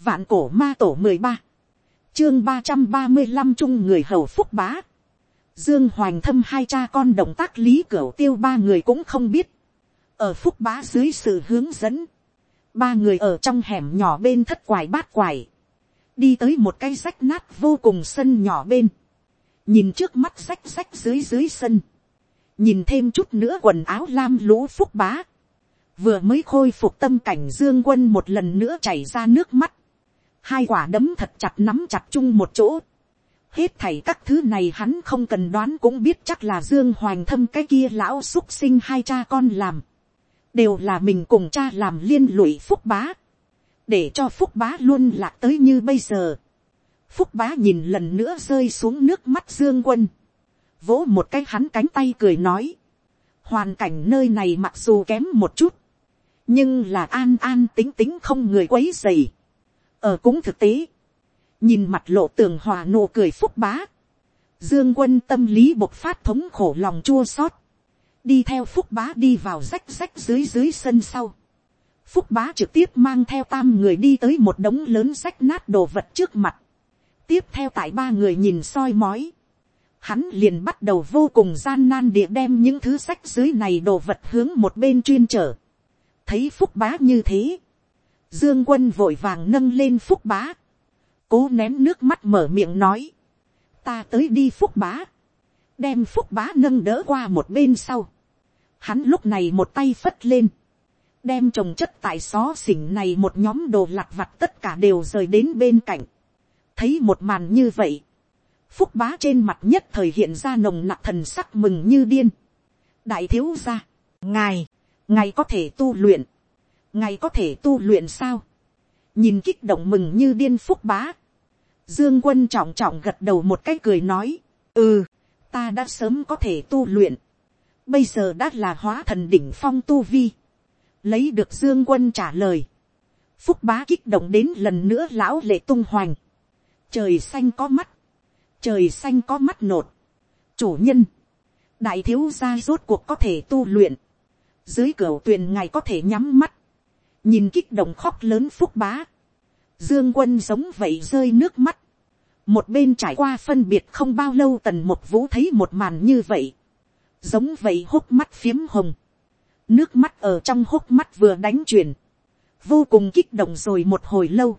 Vạn cổ ma tổ mười ba Chương ba trăm ba mươi 335 chung người hầu phúc bá. Dương Hoành thâm hai cha con động tác lý cửu tiêu ba người cũng không biết. Ở phúc bá dưới sự hướng dẫn. Ba người ở trong hẻm nhỏ bên thất quải bát quải. Đi tới một cái rách nát vô cùng sân nhỏ bên. Nhìn trước mắt rách rách dưới dưới sân. Nhìn thêm chút nữa quần áo lam lũ phúc bá vừa mới khôi phục tâm cảnh dương quân một lần nữa chảy ra nước mắt, hai quả đấm thật chặt nắm chặt chung một chỗ, hết thảy các thứ này hắn không cần đoán cũng biết chắc là dương hoành thâm cái kia lão xúc sinh hai cha con làm, đều là mình cùng cha làm liên lụy phúc bá, để cho phúc bá luôn lạc tới như bây giờ. phúc bá nhìn lần nữa rơi xuống nước mắt dương quân, vỗ một cái hắn cánh tay cười nói, hoàn cảnh nơi này mặc dù kém một chút, nhưng là an an tính tính không người quấy dày ở cũng thực tế, nhìn mặt lộ tường hòa nụ cười phúc bá, dương quân tâm lý bộc phát thống khổ lòng chua xót, đi theo phúc bá đi vào rách rách dưới dưới sân sau. phúc bá trực tiếp mang theo tam người đi tới một đống lớn rách nát đồ vật trước mặt. tiếp theo tại ba người nhìn soi mói. hắn liền bắt đầu vô cùng gian nan địa đem những thứ sách dưới này đồ vật hướng một bên chuyên trở thấy phúc bá như thế, dương quân vội vàng nâng lên phúc bá, cố nén nước mắt mở miệng nói, ta tới đi phúc bá, đem phúc bá nâng đỡ qua một bên sau, hắn lúc này một tay phất lên, đem trồng chất tại xó xỉnh này một nhóm đồ lặt vặt tất cả đều rời đến bên cạnh, thấy một màn như vậy, phúc bá trên mặt nhất thời hiện ra nồng nặc thần sắc mừng như điên, đại thiếu gia, ngài, ngài có thể tu luyện, ngài có thể tu luyện sao, nhìn kích động mừng như điên phúc bá, dương quân trọng trọng gật đầu một cái cười nói, ừ, ta đã sớm có thể tu luyện, bây giờ đã là hóa thần đỉnh phong tu vi, lấy được dương quân trả lời, phúc bá kích động đến lần nữa lão lệ tung hoành, trời xanh có mắt, trời xanh có mắt nột, chủ nhân, đại thiếu gia rốt cuộc có thể tu luyện, dưới cửa tuyền ngài có thể nhắm mắt, nhìn kích động khóc lớn phúc bá, dương quân giống vậy rơi nước mắt, một bên trải qua phân biệt không bao lâu tần một vũ thấy một màn như vậy, giống vậy hốc mắt phiếm hồng, nước mắt ở trong hốc mắt vừa đánh chuyển, vô cùng kích động rồi một hồi lâu,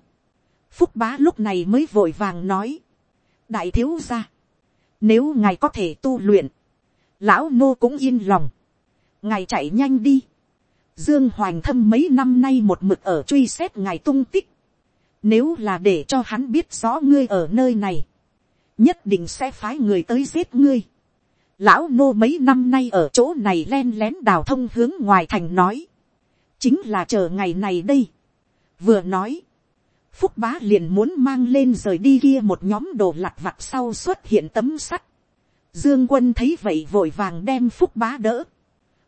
phúc bá lúc này mới vội vàng nói, đại thiếu gia, nếu ngài có thể tu luyện, lão nô cũng yên lòng, ngài chạy nhanh đi. Dương Hoành Thâm mấy năm nay một mực ở truy xét ngài tung tích. Nếu là để cho hắn biết rõ ngươi ở nơi này. Nhất định sẽ phái người tới giết ngươi. Lão nô mấy năm nay ở chỗ này len lén đào thông hướng ngoài thành nói. Chính là chờ ngày này đây. Vừa nói. Phúc bá liền muốn mang lên rời đi kia một nhóm đồ lặt vặt sau xuất hiện tấm sắt. Dương quân thấy vậy vội vàng đem phúc bá đỡ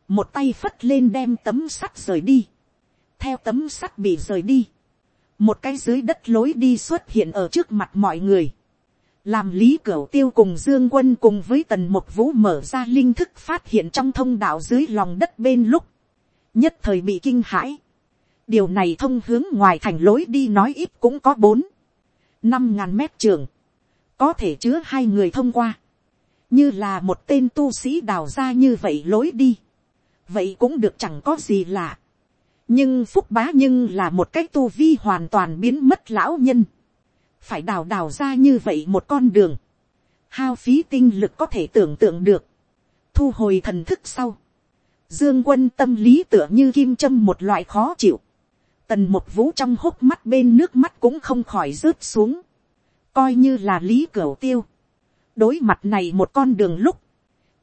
một tay phất lên đem tấm sắt rời đi, theo tấm sắt bị rời đi, một cái dưới đất lối đi xuất hiện ở trước mặt mọi người, làm lý cửu tiêu cùng dương quân cùng với tần một vũ mở ra linh thức phát hiện trong thông đạo dưới lòng đất bên lúc, nhất thời bị kinh hãi, điều này thông hướng ngoài thành lối đi nói ít cũng có bốn, năm ngàn mét trường, có thể chứa hai người thông qua, như là một tên tu sĩ đào ra như vậy lối đi, vậy cũng được chẳng có gì lạ. nhưng phúc bá nhưng là một cái tu vi hoàn toàn biến mất lão nhân. phải đào đào ra như vậy một con đường. hao phí tinh lực có thể tưởng tượng được. thu hồi thần thức sau. dương quân tâm lý tựa như kim châm một loại khó chịu. tần một vũ trong hốc mắt bên nước mắt cũng không khỏi rớt xuống. coi như là lý cửa tiêu. đối mặt này một con đường lúc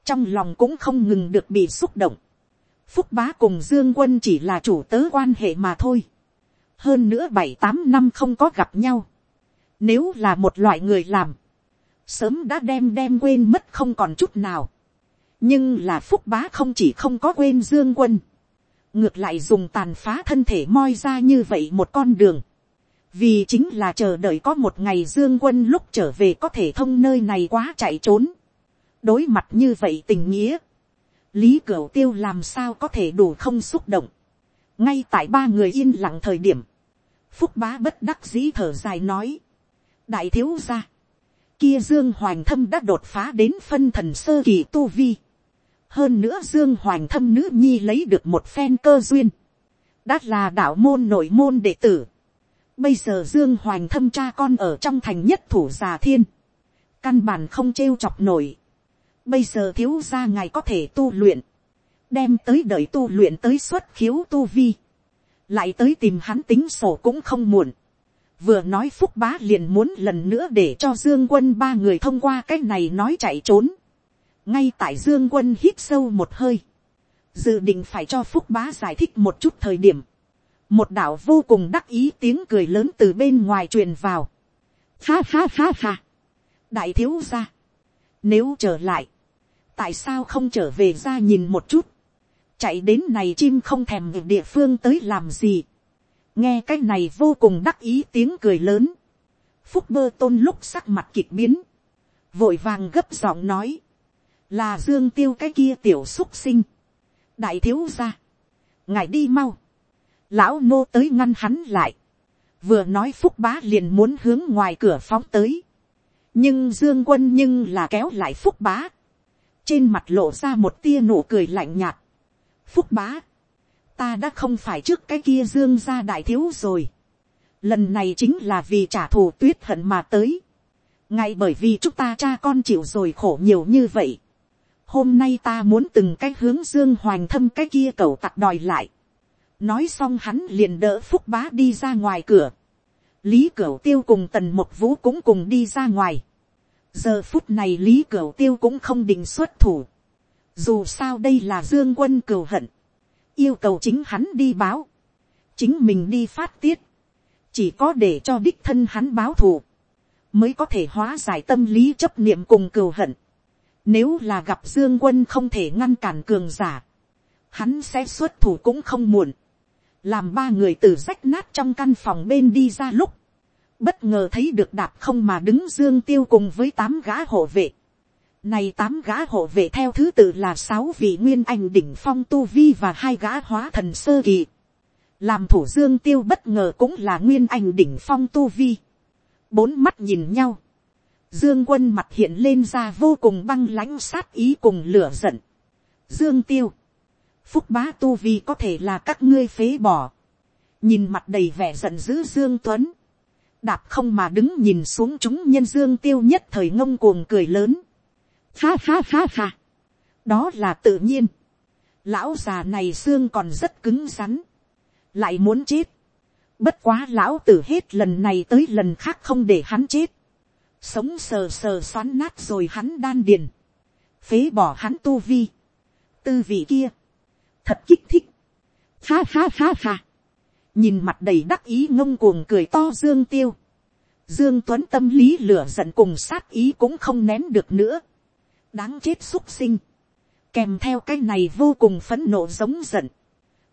trong lòng cũng không ngừng được bị xúc động. Phúc bá cùng Dương quân chỉ là chủ tớ quan hệ mà thôi. Hơn nữa bảy tám năm không có gặp nhau. Nếu là một loại người làm. Sớm đã đem đem quên mất không còn chút nào. Nhưng là phúc bá không chỉ không có quên Dương quân. Ngược lại dùng tàn phá thân thể moi ra như vậy một con đường. Vì chính là chờ đợi có một ngày Dương quân lúc trở về có thể thông nơi này quá chạy trốn. Đối mặt như vậy tình nghĩa lý cửu tiêu làm sao có thể đủ không xúc động. ngay tại ba người yên lặng thời điểm, phúc bá bất đắc dĩ thở dài nói, đại thiếu gia, kia dương Hoàng thâm đã đột phá đến phân thần sơ kỳ tu vi, hơn nữa dương Hoàng thâm nữ nhi lấy được một phen cơ duyên, đã là đạo môn nội môn đệ tử, bây giờ dương Hoàng thâm cha con ở trong thành nhất thủ già thiên, căn bản không trêu chọc nổi, bây giờ thiếu gia ngài có thể tu luyện, đem tới đợi tu luyện tới xuất khiếu tu vi, lại tới tìm hắn tính sổ cũng không muộn. vừa nói phúc bá liền muốn lần nữa để cho dương quân ba người thông qua cái này nói chạy trốn. ngay tại dương quân hít sâu một hơi, dự định phải cho phúc bá giải thích một chút thời điểm. một đạo vô cùng đắc ý tiếng cười lớn từ bên ngoài truyền vào. ha ha ha ha. đại thiếu gia, nếu trở lại, tại sao không trở về ra nhìn một chút, chạy đến này chim không thèm địa phương tới làm gì, nghe cái này vô cùng đắc ý tiếng cười lớn, phúc bơ tôn lúc sắc mặt kịch biến, vội vàng gấp giọng nói, là dương tiêu cái kia tiểu xúc sinh, đại thiếu gia, ngài đi mau, lão nô tới ngăn hắn lại, vừa nói phúc bá liền muốn hướng ngoài cửa phóng tới, nhưng dương quân nhưng là kéo lại phúc bá, trên mặt lộ ra một tia nụ cười lạnh nhạt, phúc bá, ta đã không phải trước cái kia dương gia đại thiếu rồi. lần này chính là vì trả thù tuyết hận mà tới. ngay bởi vì chúng ta cha con chịu rồi khổ nhiều như vậy. hôm nay ta muốn từng cái hướng dương hoành thâm cái kia cầu tặc đòi lại. nói xong hắn liền đỡ phúc bá đi ra ngoài cửa. lý cửu tiêu cùng tần một vũ cũng cùng đi ra ngoài giờ phút này lý cửu tiêu cũng không định xuất thủ dù sao đây là dương quân cửu hận. Yêu cầu chính hắn đi báo. Chính mình đi phát tiết. Chỉ có để cho đích thân hắn báo thù. Mới có thể hóa giải tâm lý chấp niệm cùng cửu hận. Nếu là gặp dương quân không thể ngăn cản cường giả. Hắn sẽ xuất thủ cũng không muộn. Làm ba người từ rách nát trong căn phòng bên đi ra lúc. Bất ngờ thấy được đạp không mà đứng dương tiêu cùng với tám gã hộ vệ này tám gã hộ vệ theo thứ tự là sáu vị nguyên anh đỉnh phong tu vi và hai gã hóa thần sơ kỳ. Làm thủ dương tiêu bất ngờ cũng là nguyên anh đỉnh phong tu vi. Bốn mắt nhìn nhau. Dương quân mặt hiện lên ra vô cùng băng lãnh sát ý cùng lửa giận. Dương tiêu. Phúc bá tu vi có thể là các ngươi phế bỏ. Nhìn mặt đầy vẻ giận dữ Dương Tuấn. Đạp không mà đứng nhìn xuống chúng nhân Dương tiêu nhất thời ngông cuồng cười lớn Ha ha ha ha. Đó là tự nhiên. Lão già này xương còn rất cứng rắn. Lại muốn chết. Bất quá lão tử hết lần này tới lần khác không để hắn chết. Sống sờ sờ xoắn nát rồi hắn đan điền. Phế bỏ hắn tu vi. Tư vị kia. Thật kích thích. Ha ha ha ha. Nhìn mặt đầy đắc ý ngông cuồng cười to Dương Tiêu. Dương Tuấn tâm lý lửa giận cùng sát ý cũng không nén được nữa. Đáng chết xúc sinh, kèm theo cái này vô cùng phấn nộ giống giận,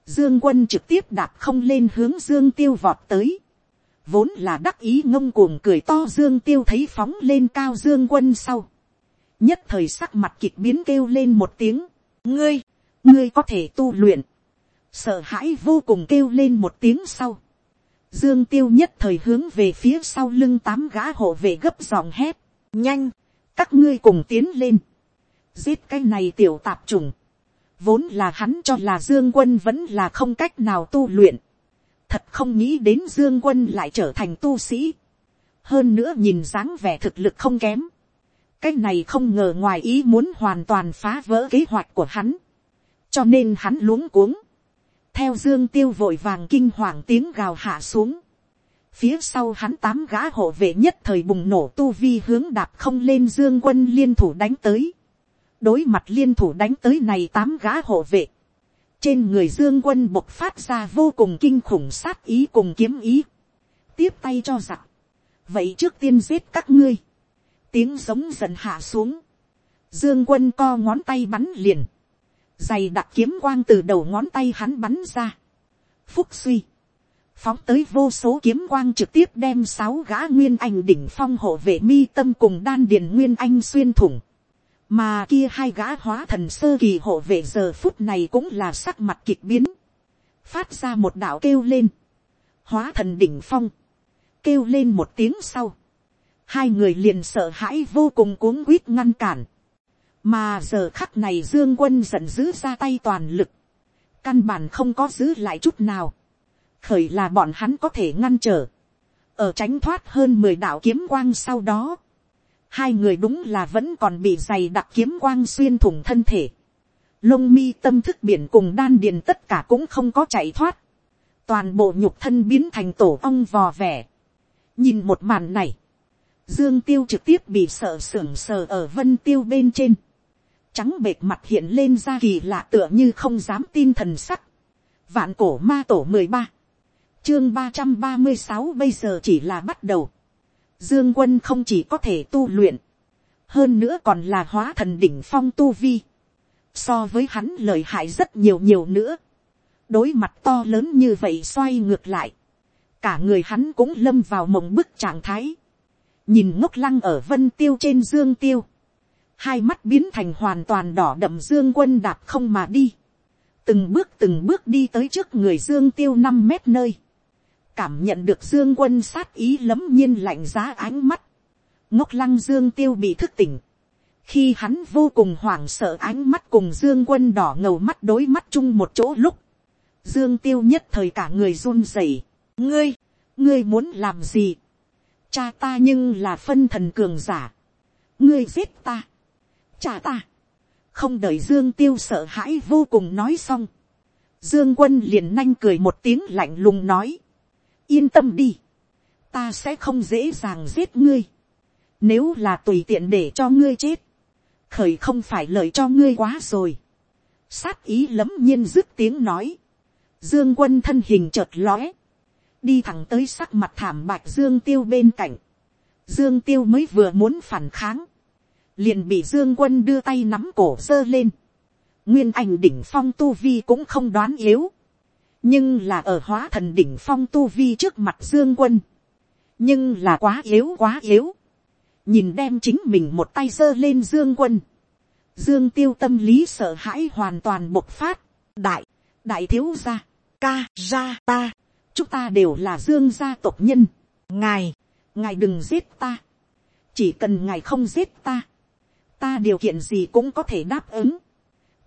dương quân trực tiếp đạp không lên hướng dương tiêu vọt tới, vốn là đắc ý ngông cuồng cười to dương tiêu thấy phóng lên cao dương quân sau, nhất thời sắc mặt kịch biến kêu lên một tiếng, ngươi, ngươi có thể tu luyện, sợ hãi vô cùng kêu lên một tiếng sau, dương tiêu nhất thời hướng về phía sau lưng tám gã hộ về gấp giọng hét, nhanh, các ngươi cùng tiến lên, giết cái này tiểu tạp trùng, vốn là hắn cho là dương quân vẫn là không cách nào tu luyện, thật không nghĩ đến dương quân lại trở thành tu sĩ, hơn nữa nhìn dáng vẻ thực lực không kém, cái này không ngờ ngoài ý muốn hoàn toàn phá vỡ kế hoạch của hắn, cho nên hắn luống cuống, theo dương tiêu vội vàng kinh hoàng tiếng gào hạ xuống, phía sau hắn tám gã hộ vệ nhất thời bùng nổ tu vi hướng đạp không lên dương quân liên thủ đánh tới, đối mặt liên thủ đánh tới này tám gã hộ vệ. Trên người dương quân bộc phát ra vô cùng kinh khủng sát ý cùng kiếm ý. Tiếp tay cho giặc. Vậy trước tiên giết các ngươi. Tiếng giống dần hạ xuống. Dương quân co ngón tay bắn liền. Dày đặc kiếm quang từ đầu ngón tay hắn bắn ra. Phúc suy. Phóng tới vô số kiếm quang trực tiếp đem sáu gã nguyên anh đỉnh phong hộ vệ mi tâm cùng đan điền nguyên anh xuyên thủng. Mà kia hai gã hóa thần sơ kỳ hộ vệ giờ phút này cũng là sắc mặt kịch biến, phát ra một đạo kêu lên, hóa thần đỉnh phong, kêu lên một tiếng sau, hai người liền sợ hãi vô cùng cuống quýt ngăn cản, mà giờ khắc này dương quân giận dữ ra tay toàn lực, căn bản không có giữ lại chút nào, khởi là bọn hắn có thể ngăn trở, ở tránh thoát hơn mười đạo kiếm quang sau đó, hai người đúng là vẫn còn bị dày đặc kiếm quang xuyên thủng thân thể, lông mi tâm thức biển cùng đan điền tất cả cũng không có chạy thoát, toàn bộ nhục thân biến thành tổ ong vò vẻ. nhìn một màn này, dương tiêu trực tiếp bị sợ sưởng sờ ở vân tiêu bên trên, trắng bệt mặt hiện lên ra kỳ lạ tựa như không dám tin thần sắc, vạn cổ ma tổ mười ba, chương ba trăm ba mươi sáu bây giờ chỉ là bắt đầu, dương quân không chỉ có thể tu luyện, hơn nữa còn là hóa thần đỉnh phong tu vi, so với hắn lời hại rất nhiều nhiều nữa, đối mặt to lớn như vậy xoay ngược lại, cả người hắn cũng lâm vào mộng bức trạng thái, nhìn ngốc lăng ở vân tiêu trên dương tiêu, hai mắt biến thành hoàn toàn đỏ đậm dương quân đạp không mà đi, từng bước từng bước đi tới trước người dương tiêu năm mét nơi, cảm nhận được dương quân sát ý lấm nhiên lạnh giá ánh mắt, ngốc lăng dương tiêu bị thức tỉnh, khi hắn vô cùng hoảng sợ ánh mắt cùng dương quân đỏ ngầu mắt đối mắt chung một chỗ lúc, dương tiêu nhất thời cả người run rẩy, ngươi, ngươi muốn làm gì, cha ta nhưng là phân thần cường giả, ngươi giết ta, cha ta, không đợi dương tiêu sợ hãi vô cùng nói xong, dương quân liền nanh cười một tiếng lạnh lùng nói, yên tâm đi, ta sẽ không dễ dàng giết ngươi, nếu là tùy tiện để cho ngươi chết, khởi không phải lợi cho ngươi quá rồi. sát ý lấm nhiên dứt tiếng nói. dương quân thân hình chợt lóe. đi thẳng tới sắc mặt thảm bạch dương tiêu bên cạnh. dương tiêu mới vừa muốn phản kháng liền bị dương quân đưa tay nắm cổ giơ lên. nguyên ảnh đỉnh phong tu vi cũng không đoán yếu. nhưng là ở hóa thần đỉnh phong tu vi trước mặt dương quân. nhưng là quá yếu quá yếu nhìn đem chính mình một tay giơ lên dương quân, dương tiêu tâm lý sợ hãi hoàn toàn bộc phát, đại, đại thiếu gia, ca gia ta, chúng ta đều là dương gia tộc nhân, ngài, ngài đừng giết ta, chỉ cần ngài không giết ta, ta điều kiện gì cũng có thể đáp ứng,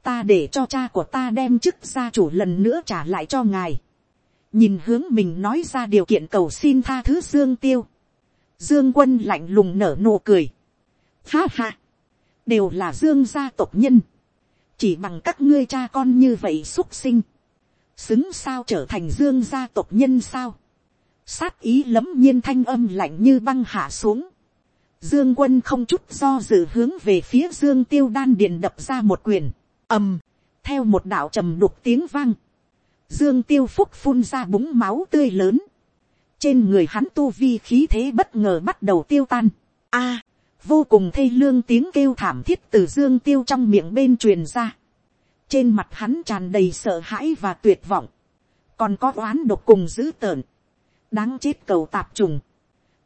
ta để cho cha của ta đem chức gia chủ lần nữa trả lại cho ngài, nhìn hướng mình nói ra điều kiện cầu xin tha thứ dương tiêu, Dương quân lạnh lùng nở nụ cười. Ha ha. Đều là dương gia tộc nhân. Chỉ bằng các ngươi cha con như vậy xuất sinh. Xứng sao trở thành dương gia tộc nhân sao. Sát ý lấm nhiên thanh âm lạnh như băng hạ xuống. Dương quân không chút do dự hướng về phía dương tiêu đan Điền đập ra một quyền. ầm, theo một đạo trầm đục tiếng vang. Dương tiêu phúc phun ra búng máu tươi lớn trên người hắn tu vi khí thế bất ngờ bắt đầu tiêu tan. A, vô cùng thê lương tiếng kêu thảm thiết từ dương tiêu trong miệng bên truyền ra. trên mặt hắn tràn đầy sợ hãi và tuyệt vọng. còn có oán độc cùng dữ tợn. đáng chết cầu tạp trùng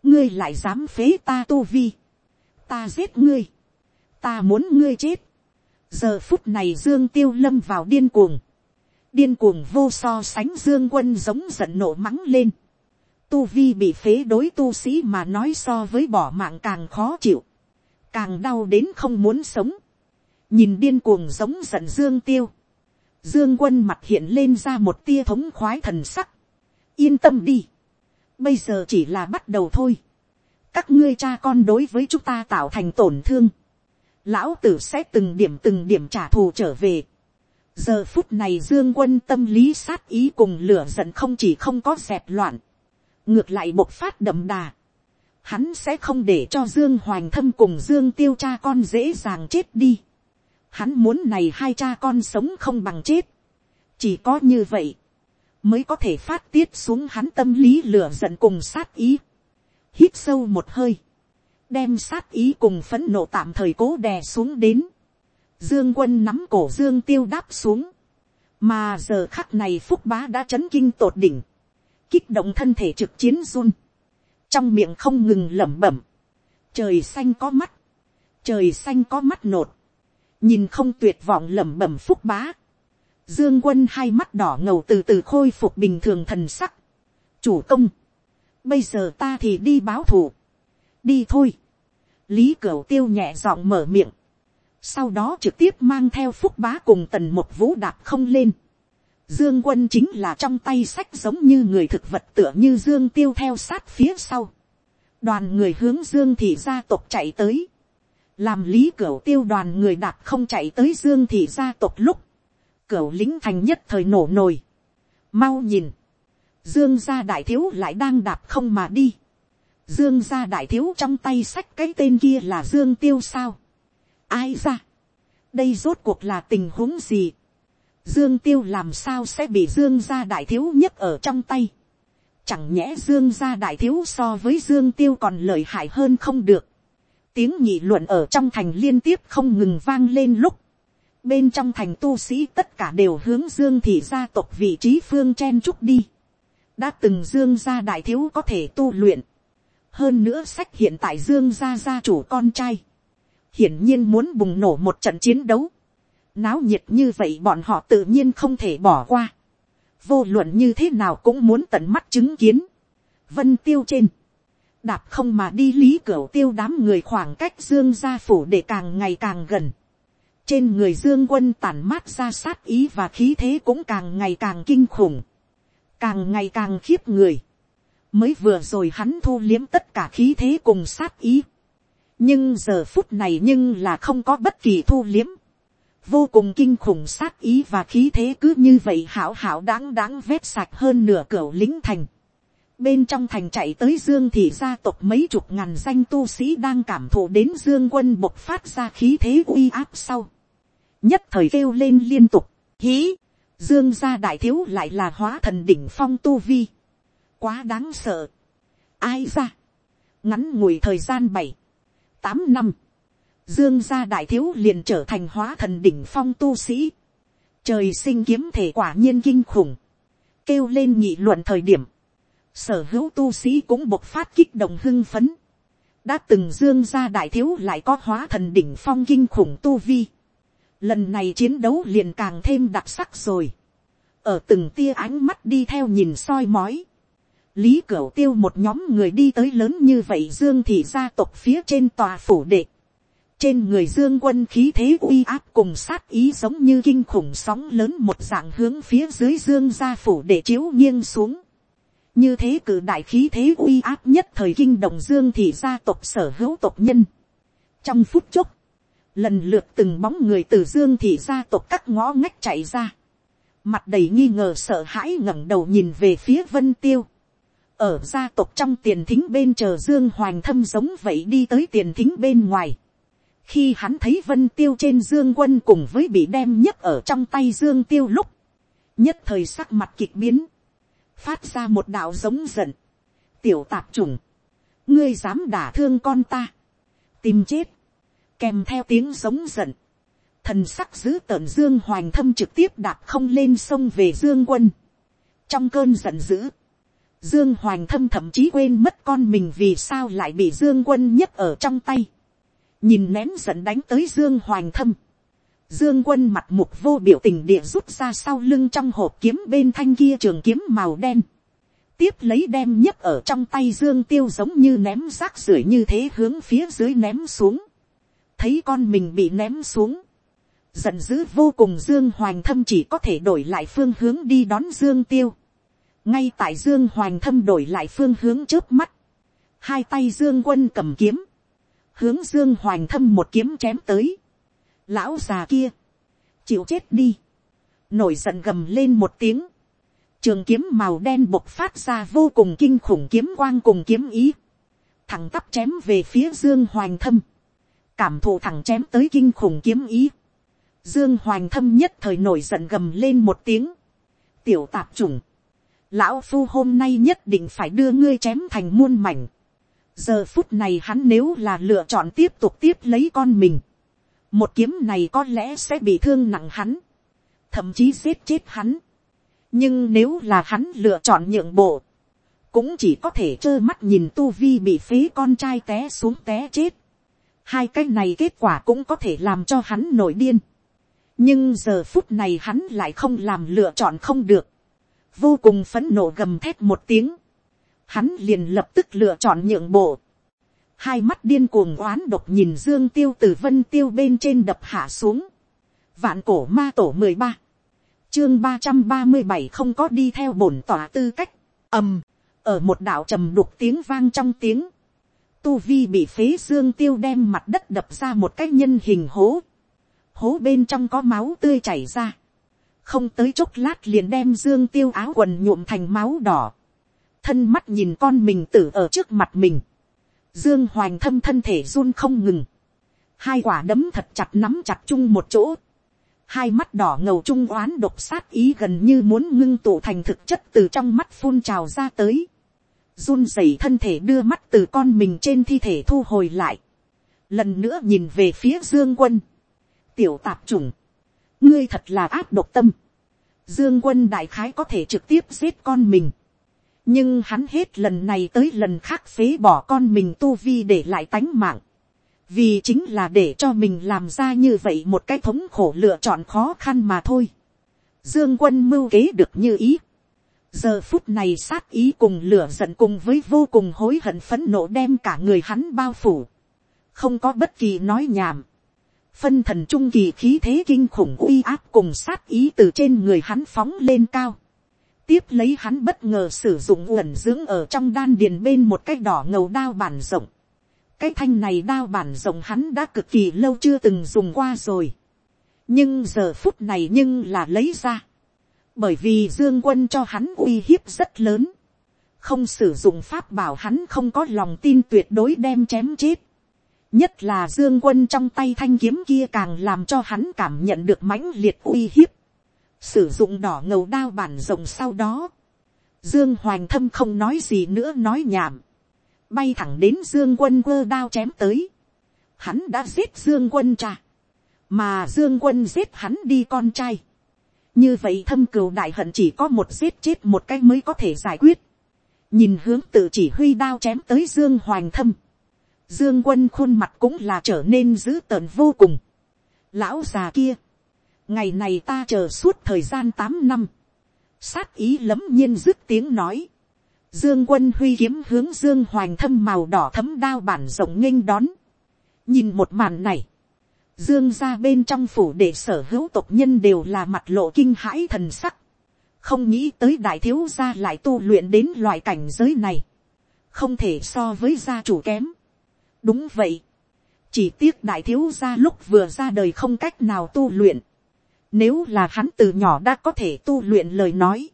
ngươi lại dám phế ta tu vi. ta giết ngươi. ta muốn ngươi chết. giờ phút này dương tiêu lâm vào điên cuồng. điên cuồng vô so sánh dương quân giống giận nổ mắng lên tu vi bị phế đối tu sĩ mà nói so với bỏ mạng càng khó chịu, càng đau đến không muốn sống, nhìn điên cuồng giống giận dương tiêu, dương quân mặt hiện lên ra một tia thống khoái thần sắc, yên tâm đi, bây giờ chỉ là bắt đầu thôi, các ngươi cha con đối với chúng ta tạo thành tổn thương, lão tử sẽ từng điểm từng điểm trả thù trở về, giờ phút này dương quân tâm lý sát ý cùng lửa giận không chỉ không có dẹp loạn, ngược lại bộc phát đậm đà, hắn sẽ không để cho dương hoành thâm cùng dương tiêu cha con dễ dàng chết đi. hắn muốn này hai cha con sống không bằng chết. chỉ có như vậy, mới có thể phát tiết xuống hắn tâm lý lửa giận cùng sát ý. hít sâu một hơi, đem sát ý cùng phấn nộ tạm thời cố đè xuống đến. dương quân nắm cổ dương tiêu đáp xuống. mà giờ khắc này phúc bá đã chấn kinh tột đỉnh. Kích động thân thể trực chiến run, trong miệng không ngừng lẩm bẩm, trời xanh có mắt, trời xanh có mắt nột, nhìn không tuyệt vọng lẩm bẩm phúc bá, dương quân hai mắt đỏ ngầu từ từ khôi phục bình thường thần sắc, chủ công, bây giờ ta thì đi báo thù, đi thôi, lý cửu tiêu nhẹ giọng mở miệng, sau đó trực tiếp mang theo phúc bá cùng tần một vũ đạp không lên, dương quân chính là trong tay sách giống như người thực vật tựa như dương tiêu theo sát phía sau, đoàn người hướng dương thị gia tộc chạy tới, làm lý cửu tiêu đoàn người đạp không chạy tới dương thị gia tộc lúc, cửu lính thành nhất thời nổ nồi, mau nhìn, dương gia đại thiếu lại đang đạp không mà đi, dương gia đại thiếu trong tay sách cái tên kia là dương tiêu sao, ai ra, đây rốt cuộc là tình huống gì, dương tiêu làm sao sẽ bị dương gia đại thiếu nhất ở trong tay, chẳng nhẽ dương gia đại thiếu so với dương tiêu còn lợi hại hơn không được, tiếng nhị luận ở trong thành liên tiếp không ngừng vang lên lúc, bên trong thành tu sĩ tất cả đều hướng dương thị gia tộc vị trí phương chen trúc đi, đã từng dương gia đại thiếu có thể tu luyện, hơn nữa sách hiện tại dương gia gia chủ con trai, hiển nhiên muốn bùng nổ một trận chiến đấu, náo nhiệt như vậy bọn họ tự nhiên không thể bỏ qua, vô luận như thế nào cũng muốn tận mắt chứng kiến, vân tiêu trên, đạp không mà đi lý cửa tiêu đám người khoảng cách dương gia phủ để càng ngày càng gần, trên người dương quân tản mát ra sát ý và khí thế cũng càng ngày càng kinh khủng, càng ngày càng khiếp người, mới vừa rồi hắn thu liếm tất cả khí thế cùng sát ý, nhưng giờ phút này nhưng là không có bất kỳ thu liếm, vô cùng kinh khủng sát ý và khí thế cứ như vậy hảo hảo đáng đáng vét sạch hơn nửa cửa lính thành. Bên trong thành chạy tới Dương thì gia tộc mấy chục ngàn danh tu sĩ đang cảm thụ đến Dương quân bộc phát ra khí thế uy áp sau. Nhất thời kêu lên liên tục, hí, Dương gia đại thiếu lại là hóa thần đỉnh phong tu vi. Quá đáng sợ. Ai ra? Ngắn ngủi thời gian bảy tám năm dương gia đại thiếu liền trở thành hóa thần đỉnh phong tu sĩ. Trời sinh kiếm thể quả nhiên kinh khủng. Kêu lên nhị luận thời điểm. Sở hữu tu sĩ cũng bộc phát kích động hưng phấn. Đã từng dương gia đại thiếu lại có hóa thần đỉnh phong kinh khủng tu vi. Lần này chiến đấu liền càng thêm đặc sắc rồi. Ở từng tia ánh mắt đi theo nhìn soi mói. Lý Cửu Tiêu một nhóm người đi tới lớn như vậy Dương thị gia tộc phía trên tòa phủ đệ trên người dương quân khí thế uy áp cùng sát ý giống như kinh khủng sóng lớn một dạng hướng phía dưới dương gia phủ để chiếu nghiêng xuống. như thế cử đại khí thế uy áp nhất thời kinh đồng dương thì gia tộc sở hữu tộc nhân. trong phút chốc, lần lượt từng bóng người từ dương thì gia tộc các ngõ ngách chạy ra. mặt đầy nghi ngờ sợ hãi ngẩng đầu nhìn về phía vân tiêu. ở gia tộc trong tiền thính bên chờ dương hoàng thâm giống vậy đi tới tiền thính bên ngoài. Khi hắn thấy vân tiêu trên dương quân cùng với bị đem nhấc ở trong tay dương tiêu lúc, nhất thời sắc mặt kịch biến, phát ra một đạo giống giận, tiểu tạp trùng, ngươi dám đả thương con ta, tìm chết, kèm theo tiếng giống giận, thần sắc giữ tợn dương hoành thâm trực tiếp đạp không lên sông về dương quân, trong cơn giận dữ, dương hoành thâm thậm chí quên mất con mình vì sao lại bị dương quân nhấc ở trong tay, nhìn nén giận đánh tới dương hoành thâm, dương quân mặt mục vô biểu tình địa rút ra sau lưng trong hộp kiếm bên thanh kia trường kiếm màu đen, tiếp lấy đem nhấc ở trong tay dương tiêu giống như ném rác rưởi như thế hướng phía dưới ném xuống, thấy con mình bị ném xuống, giận dữ vô cùng dương hoành thâm chỉ có thể đổi lại phương hướng đi đón dương tiêu, ngay tại dương hoành thâm đổi lại phương hướng trước mắt, hai tay dương quân cầm kiếm, hướng dương hoành thâm một kiếm chém tới. lão già kia, chịu chết đi, nổi giận gầm lên một tiếng, trường kiếm màu đen bộc phát ra vô cùng kinh khủng kiếm quang cùng kiếm ý, thẳng tắp chém về phía dương hoành thâm, cảm thụ thẳng chém tới kinh khủng kiếm ý, dương hoành thâm nhất thời nổi giận gầm lên một tiếng, tiểu tạp trùng, lão phu hôm nay nhất định phải đưa ngươi chém thành muôn mảnh, giờ phút này hắn nếu là lựa chọn tiếp tục tiếp lấy con mình, một kiếm này có lẽ sẽ bị thương nặng hắn, thậm chí giết chết hắn. nhưng nếu là hắn lựa chọn nhượng bộ, cũng chỉ có thể trơ mắt nhìn tu vi bị phế con trai té xuống té chết hai cái này kết quả cũng có thể làm cho hắn nổi điên. nhưng giờ phút này hắn lại không làm lựa chọn không được. vô cùng phấn nộ gầm thét một tiếng hắn liền lập tức lựa chọn nhượng bộ. Hai mắt điên cuồng oán độc nhìn Dương Tiêu từ vân tiêu bên trên đập hạ xuống. Vạn cổ ma tổ mười ba Chương ba trăm ba mươi bảy không có đi theo bổn tỏa tư cách. ầm, ở một đạo trầm đục tiếng vang trong tiếng. Tu vi bị phế Dương Tiêu đem mặt đất đập ra một cái nhân hình hố. Hố bên trong có máu tươi chảy ra. Không tới chốc lát liền đem Dương Tiêu áo quần nhuộm thành máu đỏ. Thân mắt nhìn con mình tử ở trước mặt mình, dương hoành thâm thân thể run không ngừng, hai quả đấm thật chặt nắm chặt chung một chỗ, hai mắt đỏ ngầu trung oán độc sát ý gần như muốn ngưng tụ thành thực chất từ trong mắt phun trào ra tới, run rẩy thân thể đưa mắt từ con mình trên thi thể thu hồi lại, lần nữa nhìn về phía dương quân, tiểu tạp trùng, ngươi thật là áp độc tâm, dương quân đại khái có thể trực tiếp giết con mình, nhưng hắn hết lần này tới lần khác phế bỏ con mình tu vi để lại tánh mạng, vì chính là để cho mình làm ra như vậy một cái thống khổ lựa chọn khó khăn mà thôi. Dương quân mưu kế được như ý giờ phút này sát ý cùng lửa giận cùng với vô cùng hối hận phấn nộ đem cả người hắn bao phủ. không có bất kỳ nói nhảm. phân thần trung kỳ khí thế kinh khủng uy áp cùng sát ý từ trên người hắn phóng lên cao tiếp lấy hắn bất ngờ sử dụng uẩn dưỡng ở trong đan điền bên một cái đỏ ngầu đao bản rộng. cái thanh này đao bản rộng hắn đã cực kỳ lâu chưa từng dùng qua rồi. nhưng giờ phút này nhưng là lấy ra bởi vì dương quân cho hắn uy hiếp rất lớn. không sử dụng pháp bảo hắn không có lòng tin tuyệt đối đem chém chết. nhất là dương quân trong tay thanh kiếm kia càng làm cho hắn cảm nhận được mãnh liệt uy hiếp. Sử dụng đỏ ngầu đao bản rồng sau đó, dương hoành thâm không nói gì nữa nói nhảm, bay thẳng đến dương quân quơ đao chém tới, hắn đã giết dương quân cha, mà dương quân giết hắn đi con trai, như vậy thâm cừu đại hận chỉ có một giết chết một cái mới có thể giải quyết, nhìn hướng tự chỉ huy đao chém tới dương hoàng thâm, dương quân khuôn mặt cũng là trở nên dữ tợn vô cùng, lão già kia, ngày này ta chờ suốt thời gian tám năm, sát ý lấm nhiên dứt tiếng nói, dương quân huy kiếm hướng dương hoàng thâm màu đỏ thấm đao bản rộng nghênh đón, nhìn một màn này, dương ra bên trong phủ để sở hữu tộc nhân đều là mặt lộ kinh hãi thần sắc, không nghĩ tới đại thiếu gia lại tu luyện đến loại cảnh giới này, không thể so với gia chủ kém. đúng vậy, chỉ tiếc đại thiếu gia lúc vừa ra đời không cách nào tu luyện, nếu là hắn từ nhỏ đã có thể tu luyện lời nói.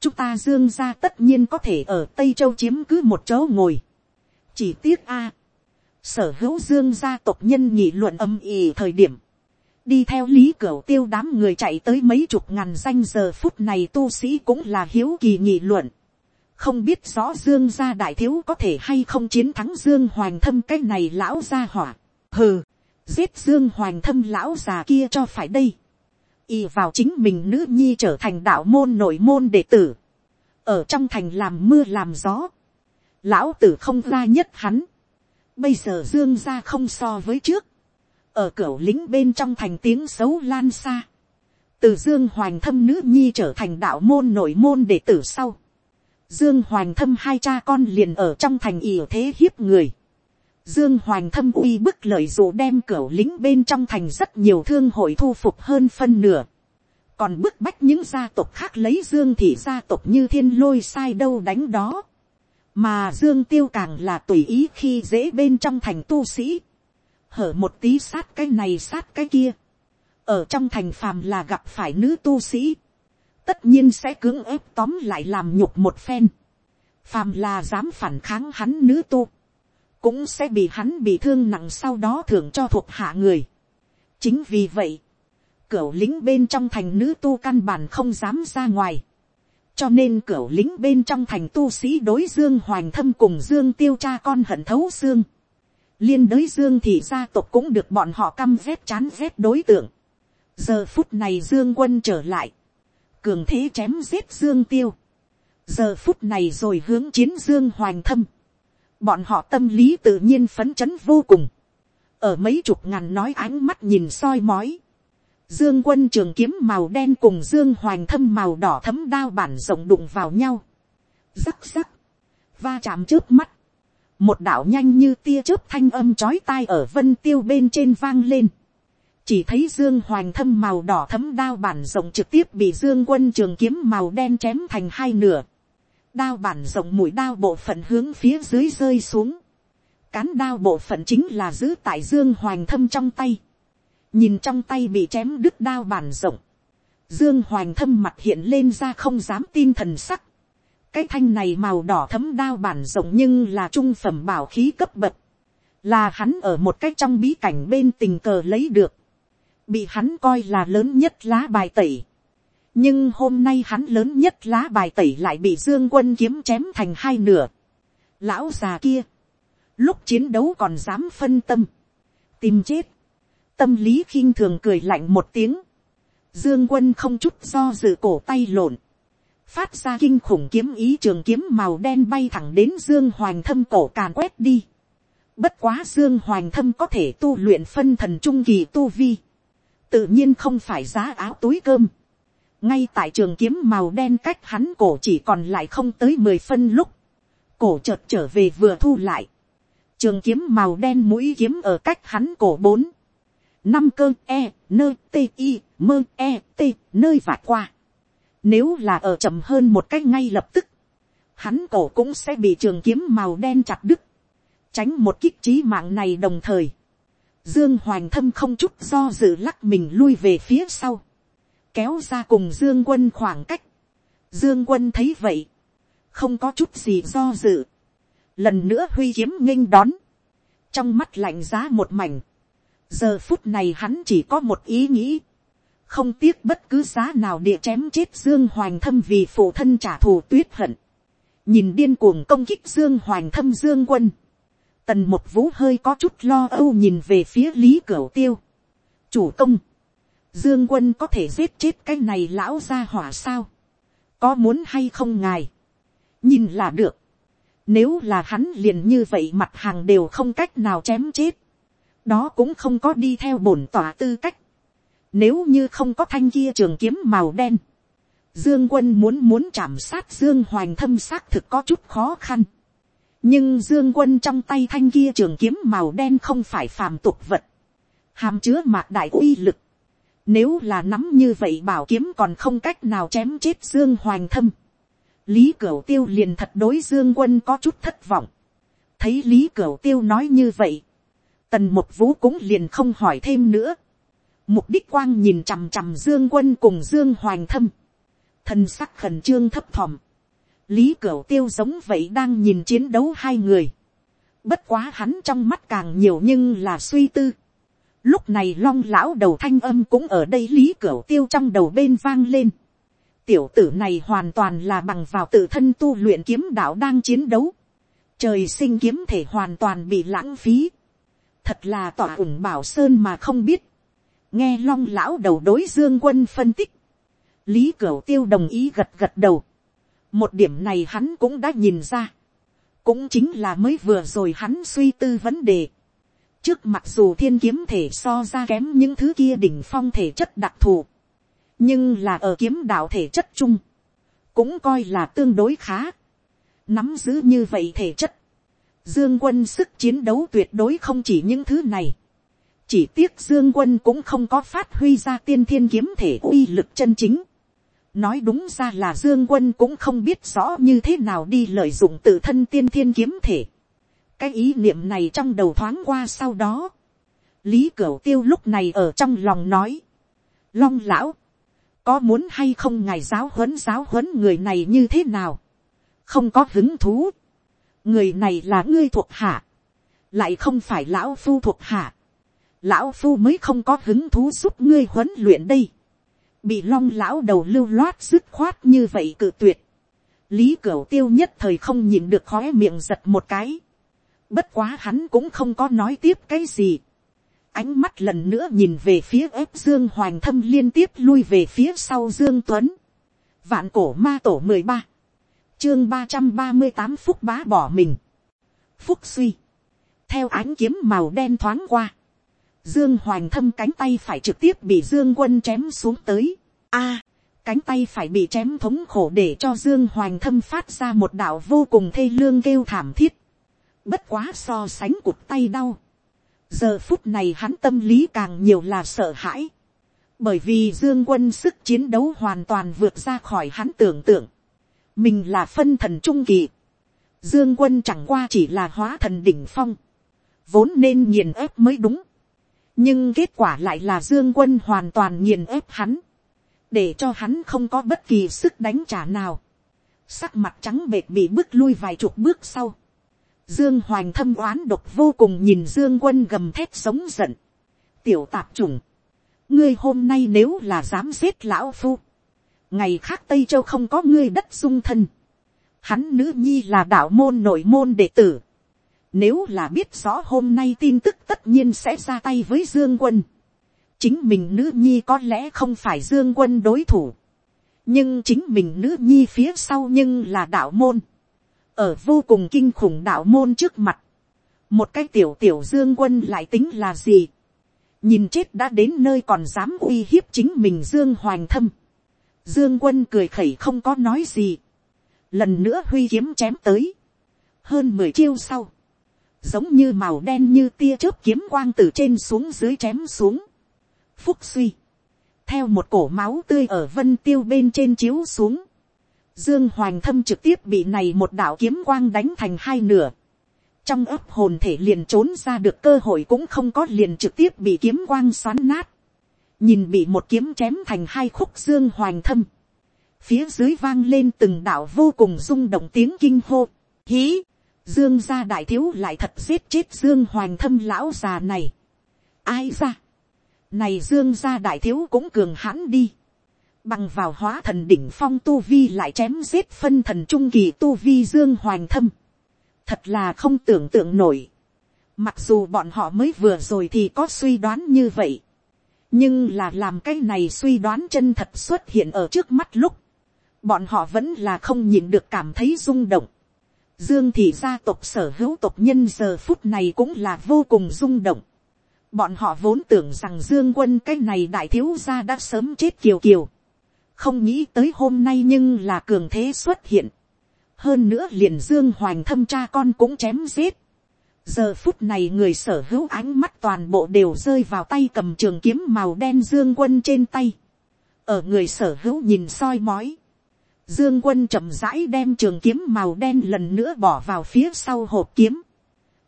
Chúng ta dương gia tất nhiên có thể ở Tây Châu chiếm cứ một chỗ ngồi. Chỉ tiếc a Sở hữu dương gia tộc nhân nhị luận âm ỉ thời điểm. Đi theo lý cửa tiêu đám người chạy tới mấy chục ngàn danh giờ phút này tu sĩ cũng là hiếu kỳ nhị luận. Không biết rõ dương gia đại thiếu có thể hay không chiến thắng dương hoàng thâm cái này lão gia hỏa. Hừ, giết dương hoàng thâm lão già kia cho phải đây y vào chính mình nữ nhi trở thành đạo môn nội môn đệ tử, ở trong thành làm mưa làm gió, lão tử không ra nhất hắn, bây giờ dương ra không so với trước, ở cửa lính bên trong thành tiếng xấu lan xa, từ dương hoàng thâm nữ nhi trở thành đạo môn nội môn đệ tử sau, dương hoàng thâm hai cha con liền ở trong thành ỉa thế hiếp người, Dương hoàng thâm uy bức lợi dụ đem cửa lính bên trong thành rất nhiều thương hội thu phục hơn phân nửa. Còn bức bách những gia tộc khác lấy Dương thị gia tộc như thiên lôi sai đâu đánh đó. Mà Dương Tiêu càng là tùy ý khi dễ bên trong thành tu sĩ. Hở một tí sát cái này sát cái kia. Ở trong thành phàm là gặp phải nữ tu sĩ. Tất nhiên sẽ cưỡng ép tóm lại làm nhục một phen. Phàm là dám phản kháng hắn nữ tu cũng sẽ bị hắn bị thương nặng sau đó thưởng cho thuộc hạ người. chính vì vậy, cửa lính bên trong thành nữ tu căn bản không dám ra ngoài cho nên cửa lính bên trong thành tu sĩ đối dương hoành thâm cùng dương tiêu cha con hận thấu xương. liên đới dương thì gia tộc cũng được bọn họ căm rét chán rét đối tượng. giờ phút này dương quân trở lại, cường thế chém giết dương tiêu. giờ phút này rồi hướng chiến dương hoành thâm bọn họ tâm lý tự nhiên phấn chấn vô cùng, ở mấy chục ngàn nói ánh mắt nhìn soi mói, dương quân trường kiếm màu đen cùng dương hoành thâm màu đỏ thấm đao bản rộng đụng vào nhau, rắc rắc, va chạm trước mắt, một đạo nhanh như tia chớp thanh âm chói tai ở vân tiêu bên trên vang lên, chỉ thấy dương hoành thâm màu đỏ thấm đao bản rộng trực tiếp bị dương quân trường kiếm màu đen chém thành hai nửa, đao bản rộng mũi đao bộ phận hướng phía dưới rơi xuống, cán đao bộ phận chính là giữ tại dương hoành thâm trong tay, nhìn trong tay bị chém đứt đao bản rộng, dương hoành thâm mặt hiện lên ra không dám tin thần sắc, cái thanh này màu đỏ thấm đao bản rộng nhưng là trung phẩm bảo khí cấp bậc, là hắn ở một cách trong bí cảnh bên tình cờ lấy được, bị hắn coi là lớn nhất lá bài tẩy. nhưng hôm nay hắn lớn nhất lá bài tẩy lại bị dương quân kiếm chém thành hai nửa. lão già kia, lúc chiến đấu còn dám phân tâm, tìm chết, tâm lý khinh thường cười lạnh một tiếng, dương quân không chút do dự cổ tay lộn, phát ra kinh khủng kiếm ý trường kiếm màu đen bay thẳng đến dương hoành thâm cổ càn quét đi. Bất quá dương hoành thâm có thể tu luyện phân thần trung kỳ tu vi. Tự nhiên không phải giá áo túi cơm. Ngay tại trường kiếm màu đen cách hắn cổ chỉ còn lại không tới mười phân lúc. Cổ chợt trở về vừa thu lại. Trường kiếm màu đen mũi kiếm ở cách hắn cổ bốn. Năm cơ e, nơ, t, i, mơ, e, t, nơi vạt qua nếu là ở chậm hơn một cách ngay lập tức, hắn cổ cũng sẽ bị trường kiếm màu đen chặt đứt, tránh một kích trí mạng này đồng thời. Dương Hoành Thâm không chút do dự lắc mình lui về phía sau, kéo ra cùng Dương Quân khoảng cách. Dương Quân thấy vậy, không có chút gì do dự, lần nữa huy kiếm nghênh đón, trong mắt lạnh giá một mảnh giờ phút này hắn chỉ có một ý nghĩ, không tiếc bất cứ giá nào địa chém chết dương hoành thâm vì phụ thân trả thù tuyết hận. nhìn điên cuồng công kích dương hoành thâm dương quân. tần một vũ hơi có chút lo âu nhìn về phía lý cửu tiêu. chủ công, dương quân có thể giết chết cái này lão ra hỏa sao. có muốn hay không ngài. nhìn là được. nếu là hắn liền như vậy mặt hàng đều không cách nào chém chết đó cũng không có đi theo bổn tỏa tư cách nếu như không có thanh kia trường kiếm màu đen. Dương quân muốn muốn chạm sát Dương Hoành thâm xác thực có chút khó khăn. Nhưng Dương quân trong tay thanh kia trường kiếm màu đen không phải phàm tục vật. Hàm chứa mạc đại uy lực. Nếu là nắm như vậy bảo kiếm còn không cách nào chém chết Dương Hoành thâm. Lý Cửu Tiêu liền thật đối Dương quân có chút thất vọng. Thấy Lý Cửu Tiêu nói như vậy. Tần một vũ cũng liền không hỏi thêm nữa. mục đích quang nhìn chằm chằm dương quân cùng dương hoành thâm, thân sắc khẩn trương thấp thỏm, lý cửu tiêu giống vậy đang nhìn chiến đấu hai người, bất quá hắn trong mắt càng nhiều nhưng là suy tư, lúc này long lão đầu thanh âm cũng ở đây lý cửu tiêu trong đầu bên vang lên, tiểu tử này hoàn toàn là bằng vào tự thân tu luyện kiếm đạo đang chiến đấu, trời sinh kiếm thể hoàn toàn bị lãng phí, thật là tỏa ủng bảo sơn mà không biết, nghe long lão đầu đối dương quân phân tích, lý cửu tiêu đồng ý gật gật đầu, một điểm này hắn cũng đã nhìn ra, cũng chính là mới vừa rồi hắn suy tư vấn đề, trước mặc dù thiên kiếm thể so ra kém những thứ kia đỉnh phong thể chất đặc thù, nhưng là ở kiếm đạo thể chất chung, cũng coi là tương đối khá, nắm giữ như vậy thể chất, dương quân sức chiến đấu tuyệt đối không chỉ những thứ này, chỉ tiếc dương quân cũng không có phát huy ra tiên thiên kiếm thể uy lực chân chính. nói đúng ra là dương quân cũng không biết rõ như thế nào đi lợi dụng tự thân tiên thiên kiếm thể. cái ý niệm này trong đầu thoáng qua sau đó. lý cửu tiêu lúc này ở trong lòng nói. long lão, có muốn hay không ngài giáo huấn giáo huấn người này như thế nào. không có hứng thú người này là ngươi thuộc hạ. lại không phải lão phu thuộc hạ lão phu mới không có hứng thú giúp ngươi huấn luyện đây. bị long lão đầu lưu loát dứt khoát như vậy cự tuyệt. lý cửu tiêu nhất thời không nhìn được khói miệng giật một cái. bất quá hắn cũng không có nói tiếp cái gì. ánh mắt lần nữa nhìn về phía ép dương hoàng thâm liên tiếp lui về phía sau dương tuấn. vạn cổ ma tổ mười ba, chương ba trăm ba mươi tám phúc bá bỏ mình. phúc suy, theo ánh kiếm màu đen thoáng qua Dương Hoành thâm cánh tay phải trực tiếp bị Dương quân chém xuống tới. A, cánh tay phải bị chém thống khổ để cho dương hoành thâm phát ra một đạo vô cùng thê lương kêu thảm thiết. bất quá so sánh cụt tay đau. giờ phút này hắn tâm lý càng nhiều là sợ hãi. bởi vì dương quân sức chiến đấu hoàn toàn vượt ra khỏi hắn tưởng tượng mình là phân thần trung kỳ. dương quân chẳng qua chỉ là hóa thần đỉnh phong. vốn nên nghiền ép mới đúng. nhưng kết quả lại là dương quân hoàn toàn nghiền ép hắn để cho hắn không có bất kỳ sức đánh trả nào, sắc mặt trắng bệt bị bước lui vài chục bước sau, dương hoành thâm oán độc vô cùng nhìn dương quân gầm thét sống giận, tiểu tạp trùng, ngươi hôm nay nếu là dám giết lão phu, ngày khác tây châu không có ngươi đất dung thân, hắn nữ nhi là đạo môn nội môn đệ tử, nếu là biết rõ hôm nay tin tức tất nhiên sẽ ra tay với dương quân, chính mình nữ nhi có lẽ không phải dương quân đối thủ, nhưng chính mình nữ nhi phía sau nhưng là đạo môn, ở vô cùng kinh khủng đạo môn trước mặt, một cái tiểu tiểu dương quân lại tính là gì, nhìn chết đã đến nơi còn dám uy hiếp chính mình dương hoành thâm, dương quân cười khẩy không có nói gì, lần nữa huy kiếm chém tới, hơn mười chiêu sau, giống như màu đen như tia chớp kiếm quang từ trên xuống dưới chém xuống, phúc suy, theo một cổ máu tươi ở vân tiêu bên trên chiếu xuống, dương Hoàng thâm trực tiếp bị này một đạo kiếm quang đánh thành hai nửa, trong ấp hồn thể liền trốn ra được cơ hội cũng không có liền trực tiếp bị kiếm quang xoắn nát, nhìn bị một kiếm chém thành hai khúc dương hoành thâm, phía dưới vang lên từng đạo vô cùng rung động tiếng kinh hô, hí, dương gia đại thiếu lại thật giết chết dương hoành thâm lão già này, ai ra, này dương gia đại thiếu cũng cường hãn đi. Bằng vào hóa thần đỉnh phong tu vi lại chém giết phân thần trung kỳ tu vi dương hoành thâm. Thật là không tưởng tượng nổi. Mặc dù bọn họ mới vừa rồi thì có suy đoán như vậy. Nhưng là làm cái này suy đoán chân thật xuất hiện ở trước mắt lúc. Bọn họ vẫn là không nhìn được cảm thấy rung động. Dương thị gia tộc sở hữu tộc nhân giờ phút này cũng là vô cùng rung động. Bọn họ vốn tưởng rằng Dương quân cái này đại thiếu gia đã sớm chết kiều kiều. Không nghĩ tới hôm nay nhưng là cường thế xuất hiện. Hơn nữa liền Dương Hoành thâm cha con cũng chém giết. Giờ phút này người sở hữu ánh mắt toàn bộ đều rơi vào tay cầm trường kiếm màu đen Dương quân trên tay. Ở người sở hữu nhìn soi mói. Dương quân chậm rãi đem trường kiếm màu đen lần nữa bỏ vào phía sau hộp kiếm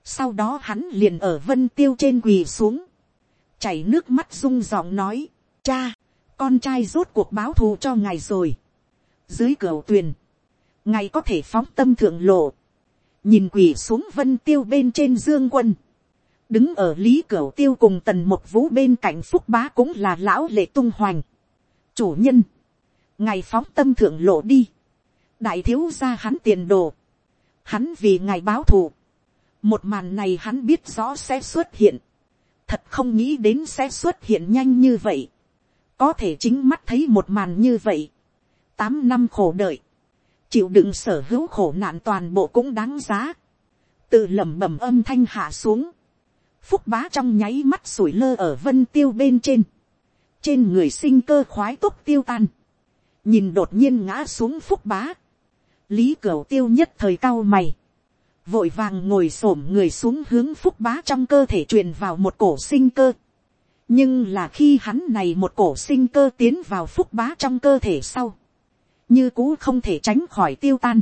sau đó hắn liền ở vân tiêu trên quỳ xuống. Chảy nước mắt rung giọng nói. Cha, con trai rốt cuộc báo thù cho ngài rồi. Dưới cửa tuyền. Ngài có thể phóng tâm thượng lộ. Nhìn quỳ xuống vân tiêu bên trên dương quân. Đứng ở lý cửa tiêu cùng tần một vũ bên cạnh phúc bá cũng là lão lệ tung hoành. Chủ nhân. Ngài phóng tâm thượng lộ đi. Đại thiếu gia hắn tiền đồ. Hắn vì ngài báo thù một màn này hắn biết rõ sẽ xuất hiện. Thật không nghĩ đến sẽ xuất hiện nhanh như vậy. Có thể chính mắt thấy một màn như vậy. Tám năm khổ đợi. Chịu đựng sở hữu khổ nạn toàn bộ cũng đáng giá. Tự lẩm bẩm âm thanh hạ xuống. Phúc bá trong nháy mắt sủi lơ ở vân tiêu bên trên. Trên người sinh cơ khoái tốc tiêu tan. Nhìn đột nhiên ngã xuống phúc bá. Lý cửu tiêu nhất thời cao mày vội vàng ngồi s ổ m người xuống hướng phúc bá trong cơ thể truyền vào một cổ sinh cơ. nhưng là khi hắn này một cổ sinh cơ tiến vào phúc bá trong cơ thể sau, như cũ không thể tránh khỏi tiêu tan.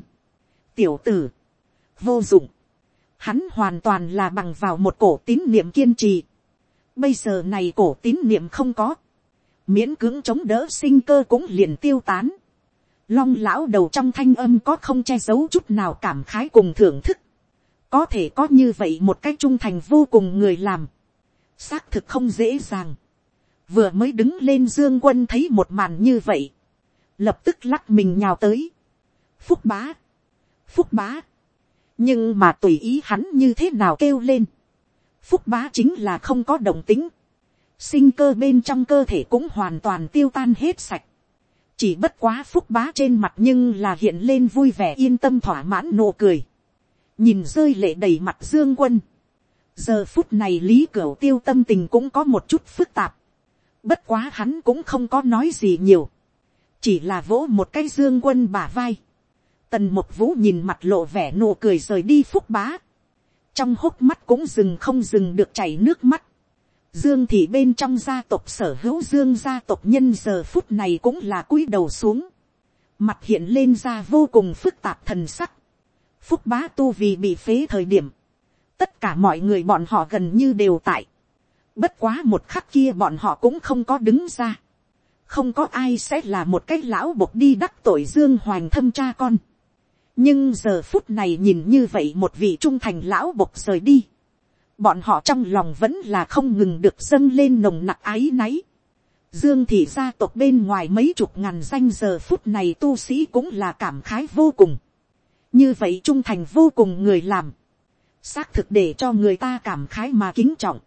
tiểu tử, vô dụng, hắn hoàn toàn là bằng vào một cổ tín niệm kiên trì. bây giờ này cổ tín niệm không có, miễn cưỡng chống đỡ sinh cơ cũng liền tiêu tán. Long lão đầu trong thanh âm có không che giấu chút nào cảm khái cùng thưởng thức có thể có như vậy một cách trung thành vô cùng người làm, xác thực không dễ dàng. vừa mới đứng lên dương quân thấy một màn như vậy, lập tức lắc mình nhào tới. phúc bá, phúc bá, nhưng mà tùy ý hắn như thế nào kêu lên. phúc bá chính là không có động tính, sinh cơ bên trong cơ thể cũng hoàn toàn tiêu tan hết sạch. chỉ bất quá phúc bá trên mặt nhưng là hiện lên vui vẻ yên tâm thỏa mãn nụ cười nhìn rơi lệ đầy mặt dương quân. giờ phút này lý cửu tiêu tâm tình cũng có một chút phức tạp. bất quá hắn cũng không có nói gì nhiều chỉ là vỗ một cái dương quân bả vai, tần một vũ nhìn mặt lộ vẻ nụ cười rời đi phúc bá, trong hốc mắt cũng dừng không dừng được chảy nước mắt, dương thị bên trong gia tộc sở hữu dương gia tộc nhân giờ phút này cũng là cúi đầu xuống, mặt hiện lên ra vô cùng phức tạp thần sắc, phúc bá tu vì bị phế thời điểm, tất cả mọi người bọn họ gần như đều tại, bất quá một khắc kia bọn họ cũng không có đứng ra, không có ai sẽ là một cái lão bộc đi đắc tội dương hoàng thâm cha con, nhưng giờ phút này nhìn như vậy một vị trung thành lão bộc rời đi, bọn họ trong lòng vẫn là không ngừng được dâng lên nồng nặc ái náy. Dương thị gia tộc bên ngoài mấy chục ngàn danh giờ phút này tu sĩ cũng là cảm khái vô cùng. Như vậy trung thành vô cùng người làm. Xác thực để cho người ta cảm khái mà kính trọng.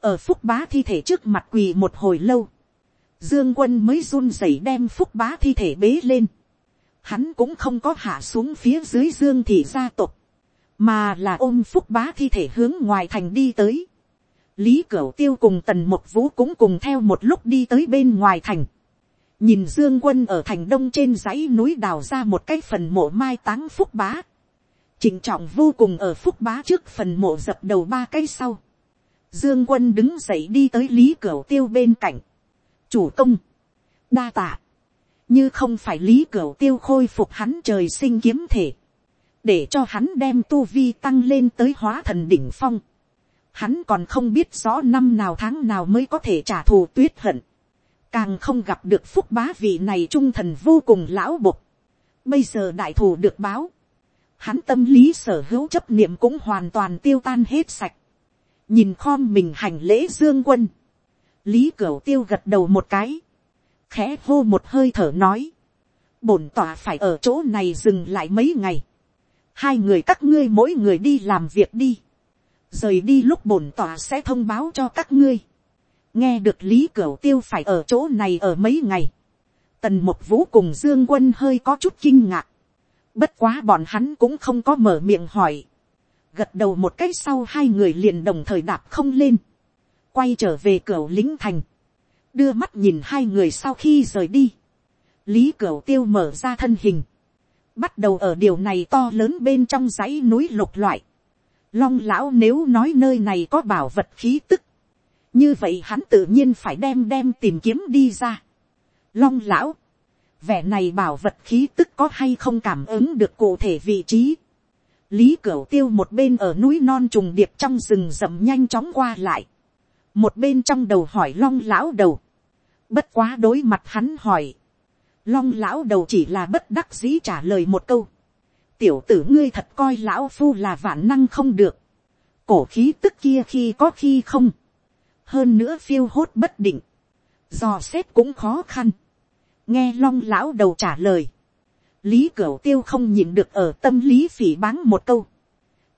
Ở phúc bá thi thể trước mặt quỳ một hồi lâu. Dương quân mới run rẩy đem phúc bá thi thể bế lên. Hắn cũng không có hạ xuống phía dưới dương thị gia tộc, mà là ôm phúc bá thi thể hướng ngoài thành đi tới. lý cửu tiêu cùng tần một vũ cũng cùng theo một lúc đi tới bên ngoài thành. nhìn dương quân ở thành đông trên dãy núi đào ra một cái phần mộ mai táng phúc bá. trịnh trọng vô cùng ở phúc bá trước phần mộ dập đầu ba cái sau. dương quân đứng dậy đi tới lý cửu tiêu bên cạnh chủ công, đa tạ, như không phải lý cửa tiêu khôi phục hắn trời sinh kiếm thể để cho hắn đem tu vi tăng lên tới hóa thần đỉnh phong. Hắn còn không biết rõ năm nào tháng nào mới có thể trả thù tuyết hận. Càng không gặp được phúc bá vị này trung thần vô cùng lão bục, Bây giờ đại thù được báo. Hắn tâm lý sở hữu chấp niệm cũng hoàn toàn tiêu tan hết sạch. Nhìn khom mình hành lễ dương quân. Lý cửu tiêu gật đầu một cái. Khẽ hô một hơi thở nói. Bổn tỏa phải ở chỗ này dừng lại mấy ngày. Hai người các ngươi mỗi người đi làm việc đi, rời đi lúc bổn tòa sẽ thông báo cho các ngươi, nghe được lý cửu tiêu phải ở chỗ này ở mấy ngày, tần một vũ cùng dương quân hơi có chút kinh ngạc, bất quá bọn hắn cũng không có mở miệng hỏi, gật đầu một cách sau hai người liền đồng thời đạp không lên, quay trở về cửa lính thành, đưa mắt nhìn hai người sau khi rời đi, lý cửa tiêu mở ra thân hình, bắt đầu ở điều này to lớn bên trong dãy núi lục loại. Long lão nếu nói nơi này có bảo vật khí tức, như vậy hắn tự nhiên phải đem đem tìm kiếm đi ra. Long lão, vẻ này bảo vật khí tức có hay không cảm ứng được cụ thể vị trí. Lý Cửu Tiêu một bên ở núi non trùng điệp trong rừng rậm nhanh chóng qua lại. Một bên trong đầu hỏi long lão đầu. Bất quá đối mặt hắn hỏi long lão đầu chỉ là bất đắc dĩ trả lời một câu. tiểu tử ngươi thật coi lão phu là vạn năng không được. cổ khí tức kia khi có khi không. hơn nữa phiêu hốt bất định. dò xét cũng khó khăn. nghe long lão đầu trả lời. lý cửu tiêu không nhìn được ở tâm lý phỉ báng một câu.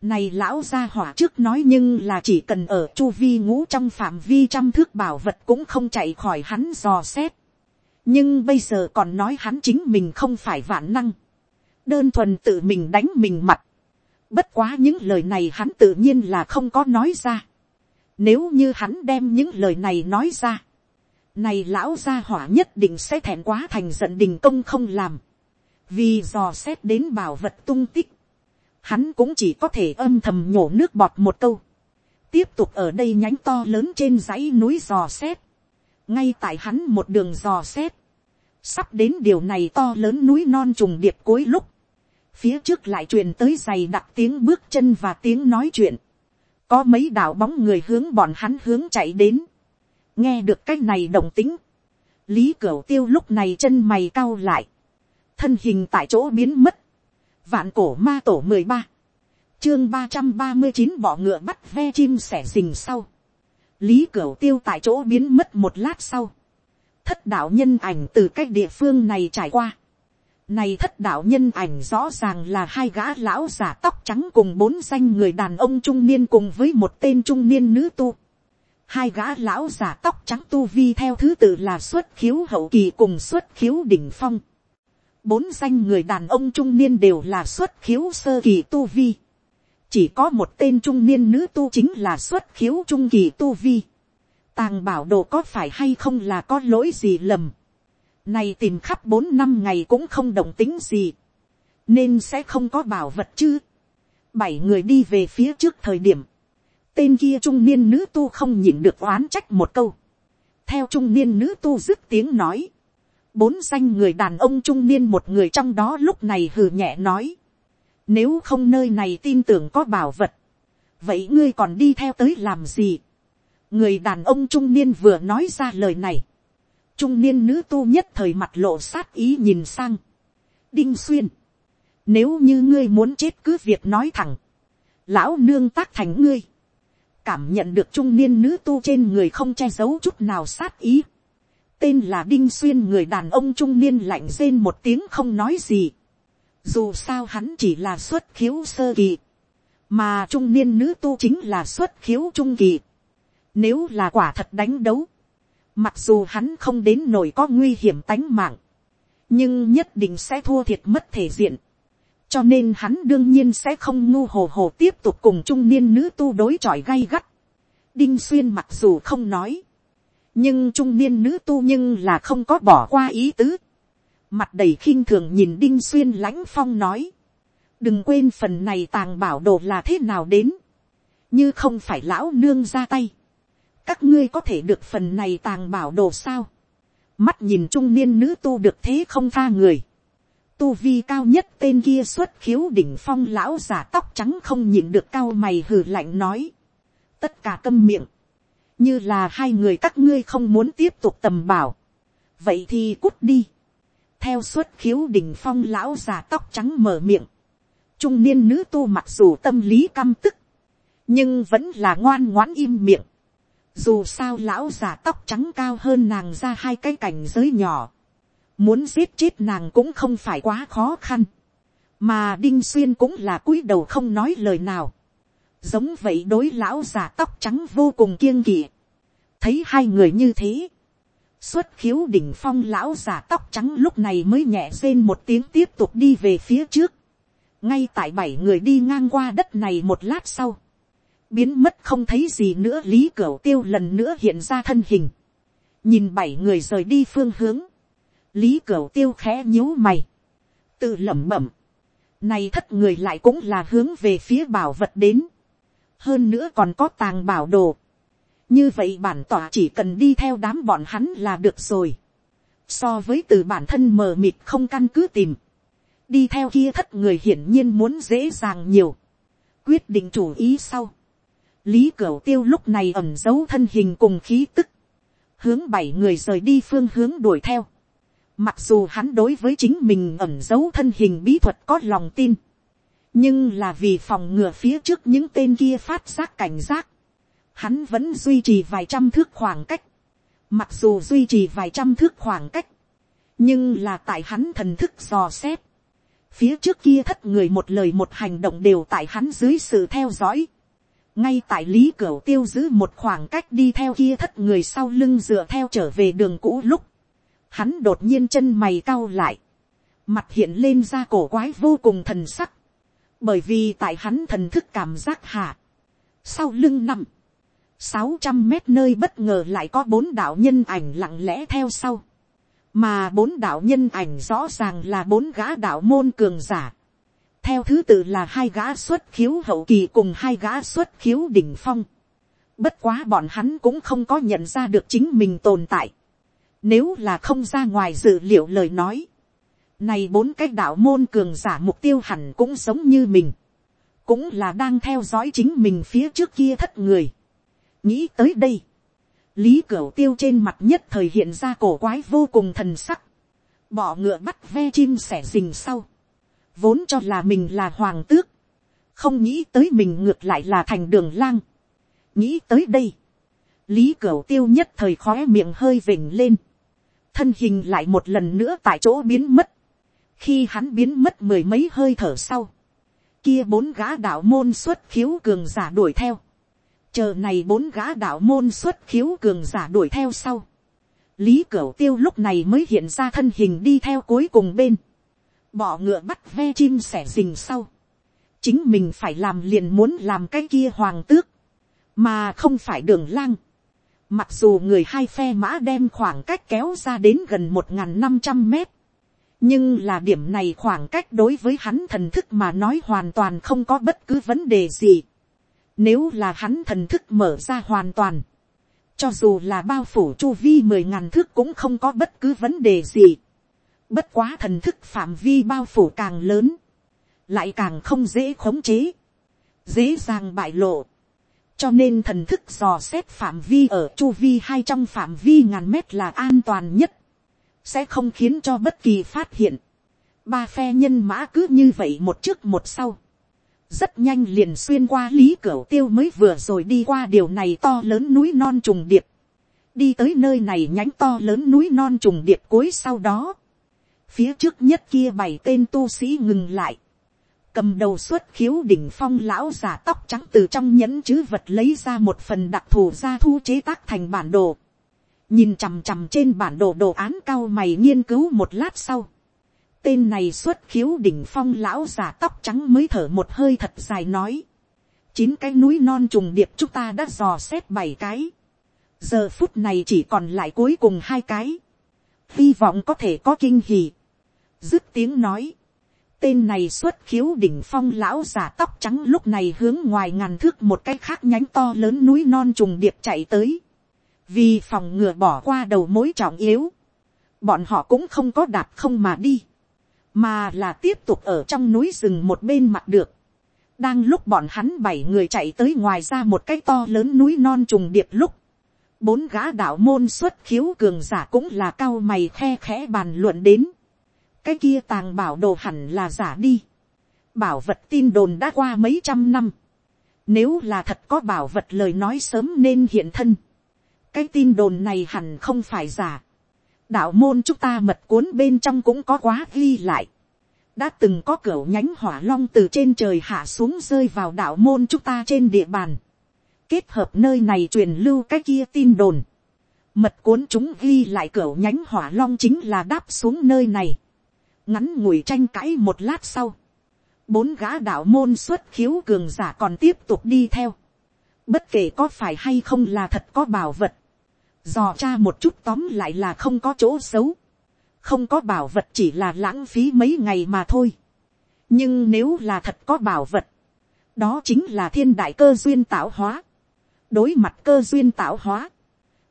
Này lão gia hỏa trước nói nhưng là chỉ cần ở chu vi ngũ trong phạm vi trăm thước bảo vật cũng không chạy khỏi hắn dò xét. Nhưng bây giờ còn nói hắn chính mình không phải vạn năng, đơn thuần tự mình đánh mình mặt, bất quá những lời này hắn tự nhiên là không có nói ra, nếu như hắn đem những lời này nói ra, này lão gia hỏa nhất định sẽ thẹn quá thành giận đình công không làm, vì dò xét đến bảo vật tung tích, hắn cũng chỉ có thể âm thầm nhổ nước bọt một câu, tiếp tục ở đây nhánh to lớn trên dãy núi dò xét, ngay tại hắn một đường dò xét, sắp đến điều này to lớn núi non trùng điệp cuối lúc, phía trước lại truyền tới giày đặc tiếng bước chân và tiếng nói chuyện, có mấy đạo bóng người hướng bọn hắn hướng chạy đến, nghe được cái này đồng tính, lý cửu tiêu lúc này chân mày cau lại, thân hình tại chỗ biến mất, vạn cổ ma tổ mười ba, chương ba trăm ba mươi chín bọ ngựa bắt ve chim sẻ rình sau, lý cửu tiêu tại chỗ biến mất một lát sau, thất đạo nhân ảnh từ cách địa phương này trải qua. Này thất đạo nhân ảnh rõ ràng là hai gã lão giả tóc trắng cùng bốn danh người đàn ông trung niên cùng với một tên trung niên nữ tu. Hai gã lão giả tóc trắng tu vi theo thứ tự là xuất khiếu hậu kỳ cùng xuất khiếu đỉnh phong. Bốn danh người đàn ông trung niên đều là xuất khiếu sơ kỳ tu vi. Chỉ có một tên trung niên nữ tu chính là xuất khiếu trung kỳ tu vi tàng bảo đồ có phải hay không là có lỗi gì lầm. này tìm khắp bốn năm ngày cũng không đồng tính gì, nên sẽ không có bảo vật chứ. bảy người đi về phía trước thời điểm, tên kia trung niên nữ tu không nhịn được oán trách một câu. theo trung niên nữ tu dứt tiếng nói, bốn danh người đàn ông trung niên một người trong đó lúc này hừ nhẹ nói, nếu không nơi này tin tưởng có bảo vật, vậy ngươi còn đi theo tới làm gì. người đàn ông trung niên vừa nói ra lời này, trung niên nữ tu nhất thời mặt lộ sát ý nhìn sang. đinh xuyên, nếu như ngươi muốn chết cứ việc nói thẳng, lão nương tác thành ngươi, cảm nhận được trung niên nữ tu trên người không che giấu chút nào sát ý tên là đinh xuyên người đàn ông trung niên lạnh rên một tiếng không nói gì. dù sao hắn chỉ là xuất khiếu sơ kỳ, mà trung niên nữ tu chính là xuất khiếu trung kỳ. nếu là quả thật đánh đấu, mặc dù hắn không đến nổi có nguy hiểm tánh mạng, nhưng nhất định sẽ thua thiệt mất thể diện cho nên hắn đương nhiên sẽ không ngu hồ hồ tiếp tục cùng trung niên nữ tu đối chọi gay gắt. đinh xuyên mặc dù không nói, nhưng trung niên nữ tu nhưng là không có bỏ qua ý tứ. mặt đầy khinh thường nhìn đinh xuyên lãnh phong nói, đừng quên phần này tàng bảo đồ là thế nào đến, như không phải lão nương ra tay, các ngươi có thể được phần này tàng bảo đồ sao, mắt nhìn trung niên nữ tu được thế không tha người, tu vi cao nhất tên kia xuất khiếu đỉnh phong lão giả tóc trắng không nhìn được cao mày hừ lạnh nói. tất cả câm miệng, như là hai người các ngươi không muốn tiếp tục tầm bảo. vậy thì cút đi. theo suất khiếu đỉnh phong lão giả tóc trắng mở miệng. trung niên nữ tu mặc dù tâm lý căm tức, nhưng vẫn là ngoan ngoãn im miệng. dù sao lão giả tóc trắng cao hơn nàng ra hai cái cảnh giới nhỏ muốn giết chết nàng cũng không phải quá khó khăn, mà đinh xuyên cũng là cúi đầu không nói lời nào, giống vậy đối lão già tóc trắng vô cùng kiêng kỵ, thấy hai người như thế, xuất khiếu đỉnh phong lão già tóc trắng lúc này mới nhẹ rên một tiếng tiếp tục đi về phía trước, ngay tại bảy người đi ngang qua đất này một lát sau, biến mất không thấy gì nữa lý cửu tiêu lần nữa hiện ra thân hình, nhìn bảy người rời đi phương hướng, lý cửu tiêu khẽ nhíu mày, tự lẩm bẩm, này thất người lại cũng là hướng về phía bảo vật đến, hơn nữa còn có tàng bảo đồ, như vậy bản tỏa chỉ cần đi theo đám bọn hắn là được rồi, so với từ bản thân mờ mịt không căn cứ tìm, đi theo kia thất người hiển nhiên muốn dễ dàng nhiều, quyết định chủ ý sau, lý cửu tiêu lúc này ẩm giấu thân hình cùng khí tức, hướng bảy người rời đi phương hướng đuổi theo, Mặc dù hắn đối với chính mình ẩn giấu thân hình bí thuật có lòng tin. Nhưng là vì phòng ngừa phía trước những tên kia phát giác cảnh giác. Hắn vẫn duy trì vài trăm thước khoảng cách. Mặc dù duy trì vài trăm thước khoảng cách. Nhưng là tại hắn thần thức dò xét. Phía trước kia thất người một lời một hành động đều tại hắn dưới sự theo dõi. Ngay tại Lý Cửu Tiêu giữ một khoảng cách đi theo kia thất người sau lưng dựa theo trở về đường cũ lúc hắn đột nhiên chân mày cau lại, mặt hiện lên ra cổ quái vô cùng thần sắc, bởi vì tại hắn thần thức cảm giác hạ, sau lưng năm sáu trăm mét nơi bất ngờ lại có bốn đạo nhân ảnh lặng lẽ theo sau, mà bốn đạo nhân ảnh rõ ràng là bốn gã đạo môn cường giả, theo thứ tự là hai gã xuất khiếu hậu kỳ cùng hai gã xuất khiếu đỉnh phong, bất quá bọn hắn cũng không có nhận ra được chính mình tồn tại, nếu là không ra ngoài dự liệu lời nói. Này bốn cái đạo môn cường giả mục tiêu hẳn cũng giống như mình. Cũng là đang theo dõi chính mình phía trước kia thất người. Nghĩ tới đây. Lý Cửu tiêu trên mặt nhất thời hiện ra cổ quái vô cùng thần sắc. Bỏ ngựa bắt ve chim sẻ rình sau. Vốn cho là mình là hoàng tước. Không nghĩ tới mình ngược lại là thành đường lang. Nghĩ tới đây. Lý Cửu tiêu nhất thời khóe miệng hơi vỉnh lên thân hình lại một lần nữa tại chỗ biến mất khi hắn biến mất mười mấy hơi thở sau, kia bốn gã đạo môn xuất khiếu cường giả đuổi theo. chờ này bốn gã đạo môn xuất khiếu cường giả đuổi theo sau. lý cửu tiêu lúc này mới hiện ra thân hình đi theo cuối cùng bên. bỏ ngựa bắt ve chim sẻ rình sau. chính mình phải làm liền muốn làm cái kia hoàng tước, mà không phải đường lang Mặc dù người hai phe mã đem khoảng cách kéo ra đến gần một năm trăm mét. Nhưng là điểm này khoảng cách đối với hắn thần thức mà nói hoàn toàn không có bất cứ vấn đề gì. Nếu là hắn thần thức mở ra hoàn toàn. Cho dù là bao phủ chu vi mười ngàn thước cũng không có bất cứ vấn đề gì. Bất quá thần thức phạm vi bao phủ càng lớn. Lại càng không dễ khống chế. Dễ dàng bại lộ cho nên thần thức dò xét phạm vi ở chu vi hai trong phạm vi ngàn mét là an toàn nhất, sẽ không khiến cho bất kỳ phát hiện. ba phe nhân mã cứ như vậy một trước một sau, rất nhanh liền xuyên qua lý cửa tiêu mới vừa rồi đi qua điều này to lớn núi non trùng điệp, đi tới nơi này nhánh to lớn núi non trùng điệp cuối sau đó, phía trước nhất kia bảy tên tu sĩ ngừng lại, cầm đầu xuất khiếu đỉnh phong lão giả tóc trắng từ trong nhẫn chứ vật lấy ra một phần đặc thù ra thu chế tác thành bản đồ nhìn chằm chằm trên bản đồ đồ án cao mày nghiên cứu một lát sau. tên này xuất khiếu đỉnh phong lão giả tóc trắng mới thở một hơi thật dài nói. chín cái núi non trùng điệp chúng ta đã dò xét bảy cái. giờ phút này chỉ còn lại cuối cùng hai cái. hy vọng có thể có kinh hì. dứt tiếng nói Tên này xuất khiếu đỉnh phong lão giả tóc trắng lúc này hướng ngoài ngàn thước một cái khác nhánh to lớn núi non trùng điệp chạy tới. Vì phòng ngừa bỏ qua đầu mối trọng yếu. Bọn họ cũng không có đạp không mà đi. Mà là tiếp tục ở trong núi rừng một bên mặt được. Đang lúc bọn hắn bảy người chạy tới ngoài ra một cái to lớn núi non trùng điệp lúc. Bốn gã đạo môn xuất khiếu cường giả cũng là cao mày khe khẽ bàn luận đến cái kia tàng bảo đồ hẳn là giả đi. bảo vật tin đồn đã qua mấy trăm năm. nếu là thật có bảo vật lời nói sớm nên hiện thân cái tin đồn này hẳn không phải giả. đạo môn chúng ta mật cuốn bên trong cũng có quá ghi lại. đã từng có cửa nhánh hỏa long từ trên trời hạ xuống rơi vào đạo môn chúng ta trên địa bàn. kết hợp nơi này truyền lưu cái kia tin đồn. mật cuốn chúng ghi lại cửa nhánh hỏa long chính là đáp xuống nơi này ngắn ngủi tranh cãi một lát sau, bốn gã đạo môn xuất khiếu cường giả còn tiếp tục đi theo, bất kể có phải hay không là thật có bảo vật, dò cha một chút tóm lại là không có chỗ xấu, không có bảo vật chỉ là lãng phí mấy ngày mà thôi, nhưng nếu là thật có bảo vật, đó chính là thiên đại cơ duyên tạo hóa, đối mặt cơ duyên tạo hóa,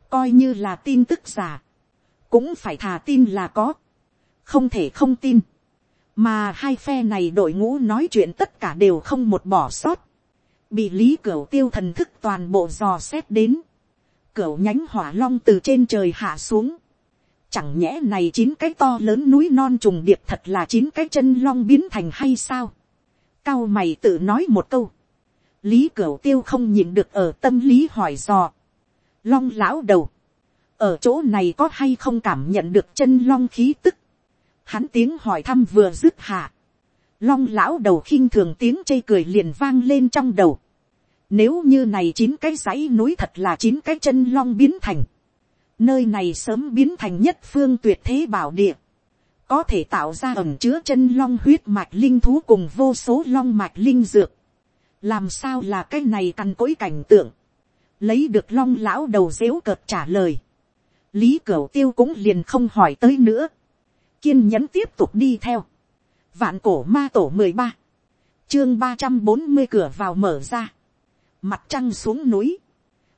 coi như là tin tức giả, cũng phải thà tin là có, không thể không tin, mà hai phe này đội ngũ nói chuyện tất cả đều không một bỏ sót, bị lý cửu tiêu thần thức toàn bộ dò xét đến, cửu nhánh hỏa long từ trên trời hạ xuống, chẳng nhẽ này chín cái to lớn núi non trùng điệp thật là chín cái chân long biến thành hay sao, cao mày tự nói một câu, lý cửu tiêu không nhìn được ở tâm lý hỏi dò, long lão đầu, ở chỗ này có hay không cảm nhận được chân long khí tức, Hắn tiếng hỏi thăm vừa dứt hạ. Long lão đầu khinh thường tiếng chê cười liền vang lên trong đầu. Nếu như này chín cái dãy núi thật là chín cái chân long biến thành. Nơi này sớm biến thành nhất phương tuyệt thế bảo địa. Có thể tạo ra ẩm chứa chân long huyết mạch linh thú cùng vô số long mạch linh dược. Làm sao là cái này cằn cỗi cảnh tượng. Lấy được long lão đầu dễu cợt trả lời. Lý Cửu Tiêu cũng liền không hỏi tới nữa kiên nhẫn tiếp tục đi theo. Vạn cổ ma tổ mười ba chương ba trăm bốn mươi cửa vào mở ra. Mặt trăng xuống núi.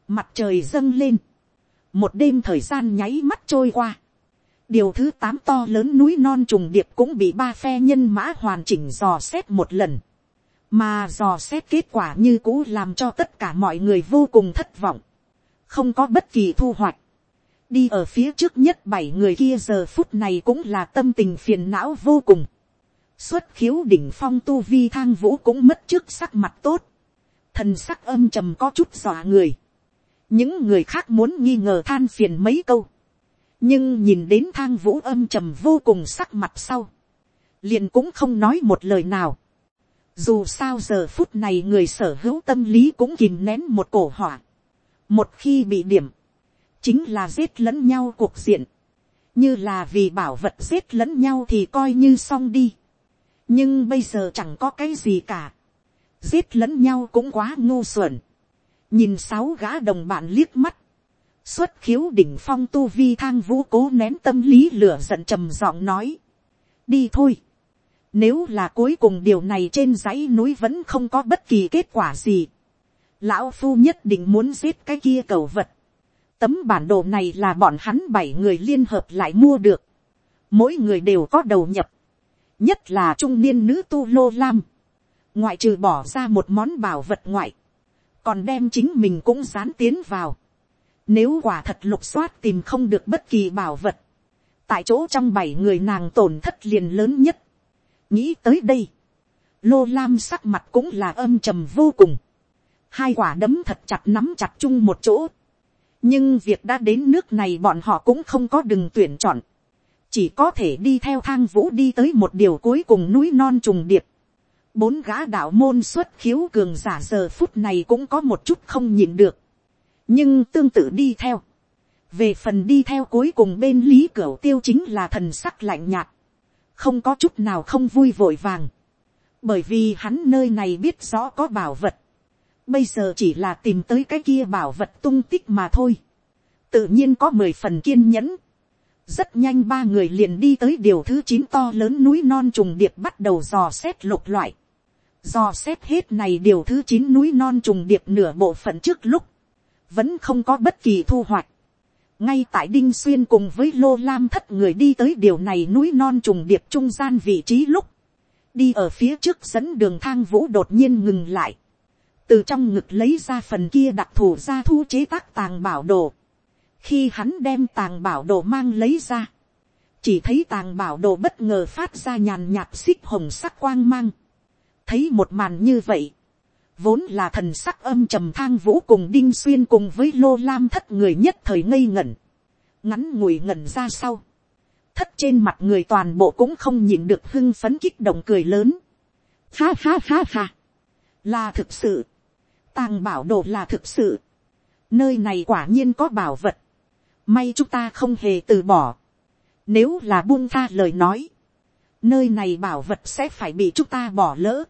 Mặt trời dâng lên. Một đêm thời gian nháy mắt trôi qua. Điều thứ tám to lớn núi non trùng điệp cũng bị ba phe nhân mã hoàn chỉnh dò xét một lần. Mà dò xét kết quả như cũ làm cho tất cả mọi người vô cùng thất vọng. Không có bất kỳ thu hoạch đi ở phía trước nhất bảy người kia giờ phút này cũng là tâm tình phiền não vô cùng. xuất khiếu đỉnh phong tu vi thang vũ cũng mất trước sắc mặt tốt thần sắc âm trầm có chút dọa người. những người khác muốn nghi ngờ than phiền mấy câu. nhưng nhìn đến thang vũ âm trầm vô cùng sắc mặt sau. liền cũng không nói một lời nào. dù sao giờ phút này người sở hữu tâm lý cũng kìm nén một cổ hỏa. một khi bị điểm chính là giết lẫn nhau cuộc diện, như là vì bảo vật giết lẫn nhau thì coi như xong đi. nhưng bây giờ chẳng có cái gì cả, giết lẫn nhau cũng quá ngu xuẩn, nhìn sáu gã đồng bạn liếc mắt, xuất khiếu đỉnh phong tu vi thang vũ cố nén tâm lý lửa giận trầm giọng nói. đi thôi. nếu là cuối cùng điều này trên dãy núi vẫn không có bất kỳ kết quả gì. lão phu nhất định muốn giết cái kia cầu vật. tấm bản đồ này là bọn hắn bảy người liên hợp lại mua được. mỗi người đều có đầu nhập. nhất là trung niên nữ tu lô lam ngoại trừ bỏ ra một món bảo vật ngoại. còn đem chính mình cũng dán tiến vào nếu quả thật lục soát tìm không được bất kỳ bảo vật. Tại chỗ trong bảy người nàng tổn thất liền lớn nhất. Nghĩ tới đây. Lô Lam sắc mặt cũng là âm trầm vô cùng. Hai quả đấm thật chặt nắm chặt chung một chỗ. Nhưng việc đã đến nước này bọn họ cũng không có đừng tuyển chọn. Chỉ có thể đi theo thang vũ đi tới một điều cuối cùng núi non trùng điệp. Bốn gã đạo môn xuất khiếu cường giả giờ phút này cũng có một chút không nhìn được. Nhưng tương tự đi theo. về phần đi theo cuối cùng bên lý cửa tiêu chính là thần sắc lạnh nhạt, không có chút nào không vui vội vàng, bởi vì hắn nơi này biết rõ có bảo vật, bây giờ chỉ là tìm tới cái kia bảo vật tung tích mà thôi, tự nhiên có mười phần kiên nhẫn, rất nhanh ba người liền đi tới điều thứ chín to lớn núi non trùng điệp bắt đầu dò xét lục loại do xét hết này điều thứ chín núi non trùng điệp nửa bộ phận trước lúc vẫn không có bất kỳ thu hoạch. ngay tại đinh xuyên cùng với lô lam thất người đi tới điều này núi non trùng điệp trung gian vị trí lúc, đi ở phía trước dẫn đường thang vũ đột nhiên ngừng lại, từ trong ngực lấy ra phần kia đặc thù ra thu chế tác tàng bảo đồ, khi hắn đem tàng bảo đồ mang lấy ra, chỉ thấy tàng bảo đồ bất ngờ phát ra nhàn nhạt xích hồng sắc quang mang, thấy một màn như vậy, vốn là thần sắc âm trầm thang vũ cùng đinh xuyên cùng với lô lam thất người nhất thời ngây ngẩn, ngắn ngủi ngẩn ra sau, thất trên mặt người toàn bộ cũng không nhìn được hưng phấn kích động cười lớn, ha ha ha ha, là thực sự, tàng bảo đồ là thực sự, nơi này quả nhiên có bảo vật, may chúng ta không hề từ bỏ, nếu là buông tha lời nói, nơi này bảo vật sẽ phải bị chúng ta bỏ lỡ,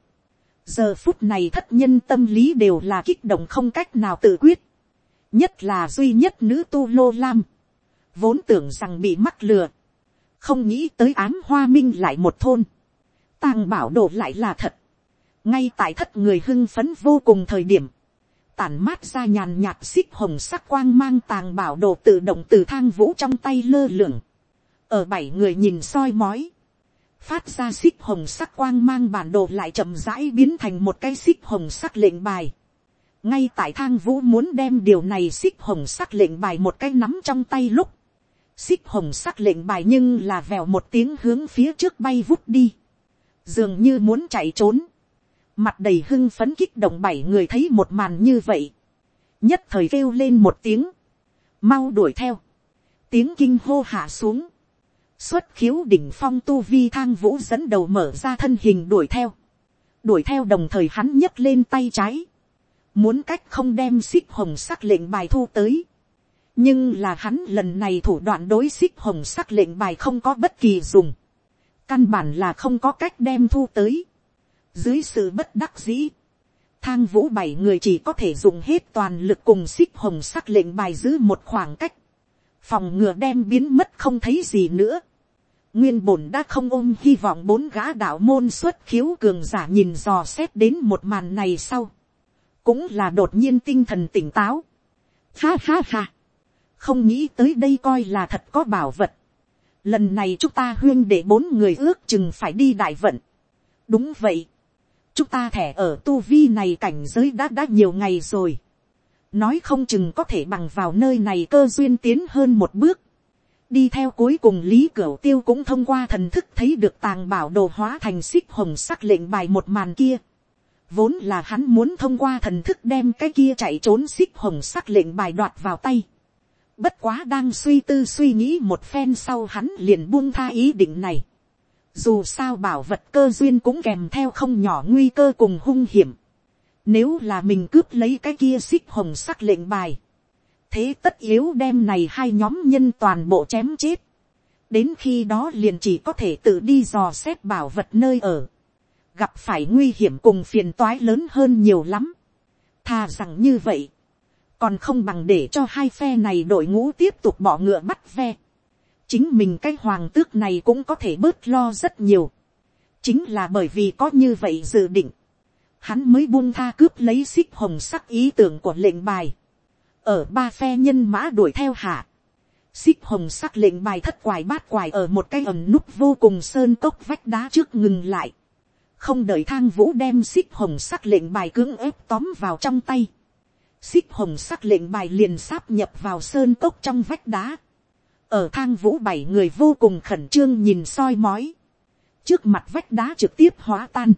giờ phút này thất nhân tâm lý đều là kích động không cách nào tự quyết, nhất là duy nhất nữ tu lô lam, vốn tưởng rằng bị mắc lừa, không nghĩ tới ám hoa minh lại một thôn, tàng bảo đồ lại là thật, ngay tại thất người hưng phấn vô cùng thời điểm, tản mát ra nhàn nhạt xích hồng sắc quang mang tàng bảo đồ tự động từ thang vũ trong tay lơ lửng, ở bảy người nhìn soi mói, phát ra xích hồng sắc quang mang bản đồ lại chậm rãi biến thành một cái xích hồng sắc lệnh bài. ngay tại thang vũ muốn đem điều này xích hồng sắc lệnh bài một cái nắm trong tay lúc, xích hồng sắc lệnh bài nhưng là vèo một tiếng hướng phía trước bay vút đi, dường như muốn chạy trốn, mặt đầy hưng phấn kích động bảy người thấy một màn như vậy, nhất thời kêu lên một tiếng, mau đuổi theo, tiếng kinh hô hạ xuống, xuất khiếu đỉnh phong tu vi thang vũ dẫn đầu mở ra thân hình đuổi theo. đuổi theo đồng thời hắn nhấc lên tay trái. muốn cách không đem xích hồng sắc lệnh bài thu tới. nhưng là hắn lần này thủ đoạn đối xích hồng sắc lệnh bài không có bất kỳ dùng. căn bản là không có cách đem thu tới. dưới sự bất đắc dĩ, thang vũ bảy người chỉ có thể dùng hết toàn lực cùng xích hồng sắc lệnh bài giữ một khoảng cách phòng ngừa đem biến mất không thấy gì nữa. Nguyên bổn đã không ôm hy vọng bốn gã đạo môn xuất khiếu cường giả nhìn dò xét đến một màn này sau. Cũng là đột nhiên tinh thần tỉnh táo. Ha ha ha. Không nghĩ tới đây coi là thật có bảo vật. Lần này chúng ta huyên để bốn người ước chừng phải đi đại vận. Đúng vậy. Chúng ta thẻ ở tu vi này cảnh giới đã đã nhiều ngày rồi nói không chừng có thể bằng vào nơi này cơ duyên tiến hơn một bước. đi theo cuối cùng lý cửu tiêu cũng thông qua thần thức thấy được tàng bảo đồ hóa thành xích hồng sắc lệnh bài một màn kia. vốn là hắn muốn thông qua thần thức đem cái kia chạy trốn xích hồng sắc lệnh bài đoạt vào tay. bất quá đang suy tư suy nghĩ một phen sau hắn liền buông tha ý định này. dù sao bảo vật cơ duyên cũng kèm theo không nhỏ nguy cơ cùng hung hiểm nếu là mình cướp lấy cái kia xích hồng sắc lệnh bài. Thế tất yếu đem này hai nhóm nhân toàn bộ chém chết. Đến khi đó liền chỉ có thể tự đi dò xét bảo vật nơi ở. Gặp phải nguy hiểm cùng phiền toái lớn hơn nhiều lắm. Thà rằng như vậy. còn không bằng để cho hai phe này đội ngũ tiếp tục bỏ ngựa bắt ve. chính mình cái hoàng tước này cũng có thể bớt lo rất nhiều. chính là bởi vì có như vậy dự định hắn mới buông tha cướp lấy xích hồng sắc ý tưởng của lệnh bài. ở ba phe nhân mã đuổi theo hạ. xích hồng sắc lệnh bài thất quài bát quài ở một cái ẩm núp vô cùng sơn cốc vách đá trước ngừng lại. không đợi thang vũ đem xích hồng sắc lệnh bài cưỡng ép tóm vào trong tay xích hồng sắc lệnh bài liền sáp nhập vào sơn cốc trong vách đá. ở thang vũ bảy người vô cùng khẩn trương nhìn soi mói. trước mặt vách đá trực tiếp hóa tan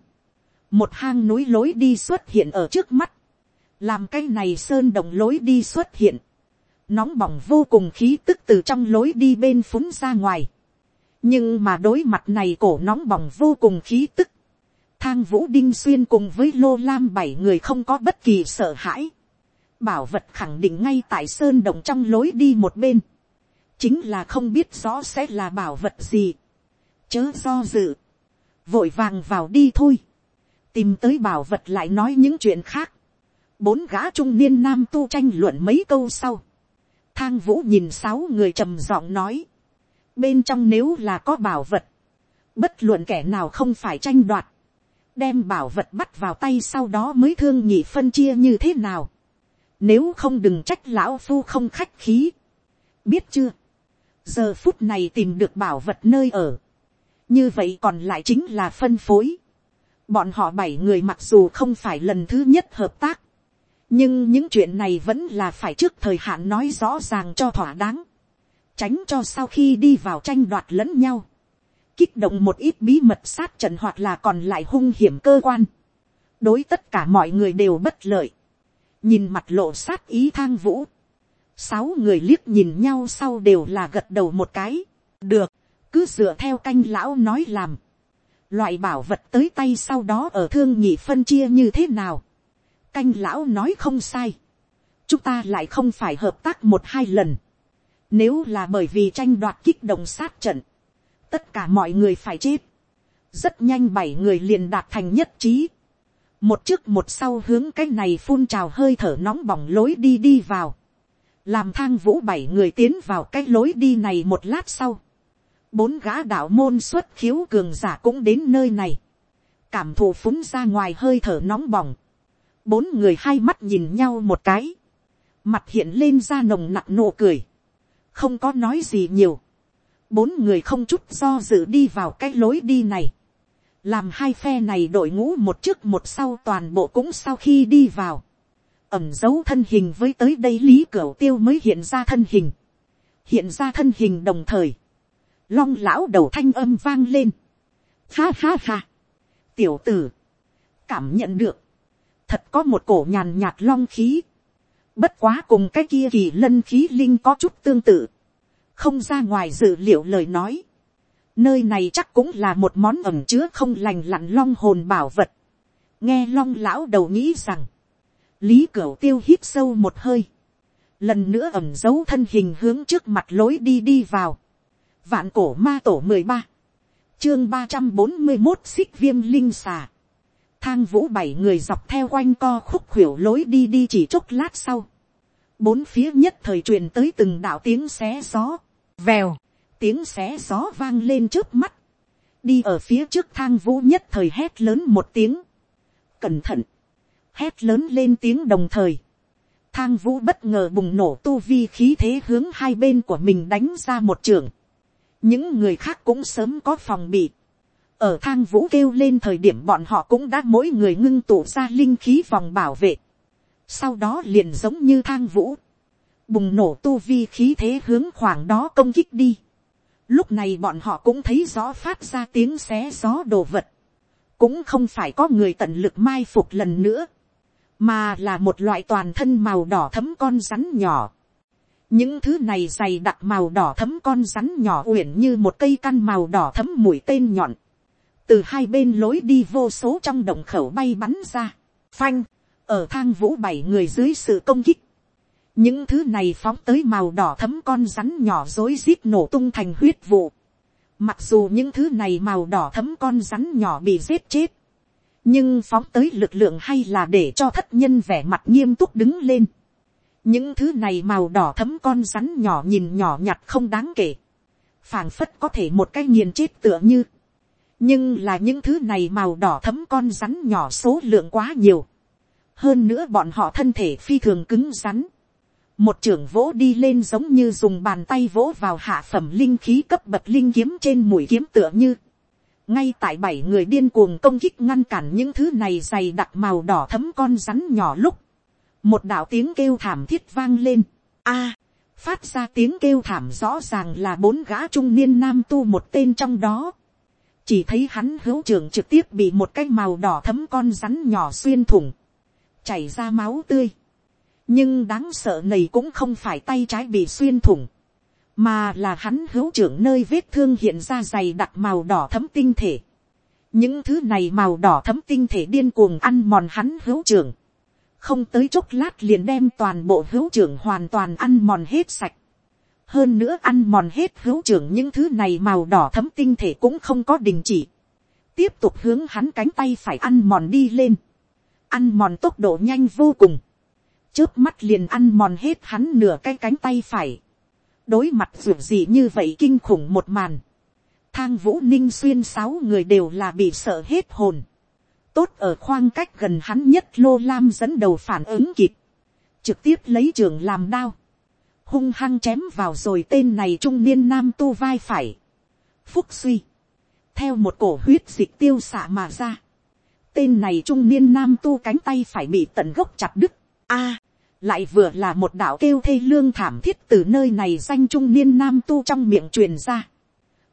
một hang núi lối đi xuất hiện ở trước mắt. làm cái này sơn đồng lối đi xuất hiện. nóng bỏng vô cùng khí tức từ trong lối đi bên phúng ra ngoài. nhưng mà đối mặt này cổ nóng bỏng vô cùng khí tức. thang vũ đinh xuyên cùng với lô lam bảy người không có bất kỳ sợ hãi bảo vật khẳng định ngay tại sơn động trong lối đi một bên, chính là không biết rõ sẽ là bảo vật gì, chớ do dự, vội vàng vào đi thôi, tìm tới bảo vật lại nói những chuyện khác, bốn gã trung niên nam tu tranh luận mấy câu sau, thang vũ nhìn sáu người trầm giọng nói, bên trong nếu là có bảo vật, bất luận kẻ nào không phải tranh đoạt, đem bảo vật bắt vào tay sau đó mới thương nhị phân chia như thế nào. Nếu không đừng trách lão phu không khách khí. Biết chưa? Giờ phút này tìm được bảo vật nơi ở. Như vậy còn lại chính là phân phối. Bọn họ bảy người mặc dù không phải lần thứ nhất hợp tác. Nhưng những chuyện này vẫn là phải trước thời hạn nói rõ ràng cho thỏa đáng. Tránh cho sau khi đi vào tranh đoạt lẫn nhau. Kích động một ít bí mật sát trận hoặc là còn lại hung hiểm cơ quan. Đối tất cả mọi người đều bất lợi nhìn mặt lộ sát ý thang vũ, sáu người liếc nhìn nhau sau đều là gật đầu một cái, được, cứ dựa theo canh lão nói làm, loại bảo vật tới tay sau đó ở thương nhị phân chia như thế nào, canh lão nói không sai, chúng ta lại không phải hợp tác một hai lần, nếu là bởi vì tranh đoạt kích động sát trận, tất cả mọi người phải chết, rất nhanh bảy người liền đạt thành nhất trí, một trước một sau hướng cái này phun trào hơi thở nóng bỏng lối đi đi vào, làm thang vũ bảy người tiến vào cái lối đi này một lát sau, bốn gã đạo môn xuất khiếu cường giả cũng đến nơi này, cảm thụ phúng ra ngoài hơi thở nóng bỏng, bốn người hai mắt nhìn nhau một cái, mặt hiện lên ra nồng nặc nụ cười, không có nói gì nhiều, bốn người không chút do dự đi vào cái lối đi này, làm hai phe này đội ngũ một trước một sau toàn bộ cũng sau khi đi vào, ẩm dấu thân hình với tới đây lý cửa tiêu mới hiện ra thân hình, hiện ra thân hình đồng thời, long lão đầu thanh âm vang lên, ha ha ha, tiểu tử, cảm nhận được, thật có một cổ nhàn nhạt long khí, bất quá cùng cái kia kỳ lân khí linh có chút tương tự, không ra ngoài dự liệu lời nói, Nơi này chắc cũng là một món ẩm chứa không lành lặn long hồn bảo vật. Nghe long lão đầu nghĩ rằng. Lý Cửu tiêu hít sâu một hơi. Lần nữa ẩm giấu thân hình hướng trước mặt lối đi đi vào. Vạn cổ ma tổ mười ba. Chương ba trăm bốn mươi một xích viêm linh xà. Thang vũ bảy người dọc theo quanh co khúc khuỷu lối đi đi chỉ chốc lát sau. Bốn phía nhất thời truyền tới từng đạo tiếng xé gió. Vèo. Tiếng xé gió vang lên trước mắt, đi ở phía trước thang vũ nhất thời hét lớn một tiếng, cẩn thận, hét lớn lên tiếng đồng thời, thang vũ bất ngờ bùng nổ tu vi khí thế hướng hai bên của mình đánh ra một trường, những người khác cũng sớm có phòng bị, ở thang vũ kêu lên thời điểm bọn họ cũng đã mỗi người ngưng tụ ra linh khí vòng bảo vệ, sau đó liền giống như thang vũ, bùng nổ tu vi khí thế hướng khoảng đó công kích đi, Lúc này bọn họ cũng thấy rõ phát ra tiếng xé gió đồ vật. Cũng không phải có người tận lực mai phục lần nữa. Mà là một loại toàn thân màu đỏ thấm con rắn nhỏ. Những thứ này dày đặc màu đỏ thấm con rắn nhỏ uyển như một cây căn màu đỏ thấm mũi tên nhọn. Từ hai bên lối đi vô số trong đồng khẩu bay bắn ra. Phanh, ở thang vũ bảy người dưới sự công kích những thứ này phóng tới màu đỏ thấm con rắn nhỏ dối rít nổ tung thành huyết vụ. Mặc dù những thứ này màu đỏ thấm con rắn nhỏ bị giết chết. Nhưng phóng tới lực lượng hay là để cho thất nhân vẻ mặt nghiêm túc đứng lên những thứ này màu đỏ thấm con rắn nhỏ nhìn nhỏ nhặt không đáng kể, phảng phất có thể một cái nghiền chết tựa như, nhưng là những thứ này màu đỏ thấm con rắn nhỏ số lượng quá nhiều, hơn nữa bọn họ thân thể phi thường cứng rắn, một trưởng vỗ đi lên giống như dùng bàn tay vỗ vào hạ phẩm linh khí cấp bậc linh kiếm trên mũi kiếm tựa như, ngay tại bảy người điên cuồng công kích ngăn cản những thứ này dày đặc màu đỏ thấm con rắn nhỏ lúc, một đạo tiếng kêu thảm thiết vang lên, a, phát ra tiếng kêu thảm rõ ràng là bốn gã trung niên nam tu một tên trong đó, chỉ thấy hắn hữu trưởng trực tiếp bị một cái màu đỏ thấm con rắn nhỏ xuyên thủng, chảy ra máu tươi, nhưng đáng sợ này cũng không phải tay trái bị xuyên thủng, mà là hắn hữu trưởng nơi vết thương hiện ra dày đặc màu đỏ thấm tinh thể. những thứ này màu đỏ thấm tinh thể điên cuồng ăn mòn hắn hữu trưởng, không tới chốc lát liền đem toàn bộ hữu trưởng hoàn toàn ăn mòn hết sạch. hơn nữa ăn mòn hết hữu trưởng những thứ này màu đỏ thấm tinh thể cũng không có đình chỉ. tiếp tục hướng hắn cánh tay phải ăn mòn đi lên. ăn mòn tốc độ nhanh vô cùng. trước mắt liền ăn mòn hết hắn nửa cái cánh tay phải. đối mặt dù gì như vậy kinh khủng một màn. thang vũ ninh xuyên sáu người đều là bị sợ hết hồn tốt ở khoang cách gần hắn nhất lô lam dẫn đầu phản ứng kịp, trực tiếp lấy trường làm đao, hung hăng chém vào rồi tên này trung niên nam tu vai phải, phúc suy, theo một cổ huyết dịch tiêu xạ mà ra, tên này trung niên nam tu cánh tay phải bị tận gốc chặt đứt, a, lại vừa là một đạo kêu thê lương thảm thiết từ nơi này danh trung niên nam tu trong miệng truyền ra.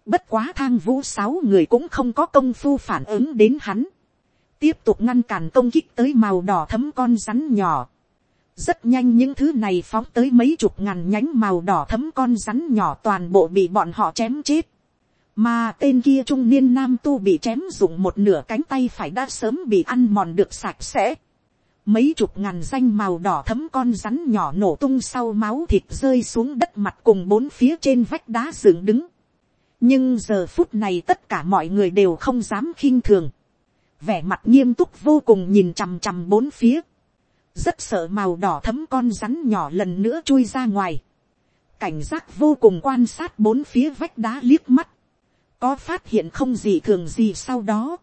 Bất quá thang vũ sáu người cũng không có công phu phản ứng đến hắn tiếp tục ngăn cản công kích tới màu đỏ thấm con rắn nhỏ. rất nhanh những thứ này phóng tới mấy chục ngàn nhánh màu đỏ thấm con rắn nhỏ toàn bộ bị bọn họ chém chết. mà tên kia trung niên nam tu bị chém dụng một nửa cánh tay phải đã sớm bị ăn mòn được sạch sẽ. mấy chục ngàn danh màu đỏ thấm con rắn nhỏ nổ tung sau máu thịt rơi xuống đất mặt cùng bốn phía trên vách đá dựng đứng. nhưng giờ phút này tất cả mọi người đều không dám khinh thường vẻ mặt nghiêm túc vô cùng nhìn chằm chằm bốn phía, rất sợ màu đỏ thấm con rắn nhỏ lần nữa chui ra ngoài, cảnh giác vô cùng quan sát bốn phía vách đá liếc mắt, có phát hiện không gì thường gì sau đó,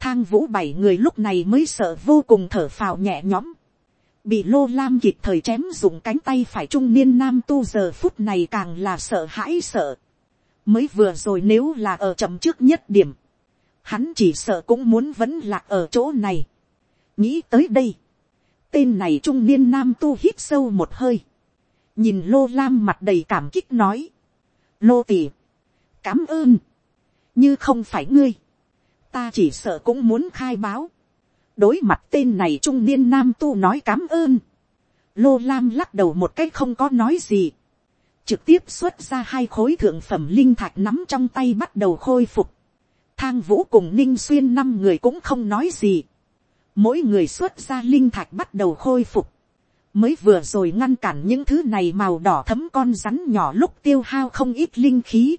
thang vũ bảy người lúc này mới sợ vô cùng thở phào nhẹ nhõm, bị lô lam kịp thời chém dùng cánh tay phải trung niên nam tu giờ phút này càng là sợ hãi sợ, mới vừa rồi nếu là ở chậm trước nhất điểm, hắn chỉ sợ cũng muốn vẫn lạc ở chỗ này. nghĩ tới đây, tên này trung niên nam tu hít sâu một hơi, nhìn lô lam mặt đầy cảm kích nói, lô tỉ, cảm ơn, như không phải ngươi, ta chỉ sợ cũng muốn khai báo, đối mặt tên này trung niên nam tu nói cảm ơn, lô lam lắc đầu một cách không có nói gì, trực tiếp xuất ra hai khối thượng phẩm linh thạch nắm trong tay bắt đầu khôi phục, thang vũ cùng ninh xuyên năm người cũng không nói gì. mỗi người xuất ra linh thạch bắt đầu khôi phục. mới vừa rồi ngăn cản những thứ này màu đỏ thấm con rắn nhỏ lúc tiêu hao không ít linh khí.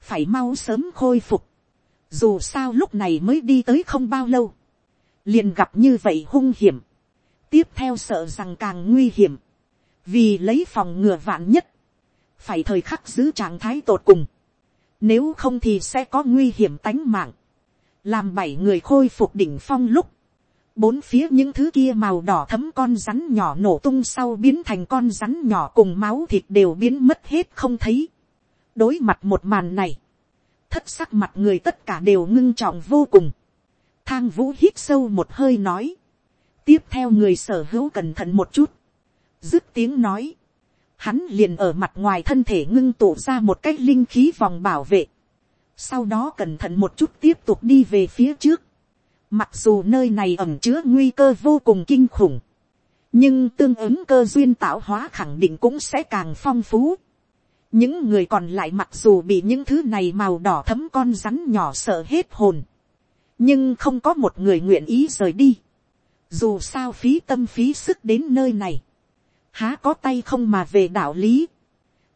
phải mau sớm khôi phục. dù sao lúc này mới đi tới không bao lâu. liền gặp như vậy hung hiểm. tiếp theo sợ rằng càng nguy hiểm. vì lấy phòng ngừa vạn nhất. phải thời khắc giữ trạng thái tột cùng nếu không thì sẽ có nguy hiểm tánh mạng. Làm bảy người khôi phục đỉnh phong lúc. Bốn phía những thứ kia màu đỏ thấm con rắn nhỏ nổ tung sau biến thành con rắn nhỏ cùng máu thịt đều biến mất hết không thấy. Đối mặt một màn này. Thất sắc mặt người tất cả đều ngưng trọng vô cùng. Thang vũ hít sâu một hơi nói. Tiếp theo người sở hữu cẩn thận một chút. Dứt tiếng nói hắn liền ở mặt ngoài thân thể ngưng tụ ra một cái linh khí vòng bảo vệ. Sau đó cẩn thận một chút tiếp tục đi về phía trước. Mặc dù nơi này ẩm chứa nguy cơ vô cùng kinh khủng. Nhưng tương ứng cơ duyên tạo hóa khẳng định cũng sẽ càng phong phú. Những người còn lại mặc dù bị những thứ này màu đỏ thấm con rắn nhỏ sợ hết hồn. Nhưng không có một người nguyện ý rời đi. Dù sao phí tâm phí sức đến nơi này há có tay không mà về đạo lý.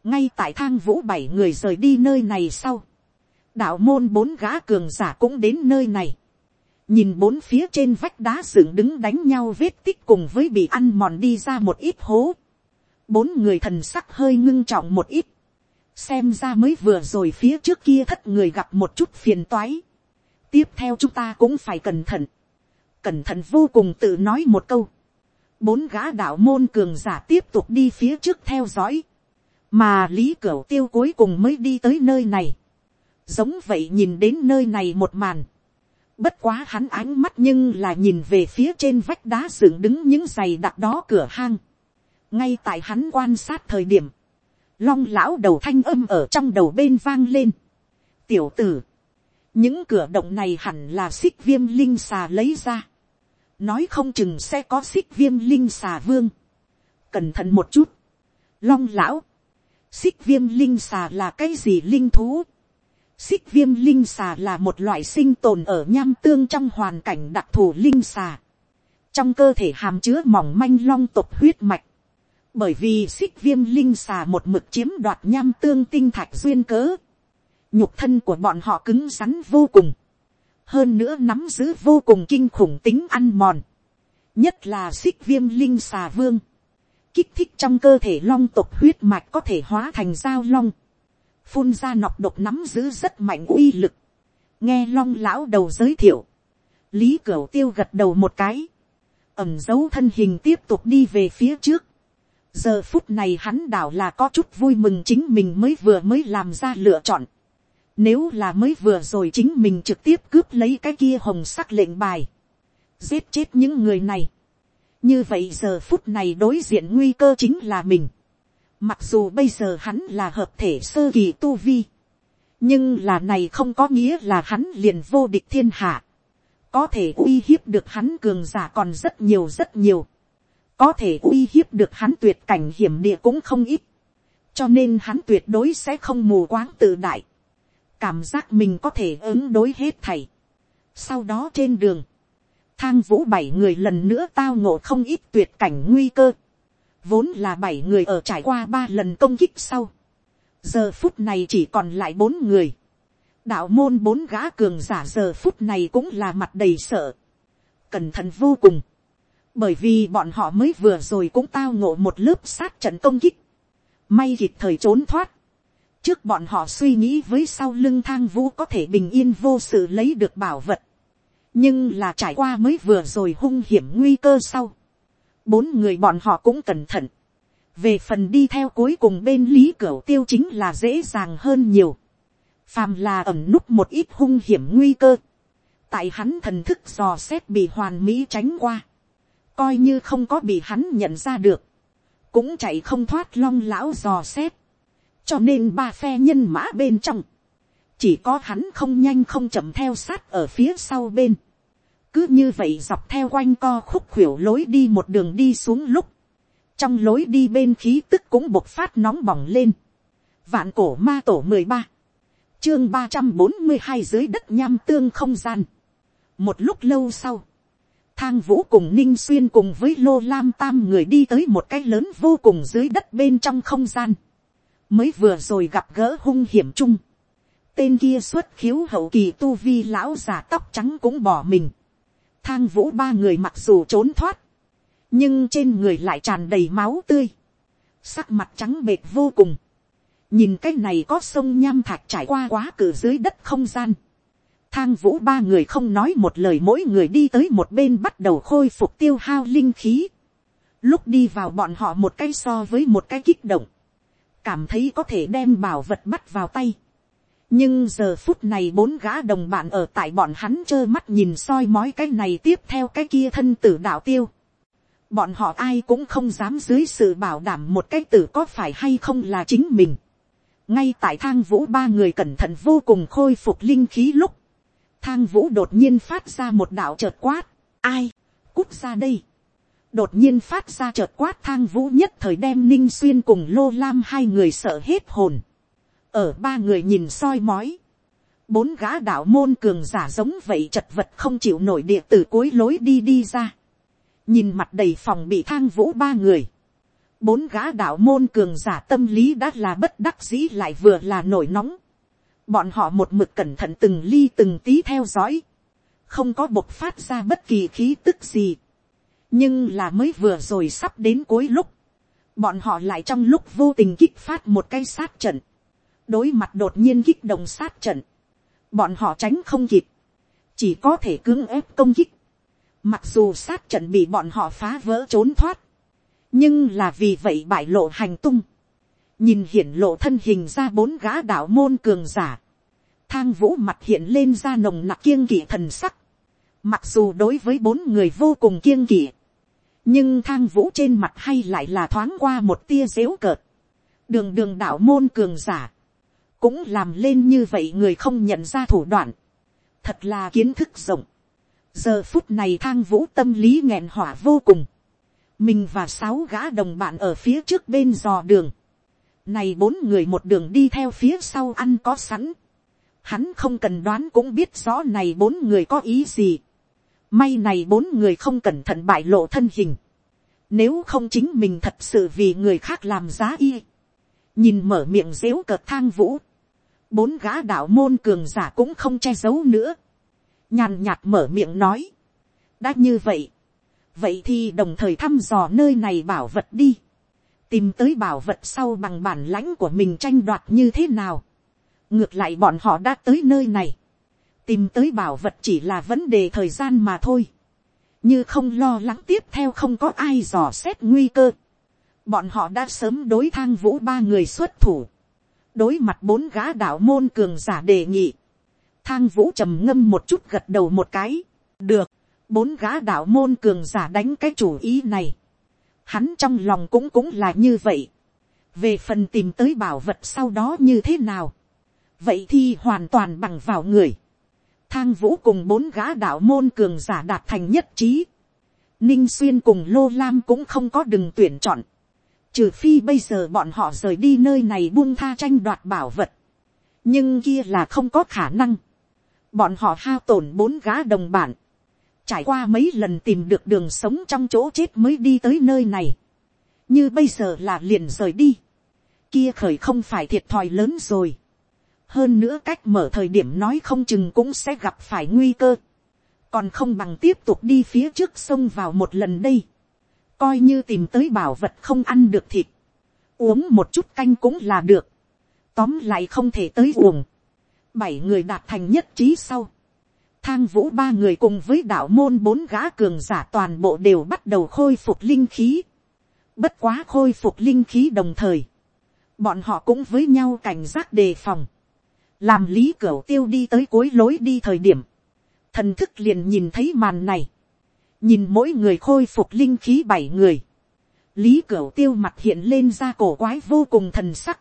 ngay tại thang vũ bảy người rời đi nơi này sau, đạo môn bốn gã cường giả cũng đến nơi này. nhìn bốn phía trên vách đá sưởng đứng đánh nhau vết tích cùng với bị ăn mòn đi ra một ít hố. bốn người thần sắc hơi ngưng trọng một ít, xem ra mới vừa rồi phía trước kia thất người gặp một chút phiền toái, tiếp theo chúng ta cũng phải cẩn thận, cẩn thận vô cùng tự nói một câu, bốn gã đạo môn cường giả tiếp tục đi phía trước theo dõi, mà lý cửu tiêu cuối cùng mới đi tới nơi này, giống vậy nhìn đến nơi này một màn, bất quá hắn ánh mắt nhưng là nhìn về phía trên vách đá dựng đứng những giày đặc đó cửa hang, ngay tại hắn quan sát thời điểm, long lão đầu thanh âm ở trong đầu bên vang lên, tiểu tử, những cửa động này hẳn là xích viêm linh xà lấy ra, nói không chừng sẽ có xích viêm linh xà vương, cẩn thận một chút, long lão, xích viêm linh xà là cái gì linh thú, xích viêm linh xà là một loại sinh tồn ở nham tương trong hoàn cảnh đặc thù linh xà, trong cơ thể hàm chứa mỏng manh long tục huyết mạch, bởi vì xích viêm linh xà một mực chiếm đoạt nham tương tinh thạch duyên cớ, nhục thân của bọn họ cứng rắn vô cùng, hơn nữa nắm giữ vô cùng kinh khủng tính ăn mòn, nhất là xích viêm linh xà vương, kích thích trong cơ thể long tục huyết mạch có thể hóa thành dao long, phun ra nọc độc nắm giữ rất mạnh uy lực, nghe long lão đầu giới thiệu, lý cửu tiêu gật đầu một cái, ẩm dấu thân hình tiếp tục đi về phía trước, giờ phút này hắn đảo là có chút vui mừng chính mình mới vừa mới làm ra lựa chọn, nếu là mới vừa rồi chính mình trực tiếp cướp lấy cái kia hồng sắc lệnh bài. Giết chết những người này. Như vậy giờ phút này đối diện nguy cơ chính là mình. Mặc dù bây giờ hắn là hợp thể sơ kỳ tu vi. Nhưng là này không có nghĩa là hắn liền vô địch thiên hạ. Có thể uy hiếp được hắn cường giả còn rất nhiều rất nhiều. Có thể uy hiếp được hắn tuyệt cảnh hiểm địa cũng không ít. Cho nên hắn tuyệt đối sẽ không mù quáng tự đại cảm giác mình có thể ứng đối hết thầy. Sau đó trên đường, thang vũ bảy người lần nữa tao ngộ không ít tuyệt cảnh nguy cơ. Vốn là bảy người ở trải qua ba lần công kích sau. Giờ phút này chỉ còn lại bốn người. Đạo môn bốn gã cường giả giờ phút này cũng là mặt đầy sợ. Cẩn thận vô cùng. Bởi vì bọn họ mới vừa rồi cũng tao ngộ một lớp sát trận công kích. May kịp thời trốn thoát trước bọn họ suy nghĩ với sau lưng thang vũ có thể bình yên vô sự lấy được bảo vật. nhưng là trải qua mới vừa rồi hung hiểm nguy cơ sau. bốn người bọn họ cũng cẩn thận. về phần đi theo cuối cùng bên lý cửa tiêu chính là dễ dàng hơn nhiều. phàm là ẩm núp một ít hung hiểm nguy cơ. tại hắn thần thức dò xét bị hoàn mỹ tránh qua. coi như không có bị hắn nhận ra được. cũng chạy không thoát long lão dò xét cho nên ba phe nhân mã bên trong, chỉ có hắn không nhanh không chậm theo sát ở phía sau bên. cứ như vậy dọc theo quanh co khúc khuỷu lối đi một đường đi xuống lúc, trong lối đi bên khí tức cũng bộc phát nóng bỏng lên. vạn cổ ma tổ mười ba, chương ba trăm bốn mươi hai dưới đất nham tương không gian. một lúc lâu sau, thang vũ cùng ninh xuyên cùng với lô lam tam người đi tới một cái lớn vô cùng dưới đất bên trong không gian mới vừa rồi gặp gỡ hung hiểm chung, tên kia xuất khiếu hậu kỳ tu vi lão già tóc trắng cũng bỏ mình, thang vũ ba người mặc dù trốn thoát, nhưng trên người lại tràn đầy máu tươi, sắc mặt trắng bệt vô cùng, nhìn cái này có sông nham thạch trải qua quá cử dưới đất không gian, thang vũ ba người không nói một lời mỗi người đi tới một bên bắt đầu khôi phục tiêu hao linh khí, lúc đi vào bọn họ một cái so với một cái kích động, cảm thấy có thể đem bảo vật bắt vào tay. nhưng giờ phút này bốn gã đồng bạn ở tại bọn hắn trơ mắt nhìn soi mói cái này tiếp theo cái kia thân tử đạo tiêu. bọn họ ai cũng không dám dưới sự bảo đảm một cái tử có phải hay không là chính mình. ngay tại thang vũ ba người cẩn thận vô cùng khôi phục linh khí lúc, thang vũ đột nhiên phát ra một đạo chợt quát, ai, cút ra đây đột nhiên phát ra chợt quát thang vũ nhất thời đem ninh xuyên cùng lô lam hai người sợ hết hồn. ở ba người nhìn soi mói. bốn gã đạo môn cường giả giống vậy chật vật không chịu nổi địa từ cuối lối đi đi ra. nhìn mặt đầy phòng bị thang vũ ba người. bốn gã đạo môn cường giả tâm lý đã là bất đắc dĩ lại vừa là nổi nóng. bọn họ một mực cẩn thận từng ly từng tí theo dõi. không có bộc phát ra bất kỳ khí tức gì nhưng là mới vừa rồi sắp đến cuối lúc, bọn họ lại trong lúc vô tình kích phát một cái sát trận, đối mặt đột nhiên kích động sát trận, bọn họ tránh không kịp, chỉ có thể cưỡng ép công kích, mặc dù sát trận bị bọn họ phá vỡ trốn thoát, nhưng là vì vậy bại lộ hành tung, nhìn hiển lộ thân hình ra bốn gã đạo môn cường giả, thang vũ mặt hiện lên ra nồng nặc kiêng kỵ thần sắc, mặc dù đối với bốn người vô cùng kiêng kỵ, nhưng thang vũ trên mặt hay lại là thoáng qua một tia dếu cợt, đường đường đạo môn cường giả, cũng làm lên như vậy người không nhận ra thủ đoạn, thật là kiến thức rộng, giờ phút này thang vũ tâm lý nghẹn hỏa vô cùng, mình và sáu gã đồng bạn ở phía trước bên dò đường, này bốn người một đường đi theo phía sau ăn có sẵn, hắn không cần đoán cũng biết rõ này bốn người có ý gì, may này bốn người không cẩn thận bại lộ thân hình, nếu không chính mình thật sự vì người khác làm giá y, nhìn mở miệng dễu cợt thang vũ, bốn gã đạo môn cường giả cũng không che giấu nữa, nhàn nhạt mở miệng nói, đã như vậy, vậy thì đồng thời thăm dò nơi này bảo vật đi, tìm tới bảo vật sau bằng bản lãnh của mình tranh đoạt như thế nào, ngược lại bọn họ đã tới nơi này, tìm tới bảo vật chỉ là vấn đề thời gian mà thôi, như không lo lắng tiếp theo không có ai dò xét nguy cơ, bọn họ đã sớm đối thang vũ ba người xuất thủ, đối mặt bốn gã đạo môn cường giả đề nghị, thang vũ trầm ngâm một chút gật đầu một cái, được, bốn gã đạo môn cường giả đánh cái chủ ý này, hắn trong lòng cũng cũng là như vậy, về phần tìm tới bảo vật sau đó như thế nào, vậy thì hoàn toàn bằng vào người, thang vũ cùng bốn gã đạo môn cường giả đạt thành nhất trí, ninh xuyên cùng lô lam cũng không có đừng tuyển chọn, trừ phi bây giờ bọn họ rời đi nơi này buông tha tranh đoạt bảo vật, nhưng kia là không có khả năng, bọn họ hao tổn bốn gã đồng bản, trải qua mấy lần tìm được đường sống trong chỗ chết mới đi tới nơi này, như bây giờ là liền rời đi, kia khởi không phải thiệt thòi lớn rồi, hơn nữa cách mở thời điểm nói không chừng cũng sẽ gặp phải nguy cơ, còn không bằng tiếp tục đi phía trước sông vào một lần đây, coi như tìm tới bảo vật không ăn được thịt, uống một chút canh cũng là được, tóm lại không thể tới uống, bảy người đạt thành nhất trí sau, thang vũ ba người cùng với đạo môn bốn gã cường giả toàn bộ đều bắt đầu khôi phục linh khí, bất quá khôi phục linh khí đồng thời, bọn họ cũng với nhau cảnh giác đề phòng, làm lý cửa tiêu đi tới cuối lối đi thời điểm, thần thức liền nhìn thấy màn này, nhìn mỗi người khôi phục linh khí bảy người, lý cửa tiêu mặt hiện lên ra cổ quái vô cùng thần sắc,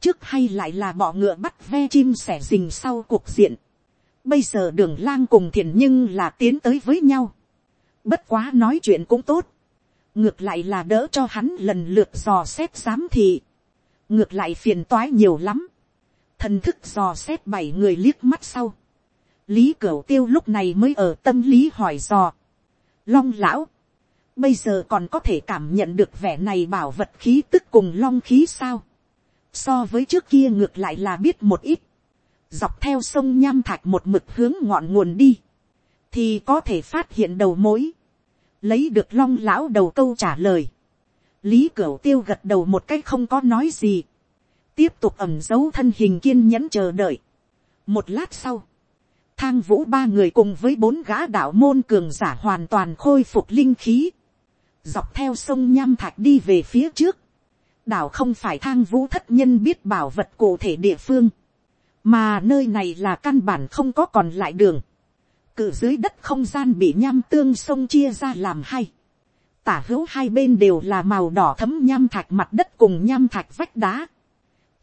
trước hay lại là bọ ngựa bắt ve chim sẻ rình sau cuộc diện, bây giờ đường lang cùng thiền nhưng là tiến tới với nhau, bất quá nói chuyện cũng tốt, ngược lại là đỡ cho hắn lần lượt dò xét giám thị, ngược lại phiền toái nhiều lắm, thần thức dò xét bảy người liếc mắt sau, lý cửu tiêu lúc này mới ở tâm lý hỏi dò, long lão, bây giờ còn có thể cảm nhận được vẻ này bảo vật khí tức cùng long khí sao, so với trước kia ngược lại là biết một ít, dọc theo sông nham thạch một mực hướng ngọn nguồn đi, thì có thể phát hiện đầu mối, lấy được long lão đầu câu trả lời, lý cửu tiêu gật đầu một cách không có nói gì, tiếp tục ẩm giấu thân hình kiên nhẫn chờ đợi. một lát sau, thang vũ ba người cùng với bốn gã đạo môn cường giả hoàn toàn khôi phục linh khí, dọc theo sông nham thạch đi về phía trước, đảo không phải thang vũ thất nhân biết bảo vật cụ thể địa phương, mà nơi này là căn bản không có còn lại đường, cự dưới đất không gian bị nham tương sông chia ra làm hai, tả hữu hai bên đều là màu đỏ thấm nham thạch mặt đất cùng nham thạch vách đá,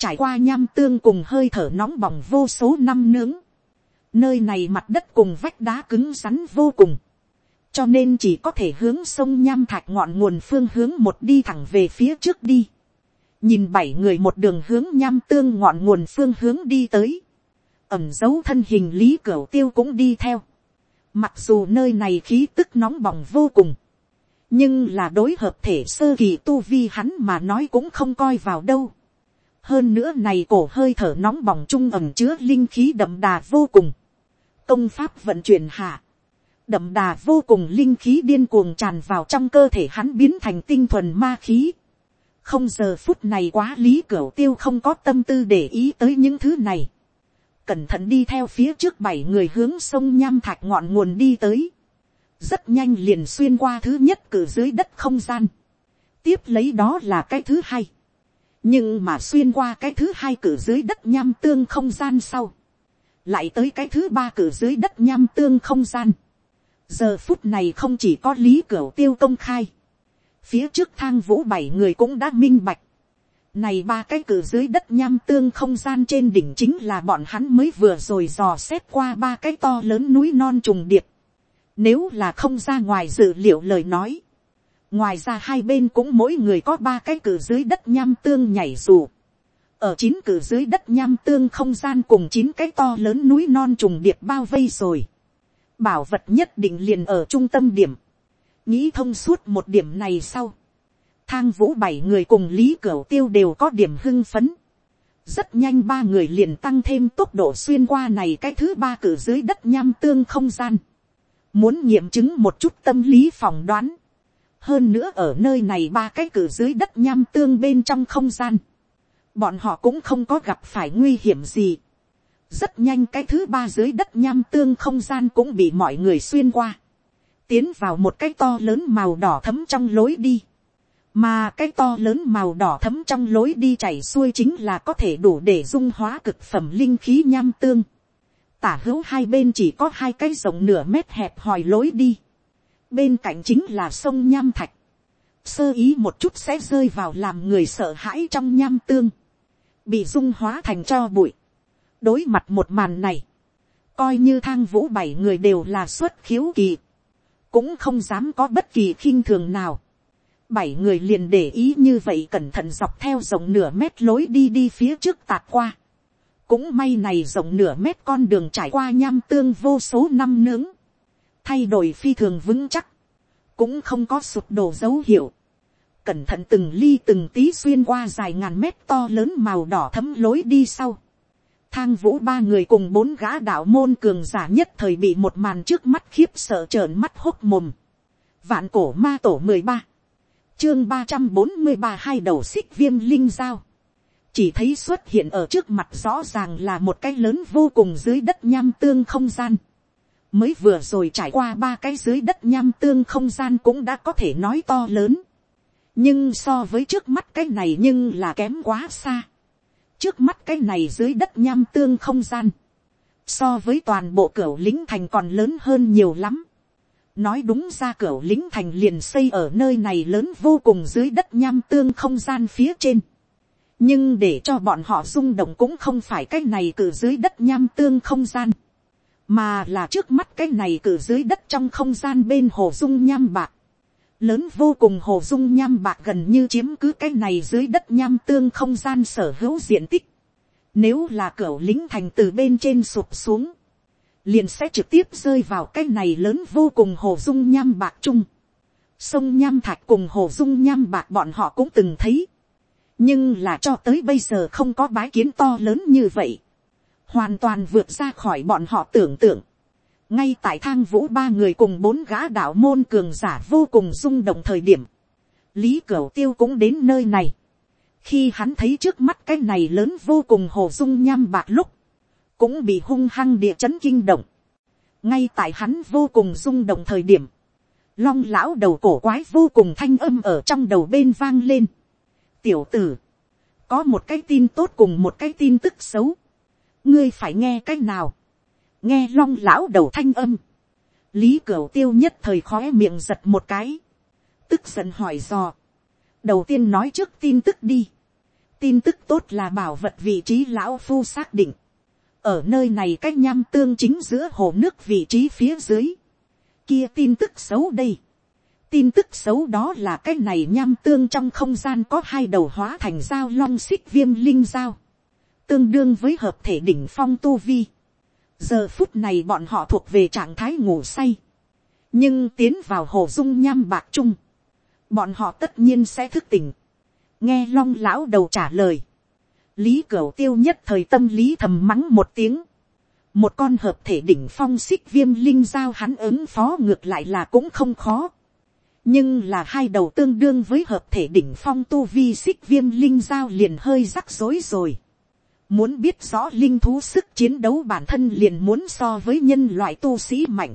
trải qua nham tương cùng hơi thở nóng bỏng vô số năm nướng, nơi này mặt đất cùng vách đá cứng rắn vô cùng, cho nên chỉ có thể hướng sông nham thạch ngọn nguồn phương hướng một đi thẳng về phía trước đi. Nhìn bảy người một đường hướng nham tương ngọn nguồn phương hướng đi tới, ẩm dấu thân hình lý cửu tiêu cũng đi theo, mặc dù nơi này khí tức nóng bỏng vô cùng, nhưng là đối hợp thể sơ kỳ tu vi hắn mà nói cũng không coi vào đâu hơn nữa này cổ hơi thở nóng bỏng trung ẩm chứa linh khí đậm đà vô cùng, công pháp vận chuyển hạ, đậm đà vô cùng linh khí điên cuồng tràn vào trong cơ thể hắn biến thành tinh thuần ma khí, không giờ phút này quá lý cửa tiêu không có tâm tư để ý tới những thứ này. cẩn thận đi theo phía trước bảy người hướng sông nham thạch ngọn nguồn đi tới. rất nhanh liền xuyên qua thứ nhất cử dưới đất không gian. tiếp lấy đó là cái thứ hai nhưng mà xuyên qua cái thứ hai cử dưới đất nham tương không gian sau. lại tới cái thứ ba cử dưới đất nham tương không gian. giờ phút này không chỉ có lý cửu tiêu công khai phía trước thang vũ bảy người cũng đã minh bạch. Này ba cái cử dưới đất nham tương không gian trên đỉnh chính là bọn hắn mới vừa rồi dò xét qua ba cái to lớn núi non trùng điệp. Nếu là không ra ngoài dự liệu lời nói. Ngoài ra hai bên cũng mỗi người có ba cái cử dưới đất nham tương nhảy dù. Ở chín cử dưới đất nham tương không gian cùng chín cái to lớn núi non trùng điệp bao vây rồi. Bảo vật nhất định liền ở trung tâm điểm. Nghĩ thông suốt một điểm này sau, thang vũ bảy người cùng lý cửa tiêu đều có điểm hưng phấn, rất nhanh ba người liền tăng thêm tốc độ xuyên qua này cái thứ ba cử dưới đất nham tương không gian, muốn nghiệm chứng một chút tâm lý phỏng đoán, hơn nữa ở nơi này ba cái cử dưới đất nham tương bên trong không gian, bọn họ cũng không có gặp phải nguy hiểm gì. rất nhanh cái thứ ba dưới đất nham tương không gian cũng bị mọi người xuyên qua tiến vào một cái to lớn màu đỏ thấm trong lối đi. Mà cái to lớn màu đỏ thấm trong lối đi chảy xuôi chính là có thể đủ để dung hóa cực phẩm linh khí nham tương. Tả hữu hai bên chỉ có hai cái rộng nửa mét hẹp hòi lối đi. Bên cạnh chính là sông nham thạch. Sơ ý một chút sẽ rơi vào làm người sợ hãi trong nham tương. Bị dung hóa thành cho bụi. Đối mặt một màn này. Coi như thang vũ bảy người đều là xuất khiếu kỳ cũng không dám có bất kỳ khinh thường nào. Bảy người liền để ý như vậy cẩn thận dọc theo rộng nửa mét lối đi đi phía trước tạt qua. Cũng may này rộng nửa mét con đường trải qua nham tương vô số năm nướng. Thay đổi phi thường vững chắc. Cũng không có sụp đổ dấu hiệu. Cẩn thận từng ly từng tí xuyên qua dài ngàn mét to lớn màu đỏ thấm lối đi sau thang vũ ba người cùng bốn gã đạo môn cường giả nhất thời bị một màn trước mắt khiếp sợ trợn mắt hốc mồm. vạn cổ ma tổ mười ba, chương ba trăm bốn mươi ba hai đầu xích viêm linh dao. chỉ thấy xuất hiện ở trước mặt rõ ràng là một cái lớn vô cùng dưới đất nham tương không gian mới vừa rồi trải qua ba cái dưới đất nham tương không gian cũng đã có thể nói to lớn. nhưng so với trước mắt cái này nhưng là kém quá xa trước mắt cái này dưới đất nham tương không gian, so với toàn bộ cửa lính thành còn lớn hơn nhiều lắm. nói đúng ra cửa lính thành liền xây ở nơi này lớn vô cùng dưới đất nham tương không gian phía trên. nhưng để cho bọn họ rung động cũng không phải cái này cử dưới đất nham tương không gian, mà là trước mắt cái này cử dưới đất trong không gian bên hồ dung nham bạc lớn vô cùng hồ dung nham bạc gần như chiếm cứ cái này dưới đất nham tương không gian sở hữu diện tích. Nếu là cửa lính thành từ bên trên sụp xuống, liền sẽ trực tiếp rơi vào cái này lớn vô cùng hồ dung nham bạc chung. Sông nham thạch cùng hồ dung nham bạc bọn họ cũng từng thấy. Nhưng là cho tới bây giờ không có bái kiến to lớn như vậy. Hoàn toàn vượt ra khỏi bọn họ tưởng tượng ngay tại thang vũ ba người cùng bốn gã đạo môn cường giả vô cùng rung động thời điểm, lý cửu tiêu cũng đến nơi này. khi hắn thấy trước mắt cái này lớn vô cùng hồ dung nham bạc lúc, cũng bị hung hăng địa chấn kinh động. ngay tại hắn vô cùng rung động thời điểm, long lão đầu cổ quái vô cùng thanh âm ở trong đầu bên vang lên. tiểu tử, có một cái tin tốt cùng một cái tin tức xấu, ngươi phải nghe cái nào? Nghe long lão đầu thanh âm, lý cửu tiêu nhất thời khóe miệng giật một cái, tức giận hỏi dò, đầu tiên nói trước tin tức đi, tin tức tốt là bảo vật vị trí lão phu xác định, ở nơi này cách nham tương chính giữa hồ nước vị trí phía dưới, kia tin tức xấu đây, tin tức xấu đó là cái này nham tương trong không gian có hai đầu hóa thành dao long xích viêm linh dao, tương đương với hợp thể đỉnh phong tu vi, giờ phút này bọn họ thuộc về trạng thái ngủ say, nhưng tiến vào hồ dung nham bạc trung. Bọn họ tất nhiên sẽ thức tỉnh, nghe long lão đầu trả lời, lý cửu tiêu nhất thời tâm lý thầm mắng một tiếng, một con hợp thể đỉnh phong xích viêm linh giao hắn ứng phó ngược lại là cũng không khó, nhưng là hai đầu tương đương với hợp thể đỉnh phong tu vi xích viêm linh giao liền hơi rắc rối rồi. Muốn biết rõ linh thú sức chiến đấu bản thân liền muốn so với nhân loại tu sĩ mạnh.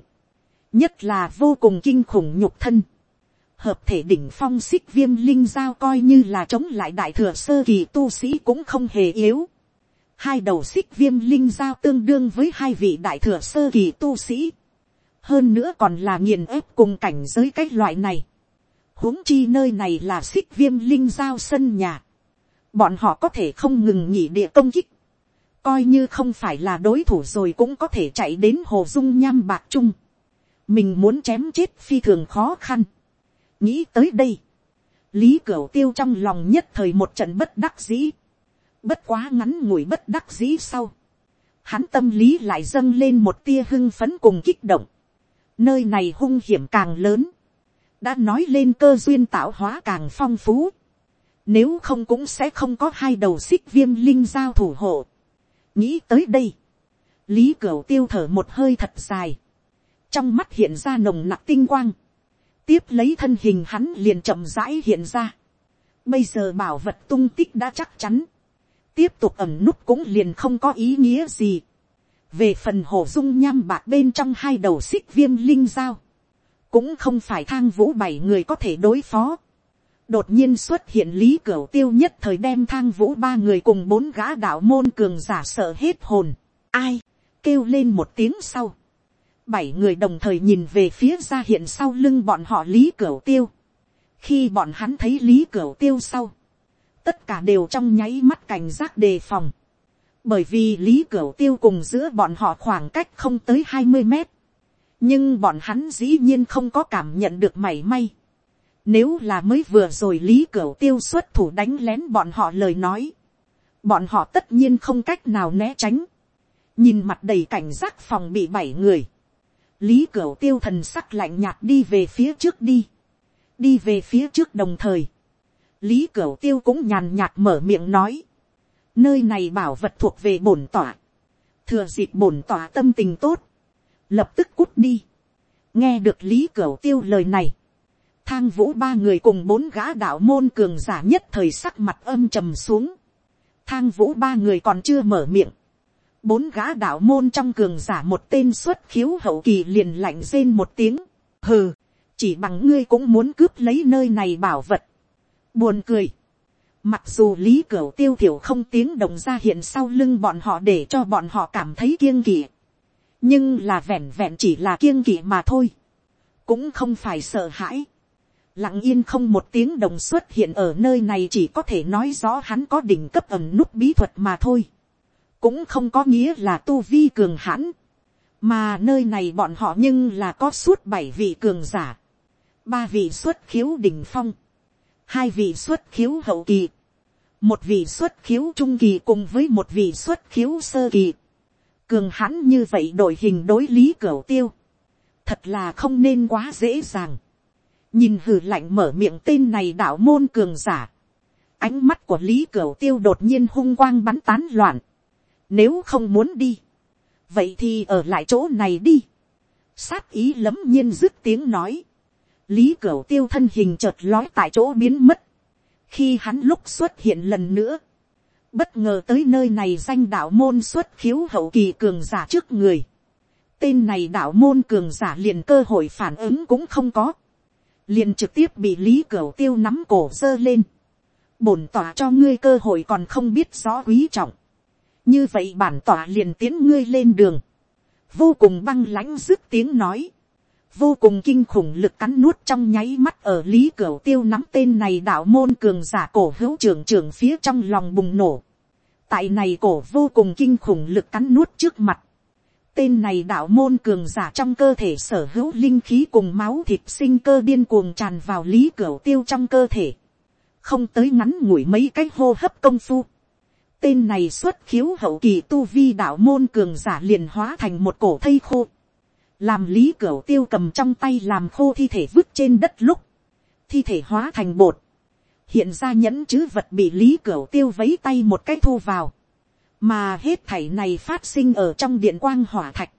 Nhất là vô cùng kinh khủng nhục thân. Hợp thể đỉnh phong xích viêm linh giao coi như là chống lại đại thừa sơ kỳ tu sĩ cũng không hề yếu. Hai đầu xích viêm linh giao tương đương với hai vị đại thừa sơ kỳ tu sĩ hơn nữa còn là nghiền ép cùng cảnh giới cái loại này. huống chi nơi này là xích viêm linh giao sân nhà bọn họ có thể không ngừng nghỉ địa công kích. coi như không phải là đối thủ rồi cũng có thể chạy đến hồ dung nham bạc trung. mình muốn chém chết phi thường khó khăn. nghĩ tới đây. lý cửu tiêu trong lòng nhất thời một trận bất đắc dĩ. bất quá ngắn ngủi bất đắc dĩ sau. hắn tâm lý lại dâng lên một tia hưng phấn cùng kích động nơi này hung hiểm càng lớn, đã nói lên cơ duyên tạo hóa càng phong phú, nếu không cũng sẽ không có hai đầu xích viêm linh giao thủ hộ. nghĩ tới đây, lý cửu tiêu thở một hơi thật dài, trong mắt hiện ra nồng nặc tinh quang, tiếp lấy thân hình hắn liền chậm rãi hiện ra. bây giờ bảo vật tung tích đã chắc chắn, tiếp tục ẩm nút cũng liền không có ý nghĩa gì về phần hồ dung nham bạc bên trong hai đầu xích viêm linh dao, cũng không phải thang vũ bảy người có thể đối phó đột nhiên xuất hiện lý cửu tiêu nhất thời đem thang vũ ba người cùng bốn gã đạo môn cường giả sợ hết hồn. ai, kêu lên một tiếng sau. bảy người đồng thời nhìn về phía ra hiện sau lưng bọn họ lý cửu tiêu. khi bọn hắn thấy lý cửu tiêu sau, tất cả đều trong nháy mắt cảnh giác đề phòng bởi vì lý cửu tiêu cùng giữa bọn họ khoảng cách không tới hai mươi mét, nhưng bọn hắn dĩ nhiên không có cảm nhận được mảy may. Nếu là mới vừa rồi lý cửu tiêu xuất thủ đánh lén bọn họ lời nói, bọn họ tất nhiên không cách nào né tránh, nhìn mặt đầy cảnh giác phòng bị bảy người, lý cửu tiêu thần sắc lạnh nhạt đi về phía trước đi, đi về phía trước đồng thời, lý cửu tiêu cũng nhàn nhạt mở miệng nói, nơi này bảo vật thuộc về bổn tỏa, thừa dịp bổn tỏa tâm tình tốt, lập tức cút đi, nghe được lý cửu tiêu lời này, thang vũ ba người cùng bốn gã đạo môn cường giả nhất thời sắc mặt âm trầm xuống, thang vũ ba người còn chưa mở miệng, bốn gã đạo môn trong cường giả một tên xuất khiếu hậu kỳ liền lạnh rên một tiếng, hừ, chỉ bằng ngươi cũng muốn cướp lấy nơi này bảo vật, buồn cười, Mặc dù lý cửu tiêu thiểu không tiếng động ra hiện sau lưng bọn họ để cho bọn họ cảm thấy kiêng kỵ. Nhưng là vẹn vẹn chỉ là kiêng kỵ mà thôi. Cũng không phải sợ hãi. Lặng yên không một tiếng đồng xuất hiện ở nơi này chỉ có thể nói rõ hắn có đỉnh cấp ẩm nút bí thuật mà thôi. Cũng không có nghĩa là tu vi cường hãn. Mà nơi này bọn họ nhưng là có suốt bảy vị cường giả. Ba vị xuất khiếu đỉnh phong hai vị xuất khiếu hậu kỳ, một vị xuất khiếu trung kỳ cùng với một vị xuất khiếu sơ kỳ, cường hãn như vậy đội hình đối lý cửa tiêu, thật là không nên quá dễ dàng, nhìn hừ lạnh mở miệng tên này đạo môn cường giả, ánh mắt của lý cửu tiêu đột nhiên hung quang bắn tán loạn, nếu không muốn đi, vậy thì ở lại chỗ này đi, sát ý lấm nhiên dứt tiếng nói, lý cửu tiêu thân hình chợt lói tại chỗ biến mất. khi hắn lúc xuất hiện lần nữa, bất ngờ tới nơi này danh đạo môn xuất khiếu hậu kỳ cường giả trước người. tên này đạo môn cường giả liền cơ hội phản ứng cũng không có liền trực tiếp bị lý cửu tiêu nắm cổ giơ lên. bổn tỏa cho ngươi cơ hội còn không biết rõ quý trọng. như vậy bản tỏa liền tiến ngươi lên đường. vô cùng băng lãnh dứt tiếng nói vô cùng kinh khủng lực cắn nuốt trong nháy mắt ở lý cửu tiêu nắm tên này đạo môn cường giả cổ hữu trưởng trưởng phía trong lòng bùng nổ. tại này cổ vô cùng kinh khủng lực cắn nuốt trước mặt tên này đạo môn cường giả trong cơ thể sở hữu linh khí cùng máu thịt sinh cơ điên cuồng tràn vào lý cửa tiêu trong cơ thể. không tới ngắn ngủi mấy cái hô hấp công phu. tên này xuất khiếu hậu kỳ tu vi đạo môn cường giả liền hóa thành một cổ thây khô làm lý cửa tiêu cầm trong tay làm khô thi thể vứt trên đất lúc, thi thể hóa thành bột, hiện ra nhẫn chứ vật bị lý cửa tiêu vấy tay một cái thu vào, mà hết thảy này phát sinh ở trong điện quang hỏa thạch,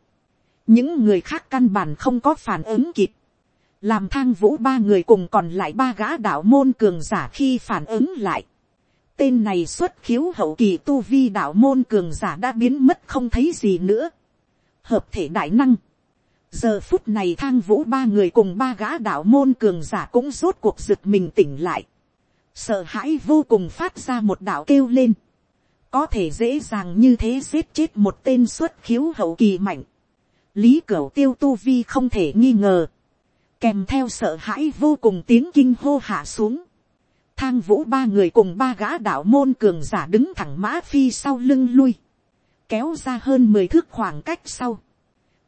những người khác căn bản không có phản ứng kịp, làm thang vũ ba người cùng còn lại ba gã đạo môn cường giả khi phản ứng lại. Tên này xuất khiếu hậu kỳ tu vi đạo môn cường giả đã biến mất không thấy gì nữa. Hợp thể đại năng. Giờ phút này thang vũ ba người cùng ba gã đạo môn cường giả cũng rốt cuộc rực mình tỉnh lại. Sợ hãi vô cùng phát ra một đạo kêu lên. Có thể dễ dàng như thế giết chết một tên xuất khiếu hậu kỳ mạnh. Lý Cửu tiêu tu vi không thể nghi ngờ. Kèm theo sợ hãi vô cùng tiếng kinh hô hạ xuống. Thang vũ ba người cùng ba gã đạo môn cường giả đứng thẳng mã phi sau lưng lui. Kéo ra hơn mười thước khoảng cách sau.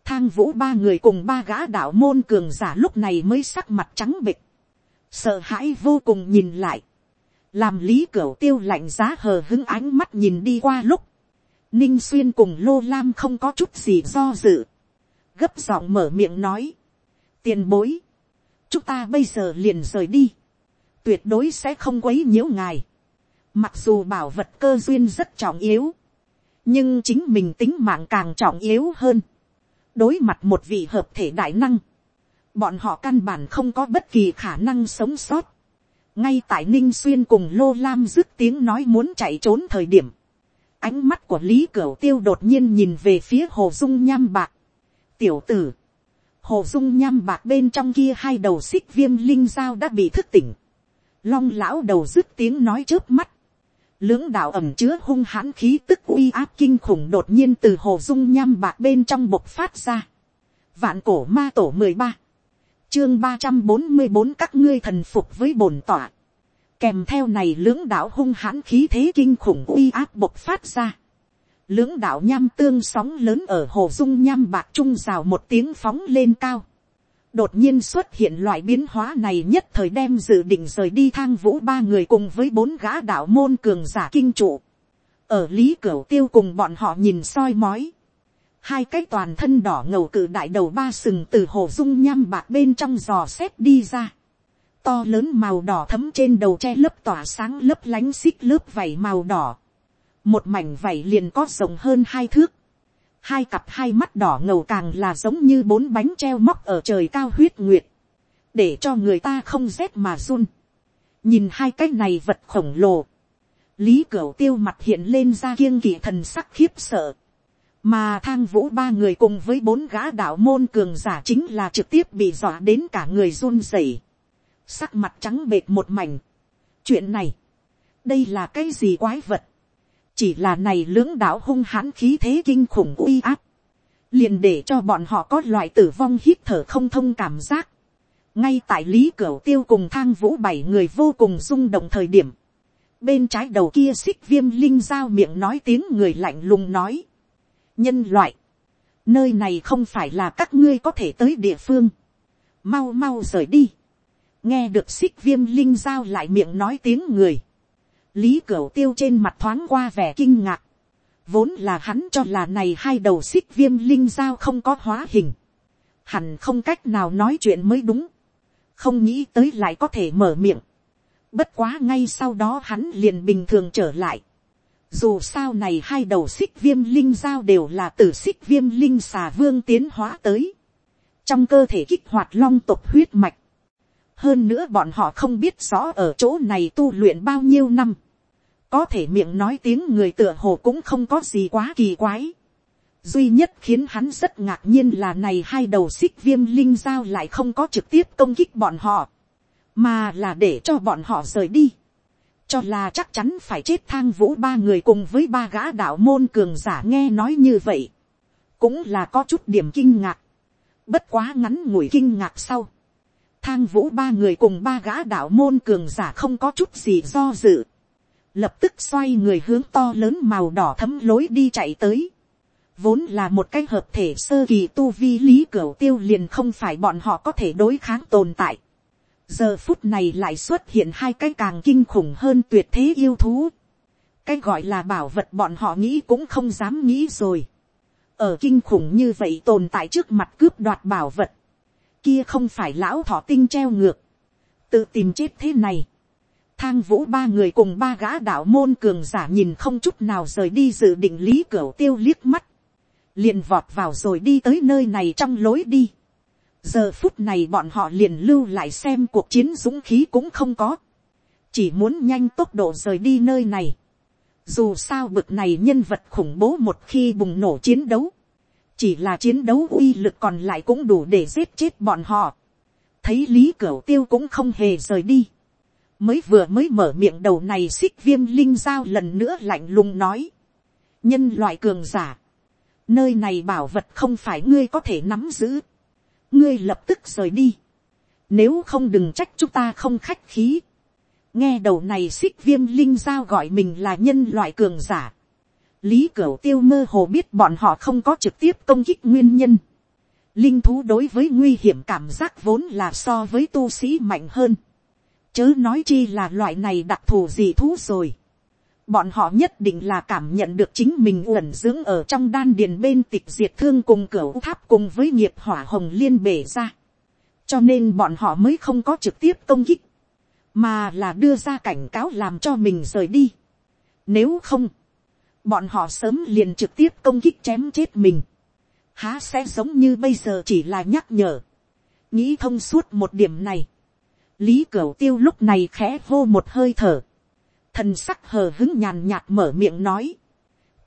Thang vũ ba người cùng ba gã đạo môn cường giả lúc này mới sắc mặt trắng bịch. Sợ hãi vô cùng nhìn lại. Làm lý cửa tiêu lạnh giá hờ hứng ánh mắt nhìn đi qua lúc. Ninh xuyên cùng lô lam không có chút gì do dự. Gấp giọng mở miệng nói. Tiền bối. Chúng ta bây giờ liền rời đi. Tuyệt đối sẽ không quấy nhiễu ngài. Mặc dù bảo vật cơ duyên rất trọng yếu. Nhưng chính mình tính mạng càng trọng yếu hơn. Đối mặt một vị hợp thể đại năng. Bọn họ căn bản không có bất kỳ khả năng sống sót. Ngay tại Ninh Xuyên cùng Lô Lam dứt tiếng nói muốn chạy trốn thời điểm. Ánh mắt của Lý Cửu Tiêu đột nhiên nhìn về phía Hồ Dung Nham Bạc. Tiểu tử hồ dung nham bạc bên trong kia hai đầu xích viêm linh dao đã bị thức tỉnh. Long lão đầu dứt tiếng nói trước mắt. Lưỡng đạo ẩm chứa hung hãn khí tức uy áp kinh khủng đột nhiên từ hồ dung nham bạc bên trong bộc phát ra. Vạn cổ ma tổ mười ba Chương ba trăm bốn mươi bốn các ngươi thần phục với bổn tỏa. Kèm theo này lưỡng đạo hung hãn khí thế kinh khủng uy áp bộc phát ra lưỡng đạo nham tương sóng lớn ở hồ dung nham bạc trung rào một tiếng phóng lên cao. đột nhiên xuất hiện loại biến hóa này nhất thời đem dự định rời đi thang vũ ba người cùng với bốn gã đạo môn cường giả kinh trụ. ở lý cửu tiêu cùng bọn họ nhìn soi mói hai cái toàn thân đỏ ngầu cự đại đầu ba sừng từ hồ dung nham bạc bên trong giò xét đi ra. to lớn màu đỏ thấm trên đầu che lớp tỏa sáng lớp lánh xích lớp vảy màu đỏ. Một mảnh vảy liền có rộng hơn hai thước, hai cặp hai mắt đỏ ngầu càng là giống như bốn bánh treo móc ở trời cao huyết nguyệt, để cho người ta không rét mà run. nhìn hai cái này vật khổng lồ, lý cổ tiêu mặt hiện lên ra kiêng kỵ thần sắc khiếp sợ, mà thang vũ ba người cùng với bốn gã đạo môn cường giả chính là trực tiếp bị dọa đến cả người run rẩy, sắc mặt trắng bệt một mảnh. chuyện này, đây là cái gì quái vật, chỉ là này lưỡng đạo hung hãn khí thế kinh khủng uy áp, liền để cho bọn họ có loại tử vong hít thở không thông cảm giác. ngay tại lý cửu tiêu cùng thang vũ bảy người vô cùng rung động thời điểm, bên trái đầu kia xích viêm linh giao miệng nói tiếng người lạnh lùng nói, nhân loại, nơi này không phải là các ngươi có thể tới địa phương, mau mau rời đi, nghe được xích viêm linh giao lại miệng nói tiếng người, lý cửu tiêu trên mặt thoáng qua vẻ kinh ngạc, vốn là hắn cho là này hai đầu xích viêm linh giao không có hóa hình, hẳn không cách nào nói chuyện mới đúng, không nghĩ tới lại có thể mở miệng, bất quá ngay sau đó hắn liền bình thường trở lại, dù sao này hai đầu xích viêm linh giao đều là từ xích viêm linh xà vương tiến hóa tới, trong cơ thể kích hoạt long tục huyết mạch, hơn nữa bọn họ không biết rõ ở chỗ này tu luyện bao nhiêu năm, có thể miệng nói tiếng người tựa hồ cũng không có gì quá kỳ quái. duy nhất khiến hắn rất ngạc nhiên là này hai đầu xích viêm linh giao lại không có trực tiếp công kích bọn họ, mà là để cho bọn họ rời đi, cho là chắc chắn phải chết thang vũ ba người cùng với ba gã đạo môn cường giả nghe nói như vậy, cũng là có chút điểm kinh ngạc, bất quá ngắn ngủi kinh ngạc sau, thang vũ ba người cùng ba gã đạo môn cường giả không có chút gì do dự. Lập tức xoay người hướng to lớn màu đỏ thấm lối đi chạy tới. Vốn là một cái hợp thể sơ kỳ tu vi lý cửa tiêu liền không phải bọn họ có thể đối kháng tồn tại. Giờ phút này lại xuất hiện hai cái càng kinh khủng hơn tuyệt thế yêu thú. Cái gọi là bảo vật bọn họ nghĩ cũng không dám nghĩ rồi. Ở kinh khủng như vậy tồn tại trước mặt cướp đoạt bảo vật kia không phải lão thọ tinh treo ngược, tự tìm chết thế này. Thang vũ ba người cùng ba gã đạo môn cường giả nhìn không chút nào rời đi dự định lý cửa tiêu liếc mắt. liền vọt vào rồi đi tới nơi này trong lối đi giờ phút này bọn họ liền lưu lại xem cuộc chiến dũng khí cũng không có, chỉ muốn nhanh tốc độ rời đi nơi này. dù sao bực này nhân vật khủng bố một khi bùng nổ chiến đấu, chỉ là chiến đấu uy lực còn lại cũng đủ để giết chết bọn họ. thấy lý cửu tiêu cũng không hề rời đi. mới vừa mới mở miệng đầu này xích viêm linh giao lần nữa lạnh lùng nói. nhân loại cường giả. nơi này bảo vật không phải ngươi có thể nắm giữ ngươi lập tức rời đi. nếu không đừng trách chúng ta không khách khí. nghe đầu này xích viêm linh giao gọi mình là nhân loại cường giả Lý Cửu Tiêu mơ hồ biết bọn họ không có trực tiếp công kích nguyên nhân. Linh thú đối với nguy hiểm cảm giác vốn là so với tu sĩ mạnh hơn. Chớ nói chi là loại này đặc thù gì thú rồi. Bọn họ nhất định là cảm nhận được chính mình uẩn dưỡng ở trong đan điền bên tịch diệt thương cùng cửa tháp cùng với nghiệp hỏa hồng liên bể ra. Cho nên bọn họ mới không có trực tiếp công kích. Mà là đưa ra cảnh cáo làm cho mình rời đi. Nếu không bọn họ sớm liền trực tiếp công kích chém chết mình, há sẽ giống như bây giờ chỉ là nhắc nhở, nghĩ thông suốt một điểm này, lý cửu tiêu lúc này khẽ hô một hơi thở, thần sắc hờ hứng nhàn nhạt mở miệng nói,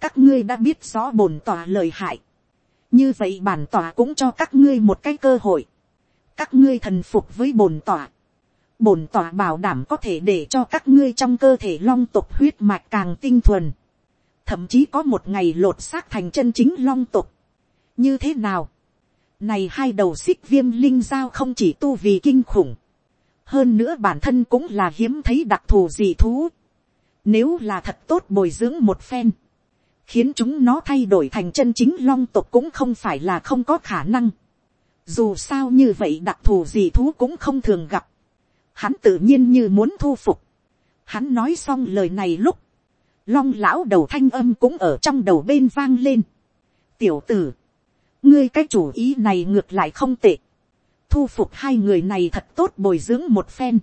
các ngươi đã biết rõ bổn tòa lời hại, như vậy bản tòa cũng cho các ngươi một cái cơ hội, các ngươi thần phục với bổn tòa, bổn tòa bảo đảm có thể để cho các ngươi trong cơ thể long tục huyết mạch càng tinh thuần, thậm chí có một ngày lột xác thành chân chính long tục. như thế nào, này hai đầu xích viêm linh giao không chỉ tu vì kinh khủng, hơn nữa bản thân cũng là hiếm thấy đặc thù gì thú. Nếu là thật tốt bồi dưỡng một phen, khiến chúng nó thay đổi thành chân chính long tục cũng không phải là không có khả năng. Dù sao như vậy đặc thù gì thú cũng không thường gặp. Hắn tự nhiên như muốn thu phục. Hắn nói xong lời này lúc, long lão đầu thanh âm cũng ở trong đầu bên vang lên. tiểu tử, ngươi cái chủ ý này ngược lại không tệ. thu phục hai người này thật tốt bồi dưỡng một phen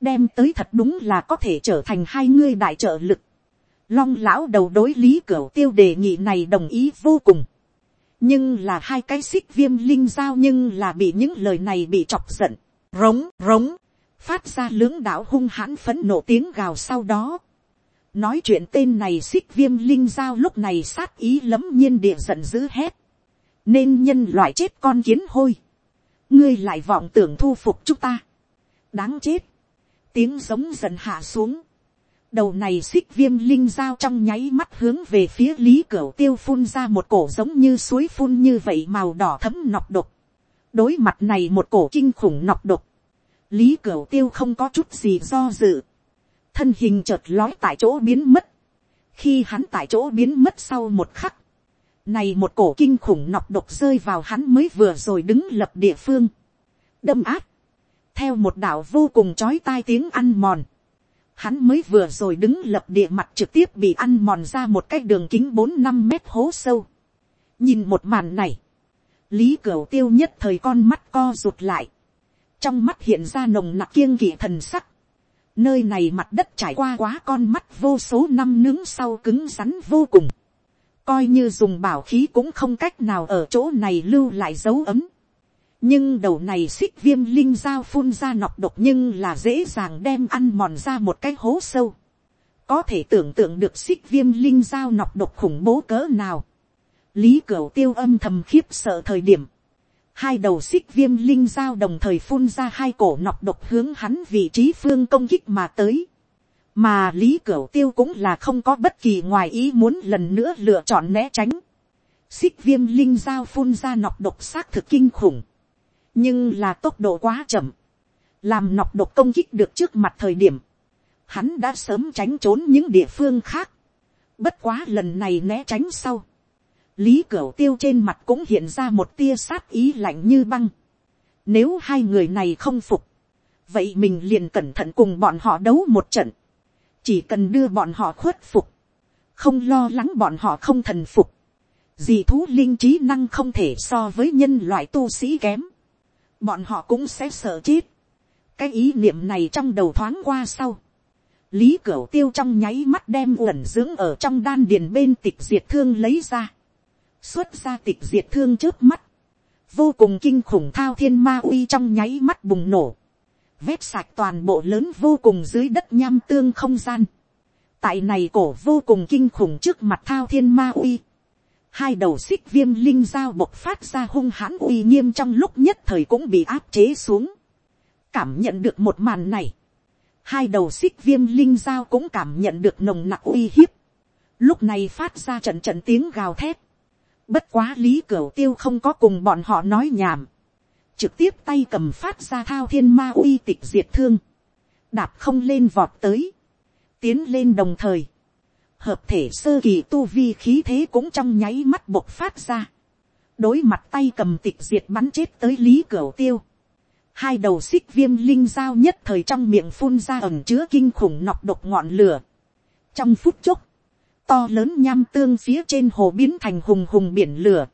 đem tới thật đúng là có thể trở thành hai ngươi đại trợ lực. long lão đầu đối lý cửa tiêu đề nghị này đồng ý vô cùng. nhưng là hai cái xích viêm linh giao nhưng là bị những lời này bị chọc giận. rống rống, phát ra lưỡng đạo hung hãn phấn nộ tiếng gào sau đó nói chuyện tên này xích viêm linh giao lúc này sát ý lấm nhiên địa giận dữ hét, nên nhân loại chết con kiến hôi, ngươi lại vọng tưởng thu phục chúng ta, đáng chết, tiếng giống dần hạ xuống, đầu này xích viêm linh dao trong nháy mắt hướng về phía lý cửa tiêu phun ra một cổ giống như suối phun như vậy màu đỏ thấm nọc độc, đối mặt này một cổ kinh khủng nọc độc, lý cửa tiêu không có chút gì do dự, thân hình chợt lói tại chỗ biến mất, khi hắn tại chỗ biến mất sau một khắc, này một cổ kinh khủng nọc độc rơi vào hắn mới vừa rồi đứng lập địa phương, đâm áp, theo một đạo vô cùng chói tai tiếng ăn mòn, hắn mới vừa rồi đứng lập địa mặt trực tiếp bị ăn mòn ra một cái đường kính bốn năm mét hố sâu. nhìn một màn này, lý cửu tiêu nhất thời con mắt co rụt lại, trong mắt hiện ra nồng nặc kiêng kỵ thần sắc, Nơi này mặt đất trải qua quá con mắt vô số năm nướng sau cứng rắn vô cùng. Coi như dùng bảo khí cũng không cách nào ở chỗ này lưu lại dấu ấm. Nhưng đầu này xích viêm linh dao phun ra nọc độc nhưng là dễ dàng đem ăn mòn ra một cái hố sâu. Có thể tưởng tượng được xích viêm linh dao nọc độc khủng bố cỡ nào. Lý Cửu tiêu âm thầm khiếp sợ thời điểm hai đầu xích viêm linh dao đồng thời phun ra hai cổ nọc độc hướng hắn vị trí phương công kích mà tới. mà lý cửu tiêu cũng là không có bất kỳ ngoài ý muốn lần nữa lựa chọn né tránh. xích viêm linh dao phun ra nọc độc xác thực kinh khủng nhưng là tốc độ quá chậm. làm nọc độc công kích được trước mặt thời điểm. hắn đã sớm tránh trốn những địa phương khác. bất quá lần này né tránh sau lý cửu tiêu trên mặt cũng hiện ra một tia sát ý lạnh như băng. Nếu hai người này không phục, vậy mình liền cẩn thận cùng bọn họ đấu một trận. chỉ cần đưa bọn họ khuất phục, không lo lắng bọn họ không thần phục. Dì thú linh trí năng không thể so với nhân loại tu sĩ kém. Bọn họ cũng sẽ sợ chết. Cái ý niệm này trong đầu thoáng qua sau. Lý Cửu Tiêu trong nháy mắt đem uẩn dưỡng ở trong đan điền bên tịch diệt thương lấy ra xuất ra tịch diệt thương trước mắt, vô cùng kinh khủng thao thiên ma uy trong nháy mắt bùng nổ, vét sạch toàn bộ lớn vô cùng dưới đất nham tương không gian. tại này cổ vô cùng kinh khủng trước mặt thao thiên ma uy hai đầu xích viêm linh dao bộc phát ra hung hãn uy nghiêm trong lúc nhất thời cũng bị áp chế xuống. cảm nhận được một màn này. hai đầu xích viêm linh dao cũng cảm nhận được nồng nặc uy hiếp. lúc này phát ra trận trận tiếng gào thét. bất quá lý cửu tiêu không có cùng bọn họ nói nhảm trực tiếp tay cầm phát ra thao thiên ma uy tịch diệt thương, đạp không lên vọt tới, tiến lên đồng thời, hợp thể sơ kỳ tu vi khí thế cũng trong nháy mắt bộc phát ra, đối mặt tay cầm tịch diệt bắn chết tới lý cửa tiêu, hai đầu xích viêm linh dao nhất thời trong miệng phun ra ẩm chứa kinh khủng nọc độc ngọn lửa, trong phút chốc, to lớn nham tương phía trên hồ biến thành hùng hùng biển lửa,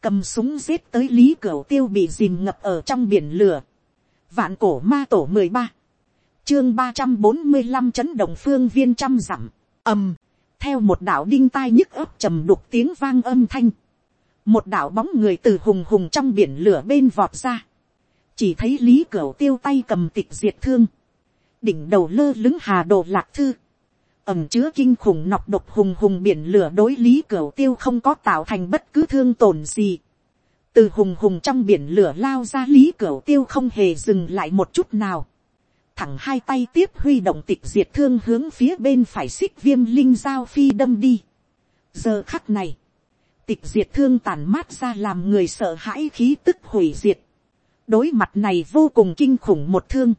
cầm súng giết tới lý cửu tiêu bị dìm ngập ở trong biển lửa. vạn cổ ma tổ mười ba, chương ba trăm bốn mươi năm chấn động phương viên trăm dặm, ầm, theo một đạo đinh tai nhức ấp trầm đục tiếng vang âm thanh, một đạo bóng người từ hùng hùng trong biển lửa bên vọt ra, chỉ thấy lý cửa tiêu tay cầm tịch diệt thương, đỉnh đầu lơ lứng hà đồ lạc thư, ẩm chứa kinh khủng nọc độc hùng hùng biển lửa đối lý cửa tiêu không có tạo thành bất cứ thương tổn gì. từ hùng hùng trong biển lửa lao ra lý cửa tiêu không hề dừng lại một chút nào thẳng hai tay tiếp huy động tịch diệt thương hướng phía bên phải xích viêm linh giao phi đâm đi. giờ khắc này, tịch diệt thương tàn mát ra làm người sợ hãi khí tức hủy diệt. đối mặt này vô cùng kinh khủng một thương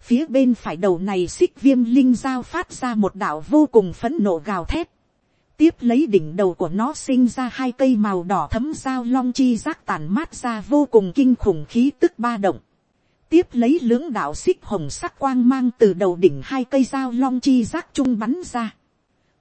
Phía bên phải đầu này xích viêm linh giao phát ra một đạo vô cùng phấn nộ gào thét. Tiếp lấy đỉnh đầu của nó sinh ra hai cây màu đỏ thấm dao long chi giác tàn mát ra vô cùng kinh khủng khí tức ba động. Tiếp lấy lưỡng đạo xích hồng sắc quang mang từ đầu đỉnh hai cây dao long chi giác trung bắn ra.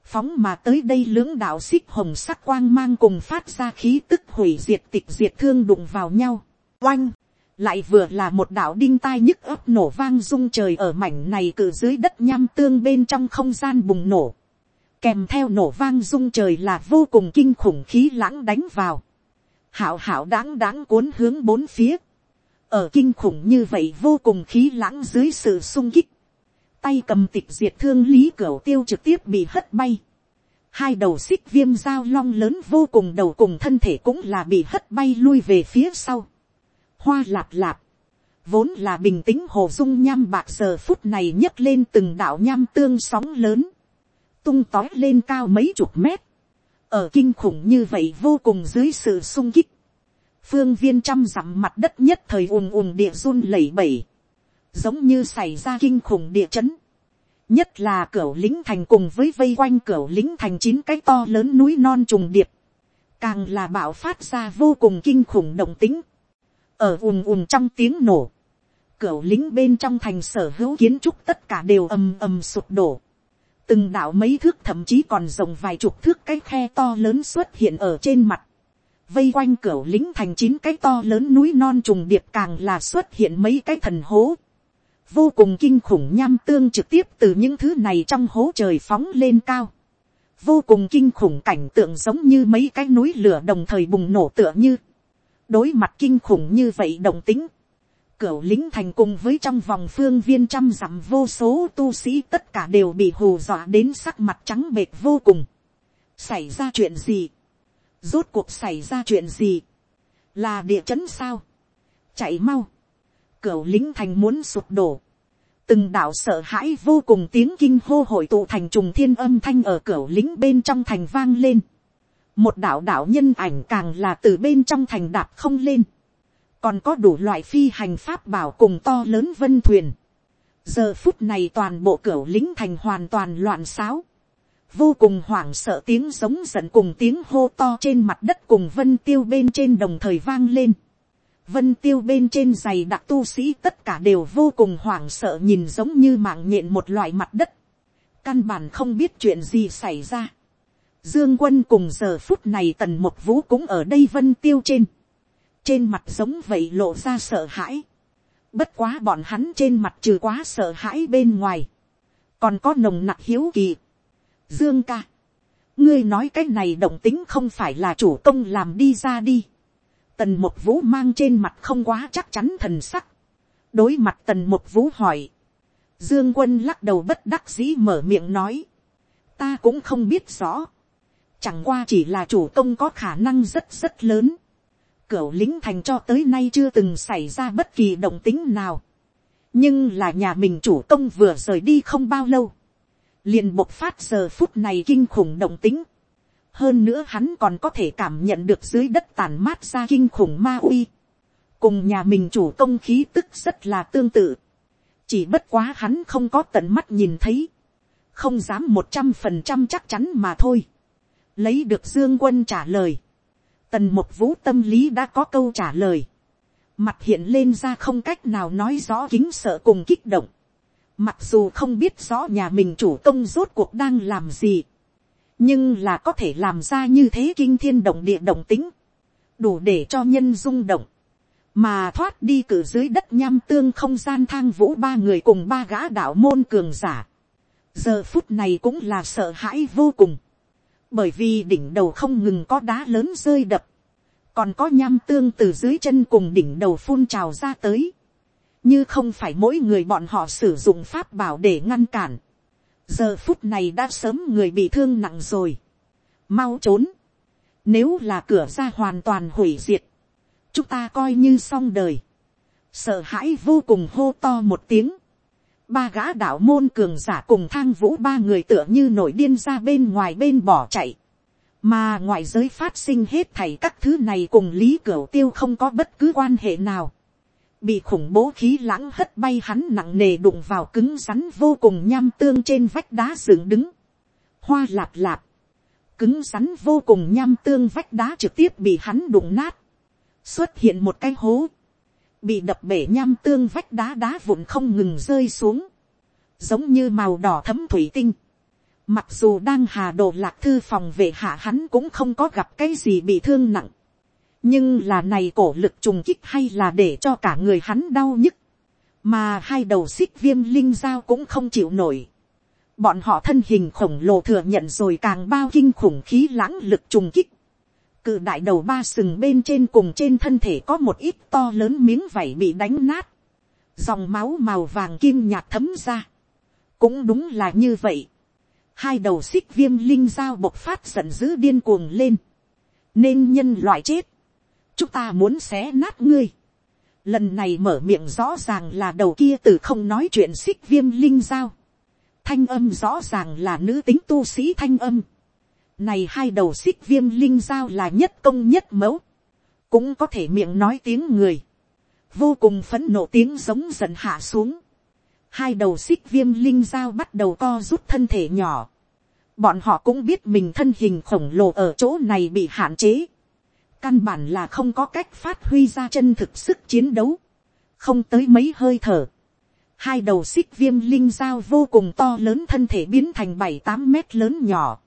Phóng mà tới đây lưỡng đạo xích hồng sắc quang mang cùng phát ra khí tức hủy diệt tịch diệt thương đụng vào nhau. Oanh! lại vừa là một đạo đinh tai nhức ấp nổ vang rung trời ở mảnh này cử dưới đất nham tương bên trong không gian bùng nổ. Kèm theo nổ vang rung trời là vô cùng kinh khủng khí lãng đánh vào. Hảo hảo đáng đáng cuốn hướng bốn phía. Ở kinh khủng như vậy vô cùng khí lãng dưới sự sung kích. Tay cầm tịch diệt thương lý cửu tiêu trực tiếp bị hất bay. Hai đầu xích viêm dao long lớn vô cùng đầu cùng thân thể cũng là bị hất bay lui về phía sau. Hoa lạp lạp, vốn là bình tĩnh hồ dung nham bạc giờ phút này nhấc lên từng đạo nham tương sóng lớn, tung tói lên cao mấy chục mét, ở kinh khủng như vậy vô cùng dưới sự sung kích, phương viên trăm dặm mặt đất nhất thời ùm ùm địa run lẩy bẩy, giống như xảy ra kinh khủng địa chấn, nhất là cửa lính thành cùng với vây quanh cửa lính thành chín cái to lớn núi non trùng điệp, càng là bạo phát ra vô cùng kinh khủng động tính, ở ùm ùm trong tiếng nổ, cửa lính bên trong thành sở hữu kiến trúc tất cả đều ầm ầm sụp đổ. từng đạo mấy thước thậm chí còn rộng vài chục thước cái khe to lớn xuất hiện ở trên mặt vây quanh cửa lính thành chín cái to lớn núi non trùng điệp càng là xuất hiện mấy cái thần hố. vô cùng kinh khủng nham tương trực tiếp từ những thứ này trong hố trời phóng lên cao. vô cùng kinh khủng cảnh tượng giống như mấy cái núi lửa đồng thời bùng nổ tựa như đối mặt kinh khủng như vậy đồng tính, cửu lính thành cùng với trong vòng phương viên trăm dặm vô số tu sĩ tất cả đều bị hù dọa đến sắc mặt trắng bệt vô cùng. xảy ra chuyện gì, rốt cuộc xảy ra chuyện gì, là địa chấn sao, chạy mau, cửa lính thành muốn sụp đổ, từng đạo sợ hãi vô cùng tiếng kinh hô hội tụ thành trùng thiên âm thanh ở cửa lính bên trong thành vang lên. Một đạo đạo nhân ảnh càng là từ bên trong thành đạp không lên, còn có đủ loại phi hành pháp bảo cùng to lớn vân thuyền. giờ phút này toàn bộ cửa lính thành hoàn toàn loạn xáo, vô cùng hoảng sợ tiếng giống giận cùng tiếng hô to trên mặt đất cùng vân tiêu bên trên đồng thời vang lên. Vân tiêu bên trên giày đặc tu sĩ tất cả đều vô cùng hoảng sợ nhìn giống như mạng nhện một loại mặt đất. Căn bản không biết chuyện gì xảy ra Dương quân cùng giờ phút này tần một vũ cũng ở đây vân tiêu trên. Trên mặt giống vậy lộ ra sợ hãi. Bất quá bọn hắn trên mặt trừ quá sợ hãi bên ngoài. Còn có nồng nặc hiếu kỳ. Dương ca. Ngươi nói cái này động tính không phải là chủ công làm đi ra đi. tần một vũ mang trên mặt không quá chắc chắn thần sắc, đối mặt tần một vũ hỏi, dương quân lắc đầu bất đắc dĩ mở miệng nói, ta cũng không biết rõ, chẳng qua chỉ là chủ công có khả năng rất rất lớn, cửu lính thành cho tới nay chưa từng xảy ra bất kỳ động tính nào, nhưng là nhà mình chủ công vừa rời đi không bao lâu, liền bộc phát giờ phút này kinh khủng động tính, hơn nữa hắn còn có thể cảm nhận được dưới đất tàn mát ra kinh khủng ma uy, cùng nhà mình chủ công khí tức rất là tương tự, chỉ bất quá hắn không có tận mắt nhìn thấy, không dám một trăm phần trăm chắc chắn mà thôi, lấy được dương quân trả lời, tần một vũ tâm lý đã có câu trả lời, mặt hiện lên ra không cách nào nói rõ kính sợ cùng kích động, mặc dù không biết rõ nhà mình chủ công rốt cuộc đang làm gì, nhưng là có thể làm ra như thế kinh thiên động địa động tính, đủ để cho nhân rung động, mà thoát đi cử dưới đất nham tương không gian thang vũ ba người cùng ba gã đạo môn cường giả. giờ phút này cũng là sợ hãi vô cùng, bởi vì đỉnh đầu không ngừng có đá lớn rơi đập, còn có nham tương từ dưới chân cùng đỉnh đầu phun trào ra tới, như không phải mỗi người bọn họ sử dụng pháp bảo để ngăn cản, giờ phút này đã sớm người bị thương nặng rồi, mau trốn, nếu là cửa ra hoàn toàn hủy diệt, chúng ta coi như xong đời, sợ hãi vô cùng hô to một tiếng, ba gã đạo môn cường giả cùng thang vũ ba người tựa như nổi điên ra bên ngoài bên bỏ chạy, mà ngoại giới phát sinh hết thảy các thứ này cùng lý cửu tiêu không có bất cứ quan hệ nào, bị khủng bố khí lãng hất bay hắn nặng nề đụng vào cứng rắn vô cùng nham tương trên vách đá dựng đứng, hoa lạp lạp, cứng rắn vô cùng nham tương vách đá trực tiếp bị hắn đụng nát, xuất hiện một cái hố, bị đập bể nham tương vách đá đá vụn không ngừng rơi xuống, giống như màu đỏ thấm thủy tinh. Mặc dù đang hà đồ lạc thư phòng về hạ hắn cũng không có gặp cái gì bị thương nặng nhưng là này cổ lực trùng kích hay là để cho cả người hắn đau nhức. mà hai đầu xích viêm linh dao cũng không chịu nổi. bọn họ thân hình khổng lồ thừa nhận rồi càng bao kinh khủng khí lãng lực trùng kích. Cự đại đầu ba sừng bên trên cùng trên thân thể có một ít to lớn miếng vảy bị đánh nát, dòng máu màu vàng kim nhạt thấm ra, cũng đúng là như vậy, hai đầu xích viêm linh dao bộc phát giận dữ điên cuồng lên, nên nhân loại chết, chúng ta muốn xé nát ngươi, lần này mở miệng rõ ràng là đầu kia từ không nói chuyện xích viêm linh giao thanh âm rõ ràng là nữ tính tu sĩ thanh âm, này hai đầu xích viêm linh giao là nhất công nhất mẫu. Cũng có thể miệng nói tiếng người. Vô cùng phấn nộ tiếng giống dần hạ xuống. Hai đầu xích viêm linh giao bắt đầu co rút thân thể nhỏ. Bọn họ cũng biết mình thân hình khổng lồ ở chỗ này bị hạn chế. Căn bản là không có cách phát huy ra chân thực sức chiến đấu. Không tới mấy hơi thở hai đầu xích viêm linh dao vô cùng to lớn thân thể biến thành bảy tám mét lớn nhỏ.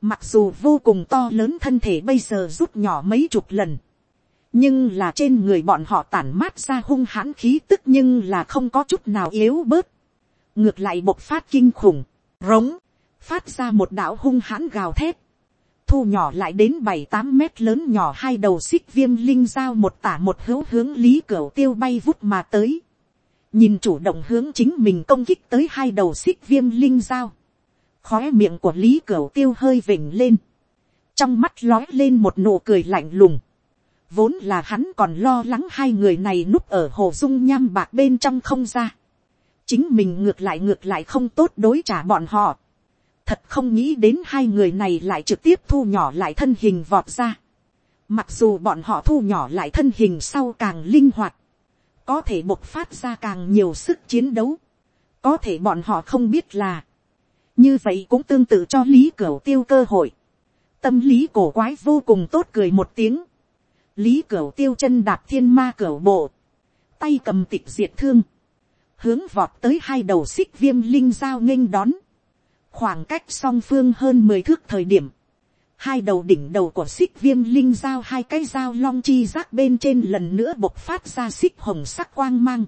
Mặc dù vô cùng to lớn thân thể bây giờ rút nhỏ mấy chục lần. Nhưng là trên người bọn họ tản mát ra hung hãn khí tức nhưng là không có chút nào yếu bớt. Ngược lại bộc phát kinh khủng, rống, phát ra một đạo hung hãn gào thét. Thu nhỏ lại đến bảy tám mét lớn nhỏ hai đầu xích viêm linh dao một tả một hữu hướng lý cửa tiêu bay vút mà tới. Nhìn chủ động hướng chính mình công kích tới hai đầu xích viêm linh dao. Khóe miệng của lý cửu tiêu hơi vỉnh lên, trong mắt lói lên một nụ cười lạnh lùng, vốn là hắn còn lo lắng hai người này núp ở hồ dung nham bạc bên trong không ra, chính mình ngược lại ngược lại không tốt đối trả bọn họ, thật không nghĩ đến hai người này lại trực tiếp thu nhỏ lại thân hình vọt ra, mặc dù bọn họ thu nhỏ lại thân hình sau càng linh hoạt, có thể bộc phát ra càng nhiều sức chiến đấu, có thể bọn họ không biết là, như vậy cũng tương tự cho lý cửu tiêu cơ hội. tâm lý cổ quái vô cùng tốt cười một tiếng. lý cửu tiêu chân đạp thiên ma cửu bộ. tay cầm tịch diệt thương. hướng vọt tới hai đầu xích viêm linh giao nghênh đón khoảng cách song phương hơn mười thước thời điểm. hai đầu đỉnh đầu của xích viêm linh giao hai cái dao long chi rác bên trên lần nữa bộc phát ra xích hồng sắc quang mang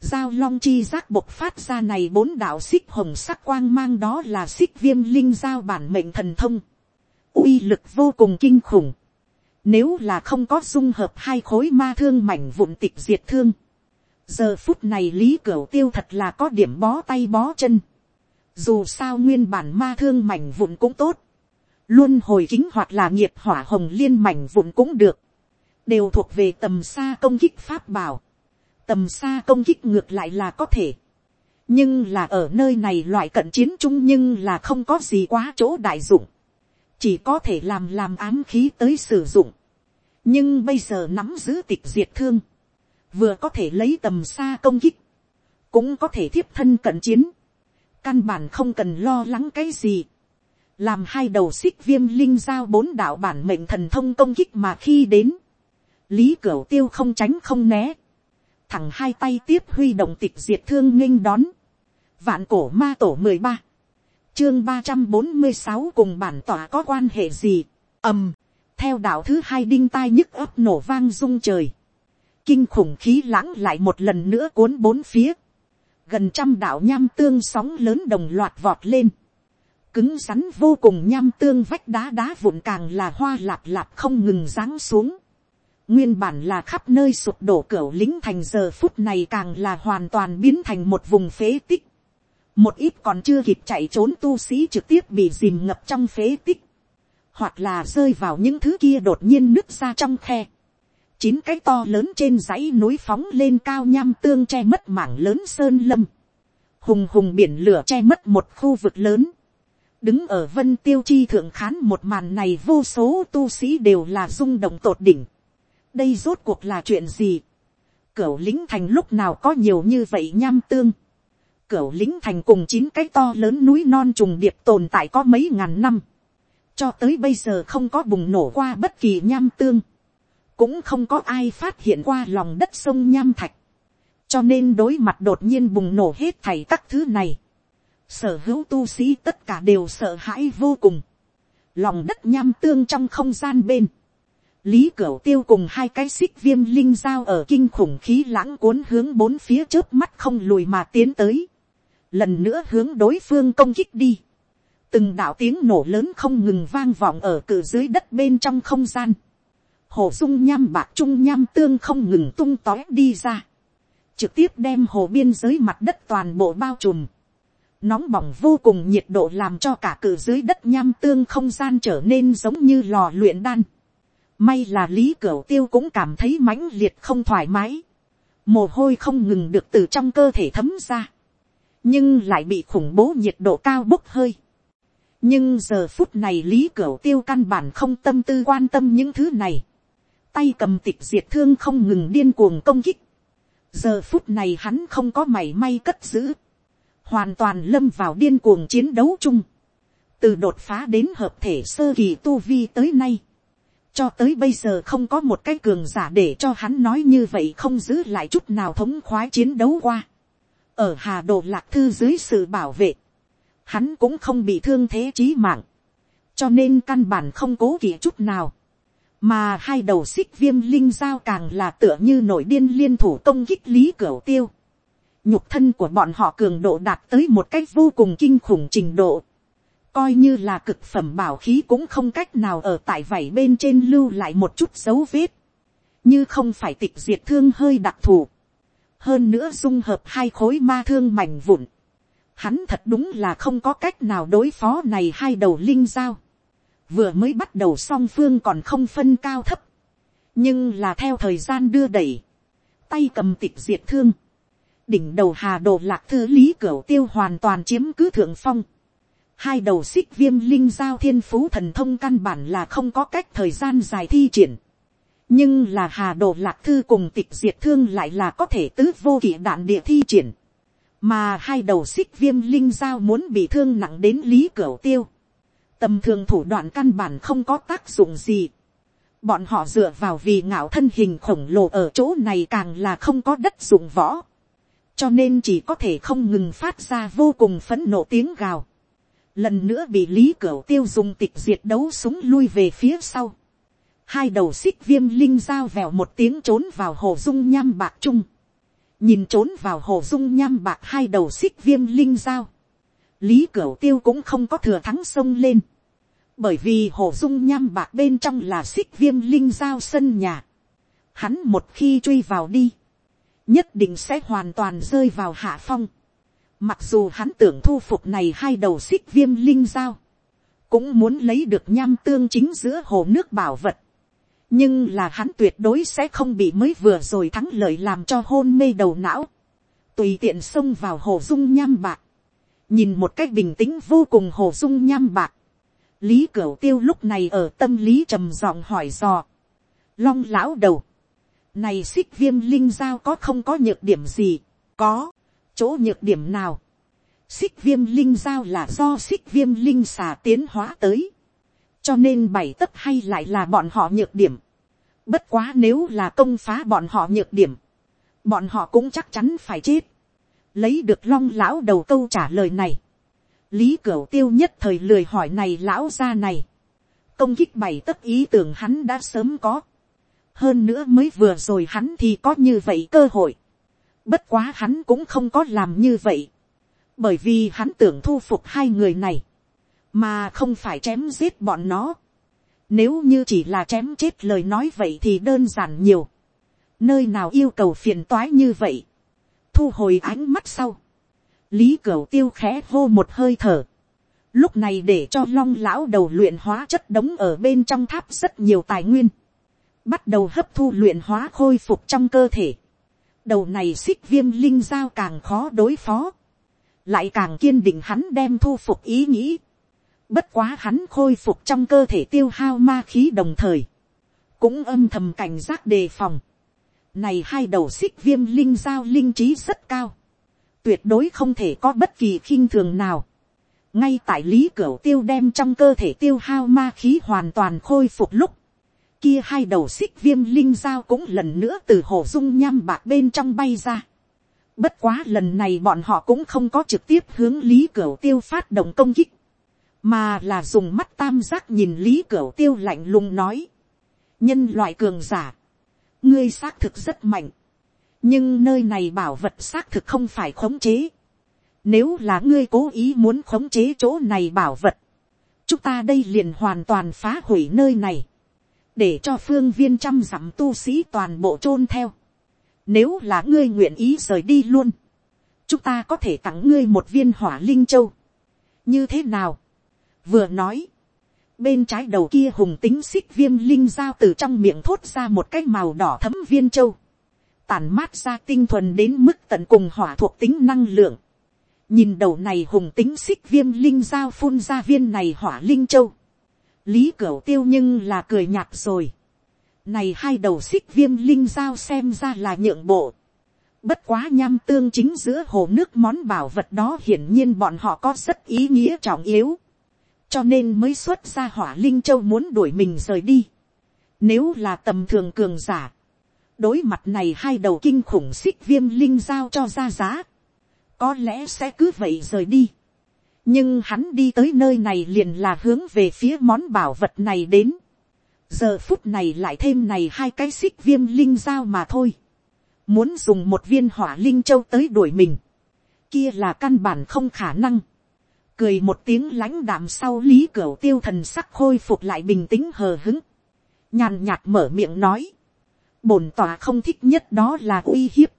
Giao long chi giác bộc phát ra này bốn đạo xích hồng sắc quang mang đó là xích viêm linh giao bản mệnh thần thông. uy lực vô cùng kinh khủng. Nếu là không có dung hợp hai khối ma thương mảnh vụn tịch diệt thương. Giờ phút này Lý Cửu Tiêu thật là có điểm bó tay bó chân. Dù sao nguyên bản ma thương mảnh vụn cũng tốt. Luôn hồi kính hoặc là nghiệp hỏa hồng liên mảnh vụn cũng được. Đều thuộc về tầm xa công kích pháp bảo. Tầm xa công kích ngược lại là có thể. Nhưng là ở nơi này loại cận chiến chung nhưng là không có gì quá chỗ đại dụng. Chỉ có thể làm làm ám khí tới sử dụng. Nhưng bây giờ nắm giữ tịch diệt thương. Vừa có thể lấy tầm xa công kích. Cũng có thể thiếp thân cận chiến căn bản không cần lo lắng cái gì. làm hai đầu xích viêm linh giao bốn đạo bản mệnh thần thông công kích mà khi đến, lý cửu tiêu không tránh không né, thẳng hai tay tiếp huy động tịch diệt thương nghinh đón, vạn cổ ma tổ mười ba, chương ba trăm bốn mươi sáu cùng bản tỏa có quan hệ gì, ầm, theo đạo thứ hai đinh tai nhức ấp nổ vang rung trời, kinh khủng khí lãng lại một lần nữa cuốn bốn phía, gần trăm đạo nham tương sóng lớn đồng loạt vọt lên, cứng rắn vô cùng nham tương vách đá đá vụn càng là hoa lạp lạp không ngừng giáng xuống, nguyên bản là khắp nơi sụp đổ cửa lính thành giờ phút này càng là hoàn toàn biến thành một vùng phế tích, một ít còn chưa kịp chạy trốn tu sĩ trực tiếp bị dìm ngập trong phế tích, hoặc là rơi vào những thứ kia đột nhiên nứt ra trong khe chín cái to lớn trên dãy núi phóng lên cao nham tương che mất mảng lớn sơn lâm, hùng hùng biển lửa che mất một khu vực lớn, đứng ở vân tiêu chi thượng khán một màn này vô số tu sĩ đều là rung động tột đỉnh, đây rốt cuộc là chuyện gì, cửu lính thành lúc nào có nhiều như vậy nham tương, cửu lính thành cùng chín cái to lớn núi non trùng điệp tồn tại có mấy ngàn năm, cho tới bây giờ không có bùng nổ qua bất kỳ nham tương, cũng không có ai phát hiện qua lòng đất sông nham thạch, cho nên đối mặt đột nhiên bùng nổ hết thảy các thứ này, sở hữu tu sĩ tất cả đều sợ hãi vô cùng, lòng đất nham tương trong không gian bên, lý cửu tiêu cùng hai cái xích viêm linh dao ở kinh khủng khí lãng cuốn hướng bốn phía trước mắt không lùi mà tiến tới, lần nữa hướng đối phương công kích đi, từng đạo tiếng nổ lớn không ngừng vang vọng ở cử dưới đất bên trong không gian, hồ dung nham bạc trung nham tương không ngừng tung tói đi ra, trực tiếp đem hồ biên giới mặt đất toàn bộ bao trùm, nóng bỏng vô cùng nhiệt độ làm cho cả cử dưới đất nham tương không gian trở nên giống như lò luyện đan. May là lý cửu tiêu cũng cảm thấy mãnh liệt không thoải mái, mồ hôi không ngừng được từ trong cơ thể thấm ra, nhưng lại bị khủng bố nhiệt độ cao bốc hơi. nhưng giờ phút này lý cửu tiêu căn bản không tâm tư quan tâm những thứ này tay cầm tịch diệt thương không ngừng điên cuồng công kích. giờ phút này hắn không có mảy may cất giữ. hoàn toàn lâm vào điên cuồng chiến đấu chung. từ đột phá đến hợp thể sơ kỳ tu vi tới nay. cho tới bây giờ không có một cái cường giả để cho hắn nói như vậy không giữ lại chút nào thống khoái chiến đấu qua. ở hà đồ lạc thư dưới sự bảo vệ, hắn cũng không bị thương thế chí mạng. cho nên căn bản không cố kỵ chút nào mà hai đầu xích viêm linh dao càng là tựa như nổi điên liên thủ công kích lý cửa tiêu. nhục thân của bọn họ cường độ đạt tới một cách vô cùng kinh khủng trình độ. coi như là cực phẩm bảo khí cũng không cách nào ở tại vảy bên trên lưu lại một chút dấu vết. như không phải tịch diệt thương hơi đặc thù. hơn nữa dung hợp hai khối ma thương mảnh vụn. hắn thật đúng là không có cách nào đối phó này hai đầu linh dao vừa mới bắt đầu song phương còn không phân cao thấp, nhưng là theo thời gian đưa đẩy, tay cầm tịch diệt thương, đỉnh đầu hà đồ lạc thư lý cửa tiêu hoàn toàn chiếm cứ thượng phong, hai đầu xích viêm linh giao thiên phú thần thông căn bản là không có cách thời gian dài thi triển, nhưng là hà đồ lạc thư cùng tịch diệt thương lại là có thể tứ vô kỵ đạn địa thi triển, mà hai đầu xích viêm linh giao muốn bị thương nặng đến lý cửa tiêu, tầm thường thủ đoạn căn bản không có tác dụng gì. bọn họ dựa vào vì ngạo thân hình khổng lồ ở chỗ này càng là không có đất dụng võ. cho nên chỉ có thể không ngừng phát ra vô cùng phấn nộ tiếng gào. lần nữa bị lý cửu tiêu dùng tịch diệt đấu súng lui về phía sau. hai đầu xích viêm linh dao vèo một tiếng trốn vào hồ dung nham bạc trung. nhìn trốn vào hồ dung nham bạc hai đầu xích viêm linh dao lý cửu tiêu cũng không có thừa thắng sông lên. bởi vì hồ dung nham bạc bên trong là xích viêm linh giao sân nhà, hắn một khi truy vào đi, nhất định sẽ hoàn toàn rơi vào hạ phong. Mặc dù hắn tưởng thu phục này hai đầu xích viêm linh giao, cũng muốn lấy được nham tương chính giữa hồ nước bảo vật. nhưng là hắn tuyệt đối sẽ không bị mới vừa rồi thắng lợi làm cho hôn mê đầu não. tùy tiện xông vào hồ dung nham bạc nhìn một cách bình tĩnh vô cùng hồ dung nham bạc. lý cửu tiêu lúc này ở tâm lý trầm giọng hỏi dò. long lão đầu. này xích viêm linh giao có không có nhược điểm gì. có. chỗ nhược điểm nào xích viêm linh giao là do xích viêm linh xà tiến hóa tới. cho nên bảy tấc hay lại là bọn họ nhược điểm. bất quá nếu là công phá bọn họ nhược điểm, bọn họ cũng chắc chắn phải chết lấy được long lão đầu câu trả lời này. lý cửu tiêu nhất thời lười hỏi này lão ra này. công kích bày tất ý tưởng hắn đã sớm có. hơn nữa mới vừa rồi hắn thì có như vậy cơ hội. bất quá hắn cũng không có làm như vậy bởi vì hắn tưởng thu phục hai người này, mà không phải chém giết bọn nó. Nếu như chỉ là chém chết lời nói vậy thì đơn giản nhiều. Nơi nào yêu cầu phiền toái như vậy. Thu hồi ánh mắt sau. Lý Cửu tiêu khẽ hô một hơi thở. Lúc này để cho long lão đầu luyện hóa chất đống ở bên trong tháp rất nhiều tài nguyên. Bắt đầu hấp thu luyện hóa khôi phục trong cơ thể. Đầu này xích viêm linh giao càng khó đối phó lại càng kiên định hắn đem thu phục ý nghĩ. Bất quá hắn khôi phục trong cơ thể tiêu hao ma khí đồng thời, cũng âm thầm cảnh giác đề phòng. Này hai đầu xích viêm linh giao linh trí rất cao, tuyệt đối không thể có bất kỳ khinh thường nào. ngay tại lý cửa tiêu đem trong cơ thể tiêu hao ma khí hoàn toàn khôi phục lúc, kia hai đầu xích viêm linh giao cũng lần nữa từ hồ dung nham bạc bên trong bay ra Bất quá lần này bọn họ cũng không có trực tiếp hướng Lý cửa Tiêu phát động công kích. Mà là dùng mắt tam giác nhìn Lý cửa Tiêu lạnh lùng nói. Nhân loại cường giả. Ngươi xác thực rất mạnh. Nhưng nơi này bảo vật xác thực không phải khống chế. Nếu là ngươi cố ý muốn khống chế chỗ này bảo vật. Chúng ta đây liền hoàn toàn phá hủy nơi này. Để cho phương viên trăm dặm tu sĩ toàn bộ chôn theo nếu là ngươi nguyện ý rời đi luôn. Chúng ta có thể tặng ngươi một viên hỏa linh châu. Như thế nào? Vừa nói. Bên trái đầu kia hùng tính xích viêm linh giao từ trong miệng thốt ra một cái màu đỏ thấm viên châu. tàn mát ra tinh thuần đến mức tận cùng hỏa thuộc tính năng lượng. Nhìn đầu này hùng tính xích viêm linh giao phun ra viên này hỏa linh châu. Lý cửu tiêu nhưng là cười nhạt rồi này hai đầu xích viêm linh giao xem ra là nhượng bộ. Bất quá nham tương chính giữa hồ nước món bảo vật đó hiển nhiên bọn họ có rất ý nghĩa trọng yếu. Cho nên mới xuất ra hỏa linh châu muốn đuổi mình rời đi. Nếu là tầm thường cường giả. Đối mặt này hai đầu kinh khủng xích viêm linh giao cho ra giá. Có lẽ sẽ cứ vậy rời đi. Nhưng hắn đi tới nơi này liền là hướng về phía món bảo vật này đến giờ phút này lại thêm này hai cái xích viêm linh giao mà thôi. muốn dùng một viên hỏa linh châu tới đuổi mình. kia là căn bản không khả năng cười một tiếng lãnh đạm sau lý cửa tiêu thần sắc khôi phục lại bình tĩnh hờ hứng. nhàn nhạt mở miệng nói. bổn tòa không thích nhất đó là uy hiếp.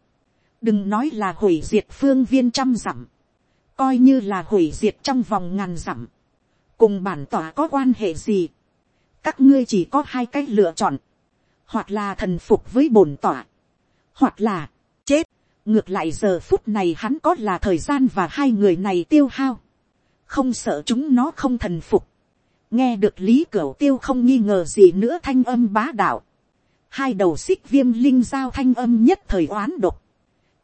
đừng nói là hủy diệt phương viên trăm dặm. coi như là hủy diệt trong vòng ngàn dặm. cùng bản tòa có quan hệ gì các ngươi chỉ có hai cách lựa chọn, hoặc là thần phục với bổn tỏa, hoặc là chết. ngược lại giờ phút này hắn có là thời gian và hai người này tiêu hao, không sợ chúng nó không thần phục. nghe được lý cửu tiêu không nghi ngờ gì nữa thanh âm bá đạo, hai đầu xích viêm linh giao thanh âm nhất thời oán độc,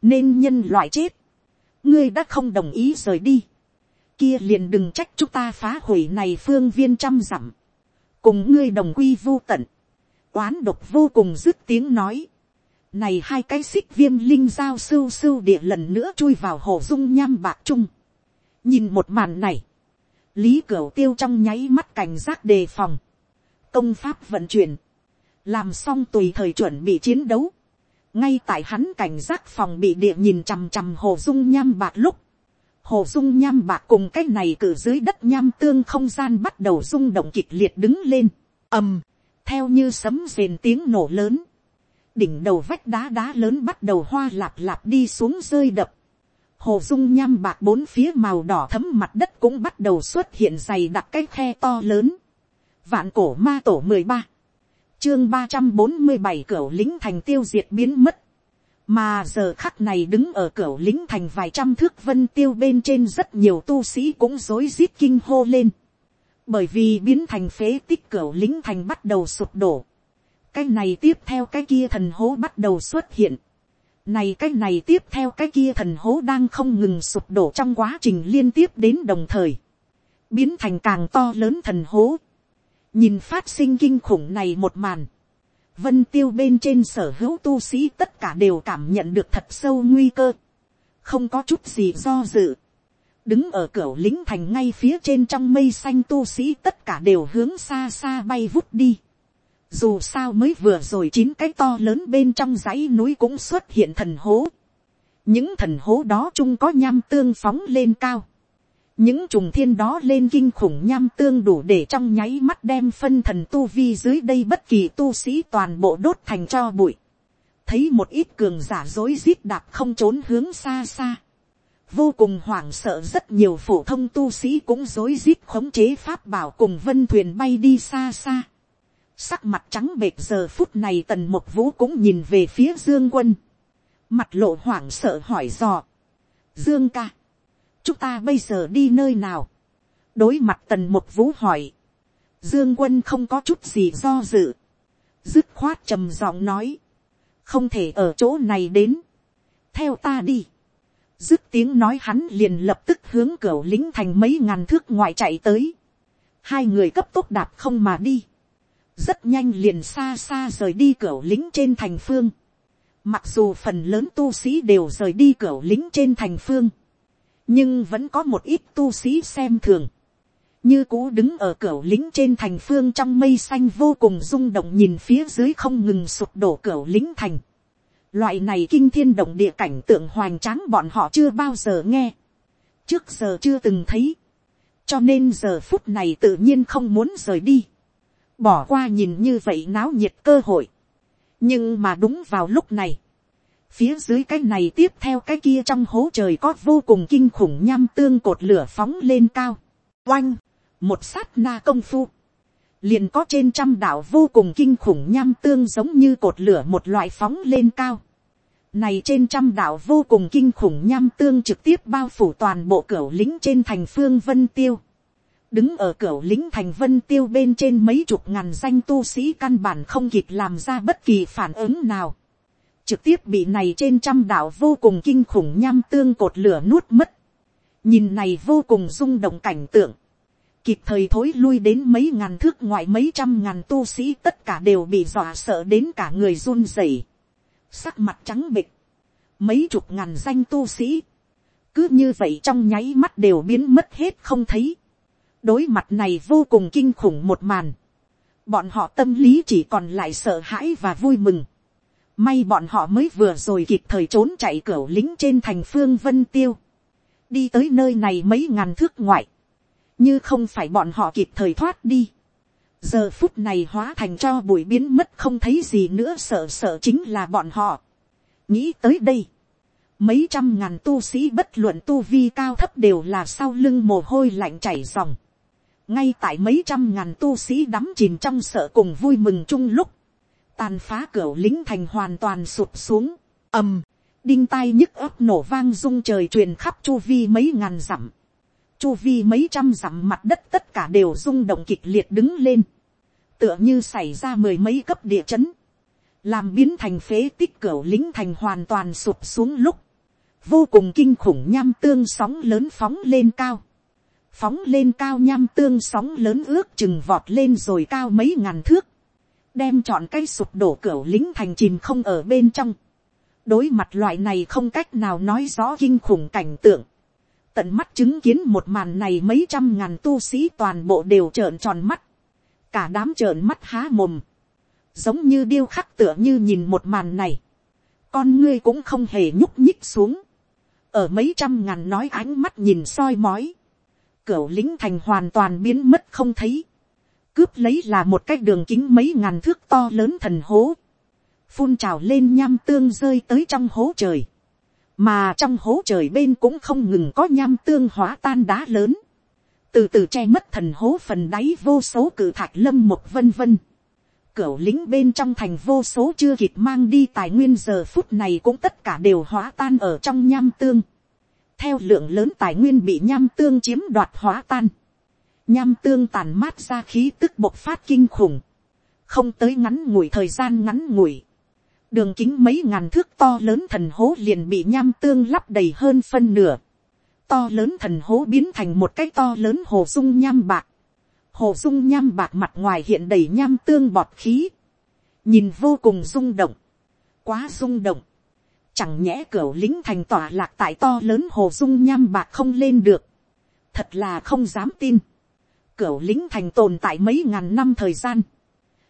nên nhân loại chết, ngươi đã không đồng ý rời đi, kia liền đừng trách chúng ta phá hủy này phương viên trăm dặm, cùng ngươi đồng quy vô tận, oán độc vô cùng dứt tiếng nói, này hai cái xích viêm linh giao sưu sưu địa lần nữa chui vào hồ dung nham bạc trung, nhìn một màn này, lý cửu tiêu trong nháy mắt cảnh giác đề phòng, công pháp vận chuyển, làm xong tùy thời chuẩn bị chiến đấu, ngay tại hắn cảnh giác phòng bị địa nhìn chằm chằm hồ dung nham bạc lúc, hồ dung nham bạc cùng cái này cử dưới đất nham tương không gian bắt đầu rung động kịch liệt đứng lên, ầm, theo như sấm rền tiếng nổ lớn, đỉnh đầu vách đá đá lớn bắt đầu hoa lạp lạp đi xuống rơi đập, hồ dung nham bạc bốn phía màu đỏ thấm mặt đất cũng bắt đầu xuất hiện dày đặc cái khe to lớn, vạn cổ ma tổ mười ba, chương ba trăm bốn mươi bảy cửa lính thành tiêu diệt biến mất, mà giờ khắc này đứng ở cửa lính thành vài trăm thước vân tiêu bên trên rất nhiều tu sĩ cũng rối rít kinh hô lên. bởi vì biến thành phế tích cửa lính thành bắt đầu sụp đổ. cái này tiếp theo cái kia thần hố bắt đầu xuất hiện này cái này tiếp theo cái kia thần hố đang không ngừng sụp đổ trong quá trình liên tiếp đến đồng thời. biến thành càng to lớn thần hố. nhìn phát sinh kinh khủng này một màn vân tiêu bên trên sở hữu tu sĩ tất cả đều cảm nhận được thật sâu nguy cơ, không có chút gì do dự, đứng ở cửa lính thành ngay phía trên trong mây xanh tu sĩ tất cả đều hướng xa xa bay vút đi. Dù sao mới vừa rồi chín cái to lớn bên trong dãy núi cũng xuất hiện thần hố. Những thần hố đó chung có nham tương phóng lên cao những trùng thiên đó lên kinh khủng nham tương đủ để trong nháy mắt đem phân thần tu vi dưới đây bất kỳ tu sĩ toàn bộ đốt thành cho bụi. thấy một ít cường giả dối rít đạp không trốn hướng xa xa. vô cùng hoảng sợ rất nhiều phổ thông tu sĩ cũng dối rít khống chế pháp bảo cùng vân thuyền bay đi xa xa sắc mặt trắng bệt giờ phút này tần một vũ cũng nhìn về phía dương quân. mặt lộ hoảng sợ hỏi dò. dương ca chúng ta bây giờ đi nơi nào, đối mặt tần một vũ hỏi, dương quân không có chút gì do dự, dứt khoát trầm giọng nói, không thể ở chỗ này đến, theo ta đi, dứt tiếng nói hắn liền lập tức hướng cửa lính thành mấy ngàn thước ngoại chạy tới, hai người cấp tốc đạp không mà đi, rất nhanh liền xa xa rời đi cửa lính trên thành phương, mặc dù phần lớn tu sĩ đều rời đi cửa lính trên thành phương, nhưng vẫn có một ít tu sĩ xem thường, như cũ đứng ở cửa lính trên thành phương trong mây xanh vô cùng rung động nhìn phía dưới không ngừng sụp đổ cửa lính thành. Loại này kinh thiên động địa cảnh tượng hoành tráng bọn họ chưa bao giờ nghe. Trước giờ chưa từng thấy. Cho nên giờ phút này tự nhiên không muốn rời đi. Bỏ qua nhìn như vậy náo nhiệt cơ hội. Nhưng mà đúng vào lúc này phía dưới cái này tiếp theo cái kia trong hố trời có vô cùng kinh khủng nham tương cột lửa phóng lên cao. Oanh, một sát na công phu. Liền có trên trăm đảo vô cùng kinh khủng nham tương giống như cột lửa một loại phóng lên cao. Này trên trăm đảo vô cùng kinh khủng nham tương trực tiếp bao phủ toàn bộ cửa lính trên thành phương Vân Tiêu. Đứng ở cửa lính thành Vân Tiêu bên trên mấy chục ngàn danh tu sĩ căn bản không kịp làm ra bất kỳ phản ứng nào. Trực tiếp bị này trên trăm đảo vô cùng kinh khủng nham tương cột lửa nuốt mất. nhìn này vô cùng rung động cảnh tượng, kịp thời thối lui đến mấy ngàn thước ngoại mấy trăm ngàn tu sĩ tất cả đều bị dọa sợ đến cả người run rẩy, sắc mặt trắng bịch, mấy chục ngàn danh tu sĩ, cứ như vậy trong nháy mắt đều biến mất hết không thấy, đối mặt này vô cùng kinh khủng một màn, bọn họ tâm lý chỉ còn lại sợ hãi và vui mừng, May bọn họ mới vừa rồi kịp thời trốn chạy cửa lính trên thành phương Vân Tiêu. Đi tới nơi này mấy ngàn thước ngoại. Như không phải bọn họ kịp thời thoát đi. Giờ phút này hóa thành cho bụi biến mất không thấy gì nữa sợ sợ chính là bọn họ. Nghĩ tới đây. Mấy trăm ngàn tu sĩ bất luận tu vi cao thấp đều là sau lưng mồ hôi lạnh chảy dòng. Ngay tại mấy trăm ngàn tu sĩ đắm chìm trong sợ cùng vui mừng chung lúc tàn phá cửa lính thành hoàn toàn sụp xuống, ầm, đinh tai nhức ấp nổ vang rung trời truyền khắp chu vi mấy ngàn dặm, chu vi mấy trăm dặm mặt đất tất cả đều rung động kịch liệt đứng lên, tựa như xảy ra mười mấy cấp địa chấn, làm biến thành phế tích cửa lính thành hoàn toàn sụp xuống lúc, vô cùng kinh khủng nham tương sóng lớn phóng lên cao, phóng lên cao nham tương sóng lớn ước chừng vọt lên rồi cao mấy ngàn thước, đem chọn cái sụp đổ cửa lính thành chìm không ở bên trong. đối mặt loại này không cách nào nói rõ kinh khủng cảnh tượng. tận mắt chứng kiến một màn này mấy trăm ngàn tu sĩ toàn bộ đều trợn tròn mắt. cả đám trợn mắt há mồm. giống như điêu khắc tựa như nhìn một màn này. con ngươi cũng không hề nhúc nhích xuống. ở mấy trăm ngàn nói ánh mắt nhìn soi mói, Cửu lính thành hoàn toàn biến mất không thấy, cướp lấy là một cái đường kính mấy ngàn thước to lớn thần hố, phun trào lên nham tương rơi tới trong hố trời, mà trong hố trời bên cũng không ngừng có nham tương hóa tan đá lớn, từ từ che mất thần hố phần đáy vô số cử thạch lâm một vân vân. Cửu lính bên trong thành vô số chưa kịp mang đi tài nguyên giờ phút này cũng tất cả đều hóa tan ở trong nham tương. Theo lượng lớn tài nguyên bị nham tương chiếm đoạt hóa tan. Nham tương tàn mát ra khí tức bộc phát kinh khủng. Không tới ngắn ngủi thời gian ngắn ngủi. Đường kính mấy ngàn thước to lớn thần hố liền bị nham tương lắp đầy hơn phân nửa to lớn thần hố biến thành một cái to lớn hồ dung nham bạc. Hồ dung nham bạc mặt ngoài hiện đầy nham tương bọt khí. Nhìn vô cùng rung động. Quá rung động. Chẳng nhẽ cửa lính thành tỏa lạc tại to lớn hồ dung nham bạc không lên được. Thật là không dám tin. Cửa lính thành tồn tại mấy ngàn năm thời gian.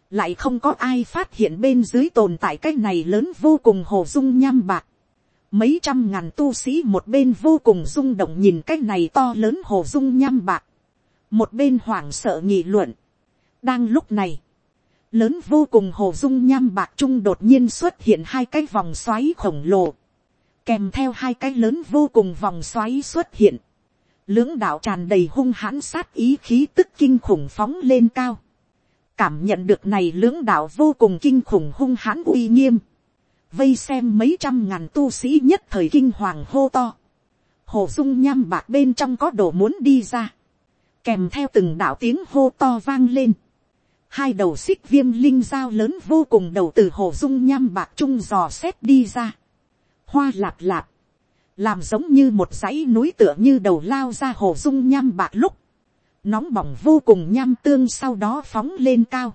Lại không có ai phát hiện bên dưới tồn tại cái này lớn vô cùng hồ dung nham bạc mấy trăm ngàn tu sĩ một bên vô cùng rung động nhìn cái này to lớn hồ dung nham bạc, một bên hoảng sợ nhị luận. đang lúc này, lớn vô cùng hồ dung nham bạc trung đột nhiên xuất hiện hai cái vòng xoáy khổng lồ, kèm theo hai cái lớn vô cùng vòng xoáy xuất hiện, lưỡng đạo tràn đầy hung hãn sát ý khí tức kinh khủng phóng lên cao, cảm nhận được này lưỡng đạo vô cùng kinh khủng hung hãn uy nghiêm, vây xem mấy trăm ngàn tu sĩ nhất thời kinh hoàng hô to. Hồ dung nham bạc bên trong có đồ muốn đi ra. Kèm theo từng đạo tiếng hô to vang lên. Hai đầu xích viêm linh dao lớn vô cùng đầu từ hồ dung nham bạc trung dò xét đi ra. Hoa lạp lạp. Làm giống như một dãy núi tựa như đầu lao ra hồ dung nham bạc lúc. Nóng bỏng vô cùng nham tương sau đó phóng lên cao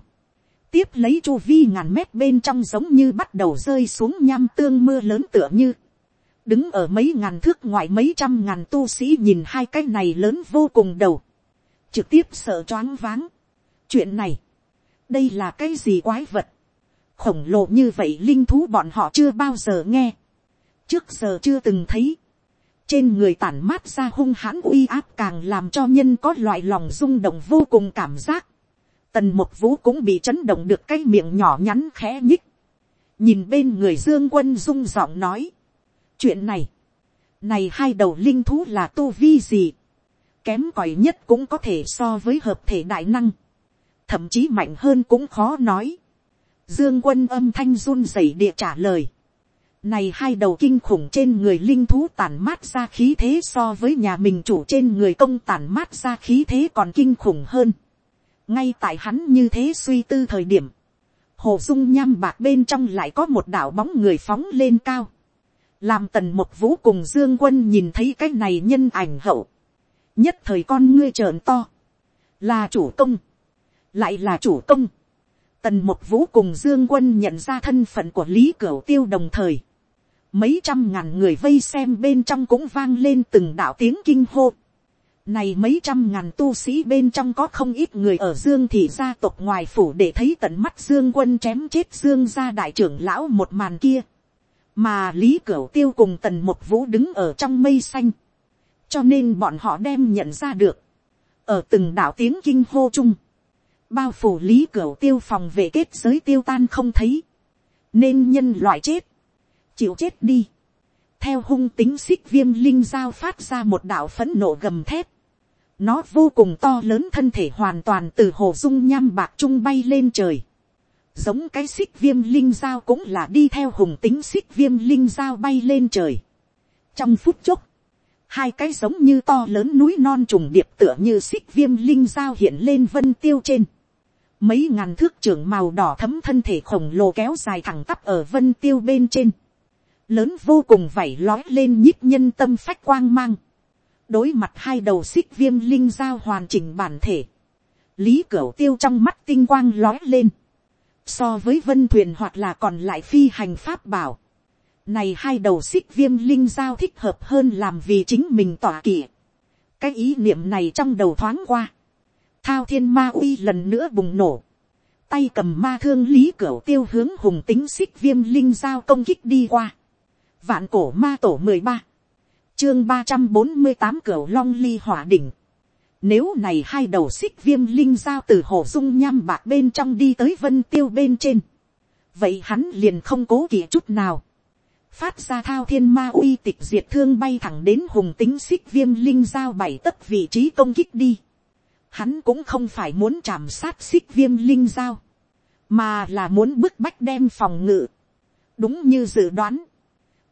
tiếp lấy chu vi ngàn mét bên trong giống như bắt đầu rơi xuống nham tương mưa lớn tựa như. đứng ở mấy ngàn thước ngoài mấy trăm ngàn tu sĩ nhìn hai cái này lớn vô cùng đầu. trực tiếp sợ choáng váng. chuyện này, đây là cái gì quái vật. khổng lồ như vậy linh thú bọn họ chưa bao giờ nghe. trước giờ chưa từng thấy. trên người tản mát ra hung hãn uy áp càng làm cho nhân có loại lòng rung động vô cùng cảm giác tần một vũ cũng bị chấn động được cái miệng nhỏ nhắn khẽ nhích, nhìn bên người dương quân rung giọng nói, chuyện này, này hai đầu linh thú là tu vi gì, kém cỏi nhất cũng có thể so với hợp thể đại năng, thậm chí mạnh hơn cũng khó nói, dương quân âm thanh run rẩy địa trả lời, này hai đầu kinh khủng trên người linh thú tàn mát ra khí thế so với nhà mình chủ trên người công tàn mát ra khí thế còn kinh khủng hơn. Ngay tại hắn như thế suy tư thời điểm, hồ dung nham bạc bên trong lại có một đảo bóng người phóng lên cao, làm tần một vũ cùng dương quân nhìn thấy cái này nhân ảnh hậu, nhất thời con ngươi trợn to, là chủ công, lại là chủ công, tần một vũ cùng dương quân nhận ra thân phận của lý cửu tiêu đồng thời, mấy trăm ngàn người vây xem bên trong cũng vang lên từng đạo tiếng kinh hô, này mấy trăm ngàn tu sĩ bên trong có không ít người ở Dương thị gia tộc ngoài phủ để thấy tận mắt Dương quân chém chết Dương gia đại trưởng lão một màn kia. Mà Lý Cửu Tiêu cùng Tần Một Vũ đứng ở trong mây xanh. Cho nên bọn họ đem nhận ra được. Ở từng đạo tiếng kinh hô chung. Bao phủ Lý cửa Tiêu phòng về kết giới tiêu tan không thấy. Nên nhân loại chết. Chịu chết đi theo hung tính xích viêm linh giao phát ra một đạo phấn nộ gầm thép. Nó vô cùng to lớn thân thể hoàn toàn từ hồ dung nham bạc trung bay lên trời. Giống cái xích viêm linh giao cũng là đi theo hùng tính xích viêm linh giao bay lên trời. Trong phút chốc, hai cái giống như to lớn núi non trùng điệp tựa như xích viêm linh giao hiện lên vân tiêu trên. Mấy ngàn thước trưởng màu đỏ thấm thân thể khổng lồ kéo dài thẳng tắp ở vân tiêu bên trên lớn vô cùng vảy lói lên nhíp nhân tâm phách quang mang. đối mặt hai đầu xích viêm linh giao hoàn chỉnh bản thể. lý cửu tiêu trong mắt tinh quang lói lên. so với vân thuyền hoặc là còn lại phi hành pháp bảo. này hai đầu xích viêm linh giao thích hợp hơn làm vì chính mình tỏa kỵ. cái ý niệm này trong đầu thoáng qua thao thiên ma uy lần nữa bùng nổ tay cầm ma thương lý cửu tiêu hướng hùng tính xích viêm linh giao công kích đi qua vạn cổ ma tổ mười ba, chương ba trăm bốn mươi tám cửa long ly hỏa đỉnh. Nếu này hai đầu xích viêm linh giao từ hồ dung nham bạc bên trong đi tới vân tiêu bên trên. Vậy hắn liền không cố kỵ chút nào. Phát ra thao thiên ma uy tịch diệt thương bay thẳng đến hùng tính xích viêm linh giao bảy tấc vị trí công kích đi. Hắn cũng không phải muốn chạm sát xích viêm linh giao. Mà là muốn bức bách đem phòng ngự. Đúng như dự đoán,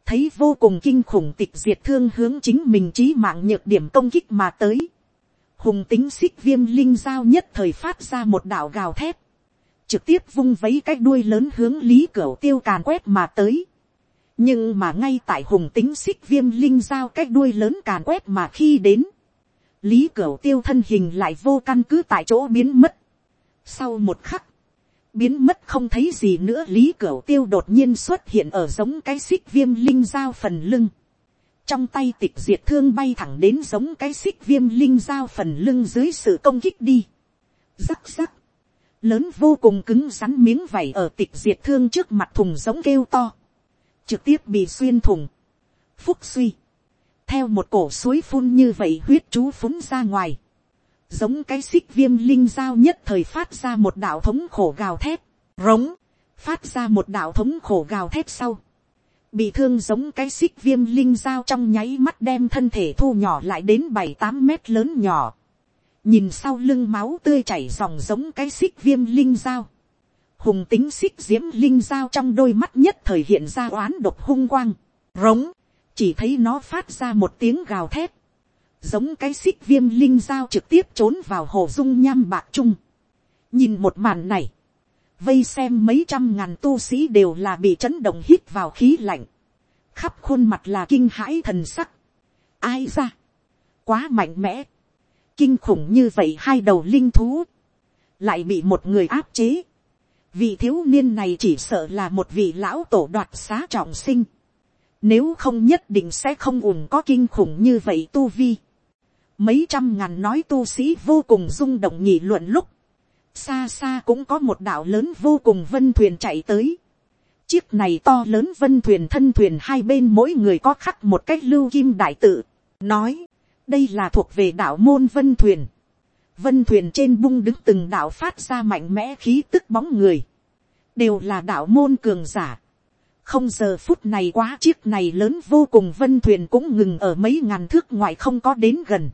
thấy vô cùng kinh khủng tịch diệt thương hướng chính mình trí mạng nhược điểm công kích mà tới. Hùng tính xích viêm linh giao nhất thời phát ra một đạo gào thép. Trực tiếp vung vấy cái đuôi lớn hướng lý cửa tiêu càn quét mà tới. Nhưng mà ngay tại hùng tính xích viêm linh giao cái đuôi lớn càn quét mà khi đến. Lý cửu tiêu thân hình lại vô căn cứ tại chỗ biến mất. Sau một khắc, biến mất không thấy gì nữa, lý cửu tiêu đột nhiên xuất hiện ở giống cái xích viêm linh dao phần lưng. Trong tay tịch diệt thương bay thẳng đến giống cái xích viêm linh dao phần lưng dưới sự công kích đi. Rắc rắc, lớn vô cùng cứng rắn miếng vảy ở tịch diệt thương trước mặt thùng giống kêu to. Trực tiếp bị xuyên thùng. Phúc suy theo một cổ suối phun như vậy huyết chú phun ra ngoài giống cái xích viêm linh dao nhất thời phát ra một đạo thống khổ gào thép rống, phát ra một đạo thống khổ gào thép sau. Bị thương giống cái xích viêm linh dao trong nháy mắt đem thân thể thu nhỏ lại đến bảy tám mét lớn nhỏ. Nhìn sau lưng máu tươi chảy dòng giống cái xích viêm linh dao. Hùng tính xích diễm linh dao trong đôi mắt nhất thời hiện ra oán độc hung quang. Rống, chỉ thấy nó phát ra một tiếng gào thét giống cái xích viêm linh dao trực tiếp trốn vào hồ dung nham bạc trung. nhìn một màn này, vây xem mấy trăm ngàn tu sĩ đều là bị chấn động hít vào khí lạnh, khắp khuôn mặt là kinh hãi thần sắc. ai ra, quá mạnh mẽ, kinh khủng như vậy hai đầu linh thú, lại bị một người áp chế. vị thiếu niên này chỉ sợ là một vị lão tổ đoạt xá trọng sinh. Nếu không nhất định sẽ không ủng có kinh khủng như vậy tu vi mấy trăm ngàn nói tu sĩ vô cùng rung động nhị luận lúc, xa xa cũng có một đảo lớn vô cùng vân thuyền chạy tới. Chiếc này to lớn vân thuyền thân thuyền hai bên mỗi người có khắc một cái lưu kim đại tự, nói, đây là thuộc về đảo môn vân thuyền. Vân thuyền trên bung đứng từng đảo phát ra mạnh mẽ khí tức bóng người, đều là đảo môn cường giả. Không giờ phút này quá chiếc này lớn vô cùng vân thuyền cũng ngừng ở mấy ngàn thước ngoài không có đến gần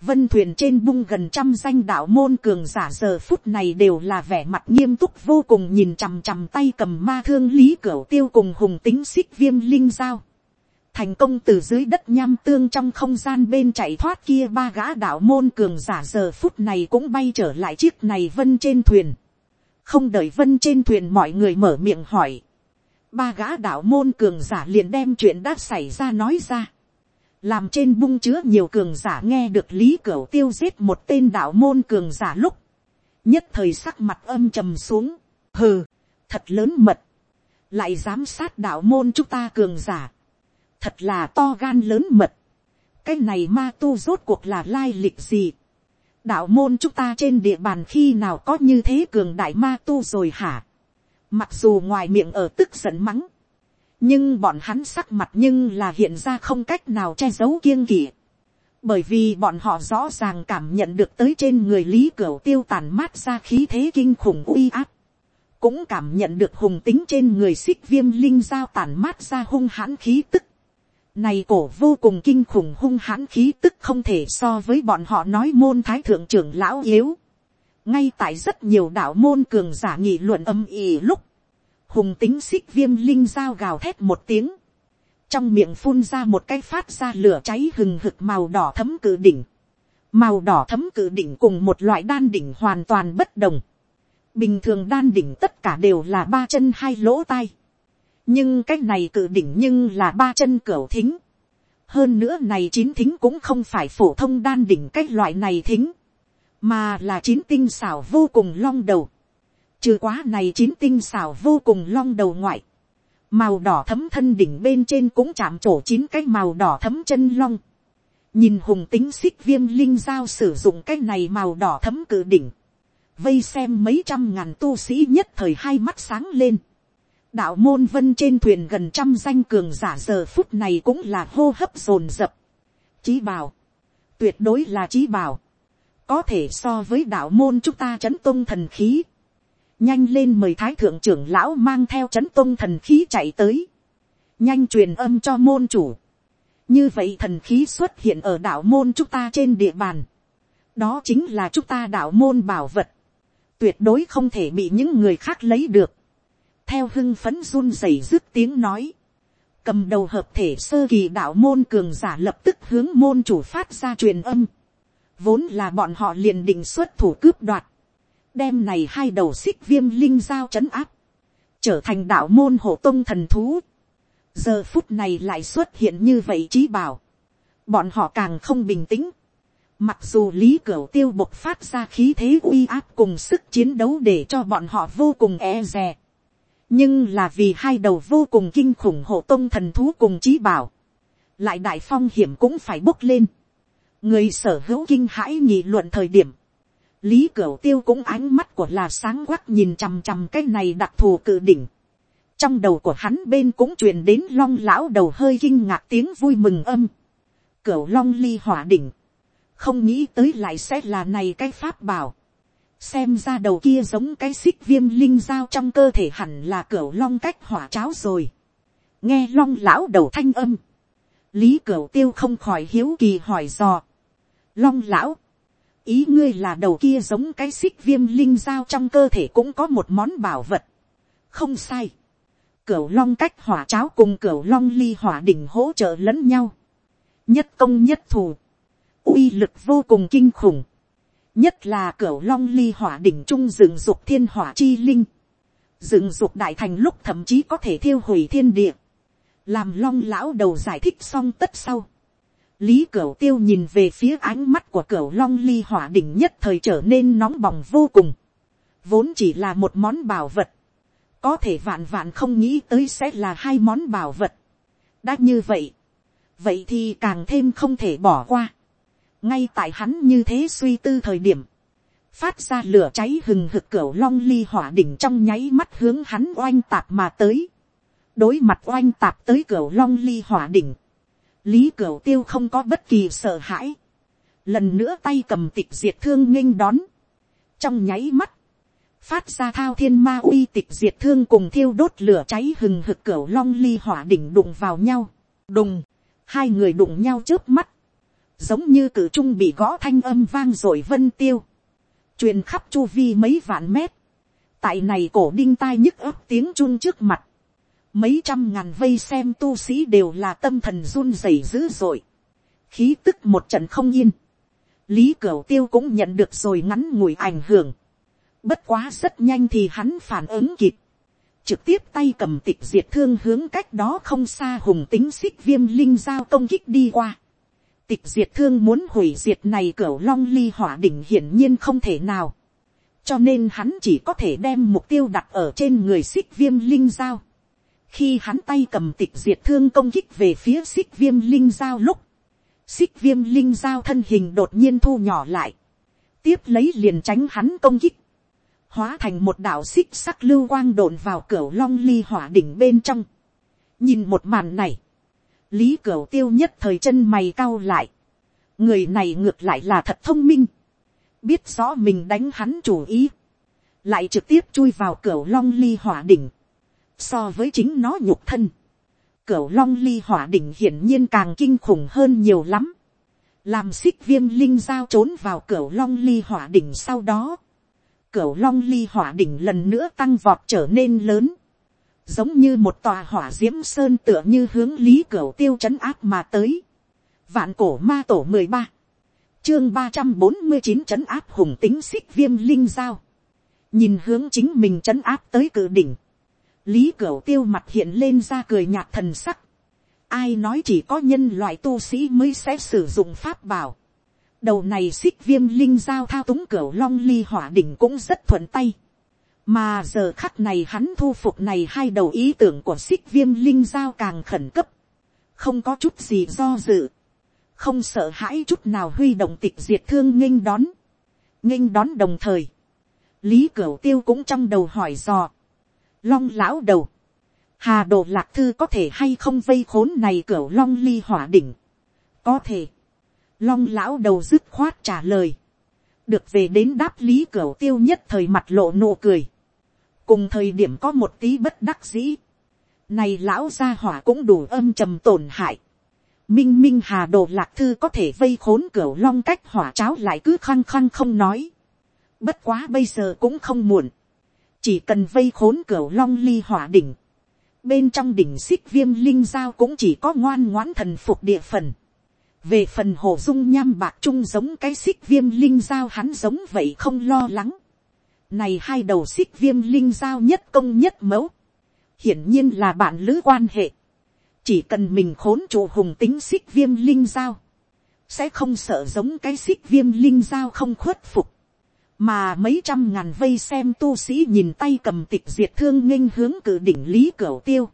Vân thuyền trên bung gần trăm danh đạo môn cường giả giờ phút này đều là vẻ mặt nghiêm túc vô cùng nhìn chằm chằm tay cầm ma thương lý cửu tiêu cùng hùng tính xích viêm linh giao. Thành công từ dưới đất nham tương trong không gian bên chạy thoát kia ba gã đạo môn cường giả giờ phút này cũng bay trở lại chiếc này vân trên thuyền. Không đợi vân trên thuyền mọi người mở miệng hỏi. Ba gã đạo môn cường giả liền đem chuyện đã xảy ra nói ra. Làm trên bung chứa nhiều cường giả nghe được lý cửu tiêu giết một tên đạo môn cường giả lúc, nhất thời sắc mặt âm trầm xuống, hừ, thật lớn mật, lại giám sát đạo môn chúng ta cường giả, thật là to gan lớn mật, cái này ma tu rốt cuộc là lai lịch gì, đạo môn chúng ta trên địa bàn khi nào có như thế cường đại ma tu rồi hả, mặc dù ngoài miệng ở tức giận mắng, nhưng bọn hắn sắc mặt nhưng là hiện ra không cách nào che giấu kiêng kỵ. bởi vì bọn họ rõ ràng cảm nhận được tới trên người lý cửu tiêu tàn mát ra khí thế kinh khủng uy áp. cũng cảm nhận được hùng tính trên người xích viêm linh giao tàn mát ra hung hãn khí tức. này cổ vô cùng kinh khủng hung hãn khí tức không thể so với bọn họ nói môn thái thượng trưởng lão yếu ngay tại rất nhiều đạo môn cường giả nghị luận âm ỉ lúc hùng tính xích viêm linh dao gào thét một tiếng, trong miệng phun ra một cái phát ra lửa cháy hừng hực màu đỏ thấm cự đỉnh, màu đỏ thấm cự đỉnh cùng một loại đan đỉnh hoàn toàn bất đồng, bình thường đan đỉnh tất cả đều là ba chân hai lỗ tai, nhưng cái này cự đỉnh nhưng là ba chân cửa thính, hơn nữa này chín thính cũng không phải phổ thông đan đỉnh cái loại này thính, mà là chín tinh xảo vô cùng long đầu, Trừ quá này chín tinh xảo vô cùng long đầu ngoại. Màu đỏ thấm thân đỉnh bên trên cũng chạm trổ chín cái màu đỏ thấm chân long. Nhìn hùng tính xích viêm linh giao sử dụng cái này màu đỏ thấm cử đỉnh. Vây xem mấy trăm ngàn tu sĩ nhất thời hai mắt sáng lên. Đạo môn vân trên thuyền gần trăm danh cường giả giờ phút này cũng là hô hấp rồn rập. chí bảo, tuyệt đối là chí bảo, có thể so với đạo môn chúng ta chấn tôn thần khí, nhanh lên mời thái thượng trưởng lão mang theo chấn tôn thần khí chạy tới, nhanh truyền âm cho môn chủ, như vậy thần khí xuất hiện ở đạo môn chúng ta trên địa bàn, đó chính là chúng ta đạo môn bảo vật, tuyệt đối không thể bị những người khác lấy được, theo hưng phấn run rẩy rứt tiếng nói, cầm đầu hợp thể sơ kỳ đạo môn cường giả lập tức hướng môn chủ phát ra truyền âm, vốn là bọn họ liền định xuất thủ cướp đoạt, đem này hai đầu xích viêm linh giao c h ấ n áp, trở thành đạo môn hộ tông thần thú, giờ phút này lại xuất hiện như vậy trí bảo, bọn họ càng không bình tĩnh, mặc dù lý cửu tiêu bộc phát ra khí thế uy áp cùng sức chiến đấu để cho bọn họ vô cùng e dè, nhưng là vì hai đầu vô cùng kinh khủng hộ tông thần thú cùng trí bảo, lại đại phong hiểm cũng phải bốc lên người sở hữu kinh hãi nhị luận thời điểm, lý cửu tiêu cũng ánh mắt của là sáng quắc nhìn chằm chằm cái này đặc thù cự đỉnh. trong đầu của hắn bên cũng truyền đến long lão đầu hơi kinh ngạc tiếng vui mừng âm. cửu long ly hỏa đỉnh, không nghĩ tới lại sẽ là này cái pháp bảo xem ra đầu kia giống cái xích viêm linh dao trong cơ thể hẳn là cửu long cách hỏa cháo rồi. nghe long lão đầu thanh âm, lý cửu tiêu không khỏi hiếu kỳ hỏi dò long lão, ý ngươi là đầu kia giống cái xích viêm linh dao trong cơ thể cũng có một món bảo vật. không sai. Cửu long cách hỏa cháo cùng cửu long ly hỏa đỉnh hỗ trợ lẫn nhau. Nhất công nhất thù. uy lực vô cùng kinh khủng nhất là Cửu long ly hỏa đỉnh trung dựng dục thiên hỏa chi linh, dựng dục đại thành lúc thậm chí có thể thiêu hủy thiên địa, làm long lão đầu giải thích xong tất sau lý cửu tiêu nhìn về phía ánh mắt của cửu long ly hỏa đỉnh nhất thời trở nên nóng bỏng vô cùng, vốn chỉ là một món bảo vật, có thể vạn vạn không nghĩ tới sẽ là hai món bảo vật. đã như vậy, vậy thì càng thêm không thể bỏ qua. Ngay tại hắn như thế suy tư thời điểm, phát ra lửa cháy hừng hực Cửu long ly hỏa đỉnh trong nháy mắt hướng hắn oanh tạp mà tới. đối mặt oanh tạp tới Cửu long ly hỏa đỉnh, lý Cửu tiêu không có bất kỳ sợ hãi. lần nữa tay cầm tịch diệt thương nghênh đón. trong nháy mắt, phát ra thao thiên ma uy tịch diệt thương cùng thiêu đốt lửa cháy hừng hực cửu long ly hỏa đỉnh đụng vào nhau. đùng, hai người đụng nhau trước mắt giống như cử trung bị gõ thanh âm vang rồi vân tiêu, truyền khắp chu vi mấy vạn mét, tại này cổ đinh tai nhức ấp tiếng chun trước mặt, mấy trăm ngàn vây xem tu sĩ đều là tâm thần run rẩy dữ dội, khí tức một trận không yên, lý cửu tiêu cũng nhận được rồi ngắn ngủi ảnh hưởng, bất quá rất nhanh thì hắn phản ứng kịp, trực tiếp tay cầm tịch diệt thương hướng cách đó không xa hùng tính xích viêm linh giao công kích đi qua. Tịch diệt thương muốn hủy diệt này cửa long ly hỏa đỉnh hiển nhiên không thể nào. cho nên hắn chỉ có thể đem mục tiêu đặt ở trên người xích viêm linh giao khi hắn tay cầm tịch diệt thương công kích về phía xích viêm linh giao lúc, xích viêm linh giao thân hình đột nhiên thu nhỏ lại, tiếp lấy liền tránh hắn công kích, hóa thành một đạo xích sắc lưu quang đồn vào cửa long ly hỏa đỉnh bên trong. nhìn một màn này, lý cửa tiêu nhất thời chân mày cau lại. người này ngược lại là thật thông minh. biết rõ mình đánh hắn chủ ý. lại trực tiếp chui vào cửa long ly hỏa đỉnh so với chính nó nhục thân. cửu long ly hỏa đỉnh hiển nhiên càng kinh khủng hơn nhiều lắm. làm xích viêm linh giao trốn vào cửu long ly hỏa đỉnh sau đó. Cửu long ly hỏa đỉnh lần nữa tăng vọt trở nên lớn giống như một tòa hỏa diễm sơn tựa như hướng lý cửu tiêu chấn áp mà tới. vạn cổ ma tổ mười ba, chương ba trăm bốn mươi chín chấn áp hùng tính xích viêm linh giao, nhìn hướng chính mình chấn áp tới cử đỉnh, lý cửu tiêu mặt hiện lên ra cười nhạt thần sắc, ai nói chỉ có nhân loại tu sĩ mới sẽ sử dụng pháp bảo, đầu này xích viêm linh giao thao túng cửu long ly hỏa đỉnh cũng rất thuận tay, mà giờ khắc này hắn thu phục này hai đầu ý tưởng của xích viêm linh giao càng khẩn cấp, không có chút gì do dự, không sợ hãi chút nào huy động tịch diệt thương nghênh đón, nghênh đón đồng thời, lý cửu tiêu cũng trong đầu hỏi dò, long lão đầu, hà đồ lạc thư có thể hay không vây khốn này cửa long ly hỏa đỉnh, có thể, long lão đầu dứt khoát trả lời, được về đến đáp lý cửa tiêu nhất thời mặt lộ nụ cười, cùng thời điểm có một tí bất đắc dĩ, này lão gia hỏa cũng đủ âm trầm tổn hại, minh minh hà đồ lạc thư có thể vây khốn cửa long cách hỏa cháo lại cứ khăng khăng không nói, bất quá bây giờ cũng không muộn, chỉ cần vây khốn cửa long ly hỏa đỉnh, bên trong đỉnh xích viêm linh giao cũng chỉ có ngoan ngoãn thần phục địa phần, về phần hồ dung nham bạc trung giống cái xích viêm linh giao hắn giống vậy không lo lắng. này hai đầu xích viêm linh giao nhất công nhất mẫu, hiển nhiên là bạn lữ quan hệ, chỉ cần mình khốn trụ hùng tính xích viêm linh giao, sẽ không sợ giống cái xích viêm linh giao không khuất phục, mà mấy trăm ngàn vây xem tu sĩ nhìn tay cầm tịch diệt thương nghênh hướng cử đỉnh lý cửa tiêu,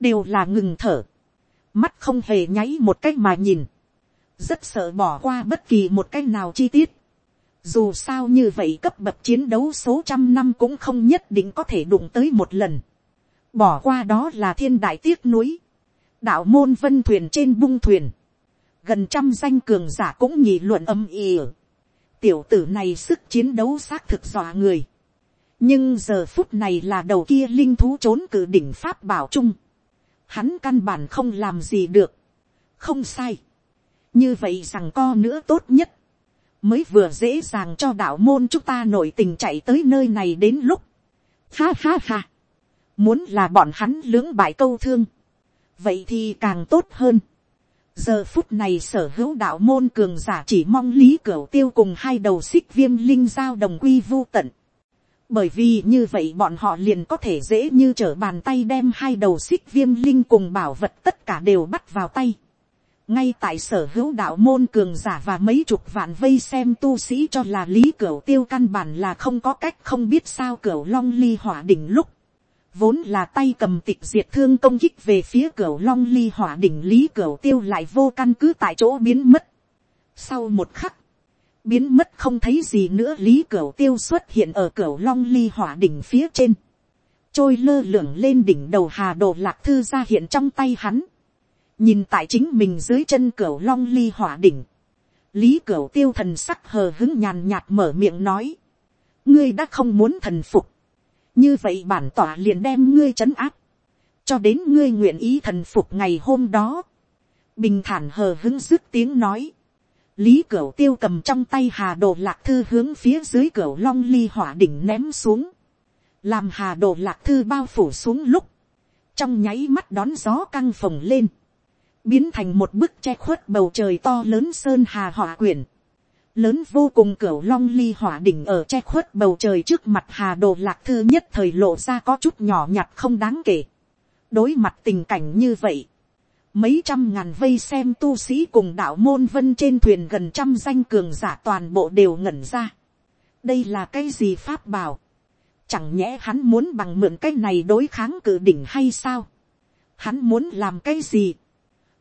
đều là ngừng thở, mắt không hề nháy một cách mà nhìn, rất sợ bỏ qua bất kỳ một cách nào chi tiết. Dù sao như vậy cấp bậc chiến đấu số trăm năm cũng không nhất định có thể đụng tới một lần. Bỏ qua đó là thiên đại tiếc núi. Đạo môn vân thuyền trên bung thuyền. Gần trăm danh cường giả cũng nhị luận âm ỉ. Tiểu tử này sức chiến đấu xác thực dọa người. Nhưng giờ phút này là đầu kia linh thú trốn cử đỉnh pháp bảo chung. Hắn căn bản không làm gì được. Không sai như vậy rằng co nữa tốt nhất, mới vừa dễ dàng cho đạo môn chúng ta nổi tình chạy tới nơi này đến lúc. Ha ha ha, muốn là bọn hắn lưỡng bại câu thương, vậy thì càng tốt hơn giờ phút này sở hữu đạo môn cường giả chỉ mong lý cửu tiêu cùng hai đầu xích viêm linh giao đồng quy vô tận. bởi vì như vậy bọn họ liền có thể dễ như trở bàn tay đem hai đầu xích viêm linh cùng bảo vật tất cả đều bắt vào tay ngay tại sở hữu đạo môn cường giả và mấy chục vạn vây xem tu sĩ cho là lý cửu tiêu căn bản là không có cách không biết sao cửu long ly hỏa đỉnh lúc vốn là tay cầm tịch diệt thương công kích về phía cửa long ly hỏa đỉnh lý cửa tiêu lại vô căn cứ tại chỗ biến mất. Sau một khắc biến mất không thấy gì nữa lý cửa tiêu xuất hiện ở cửa long ly hỏa đỉnh phía trên. Trôi lơ lửng lên đỉnh đầu hà đồ lạc thư ra hiện trong tay hắn. Nhìn tại chính mình dưới chân cửa long ly hỏa đỉnh, lý cửa tiêu thần sắc hờ hứng nhàn nhạt mở miệng nói, ngươi đã không muốn thần phục, như vậy bản tỏa liền đem ngươi trấn áp, cho đến ngươi nguyện ý thần phục ngày hôm đó, bình thản hờ hứng dứt tiếng nói, lý cửu tiêu cầm trong tay hà đồ lạc thư hướng phía dưới cửa long ly hỏa đỉnh ném xuống, làm hà đồ lạc thư bao phủ xuống lúc, trong nháy mắt đón gió căng phồng lên, biến thành một bức che khuất bầu trời to lớn sơn hà hỏa quyển, lớn vô cùng cửa long ly hỏa đỉnh ở che khuất bầu trời trước mặt hà đồ lạc thư nhất thời lộ ra có chút nhỏ nhặt không đáng kể. đối mặt tình cảnh như vậy, mấy trăm ngàn vây xem tu sĩ cùng đạo môn vân trên thuyền gần trăm danh cường giả toàn bộ đều ngẩn ra. đây là cái gì pháp bảo, chẳng nhẽ hắn muốn bằng mượn cái này đối kháng cử đỉnh hay sao, hắn muốn làm cái gì,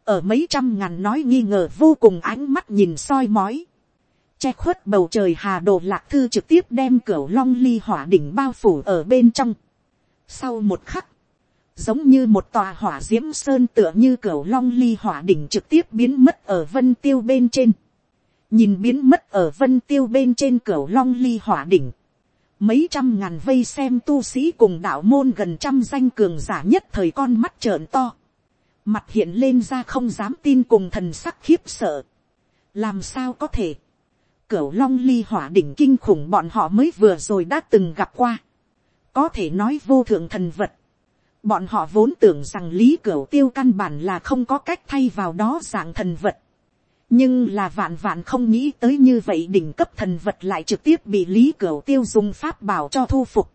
ở mấy trăm ngàn nói nghi ngờ vô cùng ánh mắt nhìn soi mói, che khuất bầu trời hà đồ lạc thư trực tiếp đem cửa long ly hỏa đỉnh bao phủ ở bên trong. Sau một khắc, giống như một tòa hỏa d i ễ m sơn tựa như cửa long ly hỏa đỉnh trực tiếp biến mất ở vân tiêu bên trên. nhìn biến mất ở vân tiêu bên trên cửa long ly hỏa đỉnh. mấy trăm ngàn vây xem tu sĩ cùng đạo môn gần trăm danh cường giả nhất thời con mắt trợn to mặt hiện lên ra không dám tin cùng thần sắc khiếp sợ. làm sao có thể, cửu long ly hỏa đỉnh kinh khủng bọn họ mới vừa rồi đã từng gặp qua, có thể nói vô thượng thần vật. bọn họ vốn tưởng rằng lý cửu tiêu căn bản là không có cách thay vào đó dạng thần vật. nhưng là vạn vạn không nghĩ tới như vậy đỉnh cấp thần vật lại trực tiếp bị lý cửu tiêu dùng pháp bảo cho thu phục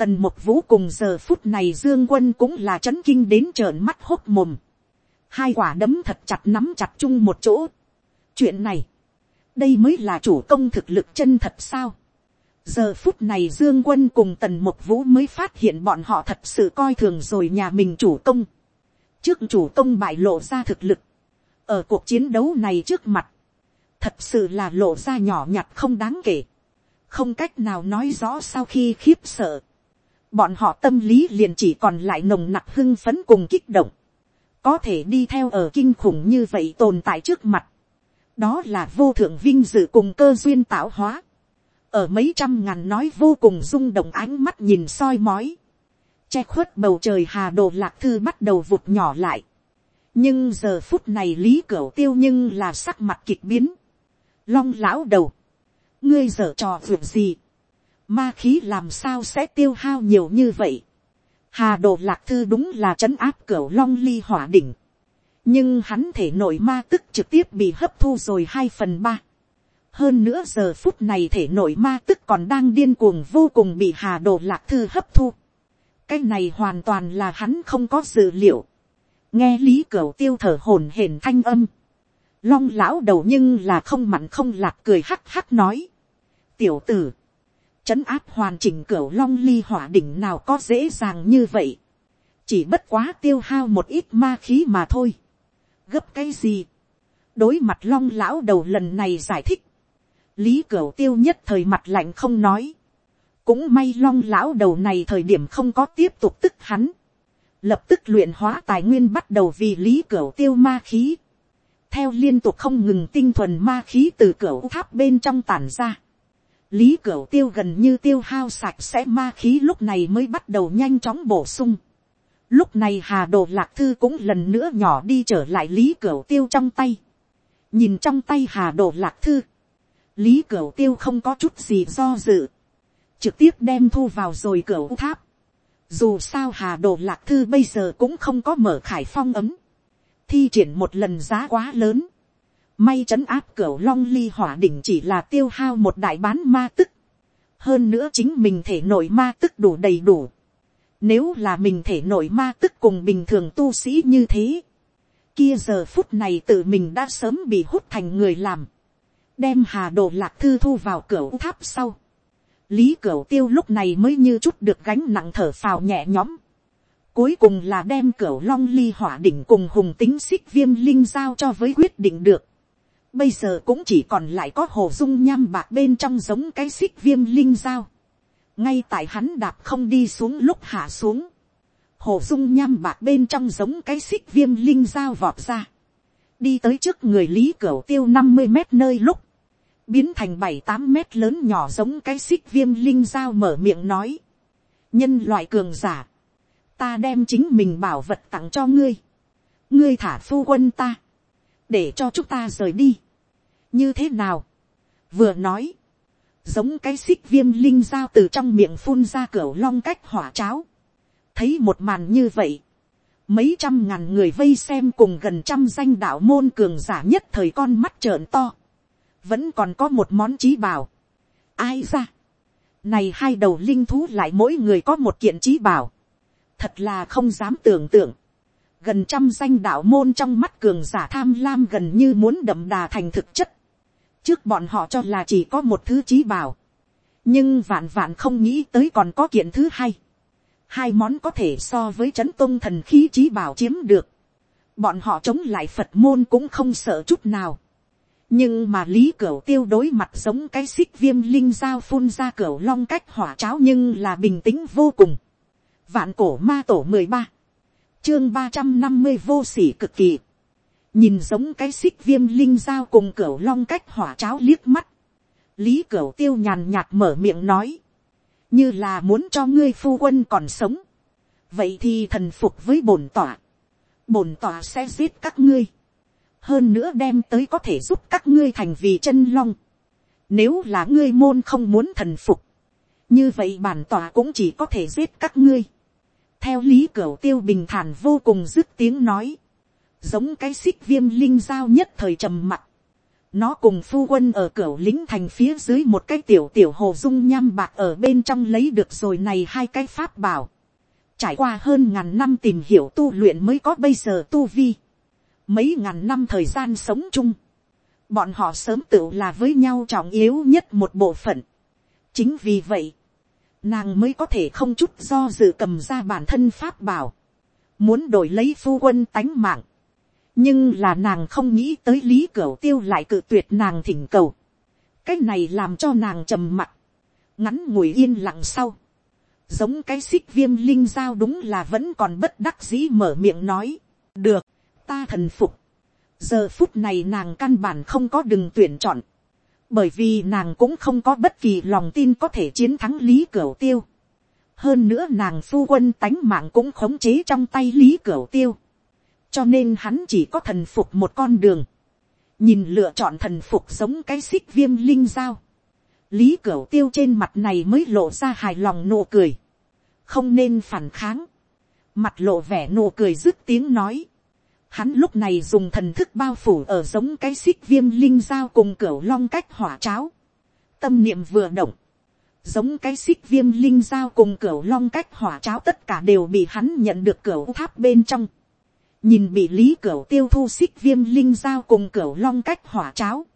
Tần một vũ cùng giờ phút này dương quân cũng là chấn kinh đến trợn mắt hốt mồm. Hai quả đấm thật chặt nắm chặt chung một chỗ. Chuyện này. Đây mới là chủ công thực lực chân thật sao. Giờ phút này Dương Quân cùng Tần Mục Vũ mới phát hiện bọn họ thật sự coi thường rồi nhà mình chủ công. Trước chủ công bại lộ ra thực lực. Ở cuộc chiến đấu này trước mặt. Thật sự là lộ ra nhỏ nhặt không đáng kể. Không cách nào nói rõ sau khi khiếp sợ bọn họ tâm lý liền chỉ còn lại nồng nặc hưng phấn cùng kích động, có thể đi theo ở kinh khủng như vậy tồn tại trước mặt, đó là vô thượng vinh dự cùng cơ duyên tạo hóa, ở mấy trăm ngàn nói vô cùng rung động ánh mắt nhìn soi mói, che khuất bầu trời hà đồ lạc thư bắt đầu vụt nhỏ lại, nhưng giờ phút này lý cửu tiêu nhưng là sắc mặt kịch biến, long lão đầu, ngươi dở trò việc gì, ma khí làm sao sẽ tiêu hao nhiều như vậy, hà đồ lạc thư đúng là trấn áp Cửu long ly hỏa đỉnh, nhưng hắn thể nội ma tức trực tiếp bị hấp thu rồi hai phần ba. hơn nữa giờ phút này thể nội ma tức còn đang điên cuồng vô cùng bị hà đồ lạc thư hấp thu. cái này hoàn toàn là hắn không có dự liệu. nghe lý cửa tiêu thở hổn hển thanh âm. long lão đầu nhưng là không mặn không lạc cười hắc hắc nói. tiểu tử, trấn áp hoàn chỉnh cửa long ly hỏa đỉnh nào có dễ dàng như vậy. chỉ bất quá tiêu hao một ít ma khí mà thôi gấp cái gì. đối mặt long lão đầu lần này giải thích. lý cửu tiêu nhất thời mặt lạnh không nói. cũng may long lão đầu này thời điểm không có tiếp tục tức hắn. lập tức luyện hóa tài nguyên bắt đầu vì lý cửu tiêu ma khí. theo liên tục không ngừng tinh thuần ma khí từ cửu tháp bên trong tàn ra. Lý Cửu Tiêu gần như tiêu hao sạch sẽ ma khí lúc này mới bắt đầu nhanh chóng bổ sung. Lúc này Hà Đồ Lạc Thư cũng lần nữa nhỏ đi trở lại Lý Cửu Tiêu trong tay. Nhìn trong tay Hà Đồ Lạc Thư. Lý Cửu Tiêu không có chút gì do dự. Trực tiếp đem thu vào rồi cửu tháp. Dù sao Hà Đồ Lạc Thư bây giờ cũng không có mở khải phong ấm. Thi triển một lần giá quá lớn. May trấn áp cửu long ly hỏa đỉnh chỉ là tiêu hao một đại bán ma tức. Hơn nữa chính mình thể nội ma tức đủ đầy đủ nếu là mình thể nội ma tức cùng bình thường tu sĩ như thế. Kia giờ phút này tự mình đã sớm bị hút thành người làm. Đem hà đồ lạc thư thu vào cửa tháp sau. Lý cửa tiêu lúc này mới như chút được gánh nặng thở phào nhẹ nhõm. Cuối cùng là đem cửa long ly hỏa đỉnh cùng hùng tính xích viêm linh giao cho với quyết định được. Bây giờ cũng chỉ còn lại có hồ dung nham bạc bên trong giống cái xích viêm linh giao ngay tại hắn đạp không đi xuống lúc hạ xuống, hồ dung nham bạc bên trong giống cái xích viêm linh dao vọt ra, đi tới trước người lý cửa tiêu năm mươi mét nơi lúc, biến thành bảy tám mét lớn nhỏ giống cái xích viêm linh dao mở miệng nói, nhân loại cường giả, ta đem chính mình bảo vật tặng cho ngươi, ngươi thả phu quân ta, để cho chúng ta rời đi, như thế nào, vừa nói, giống cái xích viêm linh dao từ trong miệng phun ra cửa long cách hỏa cháo. thấy một màn như vậy, mấy trăm ngàn người vây xem cùng gần trăm danh đạo môn cường giả nhất thời con mắt trợn to, vẫn còn có một món trí bảo. ai ra, này hai đầu linh thú lại mỗi người có một kiện trí bảo, thật là không dám tưởng tượng, gần trăm danh đạo môn trong mắt cường giả tham lam gần như muốn đậm đà thành thực chất, trước bọn họ cho là chỉ có một thứ trí bảo, nhưng vạn vạn không nghĩ tới còn có kiện thứ hai, hai món có thể so với c h ấ n tôn thần khí trí bảo chiếm được, bọn họ chống lại phật môn cũng không sợ chút nào, nhưng mà lý cửu tiêu đối mặt giống cái xích viêm linh dao phun ra cửu long cách hỏa cháo nhưng là bình tĩnh vô cùng. vạn cổ ma tổ mười ba, chương ba trăm năm mươi vô s ỉ cực kỳ, nhìn giống cái xích viêm linh dao cùng cửa long cách hỏa cháo liếc mắt, lý cửa tiêu nhàn nhạt mở miệng nói, như là muốn cho ngươi phu quân còn sống, vậy thì thần phục với bổn tỏa, bổn tỏa sẽ giết các ngươi, hơn nữa đem tới có thể giúp các ngươi thành vì chân long, nếu là ngươi môn không muốn thần phục, như vậy bản tỏa cũng chỉ có thể giết các ngươi. theo lý cửu tiêu bình thản vô cùng dứt tiếng nói, giống cái xích viêm linh giao nhất thời trầm mặc. nó cùng phu quân ở cửa lính thành phía dưới một cái tiểu tiểu hồ dung nham bạc ở bên trong lấy được rồi này hai cái pháp bảo. trải qua hơn ngàn năm tìm hiểu tu luyện mới có bây giờ tu vi. mấy ngàn năm thời gian sống chung. bọn họ sớm tựu là với nhau trọng yếu nhất một bộ phận. chính vì vậy, nàng mới có thể không chút do dự cầm ra bản thân pháp bảo. muốn đổi lấy phu quân tánh mạng nhưng là nàng không nghĩ tới lý cửu tiêu lại cự tuyệt nàng thỉnh cầu. cái này làm cho nàng trầm mặc, ngắn ngồi yên lặng sau. giống cái xích viêm linh giao đúng là vẫn còn bất đắc dĩ mở miệng nói, được, ta thần phục. giờ phút này nàng căn bản không có đừng tuyển chọn, bởi vì nàng cũng không có bất kỳ lòng tin có thể chiến thắng lý cửu tiêu. hơn nữa nàng phu quân tánh mạng cũng khống chế trong tay lý cửu tiêu, cho nên hắn chỉ có thần phục một con đường, nhìn lựa chọn thần phục giống cái xích viêm linh dao, lý cửu tiêu trên mặt này mới lộ ra hài lòng nụ cười, không nên phản kháng, mặt lộ vẻ nụ cười dứt tiếng nói, hắn lúc này dùng thần thức bao phủ ở giống cái xích viêm linh dao cùng cửu long cách hỏa cháo, tâm niệm vừa động, giống cái xích viêm linh dao cùng cửu long cách hỏa cháo tất cả đều bị hắn nhận được cửu tháp bên trong, nhìn bị lý cửu tiêu thu xích viêm linh giao cùng cửu long cách hỏa cháo,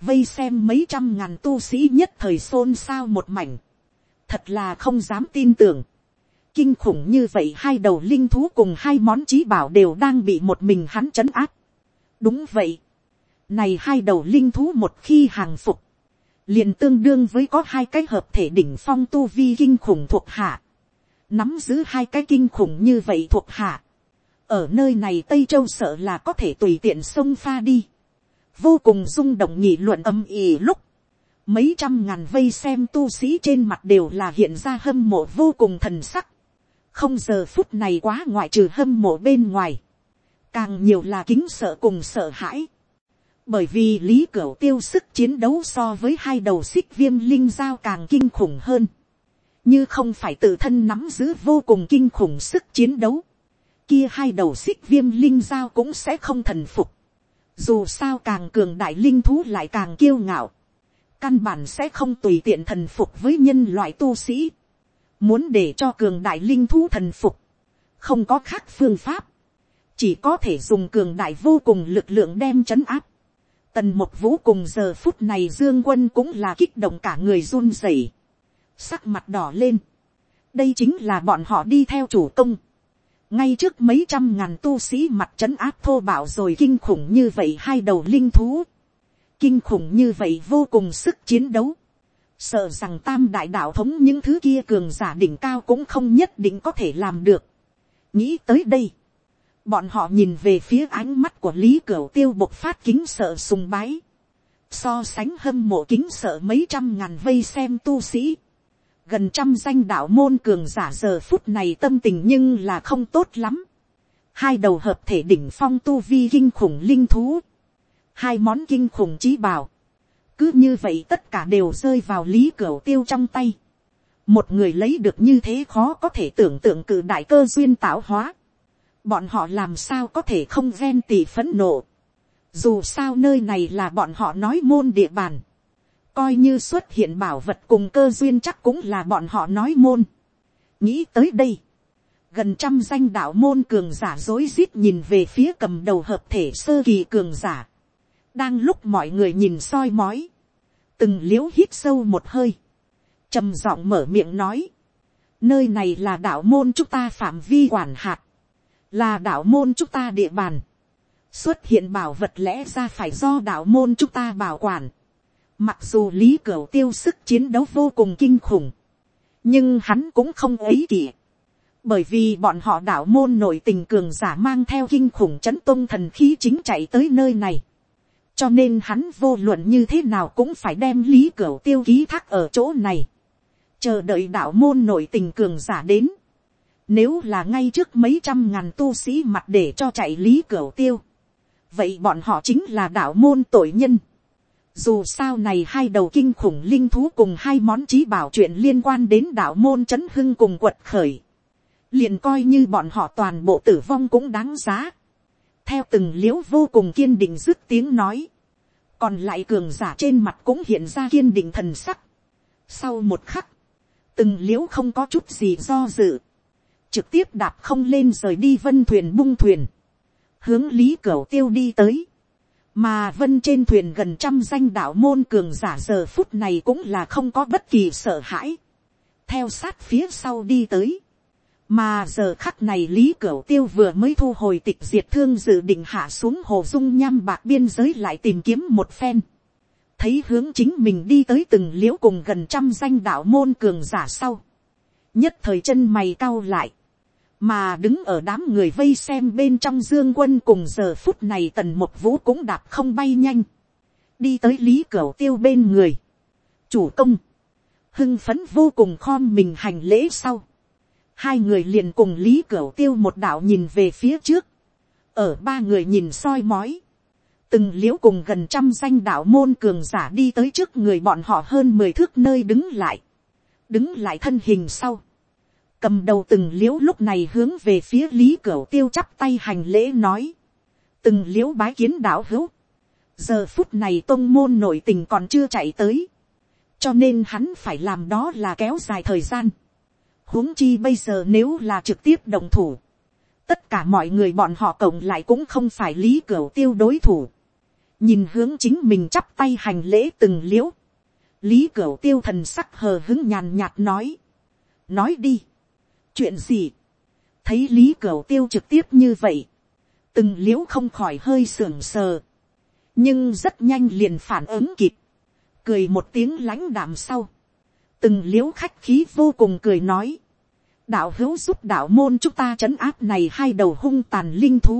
vây xem mấy trăm ngàn tu sĩ nhất thời xôn xao một mảnh, thật là không dám tin tưởng, kinh khủng như vậy hai đầu linh thú cùng hai món trí bảo đều đang bị một mình hắn trấn áp. đúng vậy, này hai đầu linh thú một khi hàng phục, liền tương đương với có hai cái hợp thể đỉnh phong tu vi kinh khủng thuộc hạ, nắm giữ hai cái kinh khủng như vậy thuộc hạ, ở nơi này tây châu sợ là có thể tùy tiện sông pha đi, vô cùng rung động nhị luận âm ỉ lúc, mấy trăm ngàn vây xem tu sĩ trên mặt đều là hiện ra hâm mộ vô cùng thần sắc, không giờ phút này quá ngoại trừ hâm mộ bên ngoài, càng nhiều là kính sợ cùng sợ hãi, bởi vì lý cửu tiêu sức chiến đấu so với hai đầu xích viêm linh giao càng kinh khủng hơn, như không phải tự thân nắm giữ vô cùng kinh khủng sức chiến đấu, kia hai đầu xích viêm linh giao cũng sẽ không thần phục, dù sao càng cường đại linh thú lại càng kiêu ngạo, căn bản sẽ không tùy tiện thần phục với nhân loại tu sĩ, Muốn để cho cường đại linh thú thần phục. Không có khác phương pháp. Chỉ có thể dùng cường đại vô cùng lực lượng đem chấn áp. Tần một vũ cùng giờ phút này dương quân cũng là kích động cả người run rẩy Sắc mặt đỏ lên. Đây chính là bọn họ đi theo chủ công. Ngay trước mấy trăm ngàn tu sĩ mặt trấn áp thô bạo rồi kinh khủng như vậy hai đầu linh thú. Kinh khủng như vậy vô cùng sức chiến đấu sợ rằng tam đại đạo thống những thứ kia cường giả đỉnh cao cũng không nhất định có thể làm được. nghĩ tới đây, bọn họ nhìn về phía ánh mắt của lý cửu tiêu bộc phát kính sợ sùng bái, so sánh hâm mộ kính sợ mấy trăm ngàn vây xem tu sĩ, gần trăm danh đạo môn cường giả giờ phút này tâm tình nhưng là không tốt lắm. hai đầu hợp thể đỉnh phong tu vi kinh khủng linh thú, hai món kinh khủng trí bảo, cứ như vậy tất cả đều rơi vào lý cửa tiêu trong tay. một người lấy được như thế khó có thể tưởng tượng cử đại cơ duyên tạo hóa. bọn họ làm sao có thể không ven tỉ phấn nộ. dù sao nơi này là bọn họ nói môn địa bàn coi như xuất hiện bảo vật cùng cơ duyên chắc cũng là bọn họ nói môn. nghĩ tới đây gần trăm danh đạo môn cường giả dối rít nhìn về phía cầm đầu hợp thể sơ kỳ cường giả. Đang lúc mọi người nhìn soi mói, từng l i ễ u hít sâu một hơi, trầm giọng mở miệng nói, nơi này là đạo môn chúng ta phạm vi quản hạt, là đạo môn chúng ta địa bàn, xuất hiện bảo vật lẽ ra phải do đạo môn chúng ta bảo quản, mặc dù lý cửu tiêu sức chiến đấu vô cùng kinh khủng, nhưng hắn cũng không ấy kỷ, bởi vì bọn họ đạo môn nội tình cường giả mang theo kinh khủng chấn h tôn thần khí chính chạy tới nơi này, cho nên hắn vô luận như thế nào cũng phải đem lý cửu tiêu ký thác ở chỗ này, chờ đợi đạo môn nội tình cường giả đến, nếu là ngay trước mấy trăm ngàn tu sĩ mặt để cho chạy lý cửu tiêu, vậy bọn họ chính là đạo môn tội nhân. Dù sao này hai đầu kinh khủng linh thú cùng hai món trí bảo chuyện liên quan đến đạo môn chấn hưng cùng quật khởi. liền coi như bọn họ toàn bộ tử vong cũng đáng giá. Theo từng l i ễ u vô cùng kiên định dứt tiếng nói, còn lại cường giả trên mặt cũng hiện ra kiên định thần sắc. sau một khắc, từng l i ễ u không có chút gì do dự, trực tiếp đạp không lên rời đi vân thuyền bung thuyền, hướng lý cửu tiêu đi tới, mà vân trên thuyền gần trăm danh đạo môn cường giả giờ phút này cũng là không có bất kỳ sợ hãi, theo sát phía sau đi tới, mà giờ khắc này lý cửu tiêu vừa mới thu hồi tịch diệt thương dự định hạ xuống hồ dung nham bạc biên giới lại tìm kiếm một phen. Thấy hướng chính mình đi tới từng liễu cùng gần trăm danh đạo môn cường giả sau. Nhất thời chân mày cau lại mà đứng ở đám người vây xem bên trong dương quân cùng giờ phút này tần một vũ cũng đạp không bay nhanh, đi tới lý cửa tiêu bên người, chủ công, hưng phấn vô cùng khom mình hành lễ sau, hai người liền cùng lý cửa tiêu một đạo nhìn về phía trước, ở ba người nhìn soi mói, từng l i ễ u cùng gần trăm danh đạo môn cường giả đi tới trước người bọn họ hơn mười thước nơi đứng lại, đứng lại thân hình sau, cầm đầu từng l i ễ u lúc này hướng về phía lý cửu tiêu chắp tay hành lễ nói, từng l i ễ u bái kiến đạo hữu, giờ phút này tôn môn nội tình còn chưa chạy tới, cho nên hắn phải làm đó là kéo dài thời gian, huống chi bây giờ nếu là trực tiếp đồng thủ, tất cả mọi người bọn họ cộng lại cũng không phải lý cửu tiêu đối thủ. nhìn hướng chính mình chắp tay hành lễ từng l i ễ u lý cửu tiêu thần sắc hờ hứng nhàn nhạt nói, nói đi, chuyện gì, thấy lý cửu tiêu trực tiếp như vậy, từng l i ễ u không khỏi hơi sưởng sờ, nhưng rất nhanh liền phản ứng kịp, cười một tiếng lãnh đạm sau, từng l i ễ u khách khí vô cùng cười nói, đạo hữu giúp đạo môn chúng ta trấn áp này hai đầu hung tàn linh thú,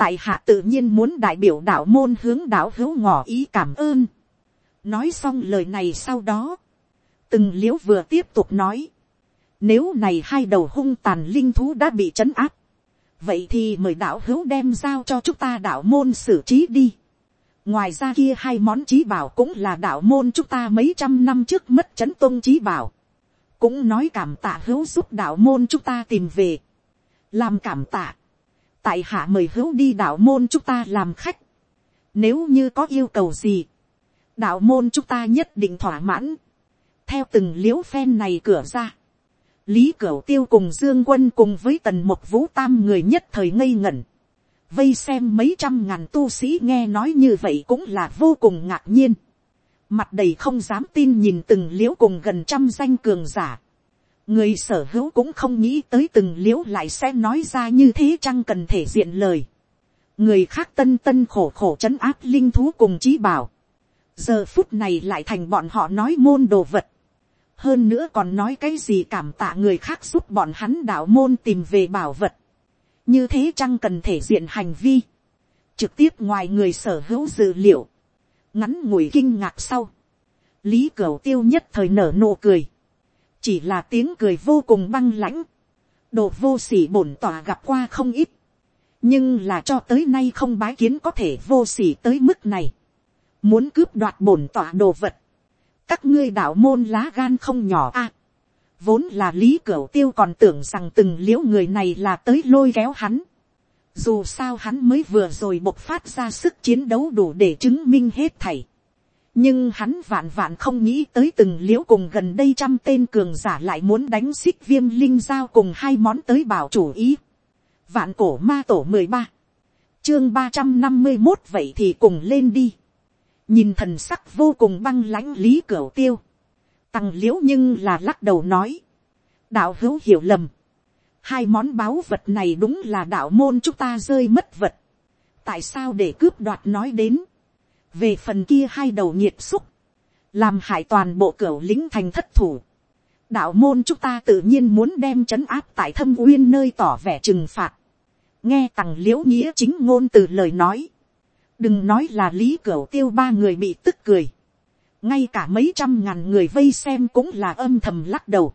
tại hạ tự nhiên muốn đại biểu đạo môn hướng đạo hữu ngỏ ý cảm ơn. nói xong lời này sau đó, từng l i ễ u vừa tiếp tục nói, nếu này hai đầu hung tàn linh thú đã bị trấn áp, vậy thì mời đạo hữu đem giao cho chúng ta đạo môn xử trí đi. Ngoài ra kia hai món trí bảo cũng là đạo môn chúng ta mấy trăm năm trước mất trấn tôn trí bảo, cũng nói cảm tạ hữu giúp đạo môn chúng ta tìm về, làm cảm tạ, tại hạ mời hữu đi đạo môn chúng ta làm khách, nếu như có yêu cầu gì, đạo môn chúng ta nhất định thỏa mãn, theo từng liễu phen này cửa ra, lý cửu tiêu cùng dương quân cùng với tần Mục vũ tam người nhất thời ngây ngẩn, vây xem mấy trăm ngàn tu sĩ nghe nói như vậy cũng là vô cùng ngạc nhiên. Mặt đầy không dám tin nhìn từng liễu cùng gần trăm danh cường giả. Người sở hữu cũng không nghĩ tới từng liễu lại sẽ nói ra như thế chăng cần thể diện lời. Người khác tân tân khổ khổ trấn áp linh thú cùng trí bảo. Giờ phút này lại thành bọn họ nói môn đồ vật. Hơn nữa còn nói cái gì cảm tạ người khác giúp bọn hắn đạo môn tìm về bảo vật. Như thế chăng cần thể diện hành vi, trực tiếp ngoài người sở hữu dữ liệu, ngắn ngủi kinh ngạc sau, lý cửu tiêu nhất thời nở nụ cười, chỉ là tiếng cười vô cùng băng lãnh, đồ vô s ỉ bổn tỏa gặp qua không ít, nhưng là cho tới nay không bái kiến có thể vô s ỉ tới mức này, muốn cướp đoạt bổn tỏa đồ vật, các ngươi đạo môn lá gan không nhỏ a, Vốn là lý cửu tiêu còn tưởng rằng từng liễu người này là tới lôi kéo hắn. Dù sao hắn mới vừa rồi bộc phát ra sức chiến đấu đủ để chứng minh hết thảy. Nhưng hắn vạn vạn không nghĩ tới từng liễu cùng gần đây trăm tên cường giả lại muốn đánh xích viêm linh giao cùng hai món tới bảo chủ ý. Vạn cổ ma tổ mười ba Chương ba trăm năm mươi một vậy thì cùng lên đi. Nhìn thần sắc vô cùng băng lãnh lý cửa tiêu Tăng liễu nhưng là lắc đầu nói. Đạo hữu hiểu lầm. Hai món báu vật này đúng là đạo môn chúng ta rơi mất vật. Tại sao để cướp đoạt nói đến. Về phần kia hai đầu nhiệt xúc. Làm hại toàn bộ cửa lính thành thất thủ. Đạo môn chúng ta tự nhiên muốn đem chấn áp tại thâm uyên nơi tỏ vẻ trừng phạt. Nghe tằng liễu nghĩa chính ngôn từ lời nói. Đừng nói là lý cửa tiêu ba người bị tức cười. Ngay cả mấy trăm ngàn người vây xem cũng là âm thầm lắc đầu,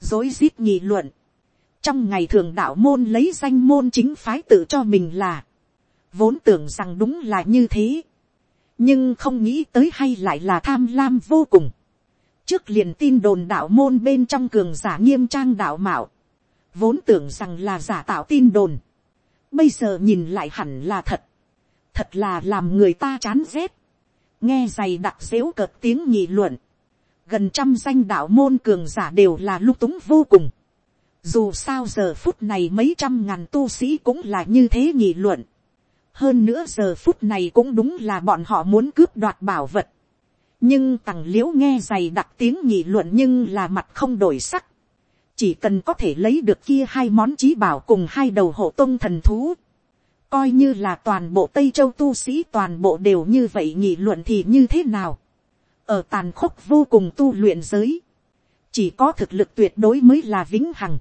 dối rít nghị luận, trong ngày thường đạo môn lấy danh môn chính phái tự cho mình là, vốn tưởng rằng đúng là như thế, nhưng không nghĩ tới hay lại là tham lam vô cùng, trước liền tin đồn đạo môn bên trong cường giả nghiêm trang đạo mạo, vốn tưởng rằng là giả tạo tin đồn, bây giờ nhìn lại hẳn là thật, thật là làm người ta chán rét, nghe giày đặc xếu cợt tiếng nhị luận, gần trăm danh đạo môn cường giả đều là lung túng vô cùng. Dù sao giờ phút này mấy trăm ngàn tu sĩ cũng là như thế nhị luận. Hơn nữa giờ phút này cũng đúng là bọn họ muốn cướp đoạt bảo vật. Nhưng tằng liễu nghe giày đặc tiếng nhị luận nhưng là mặt không đổi sắc. Chỉ cần có thể lấy được kia hai món trí bảo cùng hai đầu hộ tôn thần thú coi như là toàn bộ tây châu tu sĩ toàn bộ đều như vậy nghị luận thì như thế nào. ở tàn khốc vô cùng tu luyện giới, chỉ có thực lực tuyệt đối mới là vĩnh hằng.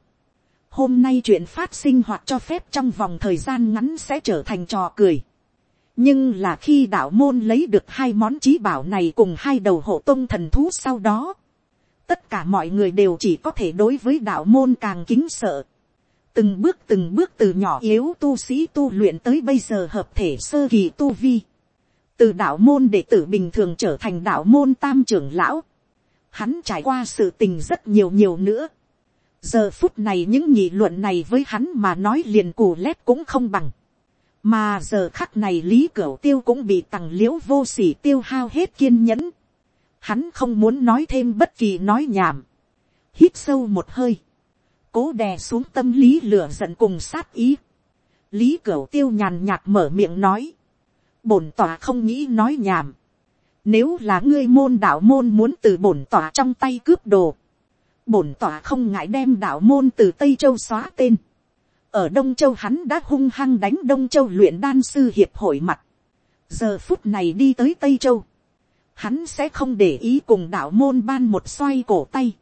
hôm nay chuyện phát sinh hoặc cho phép trong vòng thời gian ngắn sẽ trở thành trò cười. nhưng là khi đạo môn lấy được hai món trí bảo này cùng hai đầu hộ tôn thần thú sau đó, tất cả mọi người đều chỉ có thể đối với đạo môn càng kính sợ từng bước từng bước từ nhỏ yếu tu sĩ tu luyện tới bây giờ hợp thể sơ kỳ tu vi. từ đạo môn đệ tử bình thường trở thành đạo môn tam trưởng lão. hắn trải qua sự tình rất nhiều nhiều nữa giờ phút này những nghị luận này với hắn mà nói liền cù lét cũng không bằng. mà giờ khắc này lý cửu tiêu cũng bị tằng l i ễ u vô s ỉ tiêu hao hết kiên nhẫn. hắn không muốn nói thêm bất kỳ nói nhảm. hít sâu một hơi cố đè xuống tâm lý lửa giận cùng sát ý. lý cửu tiêu nhàn nhạt mở miệng nói. bổn tòa không nghĩ nói nhảm. nếu là ngươi môn đạo môn muốn từ bổn tòa trong tay cướp đồ, bổn tòa không ngại đem đạo môn từ tây châu xóa tên. ở đông châu hắn đã hung hăng đánh đông châu luyện đan sư hiệp hội mặt. giờ phút này đi tới tây châu. hắn sẽ không để ý cùng đạo môn ban một xoay cổ tay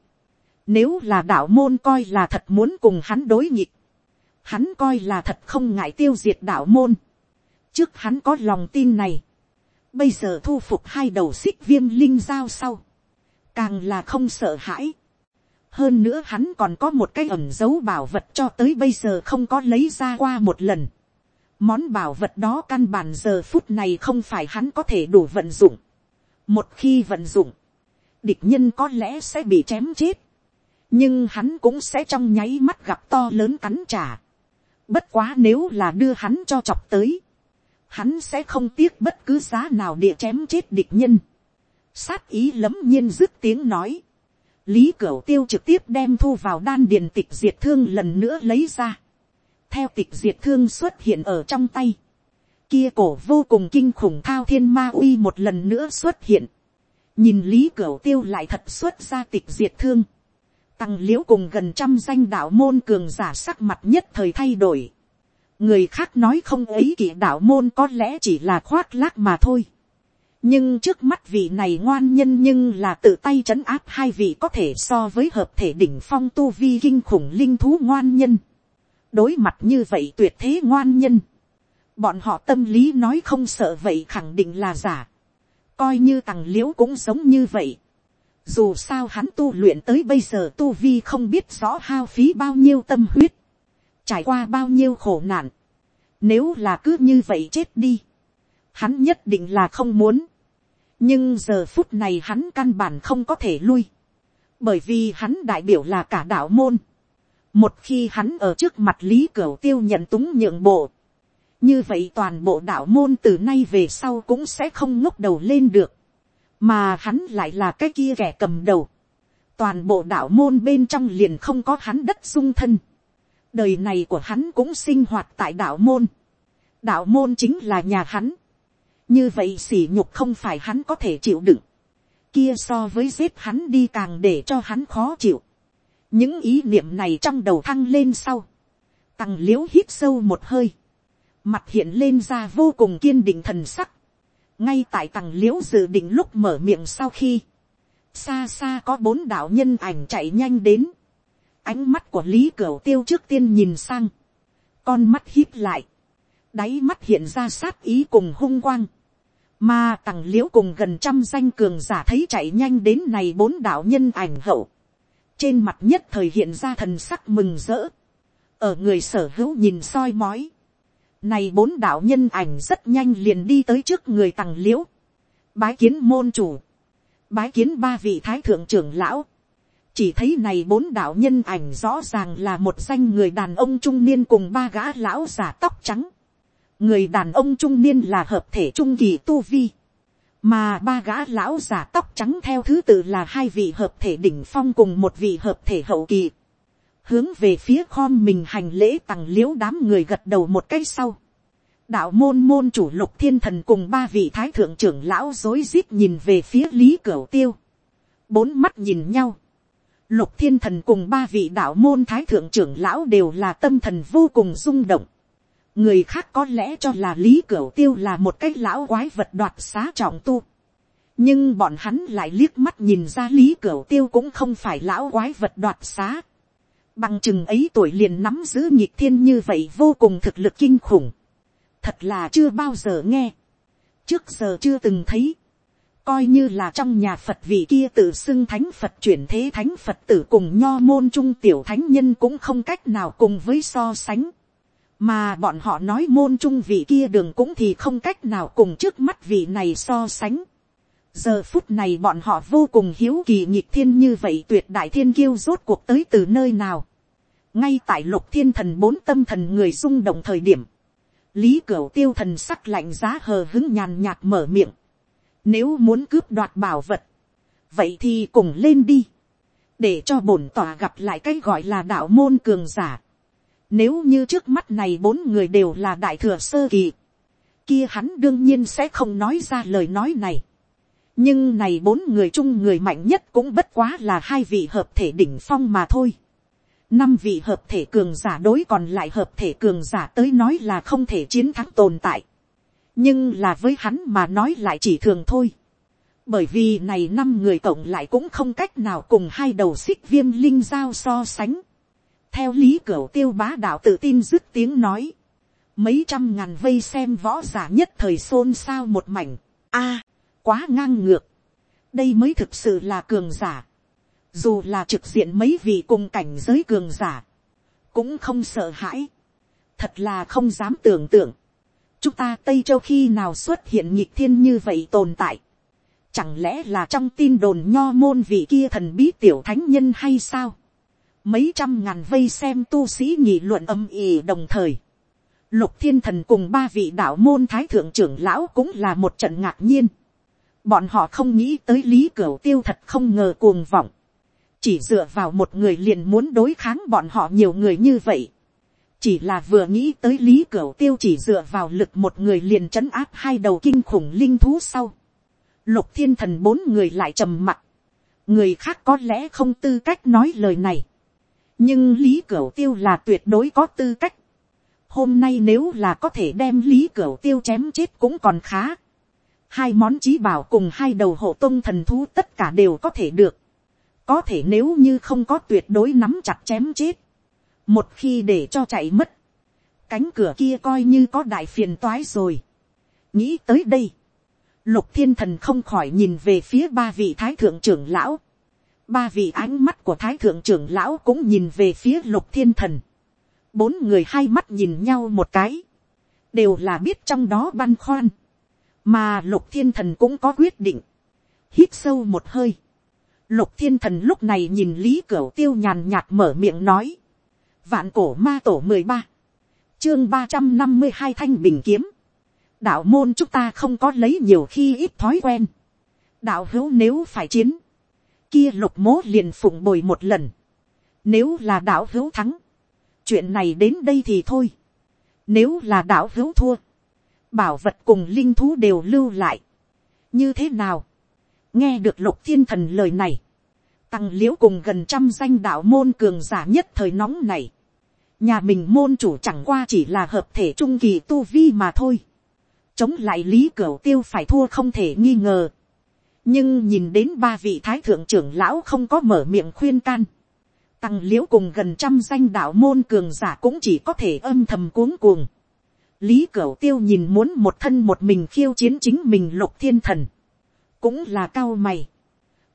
nếu là đạo môn coi là thật muốn cùng hắn đối nghịch. hắn coi là thật không ngại tiêu diệt đạo môn. trước hắn có lòng tin này. bây giờ thu phục hai đầu xích viêm linh giao sau. càng là không sợ hãi hơn nữa hắn còn có một cái ẩn dấu bảo vật cho tới bây giờ không có lấy ra qua một lần. món bảo vật đó căn bản giờ phút này không phải hắn có thể đủ vận dụng. một khi vận dụng, địch nhân có lẽ sẽ bị chém chết nhưng hắn cũng sẽ trong nháy mắt gặp to lớn cắn trả. bất quá nếu là đưa hắn cho chọc tới, hắn sẽ không tiếc bất cứ giá nào địa chém chết địch nhân. sát ý lấm nhiên dứt tiếng nói lý cửu tiêu trực tiếp đem thu vào đan điền tịch diệt thương lần nữa lấy ra. theo tịch diệt thương xuất hiện ở trong tay. kia cổ vô cùng kinh khủng thao thiên ma uy một lần nữa xuất hiện. nhìn lý cửu tiêu lại thật xuất ra tịch diệt thương tăng liễu cùng gần trăm danh đạo môn cường giả sắc mặt nhất thời thay đổi. người khác nói không ấy kỷ đạo môn có lẽ chỉ là khoác lác mà thôi nhưng trước mắt vị này ngoan nhân nhưng là tự tay trấn áp hai vị có thể so với hợp thể đỉnh phong tu vi kinh khủng linh thú ngoan nhân. đối mặt như vậy tuyệt thế ngoan nhân. bọn họ tâm lý nói không sợ vậy khẳng định là giả. coi như tằng l i ễ u cũng giống như vậy dù sao hắn tu luyện tới bây giờ tu vi không biết rõ hao phí bao nhiêu tâm huyết. trải qua bao nhiêu khổ nạn. nếu là cứ như vậy chết đi. hắn nhất định là không muốn nhưng giờ phút này hắn căn bản không có thể lui, bởi vì hắn đại biểu là cả đạo môn. một khi hắn ở trước mặt lý cửu tiêu nhận túng nhượng bộ, như vậy toàn bộ đạo môn từ nay về sau cũng sẽ không ngốc đầu lên được, mà hắn lại là cái kia kẻ cầm đầu. toàn bộ đạo môn bên trong liền không có hắn đất dung thân. đời này của hắn cũng sinh hoạt tại đạo môn. đạo môn chính là nhà hắn như vậy sỉ nhục không phải hắn có thể chịu đựng, kia so với giết hắn đi càng để cho hắn khó chịu. những ý niệm này trong đầu thăng lên sau, tăng l i ễ u hít sâu một hơi, mặt hiện lên ra vô cùng kiên định thần sắc, ngay tại Tằng l i ễ u dự định lúc mở miệng sau khi, xa xa có bốn đạo nhân ảnh chạy nhanh đến, ánh mắt của lý cửu tiêu trước tiên nhìn sang, con mắt hít lại, đáy mắt hiện ra sát ý cùng hung quang, mà tằng l i ễ u cùng gần trăm danh cường giả thấy chạy nhanh đến này bốn đạo nhân ảnh hậu. trên mặt nhất thời hiện ra thần sắc mừng rỡ. ở người sở hữu nhìn soi mói này bốn đạo nhân ảnh rất nhanh liền đi tới trước người tằng liễu bái kiến môn chủ. bái kiến ba vị thái thượng trưởng lão. chỉ thấy này bốn đạo nhân ảnh rõ ràng là một danh người đàn ông trung niên cùng ba gã lão giả tóc trắng người đàn ông trung niên là hợp thể trung kỳ tu vi, mà ba gã lão giả tóc trắng theo thứ tự là hai vị hợp thể đỉnh phong cùng một vị hợp thể hậu kỳ, hướng về phía khom mình hành lễ tằng l i ễ u đám người gật đầu một cái sau, đạo môn môn chủ lục thiên thần cùng ba vị thái thượng trưởng lão dối rít nhìn về phía lý cửu tiêu, bốn mắt nhìn nhau, lục thiên thần cùng ba vị đạo môn thái thượng trưởng lão đều là tâm thần vô cùng rung động, người khác có lẽ cho là lý cửu tiêu là một cái lão quái vật đoạt xá trọng tu. nhưng bọn hắn lại liếc mắt nhìn ra lý cửu tiêu cũng không phải lão quái vật đoạt xá, bằng chừng ấy tuổi liền nắm giữ nhịp thiên như vậy vô cùng thực lực kinh khủng, thật là chưa bao giờ nghe, trước giờ chưa từng thấy, coi như là trong nhà phật vị kia tự xưng thánh phật chuyển thế thánh phật tử cùng nho môn trung tiểu thánh nhân cũng không cách nào cùng với so sánh, mà bọn họ nói môn trung vị kia đường cũng thì không cách nào cùng trước mắt vị này so sánh giờ phút này bọn họ vô cùng hiếu kỳ nhịp thiên như vậy tuyệt đại thiên kiêu rốt cuộc tới từ nơi nào. ngay tại lục thiên thần bốn tâm thần người rung động thời điểm, lý cửu tiêu thần sắc lạnh giá hờ hứng nhàn nhạt mở miệng. nếu muốn cướp đoạt bảo vật, vậy thì cùng lên đi, để cho bổn tòa gặp lại cái gọi là đạo môn cường giả nếu như trước mắt này bốn người đều là đại thừa sơ kỳ, kia hắn đương nhiên sẽ không nói ra lời nói này nhưng này bốn người chung người mạnh nhất cũng bất quá là hai vị hợp thể đỉnh phong mà thôi. năm vị hợp thể cường giả đối còn lại hợp thể cường giả tới nói là không thể chiến thắng tồn tại. nhưng là với hắn mà nói lại chỉ thường thôi. bởi vì này năm người cộng lại cũng không cách nào cùng hai đầu xích viêm linh giao so sánh theo lý cửa tiêu bá đạo tự tin dứt tiếng nói, mấy trăm ngàn vây xem võ giả nhất thời xôn xao một mảnh, a, quá ngang ngược, đây mới thực sự là cường giả, dù là trực diện mấy vị cùng cảnh giới cường giả, cũng không sợ hãi, thật là không dám tưởng tượng, chúng ta tây châu khi nào xuất hiện nhịp thiên như vậy tồn tại, chẳng lẽ là trong tin đồn nho môn vị kia thần bí tiểu thánh nhân hay sao, mấy trăm ngàn vây xem tu sĩ nhị luận âm ỉ đồng thời. Lục thiên thần cùng ba vị đạo môn thái thượng trưởng lão cũng là một trận ngạc nhiên. Bọn họ không nghĩ tới lý cửu tiêu thật không ngờ cuồng vọng. Chỉ dựa vào một người liền muốn đối kháng bọn họ nhiều người như vậy. Chỉ là vừa nghĩ tới lý cửu tiêu chỉ dựa vào lực một người liền trấn áp hai đầu kinh khủng linh thú sau. Lục thiên thần bốn người lại trầm mặt. Người khác có lẽ không tư cách nói lời này nhưng lý cửu tiêu là tuyệt đối có tư cách. hôm nay nếu là có thể đem lý cửu tiêu chém chết cũng còn khá hai món trí bảo cùng hai đầu hộ tông thần thú tất cả đều có thể được. có thể nếu như không có tuyệt đối nắm chặt chém chết. một khi để cho chạy mất, cánh cửa kia coi như có đại phiền toái rồi. nghĩ tới đây, lục thiên thần không khỏi nhìn về phía ba vị thái thượng trưởng lão ba vị ánh mắt của thái thượng trưởng lão cũng nhìn về phía lục thiên thần. bốn người hai mắt nhìn nhau một cái, đều là biết trong đó băn khoăn, mà lục thiên thần cũng có quyết định, hít sâu một hơi. lục thiên thần lúc này nhìn lý cửu tiêu nhàn nhạt mở miệng nói, vạn cổ ma tổ mười ba, chương ba trăm năm mươi hai thanh bình kiếm, đạo môn chúng ta không có lấy nhiều khi ít thói quen, đạo hữu nếu phải chiến, kia lục mố liền phụng bồi một lần. Nếu là đạo hữu thắng. Chuyện này đến đây thì thôi. Nếu là đạo hữu thua. Bảo vật cùng linh thú đều lưu lại. Như thế nào? Nghe được lục thiên thần lời này. Tăng liễu cùng gần trăm danh đạo môn cường giả nhất thời nóng này. Nhà mình môn chủ chẳng qua chỉ là hợp thể trung kỳ tu vi mà thôi. Chống lại lý cửu tiêu phải thua không thể nghi ngờ nhưng nhìn đến ba vị thái thượng trưởng lão không có mở miệng khuyên can, tăng l i ễ u cùng gần trăm danh đạo môn cường giả cũng chỉ có thể âm thầm cuống cuồng lý cửu tiêu nhìn muốn một thân một mình khiêu chiến chính mình lục thiên thần, cũng là cao mày.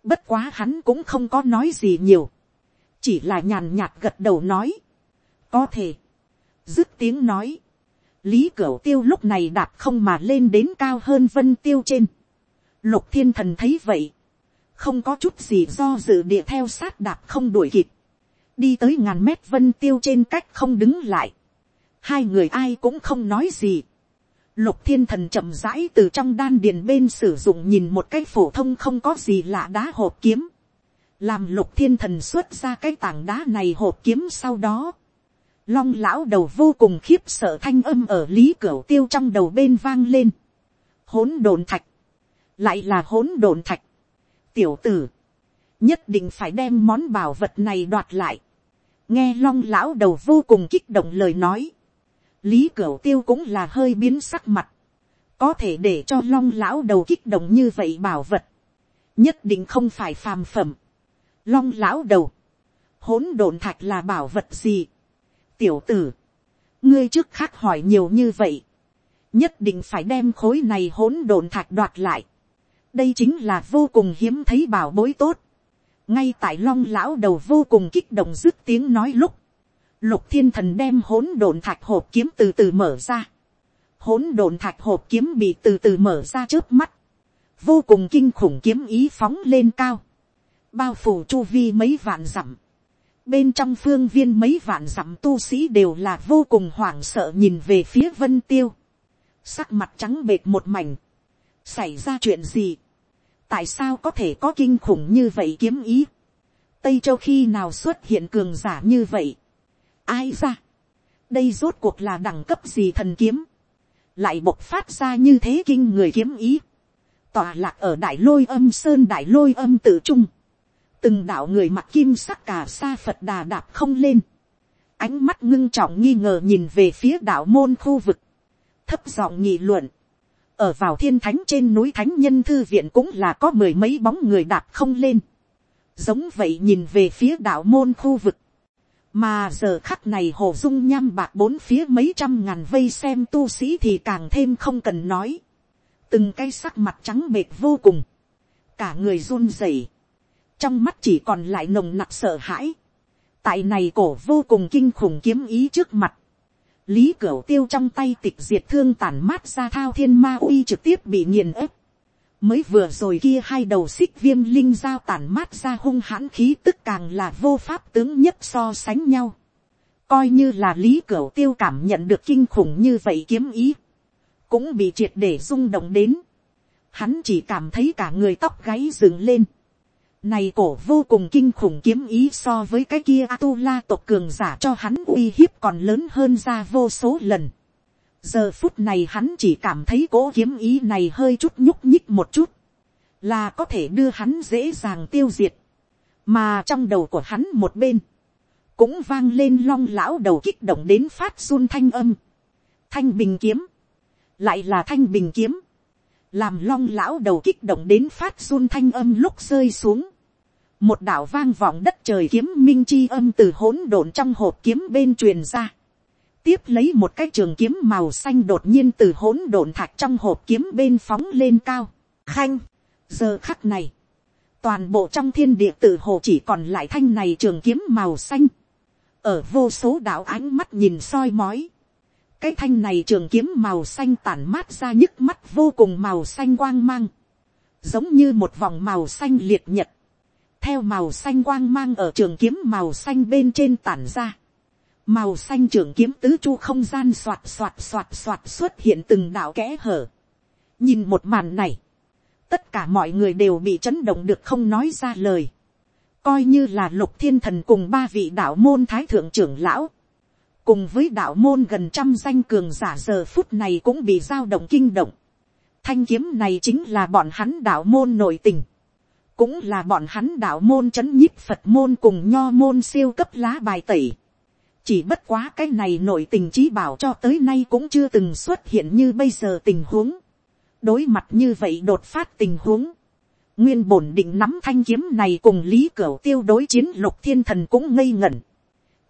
bất quá hắn cũng không có nói gì nhiều, chỉ là nhàn nhạt gật đầu nói, có thể, dứt tiếng nói, lý cửu tiêu lúc này đạp không mà lên đến cao hơn vân tiêu trên, Lục thiên thần thấy vậy. Không có chút gì do dự địa theo sát đạp không đuổi kịp. Đi tới ngàn mét vân tiêu trên cách không đứng lại. Hai người ai cũng không nói gì. Lục thiên thần chậm rãi từ trong đan điền bên sử dụng nhìn một cái phổ thông không có gì lạ đá hộp kiếm. Làm lục thiên thần xuất ra cái tảng đá này hộp kiếm sau đó. Long lão đầu vô cùng khiếp sợ thanh âm ở lý cửa tiêu trong đầu bên vang lên. Hỗn đồn thạch lại là hỗn đồn thạch. tiểu tử, nhất định phải đem món bảo vật này đoạt lại. nghe long lão đầu vô cùng kích động lời nói lý cửu tiêu cũng là hơi biến sắc mặt. có thể để cho long lão đầu kích động như vậy bảo vật. nhất định không phải phàm phẩm. long lão đầu, hỗn độn thạch là bảo vật gì. tiểu tử, ngươi trước khác hỏi nhiều như vậy, nhất định phải đem khối này hỗn độn thạch đoạt lại. đây chính là vô cùng hiếm thấy bảo bối tốt. ngay tại long lão đầu vô cùng kích động dứt tiếng nói lúc, lục thiên thần đem hỗn độn thạch hộp kiếm từ từ mở ra. hỗn độn thạch hộp kiếm bị từ từ mở ra trước mắt. vô cùng kinh khủng kiếm ý phóng lên cao. bao phủ chu vi mấy vạn dặm bên trong phương viên mấy vạn dặm tu sĩ đều là vô cùng hoảng sợ nhìn về phía vân tiêu. Sắc mặt trắng bệt một mảnh. Xảy ra chuyện gì? Tại sao có thể có kinh khủng như vậy kiếm ý? Tây châu khi nào xuất hiện cường giả như vậy? Ai ra? Đây rốt cuộc là đẳng cấp gì thần kiếm? Lại bộc phát ra như thế kinh người kiếm ý. Tòa lạc ở đại lôi âm sơn đại lôi âm tự trung từng đạo người mặc kim sắc cả sa phật đà đạp không lên, ánh mắt ngưng trọng nghi ngờ nhìn về phía đạo môn khu vực, thấp giọng nghị luận, ở vào thiên thánh trên núi thánh nhân thư viện cũng là có mười mấy bóng người đạp không lên, giống vậy nhìn về phía đạo môn khu vực, mà giờ khắc này hồ dung nham bạc bốn phía mấy trăm ngàn vây xem tu sĩ thì càng thêm không cần nói, từng cái sắc mặt trắng bệt vô cùng, cả người run rẩy, trong mắt chỉ còn lại nồng nặc sợ hãi. tại này cổ vô cùng kinh khủng kiếm ý trước mặt. lý cửu tiêu trong tay tịch diệt thương tàn mát ra thao thiên ma uy trực tiếp bị nghiền ép mới vừa rồi kia hai đầu xích viêm linh giao tàn mát ra hung hãn khí tức càng là vô pháp tướng nhất so sánh nhau. coi như là lý cửu tiêu cảm nhận được kinh khủng như vậy kiếm ý. cũng bị triệt để rung động đến. hắn chỉ cảm thấy cả người tóc gáy dựng lên này cổ vô cùng kinh khủng kiếm ý so với cái kia Atula tộc cường giả cho hắn uy hiếp còn lớn hơn ra vô số lần. Giờ phút này hắn chỉ cảm thấy cố kiếm ý này hơi chút nhúc nhích một chút. Là có thể đưa hắn dễ dàng tiêu diệt. Mà trong đầu của hắn một bên. Cũng vang lên long lão đầu kích động đến phát run thanh âm. Thanh bình kiếm. Lại là thanh bình kiếm làm long lão đầu kích động đến phát run thanh âm lúc rơi xuống. một đạo vang vọng đất trời kiếm minh chi âm từ hỗn độn trong hộp kiếm bên truyền ra tiếp lấy một cái trường kiếm màu xanh đột nhiên từ hỗn độn thạch trong hộp kiếm bên phóng lên cao. khanh, giờ khắc này, toàn bộ trong thiên địa tử hồ chỉ còn lại thanh này trường kiếm màu xanh. ở vô số đạo ánh mắt nhìn soi mói. Cái thanh này trường kiếm màu xanh tản mát ra nhức mắt vô cùng màu xanh quang mang, giống như một vòng màu xanh liệt nhật, theo màu xanh quang mang ở trường kiếm màu xanh bên trên tản ra, màu xanh trường kiếm tứ chu không gian soạt soạt soạt soạt xuất hiện từng đạo kẽ hở. nhìn một màn này, tất cả mọi người đều bị chấn động được không nói ra lời, coi như là lục thiên thần cùng ba vị đạo môn thái thượng trưởng lão, cùng với đạo môn gần trăm danh cường giả giờ phút này cũng bị giao động kinh động. Thanh kiếm này chính là bọn hắn đạo môn nội tình. Cũng là bọn hắn đạo môn chấn nhíp Phật môn cùng nho môn siêu cấp lá bài tẩy. Chỉ bất quá cái này nội tình trí bảo cho tới nay cũng chưa từng xuất hiện như bây giờ tình huống. Đối mặt như vậy đột phát tình huống. Nguyên bổn định nắm thanh kiếm này cùng Lý Cửu tiêu đối chiến lục thiên thần cũng ngây ngẩn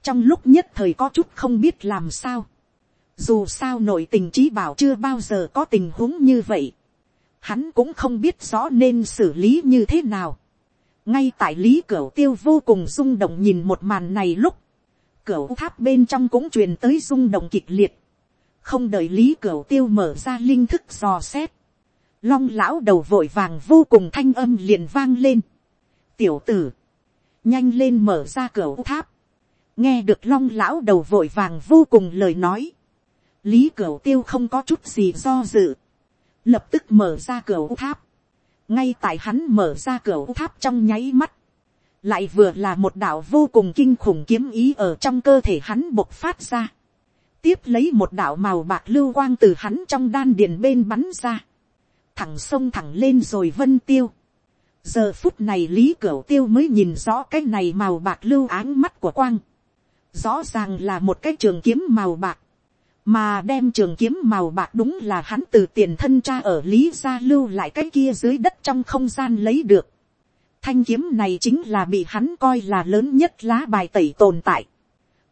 trong lúc nhất thời có chút không biết làm sao. dù sao nội tình trí bảo chưa bao giờ có tình huống như vậy. hắn cũng không biết rõ nên xử lý như thế nào. ngay tại lý cửa tiêu vô cùng rung động nhìn một màn này lúc, cửu tháp bên trong cũng truyền tới rung động kịch liệt. không đợi lý Cửu tiêu mở ra linh thức dò xét. long lão đầu vội vàng vô cùng thanh âm liền vang lên. tiểu tử, nhanh lên mở ra cửa tháp nghe được long lão đầu vội vàng vô cùng lời nói, lý cửu tiêu không có chút gì do dự, lập tức mở ra cửa tháp, ngay tại hắn mở ra cửa tháp trong nháy mắt, lại vừa là một đạo vô cùng kinh khủng kiếm ý ở trong cơ thể hắn bộc phát ra, tiếp lấy một đạo màu bạc lưu quang từ hắn trong đan điền bên bắn ra, thẳng sông thẳng lên rồi vân tiêu, giờ phút này lý cửu tiêu mới nhìn rõ cái này màu bạc lưu áng mắt của quang, rõ ràng là một cái trường kiếm màu bạc, mà đem trường kiếm màu bạc đúng là hắn từ tiền thân cha ở lý gia lưu lại cái kia dưới đất trong không gian lấy được. Thanh kiếm này chính là bị hắn coi là lớn nhất lá bài tẩy tồn tại.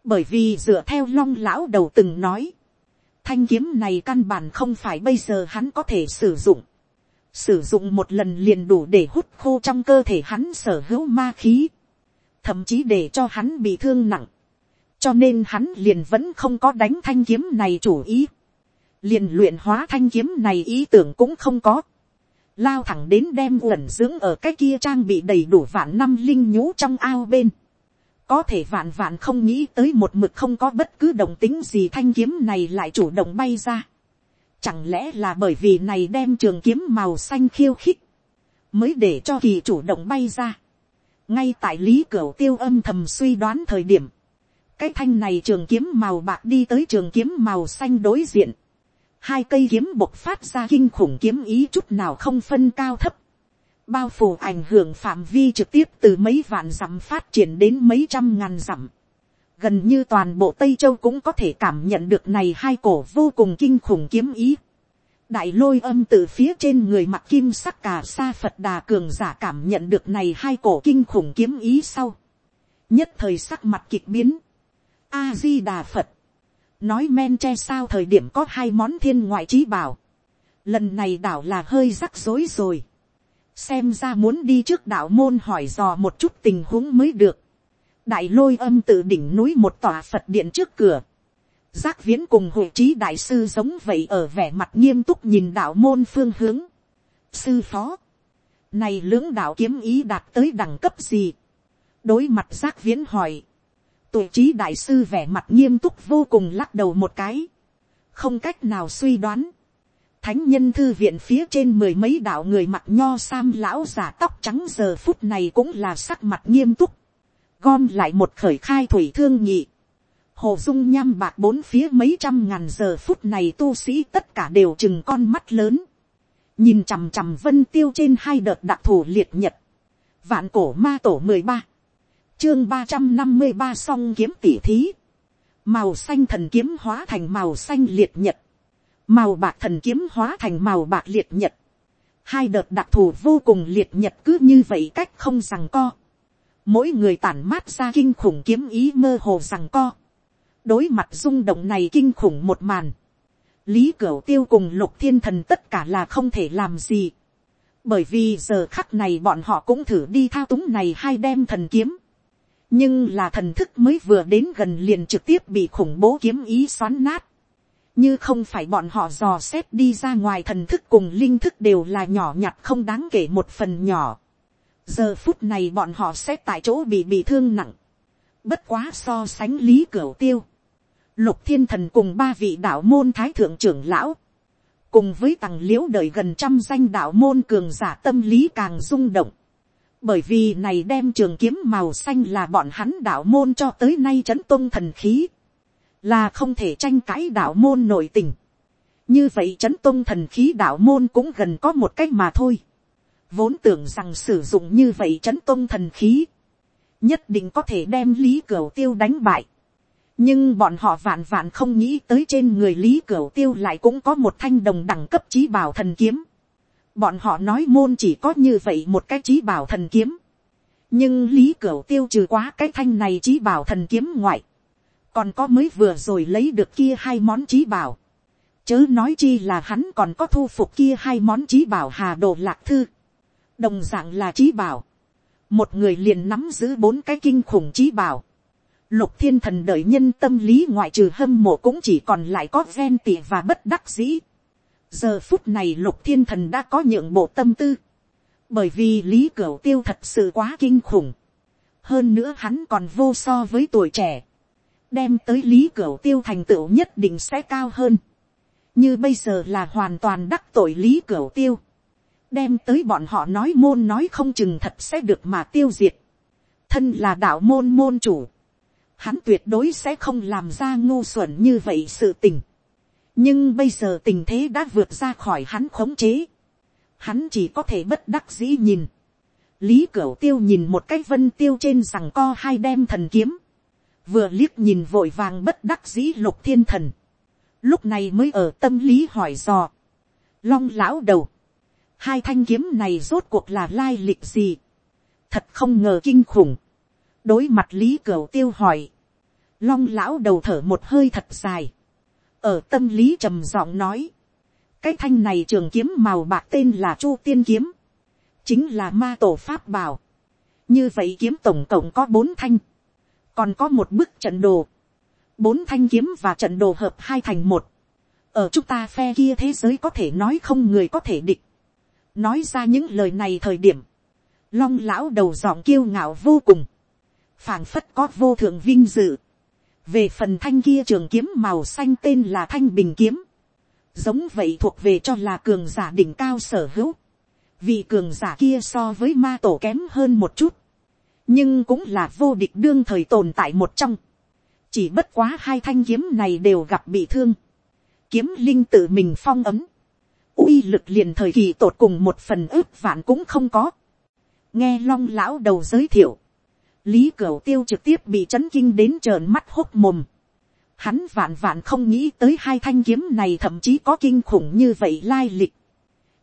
Bởi vì dựa theo long lão đầu từng nói. Thanh kiếm này căn bản không phải bây giờ hắn có thể sử dụng. Sử dụng một lần liền đủ để hút khô trong cơ thể hắn sở hữu ma khí. Thậm chí để cho hắn bị thương nặng. Cho nên hắn liền vẫn không có đánh thanh kiếm này chủ ý. Liền luyện hóa thanh kiếm này ý tưởng cũng không có lao thẳng đến đem uẩn dưỡng ở cái kia trang bị đầy đủ vạn năm linh nhũ trong ao bên. có thể vạn vạn không nghĩ tới một mực không có bất cứ động tính gì thanh kiếm này lại chủ động bay ra. chẳng lẽ là bởi vì này đem trường kiếm màu xanh khiêu khích, mới để cho kỳ chủ động bay ra. ngay tại lý cửa tiêu âm thầm suy đoán thời điểm, cái thanh này trường kiếm màu bạc đi tới trường kiếm màu xanh đối diện hai cây kiếm bộc phát ra kinh khủng kiếm ý chút nào không phân cao thấp, bao phủ ảnh hưởng phạm vi trực tiếp từ mấy vạn dặm phát triển đến mấy trăm ngàn dặm. gần như toàn bộ tây châu cũng có thể cảm nhận được này hai cổ vô cùng kinh khủng kiếm ý. đại lôi âm từ phía trên người mặc kim sắc cà sa phật đà cường giả cảm nhận được này hai cổ kinh khủng kiếm ý sau. nhất thời sắc mặt kịch biến. a di đà phật nói men che sao thời điểm có hai món thiên ngoại trí bảo, lần này đảo là hơi rắc rối rồi, xem ra muốn đi trước đạo môn hỏi dò một chút tình huống mới được, đại lôi âm tự đỉnh núi một tòa phật điện trước cửa, giác viễn cùng hội trí đại sư giống vậy ở vẻ mặt nghiêm túc nhìn đạo môn phương hướng, sư phó, này lưỡng đạo kiếm ý đạt tới đẳng cấp gì, đối mặt giác viễn hỏi, Tuổi trí đại sư vẻ mặt nghiêm túc vô cùng lắc đầu một cái. Không cách nào suy đoán. Thánh nhân thư viện phía trên mười mấy đạo người mặt nho sam lão giả tóc trắng giờ phút này cũng là sắc mặt nghiêm túc. Gom lại một khởi khai thủy thương nhị. Hồ dung nham bạc bốn phía mấy trăm ngàn giờ phút này tu sĩ tất cả đều chừng con mắt lớn. Nhìn chằm chằm vân tiêu trên hai đợt đặc thù liệt nhật. Vạn cổ ma tổ mười ba chương ba trăm năm mươi ba song kiếm tỉ thí. Màu xanh thần kiếm hóa thành màu xanh liệt nhật. Màu bạc thần kiếm hóa thành màu bạc liệt nhật. Hai đợt đặc thù vô cùng liệt nhật cứ như vậy cách không rằng co. Mỗi người tản mát ra kinh khủng kiếm ý mơ hồ rằng co. Đối mặt rung động này kinh khủng một màn. Lý Cửu Tiêu cùng Lục Thiên Thần tất cả là không thể làm gì. Bởi vì giờ khắc này bọn họ cũng thử đi thao túng này hai đem thần kiếm nhưng là thần thức mới vừa đến gần liền trực tiếp bị khủng bố kiếm ý xoắn nát. như không phải bọn họ dò xét đi ra ngoài thần thức cùng linh thức đều là nhỏ nhặt không đáng kể một phần nhỏ. giờ phút này bọn họ sẽ tại chỗ bị bị thương nặng. bất quá so sánh lý cửa tiêu. lục thiên thần cùng ba vị đạo môn thái thượng trưởng lão. cùng với tầng liễu đời gần trăm danh đạo môn cường giả tâm lý càng rung động bởi vì này đem trường kiếm màu xanh là bọn hắn đạo môn cho tới nay c h ấ n tôn thần khí, là không thể tranh cãi đạo môn nội tình. như vậy c h ấ n tôn thần khí đạo môn cũng gần có một cách mà thôi. vốn tưởng rằng sử dụng như vậy c h ấ n tôn thần khí, nhất định có thể đem lý cửa tiêu đánh bại. nhưng bọn họ vạn vạn không nghĩ tới trên người lý cửa tiêu lại cũng có một thanh đồng đẳng cấp trí bảo thần kiếm Bọn họ nói môn chỉ có như vậy một cái trí bảo thần kiếm. Nhưng lý cửu tiêu trừ quá cái thanh này trí bảo thần kiếm ngoại. Còn có mới vừa rồi lấy được kia hai món trí bảo. Chớ nói chi là hắn còn có thu phục kia hai món trí bảo hà đồ lạc thư. Đồng dạng là trí bảo. Một người liền nắm giữ bốn cái kinh khủng trí bảo. Lục thiên thần đợi nhân tâm lý ngoại trừ hâm mộ cũng chỉ còn lại có ven tỉ và bất đắc dĩ giờ phút này lục thiên thần đã có nhượng bộ tâm tư, bởi vì lý cửu tiêu thật sự quá kinh khủng, hơn nữa hắn còn vô so với tuổi trẻ, đem tới lý cửu tiêu thành tựu nhất định sẽ cao hơn, như bây giờ là hoàn toàn đắc tội lý cửu tiêu, đem tới bọn họ nói môn nói không chừng thật sẽ được mà tiêu diệt, thân là đạo môn môn chủ, hắn tuyệt đối sẽ không làm ra ngu xuẩn như vậy sự tình nhưng bây giờ tình thế đã vượt ra khỏi hắn khống chế. hắn chỉ có thể bất đắc dĩ nhìn. lý cửu tiêu nhìn một cái vân tiêu trên rằng co hai đem thần kiếm. vừa liếc nhìn vội vàng bất đắc dĩ lục thiên thần. lúc này mới ở tâm lý hỏi dò. long lão đầu. hai thanh kiếm này rốt cuộc là lai lịch gì. thật không ngờ kinh khủng, đối mặt lý cửu tiêu hỏi, long lão đầu thở một hơi thật dài, ở tâm lý trầm giọng nói, cái thanh này trường kiếm màu bạc tên là chu tiên kiếm, chính là ma tổ pháp bảo, như vậy kiếm tổng cộng có bốn thanh, còn có một bức trận đồ, bốn thanh kiếm và trận đồ hợp hai thành một, ở chúng ta phe kia thế giới có thể nói không người có thể địch, nói ra những lời này thời điểm, long lão đầu giọng kiêu ngạo vô cùng, phảng phất có vô thượng vinh dự, về phần thanh kia trường kiếm màu xanh tên là thanh bình kiếm, giống vậy thuộc về cho là cường giả đỉnh cao sở hữu, vì cường giả kia so với ma tổ kém hơn một chút, nhưng cũng là vô địch đương thời tồn tại một trong, chỉ bất quá hai thanh kiếm này đều gặp bị thương, kiếm linh tự mình phong ấm, uy lực liền thời kỳ tột cùng một phần ước vạn cũng không có, nghe long lão đầu giới thiệu, lý cửu tiêu trực tiếp bị chấn kinh đến trợn mắt hốc mồm, hắn vạn vạn không nghĩ tới hai thanh kiếm này thậm chí có kinh khủng như vậy lai lịch,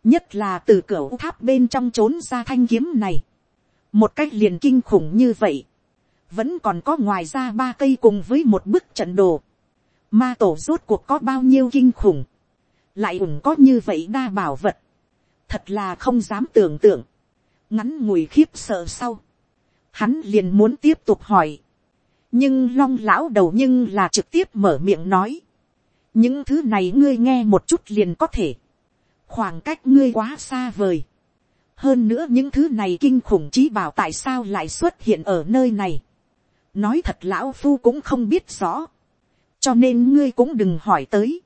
nhất là từ cửa tháp bên trong trốn ra thanh kiếm này, một cách liền kinh khủng như vậy, vẫn còn có ngoài ra ba cây cùng với một bức trận đồ, ma tổ rốt cuộc có bao nhiêu kinh khủng, lại ủng có như vậy đa bảo vật, thật là không dám tưởng tượng, ngắn ngùi khiếp sợ sau, hắn liền muốn tiếp tục hỏi, nhưng long lão đầu nhưng là trực tiếp mở miệng nói, những thứ này ngươi nghe một chút liền có thể, khoảng cách ngươi quá xa vời, hơn nữa những thứ này kinh khủng trí bảo tại sao lại xuất hiện ở nơi này, nói thật lão phu cũng không biết rõ, cho nên ngươi cũng đừng hỏi tới,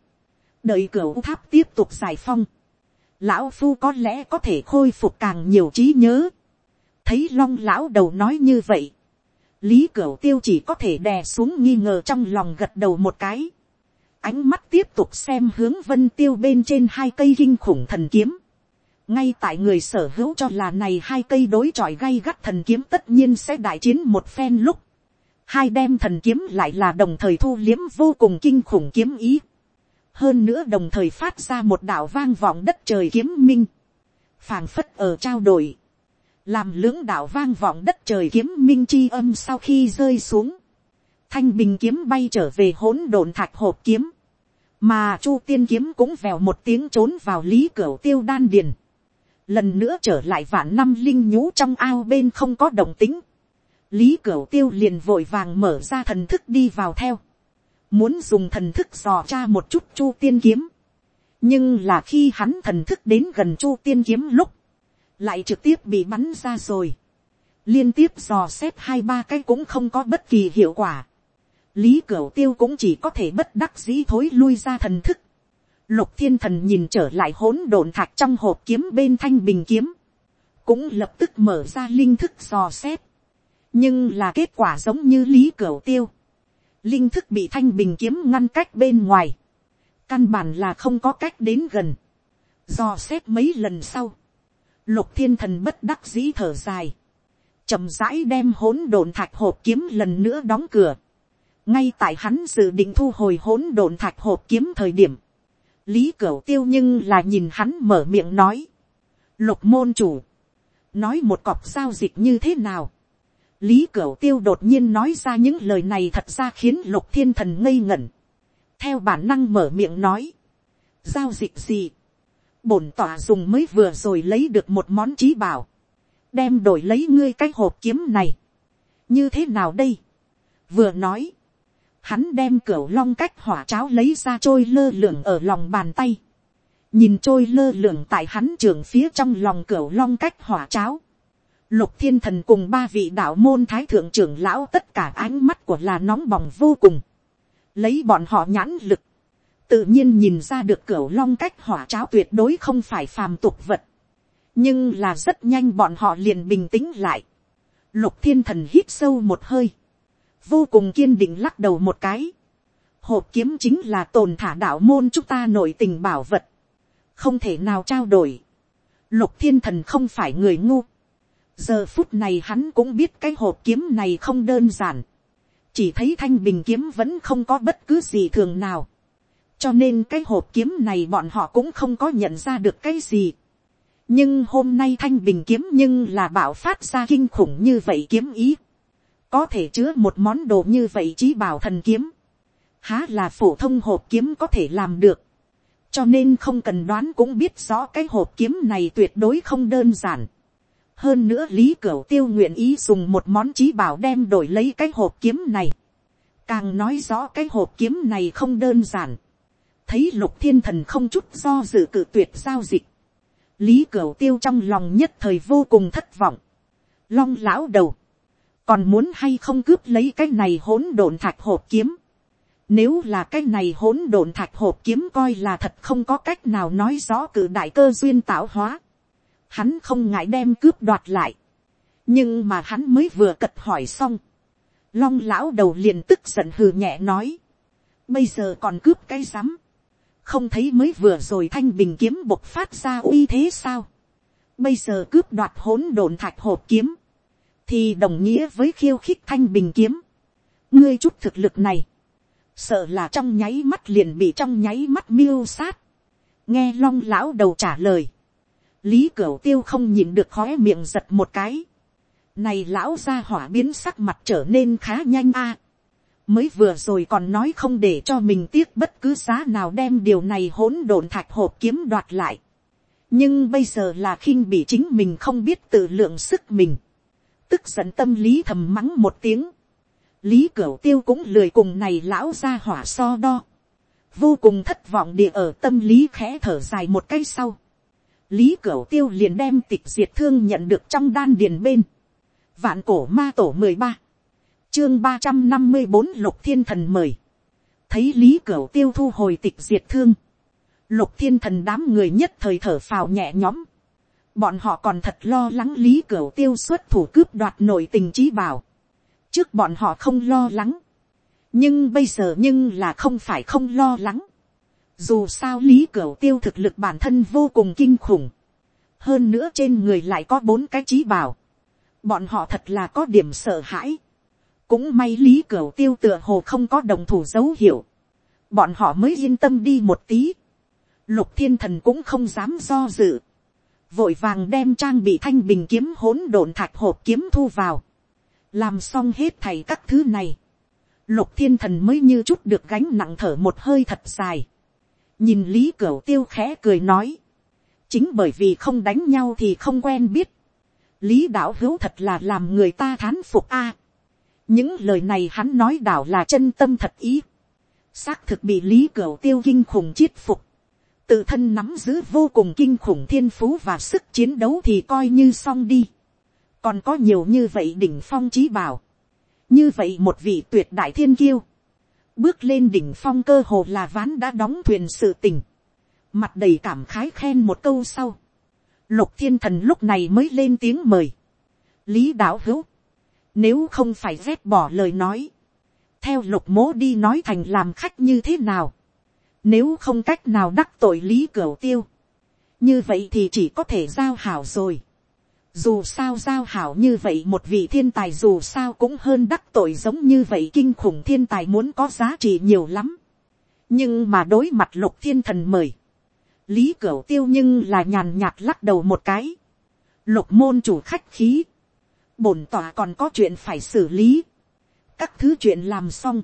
đợi cửa tháp tiếp tục giải phong, lão phu có lẽ có thể khôi phục càng nhiều trí nhớ, thấy long lão đầu nói như vậy, lý cửu tiêu chỉ có thể đè xuống nghi ngờ trong lòng gật đầu một cái, ánh mắt tiếp tục xem hướng vân tiêu bên trên hai cây kinh khủng thần kiếm, ngay tại người sở hữu cho là này hai cây đối chọi gay gắt thần kiếm tất nhiên sẽ đại chiến một phen lúc, hai đem thần kiếm lại là đồng thời thu liếm vô cùng kinh khủng kiếm ý, hơn nữa đồng thời phát ra một đạo vang vọng đất trời kiếm minh, phảng phất ở trao đổi, làm lưỡng đạo vang vọng đất trời kiếm minh chi âm sau khi rơi xuống, thanh bình kiếm bay trở về hỗn độn thạch hộp kiếm, mà chu tiên kiếm cũng vèo một tiếng trốn vào lý cửa tiêu đan điền, lần nữa trở lại vạn năm linh nhũ trong ao bên không có đồng tính, lý cửa tiêu liền vội vàng mở ra thần thức đi vào theo, muốn dùng thần thức dò tra một chút chu tiên kiếm, nhưng là khi hắn thần thức đến gần chu tiên kiếm lúc, lại trực tiếp bị bắn ra rồi, liên tiếp dò xét hai ba cái cũng không có bất kỳ hiệu quả, lý cửu tiêu cũng chỉ có thể bất đắc dĩ thối lui ra thần thức, lục thiên thần nhìn trở lại hỗn độn thạch trong hộp kiếm bên thanh bình kiếm, cũng lập tức mở ra linh thức dò xét, nhưng là kết quả giống như lý cửu tiêu, linh thức bị thanh bình kiếm ngăn cách bên ngoài, căn bản là không có cách đến gần, dò xét mấy lần sau, lục thiên thần bất đắc dĩ thở dài, chậm rãi đem hỗn độn thạch hộp kiếm lần nữa đóng cửa, ngay tại hắn dự định thu hồi hỗn độn thạch hộp kiếm thời điểm, lý cửu tiêu nhưng là nhìn hắn mở miệng nói, lục môn chủ, nói một cọc giao dịch như thế nào, lý cửu tiêu đột nhiên nói ra những lời này thật ra khiến lục thiên thần ngây ngẩn, theo bản năng mở miệng nói, giao dịch gì, bổn tỏa dùng mới vừa rồi lấy được một món trí bảo, đem đổi lấy ngươi cái hộp kiếm này, như thế nào đây, vừa nói, hắn đem cửa long cách hỏa cháo lấy ra trôi lơ lửng ở lòng bàn tay, nhìn trôi lơ lửng tại hắn trường phía trong lòng cửa long cách hỏa cháo, lục thiên thần cùng ba vị đạo môn thái thượng trưởng lão tất cả ánh mắt của là nóng bỏng vô cùng, lấy bọn họ nhãn lực, tự nhiên nhìn ra được cửa long cách hỏa cháo tuyệt đối không phải phàm tục vật, nhưng là rất nhanh bọn họ liền bình tĩnh lại, lục thiên thần hít sâu một hơi, vô cùng kiên định lắc đầu một cái. Hộp kiếm chính là tồn thả đạo môn chúng ta nội tình bảo vật. Không thể nào trao đổi. Lục thiên thần không phải người ngu. Giờ phút này hắn cũng biết cái hộp kiếm này không đơn giản. Chỉ thấy thanh bình kiếm vẫn không có bất cứ gì thường nào. Cho nên cái hộp kiếm này bọn họ cũng không có nhận ra được cái gì. nhưng hôm nay thanh bình kiếm nhưng là bảo phát ra kinh khủng như vậy kiếm ý, có thể chứa một món đồ như vậy chí bảo thần kiếm, há là phổ thông hộp kiếm có thể làm được, cho nên không cần đoán cũng biết rõ cái hộp kiếm này tuyệt đối không đơn giản. hơn nữa lý cửu tiêu nguyện ý dùng một món chí bảo đem đổi lấy cái hộp kiếm này, càng nói rõ cái hộp kiếm này không đơn giản thấy lục thiên thần không chút do dự cự tuyệt giao dịch, lý cửu tiêu trong lòng nhất thời vô cùng thất vọng. long lão đầu, còn muốn hay không cướp lấy cái này hỗn độn thạch hộp kiếm. Nếu là cái này hỗn độn thạch hộp kiếm coi là thật không có cách nào nói rõ cử đại cơ duyên tạo hóa. Hắn không ngại đem cướp đoạt lại. Nhưng mà hắn mới vừa cật hỏi xong. Long lão đầu liền tức giận hừ nhẹ nói. Bây giờ còn cướp cái rắm không thấy mới vừa rồi thanh bình kiếm bộc phát ra uy thế sao. Bây giờ cướp đoạt hỗn độn thạch hộp kiếm. Thì đồng nghĩa với khiêu khích thanh bình kiếm. Ngươi chút thực lực này sợ là trong nháy mắt liền bị trong nháy mắt miêu sát. nghe long lão đầu trả lời, lý cửu tiêu không nhìn được khóe miệng giật một cái. này lão ra hỏa biến sắc mặt trở nên khá nhanh a mới vừa rồi còn nói không để cho mình tiếc bất cứ giá nào đem điều này hỗn độn thạch hộp kiếm đoạt lại. nhưng bây giờ là khinh bị chính mình không biết tự lượng sức mình. tức giận tâm lý thầm mắng một tiếng. Lý cửu tiêu cũng lười cùng này lão ra hỏa so đo, vô cùng thất vọng địa ở tâm lý khẽ thở dài một cái sau, lý cửu tiêu liền đem tịch diệt thương nhận được trong đan điền bên, vạn cổ ma tổ mười ba, chương ba trăm năm mươi bốn lục thiên thần mời, thấy lý cửu tiêu thu hồi tịch diệt thương, lục thiên thần đám người nhất thời thở phào nhẹ nhõm, bọn họ còn thật lo lắng lý cửu tiêu xuất thủ cướp đoạt nội tình trí bảo, trước bọn họ không lo lắng, nhưng bây giờ nhưng là không phải không lo lắng. Dù sao lý cửu tiêu thực lực bản thân vô cùng kinh khủng, hơn nữa trên người lại có bốn cái trí bảo, bọn họ thật là có điểm sợ hãi cũng may lý cửu tiêu tựa hồ không có đồng thủ dấu hiệu, bọn họ mới yên tâm đi một tí. lục thiên thần cũng không dám do dự, vội vàng đem trang bị thanh bình kiếm hỗn độn thạch hộp kiếm thu vào. Làm xong hết thầy các thứ này, lục thiên thần mới như chút được gánh nặng thở một hơi thật dài, nhìn lý cửu tiêu khẽ cười nói, chính bởi vì không đánh nhau thì không quen biết, lý đạo hữu thật là làm người ta thán phục a những lời này hắn nói đảo là chân tâm thật ý, xác thực bị lý cửu tiêu kinh khủng chiết phục, tự thân nắm giữ vô cùng kinh khủng thiên phú và sức chiến đấu thì coi như xong đi. Còn có nhiều như vậy đỉnh phong trí bảo, như vậy một vị tuyệt đại thiên kiêu, bước lên đỉnh phong cơ hồ là ván đã đóng thuyền sự tình, mặt đầy cảm khái khen một câu sau, lục thiên thần lúc này mới lên tiếng mời, lý đạo hữu, nếu không phải ghét bỏ lời nói, theo lục mố đi nói thành làm khách như thế nào, nếu không cách nào đắc tội lý cửa tiêu, như vậy thì chỉ có thể giao hảo rồi dù sao giao hảo như vậy một vị thiên tài dù sao cũng hơn đắc tội giống như vậy kinh khủng thiên tài muốn có giá trị nhiều lắm. nhưng mà đối mặt lục thiên thần mời, lý cửu tiêu nhưng là nhàn nhạt lắc đầu một cái. lục môn chủ khách khí, bổn tòa còn có chuyện phải xử lý. các thứ chuyện làm xong,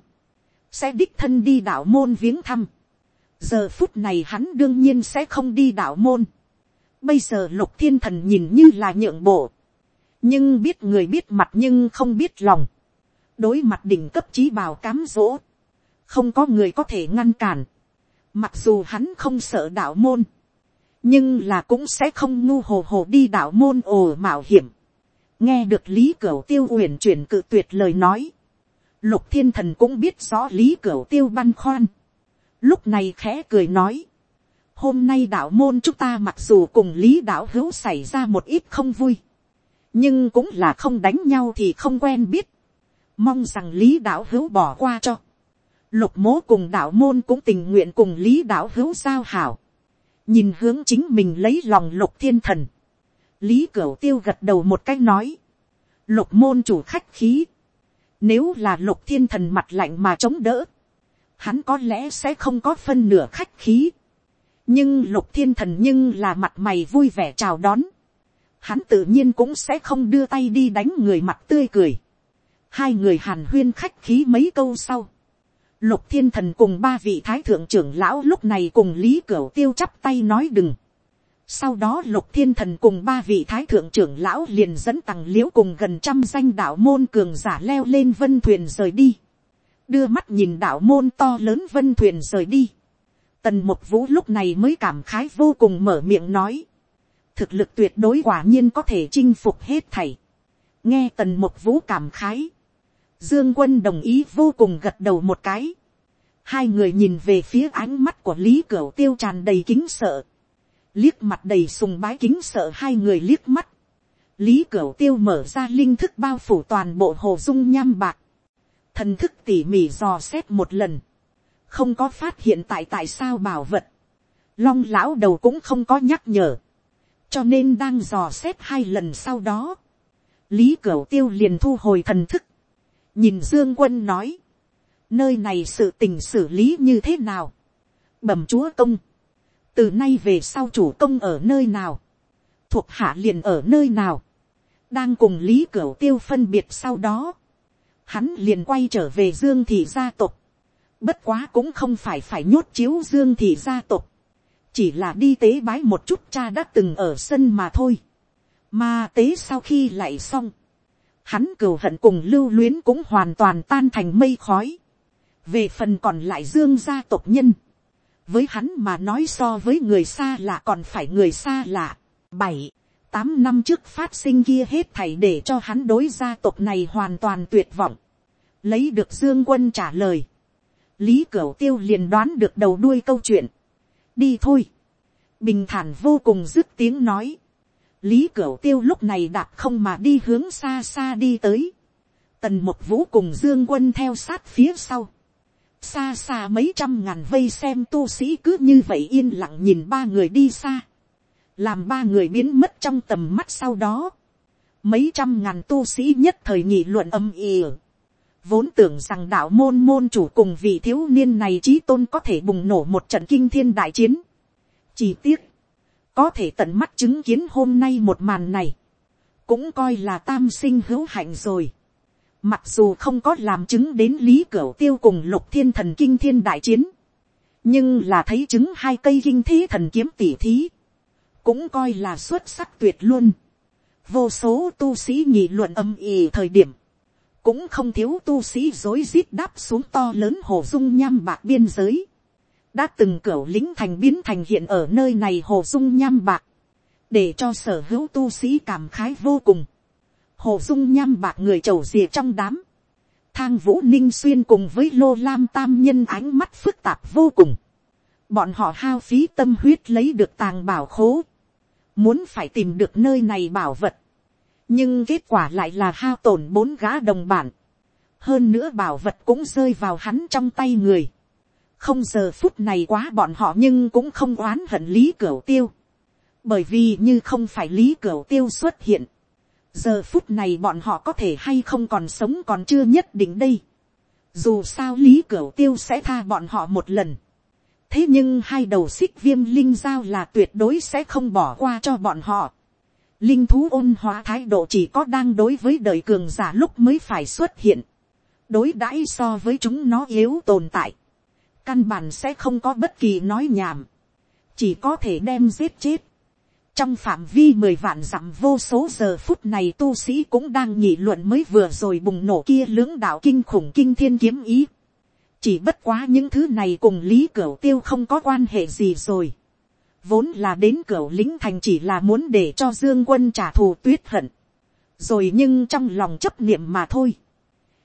sẽ đích thân đi đạo môn viếng thăm. giờ phút này hắn đương nhiên sẽ không đi đạo môn Bây giờ lục thiên thần nhìn như là nhượng bộ. Nhưng biết người biết mặt nhưng không biết lòng. Đối mặt đỉnh cấp trí bào cám dỗ. Không có người có thể ngăn cản. Mặc dù hắn không sợ đạo môn. Nhưng là cũng sẽ không ngu hồ hồ đi đạo môn ồ mạo hiểm. Nghe được Lý Cửu Tiêu uyển chuyển cự tuyệt lời nói. Lục thiên thần cũng biết rõ Lý Cửu Tiêu băn khoăn. Lúc này khẽ cười nói. Hôm nay đạo môn chúng ta mặc dù cùng lý đạo hữu xảy ra một ít không vui, nhưng cũng là không đánh nhau thì không quen biết, mong rằng lý đạo hữu bỏ qua cho, lục mố cùng đạo môn cũng tình nguyện cùng lý đạo hữu giao hảo, nhìn hướng chính mình lấy lòng lục thiên thần, lý cửu tiêu gật đầu một cách nói, lục môn chủ khách khí, nếu là lục thiên thần mặt lạnh mà chống đỡ, hắn có lẽ sẽ không có phân nửa khách khí, nhưng lục thiên thần nhưng là mặt mày vui vẻ chào đón, hắn tự nhiên cũng sẽ không đưa tay đi đánh người mặt tươi cười. hai người hàn huyên khách khí mấy câu sau, lục thiên thần cùng ba vị thái thượng trưởng lão lúc này cùng lý cửu tiêu chắp tay nói đừng sau đó lục thiên thần cùng ba vị thái thượng trưởng lão liền dẫn tằng liễu cùng gần trăm danh đạo môn cường giả leo lên vân thuyền rời đi. đưa mắt nhìn đạo môn to lớn vân thuyền rời đi. tần một vũ lúc này mới cảm khái vô cùng mở miệng nói. thực lực tuyệt đối quả nhiên có thể chinh phục hết thảy. nghe tần một vũ cảm khái Dương quân đồng ý vô cùng gật đầu một cái. Hai người nhìn về phía ánh mắt của Lý Cửu tiêu tràn đầy kính sợ. Liếc mặt đầy sùng bái kính sợ hai người liếc mắt. Lý Cửu tiêu mở ra linh thức bao phủ toàn bộ hồ dung nham bạc. Thần thức tỉ mỉ dò xét một lần. Không có phát hiện tại tại sao bảo vật. Long lão đầu cũng không có nhắc nhở. Cho nên đang dò xét hai lần sau đó. Lý Cửu tiêu liền thu hồi thần thức nhìn dương quân nói, nơi này sự tình xử lý như thế nào, bẩm chúa công, từ nay về sau chủ công ở nơi nào, thuộc hạ liền ở nơi nào, đang cùng lý cửu tiêu phân biệt sau đó, hắn liền quay trở về dương thị gia tộc, bất quá cũng không phải phải nhốt chiếu dương thị gia tộc, chỉ là đi tế bái một chút cha đã từng ở sân mà thôi, mà tế sau khi lại xong, hắn cừu hận cùng lưu luyến cũng hoàn toàn tan thành mây khói. về phần còn lại dương gia tộc nhân, với hắn mà nói so với người xa lạ còn phải người xa lạ. bảy, tám năm trước phát sinh kia hết thảy để cho hắn đối gia tộc này hoàn toàn tuyệt vọng. lấy được dương quân trả lời. lý cửu tiêu liền đoán được đầu đuôi câu chuyện. đi thôi. bình thản vô cùng dứt tiếng nói lý cửu tiêu lúc này đạp không mà đi hướng xa xa đi tới. tần một vũ cùng dương quân theo sát phía sau xa xa mấy trăm ngàn vây xem tu sĩ cứ như vậy yên lặng nhìn ba người đi xa. làm ba người biến mất trong tầm mắt sau đó. mấy trăm ngàn tu sĩ nhất thời nghị luận âm ỉ. vốn tưởng rằng đạo môn môn chủ cùng vị thiếu niên này trí tôn có thể bùng nổ một trận kinh thiên đại chiến. chỉ tiếc có thể tận mắt chứng kiến hôm nay một màn này, cũng coi là tam sinh hữu hạnh rồi. Mặc dù không có làm chứng đến lý cửu tiêu cùng lục thiên thần kinh thiên đại chiến, nhưng là thấy chứng hai cây kinh thế thần kiếm tỉ thí, cũng coi là xuất sắc tuyệt luôn. Vô số tu sĩ nhị luận âm ỉ thời điểm, cũng không thiếu tu sĩ dối rít đáp xuống to lớn hồ dung nham bạc biên giới đã từng cửu lính thành biến thành hiện ở nơi này hồ dung nham bạc, để cho sở hữu tu sĩ cảm khái vô cùng hồ dung nham bạc người trầu rìa trong đám, thang vũ ninh xuyên cùng với lô lam tam nhân ánh mắt phức tạp vô cùng. bọn họ hao phí tâm huyết lấy được tàng bảo khố, muốn phải tìm được nơi này bảo vật, nhưng kết quả lại là hao tổn bốn gã đồng bản, hơn nữa bảo vật cũng rơi vào hắn trong tay người không giờ phút này quá bọn họ nhưng cũng không oán hận lý cửu tiêu. bởi vì như không phải lý cửu tiêu xuất hiện giờ phút này bọn họ có thể hay không còn sống còn chưa nhất định đây. dù sao lý cửu tiêu sẽ tha bọn họ một lần. thế nhưng hai đầu xích viêm linh giao là tuyệt đối sẽ không bỏ qua cho bọn họ. linh thú ôn hóa thái độ chỉ có đang đối với đời cường giả lúc mới phải xuất hiện. đối đãi so với chúng nó yếu tồn tại căn bản sẽ không có bất kỳ nói nhảm, chỉ có thể đem giết chết trong phạm vi mười vạn dặm vô số giờ phút này tu sĩ cũng đang nhị luận mới vừa rồi bùng nổ kia lưỡng đạo kinh khủng kinh thiên kiếm ý. chỉ bất quá những thứ này cùng lý cửu tiêu không có quan hệ gì rồi. vốn là đến cửu lính thành chỉ là muốn để cho dương quân trả thù tuyết hận. rồi nhưng trong lòng chấp niệm mà thôi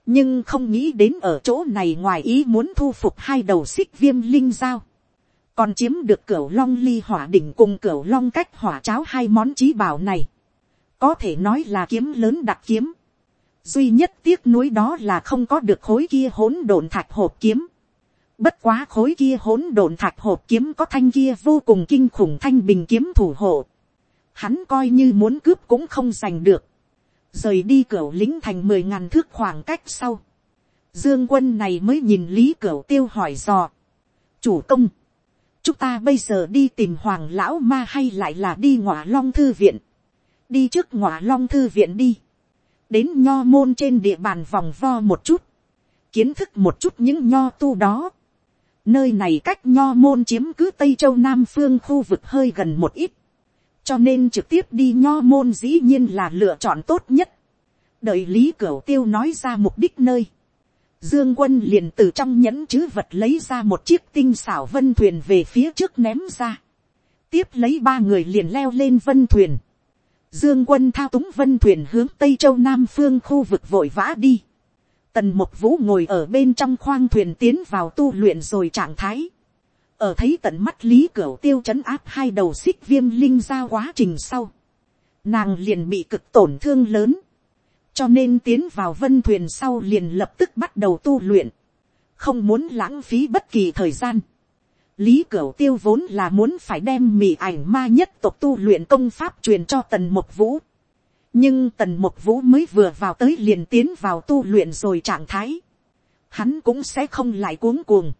nhưng không nghĩ đến ở chỗ này ngoài ý muốn thu phục hai đầu xích viêm linh dao, còn chiếm được cửa long ly hỏa đỉnh cùng cửa long cách hỏa cháo hai món trí bảo này, có thể nói là kiếm lớn đặc kiếm, duy nhất tiếc nuối đó là không có được khối kia hỗn độn thạch hộp kiếm, bất quá khối kia hỗn độn thạch hộp kiếm có thanh kia vô cùng kinh khủng thanh bình kiếm thủ hộ, hắn coi như muốn cướp cũng không giành được, rời đi cửa lính thành mười ngàn thước khoảng cách sau, dương quân này mới nhìn lý cửa tiêu hỏi dò, chủ công, chúng ta bây giờ đi tìm hoàng lão ma hay lại là đi ngọa long thư viện, đi trước ngọa long thư viện đi, đến nho môn trên địa bàn vòng vo một chút, kiến thức một chút những nho tu đó, nơi này cách nho môn chiếm cứ tây châu nam phương khu vực hơi gần một ít, cho nên trực tiếp đi nho môn dĩ nhiên là lựa chọn tốt nhất, đợi lý cửu tiêu nói ra mục đích nơi, Dương quân liền từ trong nhẫn chứ vật lấy ra một chiếc tinh xảo vân thuyền về phía trước ném ra. Tiếp lấy ba người liền leo lên vân thuyền. Dương quân thao túng vân thuyền hướng Tây Châu Nam Phương khu vực vội vã đi. Tần Mộc Vũ ngồi ở bên trong khoang thuyền tiến vào tu luyện rồi trạng thái. Ở thấy tận mắt Lý Cửu tiêu chấn áp hai đầu xích viêm linh ra quá trình sau. Nàng liền bị cực tổn thương lớn cho nên tiến vào vân thuyền sau liền lập tức bắt đầu tu luyện, không muốn lãng phí bất kỳ thời gian. lý cửu tiêu vốn là muốn phải đem mì ảnh ma nhất tộc tu luyện công pháp truyền cho tần mục vũ. nhưng tần mục vũ mới vừa vào tới liền tiến vào tu luyện rồi trạng thái. hắn cũng sẽ không lại cuống cuồng.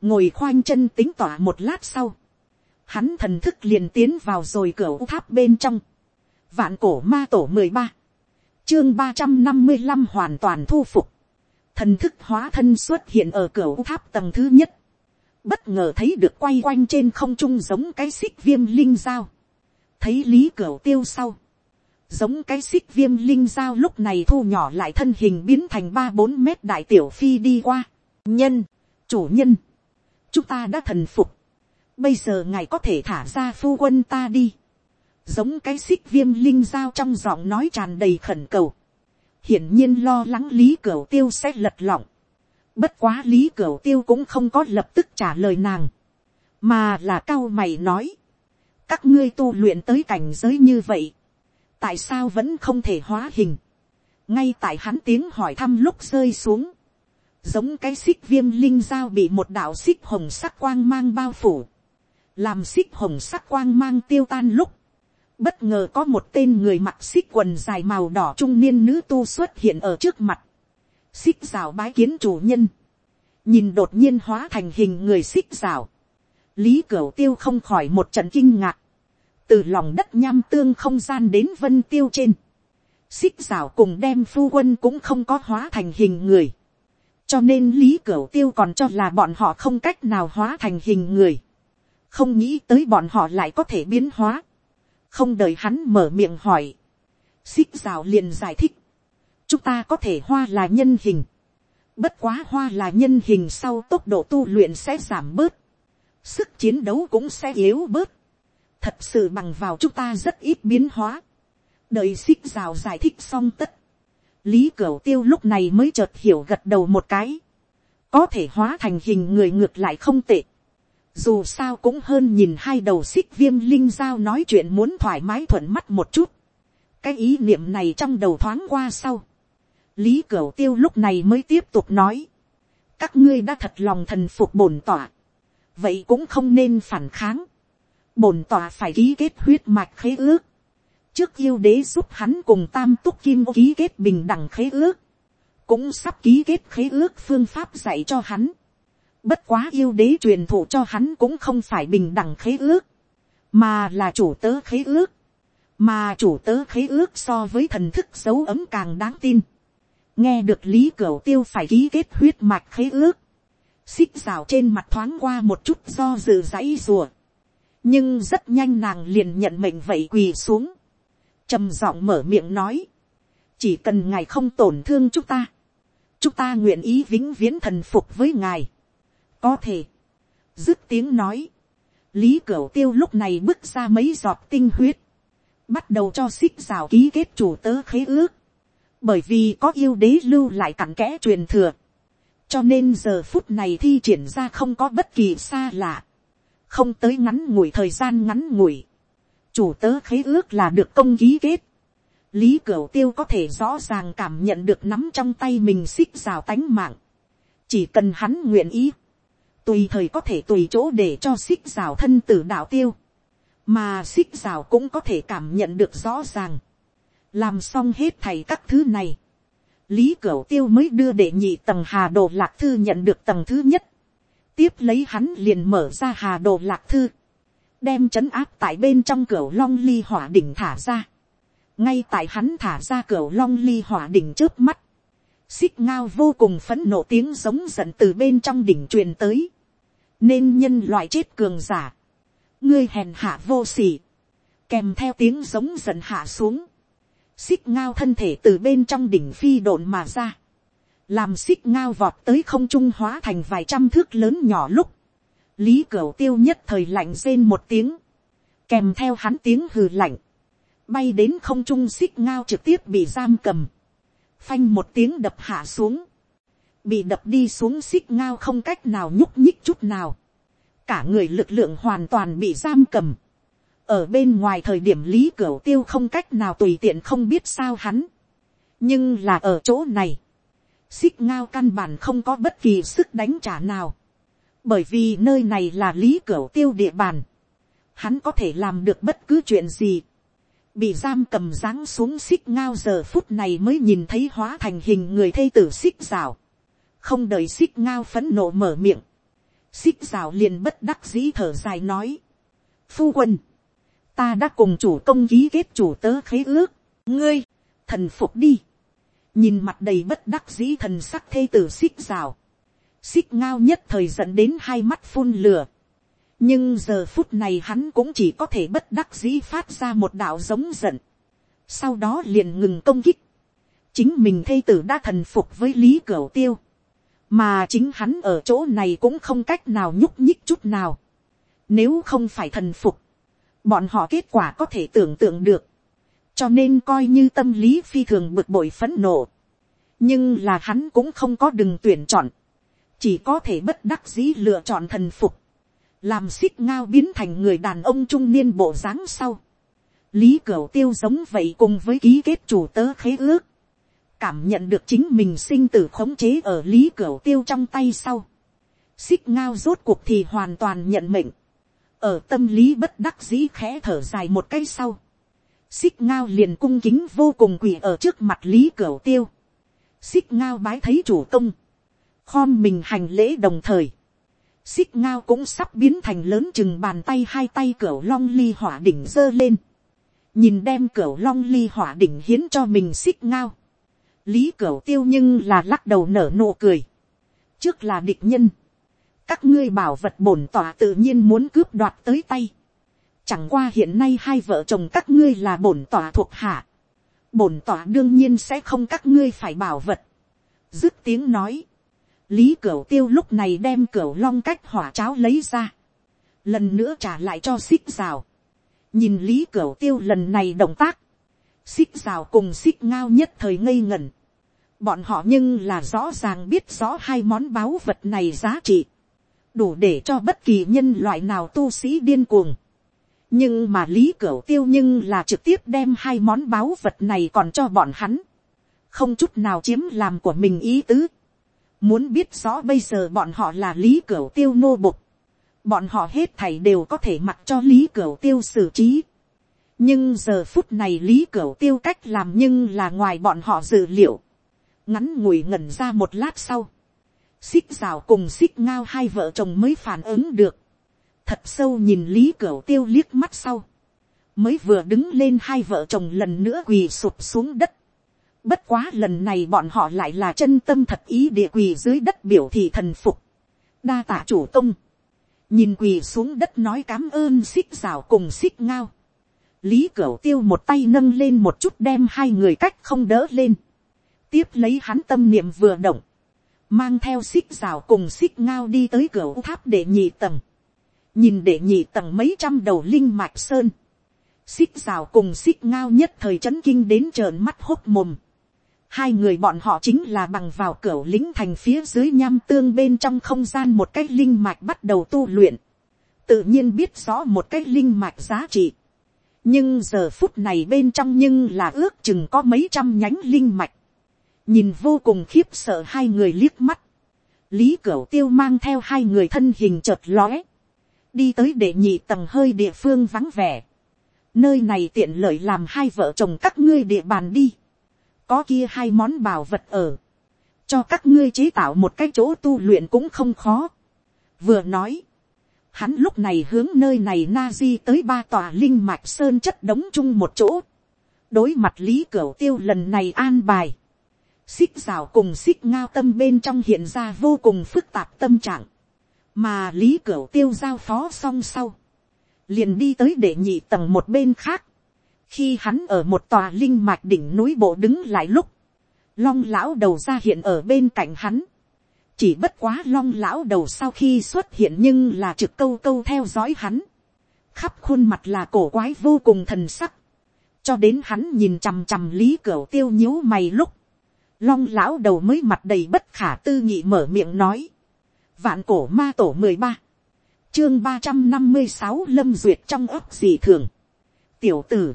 ngồi khoanh chân tính tỏa một lát sau. hắn thần thức liền tiến vào rồi cửa tháp bên trong. vạn cổ ma tổ mười ba chương ba trăm năm mươi năm hoàn toàn thu phục, thần thức hóa thân xuất hiện ở cửa tháp tầng thứ nhất, bất ngờ thấy được quay quanh trên không trung giống cái xích viêm linh dao, thấy lý cửa tiêu sau, giống cái xích viêm linh dao lúc này thu nhỏ lại thân hình biến thành ba bốn mét đại tiểu phi đi qua, nhân, chủ nhân, chúng ta đã thần phục, bây giờ ngài có thể thả ra phu quân ta đi, giống cái xích viêm linh dao trong giọng nói tràn đầy khẩn cầu, hiển nhiên lo lắng lý cửu tiêu sẽ lật lọng, bất quá lý cửu tiêu cũng không có lập tức trả lời nàng, mà là cao mày nói, các ngươi tu luyện tới cảnh giới như vậy, tại sao vẫn không thể hóa hình, ngay tại hắn tiếng hỏi thăm lúc rơi xuống, giống cái xích viêm linh dao bị một đạo xích hồng sắc quang mang bao phủ, làm xích hồng sắc quang mang tiêu tan lúc, Bất ngờ có một tên người mặc xích quần dài màu đỏ trung niên nữ tu xuất hiện ở trước mặt. Xích rào bái kiến chủ nhân. Nhìn đột nhiên hóa thành hình người xích rào. Lý Cửu Tiêu không khỏi một trận kinh ngạc. Từ lòng đất nham tương không gian đến vân tiêu trên. Xích rào cùng đem phu quân cũng không có hóa thành hình người. Cho nên Lý Cửu Tiêu còn cho là bọn họ không cách nào hóa thành hình người. Không nghĩ tới bọn họ lại có thể biến hóa không đợi hắn mở miệng hỏi, xích rào liền giải thích, chúng ta có thể hoa là nhân hình, bất quá hoa là nhân hình sau tốc độ tu luyện sẽ giảm bớt, sức chiến đấu cũng sẽ yếu bớt, thật sự bằng vào chúng ta rất ít biến hóa, đợi xích rào giải thích xong tất, lý cửu tiêu lúc này mới chợt hiểu gật đầu một cái, có thể hóa thành hình người ngược lại không tệ, dù sao cũng hơn nhìn hai đầu xích viêm linh giao nói chuyện muốn thoải mái thuận mắt một chút. cái ý niệm này trong đầu thoáng qua sau. lý cửu tiêu lúc này mới tiếp tục nói. các ngươi đã thật lòng thần phục bổn tỏa. vậy cũng không nên phản kháng. bổn tỏa phải ký kết huyết mạch khế ước. trước yêu đế giúp hắn cùng tam túc kim ký kết bình đẳng khế ước. cũng sắp ký kết khế ước phương pháp dạy cho hắn Bất quá yêu đế truyền thụ cho hắn cũng không phải bình đẳng khế ước, mà là chủ tớ khế ước, mà chủ tớ khế ước so với thần thức dấu ấm càng đáng tin. nghe được lý cửu tiêu phải ký kết huyết mạch khế ước, xích rào trên mặt thoáng qua một chút do dự dãy rùa, nhưng rất nhanh nàng liền nhận mệnh vậy quỳ xuống, trầm giọng mở miệng nói, chỉ cần ngài không tổn thương chúng ta, chúng ta nguyện ý vĩnh viễn thần phục với ngài có thể, dứt tiếng nói, lý cửu tiêu lúc này bước ra mấy giọt tinh huyết, bắt đầu cho xích rào ký kết chủ tớ khế ước, bởi vì có yêu đế lưu lại cặn kẽ truyền thừa, cho nên giờ phút này thi triển ra không có bất kỳ xa lạ, không tới ngắn ngủi thời gian ngắn ngủi, chủ tớ khế ước là được công ký kết, lý cửu tiêu có thể rõ ràng cảm nhận được nắm trong tay mình xích rào tánh mạng, chỉ cần hắn nguyện ý, tùy thời có thể tùy chỗ để cho xích rào thân tử đạo tiêu, mà xích rào cũng có thể cảm nhận được rõ ràng, làm xong hết thầy các thứ này, lý cửu tiêu mới đưa đệ nhị tầng hà đồ lạc thư nhận được tầng thứ nhất, tiếp lấy hắn liền mở ra hà đồ lạc thư, đem c h ấ n áp tại bên trong cửa long ly hỏa đỉnh thả ra, ngay tại hắn thả ra cửa long ly hỏa đỉnh trước mắt, xích ngao vô cùng phấn nộ tiếng giống giận từ bên trong đỉnh truyền tới, nên nhân loại chết cường giả, ngươi hèn hạ vô s ỉ kèm theo tiếng giống giận hạ xuống, xích ngao thân thể từ bên trong đỉnh phi độn mà ra, làm xích ngao vọt tới không trung hóa thành vài trăm thước lớn nhỏ lúc, lý cửu tiêu nhất thời lạnh rên một tiếng, kèm theo hắn tiếng hừ lạnh, bay đến không trung xích ngao trực tiếp bị giam cầm, phanh một tiếng đập hạ xuống, bị đập đi xuống xích ngao không cách nào nhúc nhích chút nào, cả người lực lượng hoàn toàn bị giam cầm, ở bên ngoài thời điểm lý cửu tiêu không cách nào tùy tiện không biết sao hắn, nhưng là ở chỗ này, xích ngao căn bản không có bất kỳ sức đánh trả nào, bởi vì nơi này là lý cửa tiêu địa bàn, hắn có thể làm được bất cứ chuyện gì, bị giam cầm dáng xuống xích ngao giờ phút này mới nhìn thấy hóa thành hình người thây tử xích rào, không đợi xích ngao phấn nộ mở miệng, xích rào liền bất đắc dĩ thở dài nói, phu quân, ta đã cùng chủ công ký kết chủ tớ khế ước, ngươi, thần phục đi, nhìn mặt đầy bất đắc dĩ thần sắc thê tử xích rào, xích ngao nhất thời dẫn đến hai mắt phun lửa. nhưng giờ phút này hắn cũng chỉ có thể bất đắc dĩ phát ra một đạo giống giận. sau đó liền ngừng công kích. chính mình thê tử đã thần phục với lý cửu tiêu mà chính hắn ở chỗ này cũng không cách nào nhúc nhích chút nào. nếu không phải thần phục, bọn họ kết quả có thể tưởng tượng được cho nên coi như tâm lý phi thường bực bội phẫn nộ. nhưng là hắn cũng không có đừng tuyển chọn, chỉ có thể bất đắc dĩ lựa chọn thần phục, làm xích ngao biến thành người đàn ông trung niên bộ dáng sau. lý cửu tiêu giống vậy cùng với ký kết chủ tớ khế ước, cảm nhận được chính mình sinh tử khống chế ở lý cửa tiêu trong tay sau. xích ngao rốt cuộc thì hoàn toàn nhận mệnh, ở tâm lý bất đắc dĩ khẽ thở dài một cái sau xích ngao liền cung kính vô cùng quỳ ở trước mặt lý cửa tiêu. xích ngao bái thấy chủ công, khom mình hành lễ đồng thời. xích ngao cũng sắp biến thành lớn chừng bàn tay hai tay cửa long ly hỏa đỉnh giơ lên. nhìn đem cửa long ly hỏa đỉnh hiến cho mình xích ngao lý cửu tiêu nhưng là lắc đầu nở nụ cười. trước là địch nhân. các ngươi bảo vật bổn tỏa tự nhiên muốn cướp đoạt tới tay Chẳng qua hiện nay hai vợ chồng các ngươi là bổn tỏa thuộc hạ. Bổn tỏa đương nhiên sẽ không các ngươi phải bảo vật. Dứt tiếng nói. Lý Cửu Tiêu lúc này đem Cửu Long cách hỏa cháo lấy ra. Lần nữa trả lại cho xích rào. Nhìn Lý Cửu Tiêu lần này động tác. Xích rào cùng xích ngao nhất thời ngây ngẩn. Bọn họ nhưng là rõ ràng biết rõ hai món báu vật này giá trị. Đủ để cho bất kỳ nhân loại nào tu sĩ điên cuồng nhưng mà lý cửu tiêu nhưng là trực tiếp đem hai món báu vật này còn cho bọn hắn, không chút nào chiếm làm của mình ý tứ. Muốn biết rõ bây giờ bọn họ là lý cửu tiêu nô bục, bọn họ hết thảy đều có thể mặc cho lý cửu tiêu xử trí nhưng giờ phút này lý cửu tiêu cách làm nhưng là ngoài bọn họ dự liệu, ngắn ngủi ngẩn ra một lát sau, xích rào cùng xích ngao hai vợ chồng mới phản ứng được, thật sâu nhìn lý cửu tiêu liếc mắt sau, mới vừa đứng lên hai vợ chồng lần nữa quỳ sụp xuống đất. Bất quá lần này bọn họ lại là chân tâm thật ý địa quỳ dưới đất biểu thị thần phục. Đa tạ chủ công. Nhìn quỳ xuống đất nói cám ơn xích rào cùng xích ngao. Lý Cửu tiêu một tay nâng lên một chút đem hai người cách không đỡ lên. Tiếp lấy hắn tâm niệm vừa động. Mang theo xích rào cùng xích ngao đi tới cửa tháp để nhị tầng nhìn để nhị tầng mấy trăm đầu linh mạch sơn, xích rào cùng xích ngao nhất thời c h ấ n kinh đến trợn mắt hốc mồm. hai người bọn họ chính là bằng vào cửa lính thành phía dưới nham tương bên trong không gian một cái linh mạch bắt đầu tu luyện, tự nhiên biết rõ một cái linh mạch giá trị nhưng giờ phút này bên trong nhưng là ước chừng có mấy trăm nhánh linh mạch, nhìn vô cùng khiếp sợ hai người liếc mắt, lý cửu tiêu mang theo hai người thân hình chợt lóe, đi tới để nhị tầng hơi địa phương vắng vẻ. Nơi này tiện lợi làm hai vợ chồng các ngươi địa bàn đi. Có kia hai món bảo vật ở. Cho các ngươi chế tạo một cái chỗ tu luyện cũng không khó. Vừa nói, hắn lúc này hướng nơi này na di tới ba tòa linh mạch sơn chất đống chung một chỗ. đối mặt lý cửu tiêu lần này an bài. xích rào cùng xích ngao tâm bên trong hiện ra vô cùng phức tạp tâm trạng. mà lý cửu tiêu giao phó xong sau. liền đi tới để nhị tầng một bên khác. khi hắn ở một tòa linh mạch đỉnh núi bộ đứng lại lúc, long lão đầu ra hiện ở bên cạnh hắn chỉ bất quá long lão đầu sau khi xuất hiện nhưng là trực câu câu theo dõi hắn, khắp khuôn mặt là cổ quái vô cùng thần sắc, cho đến hắn nhìn chằm chằm lý cửa tiêu nhíu mày lúc, long lão đầu mới mặt đầy bất khả tư nghị mở miệng nói, vạn cổ ma tổ mười ba, chương ba trăm năm mươi sáu lâm duyệt trong ấp gì thường, tiểu tử,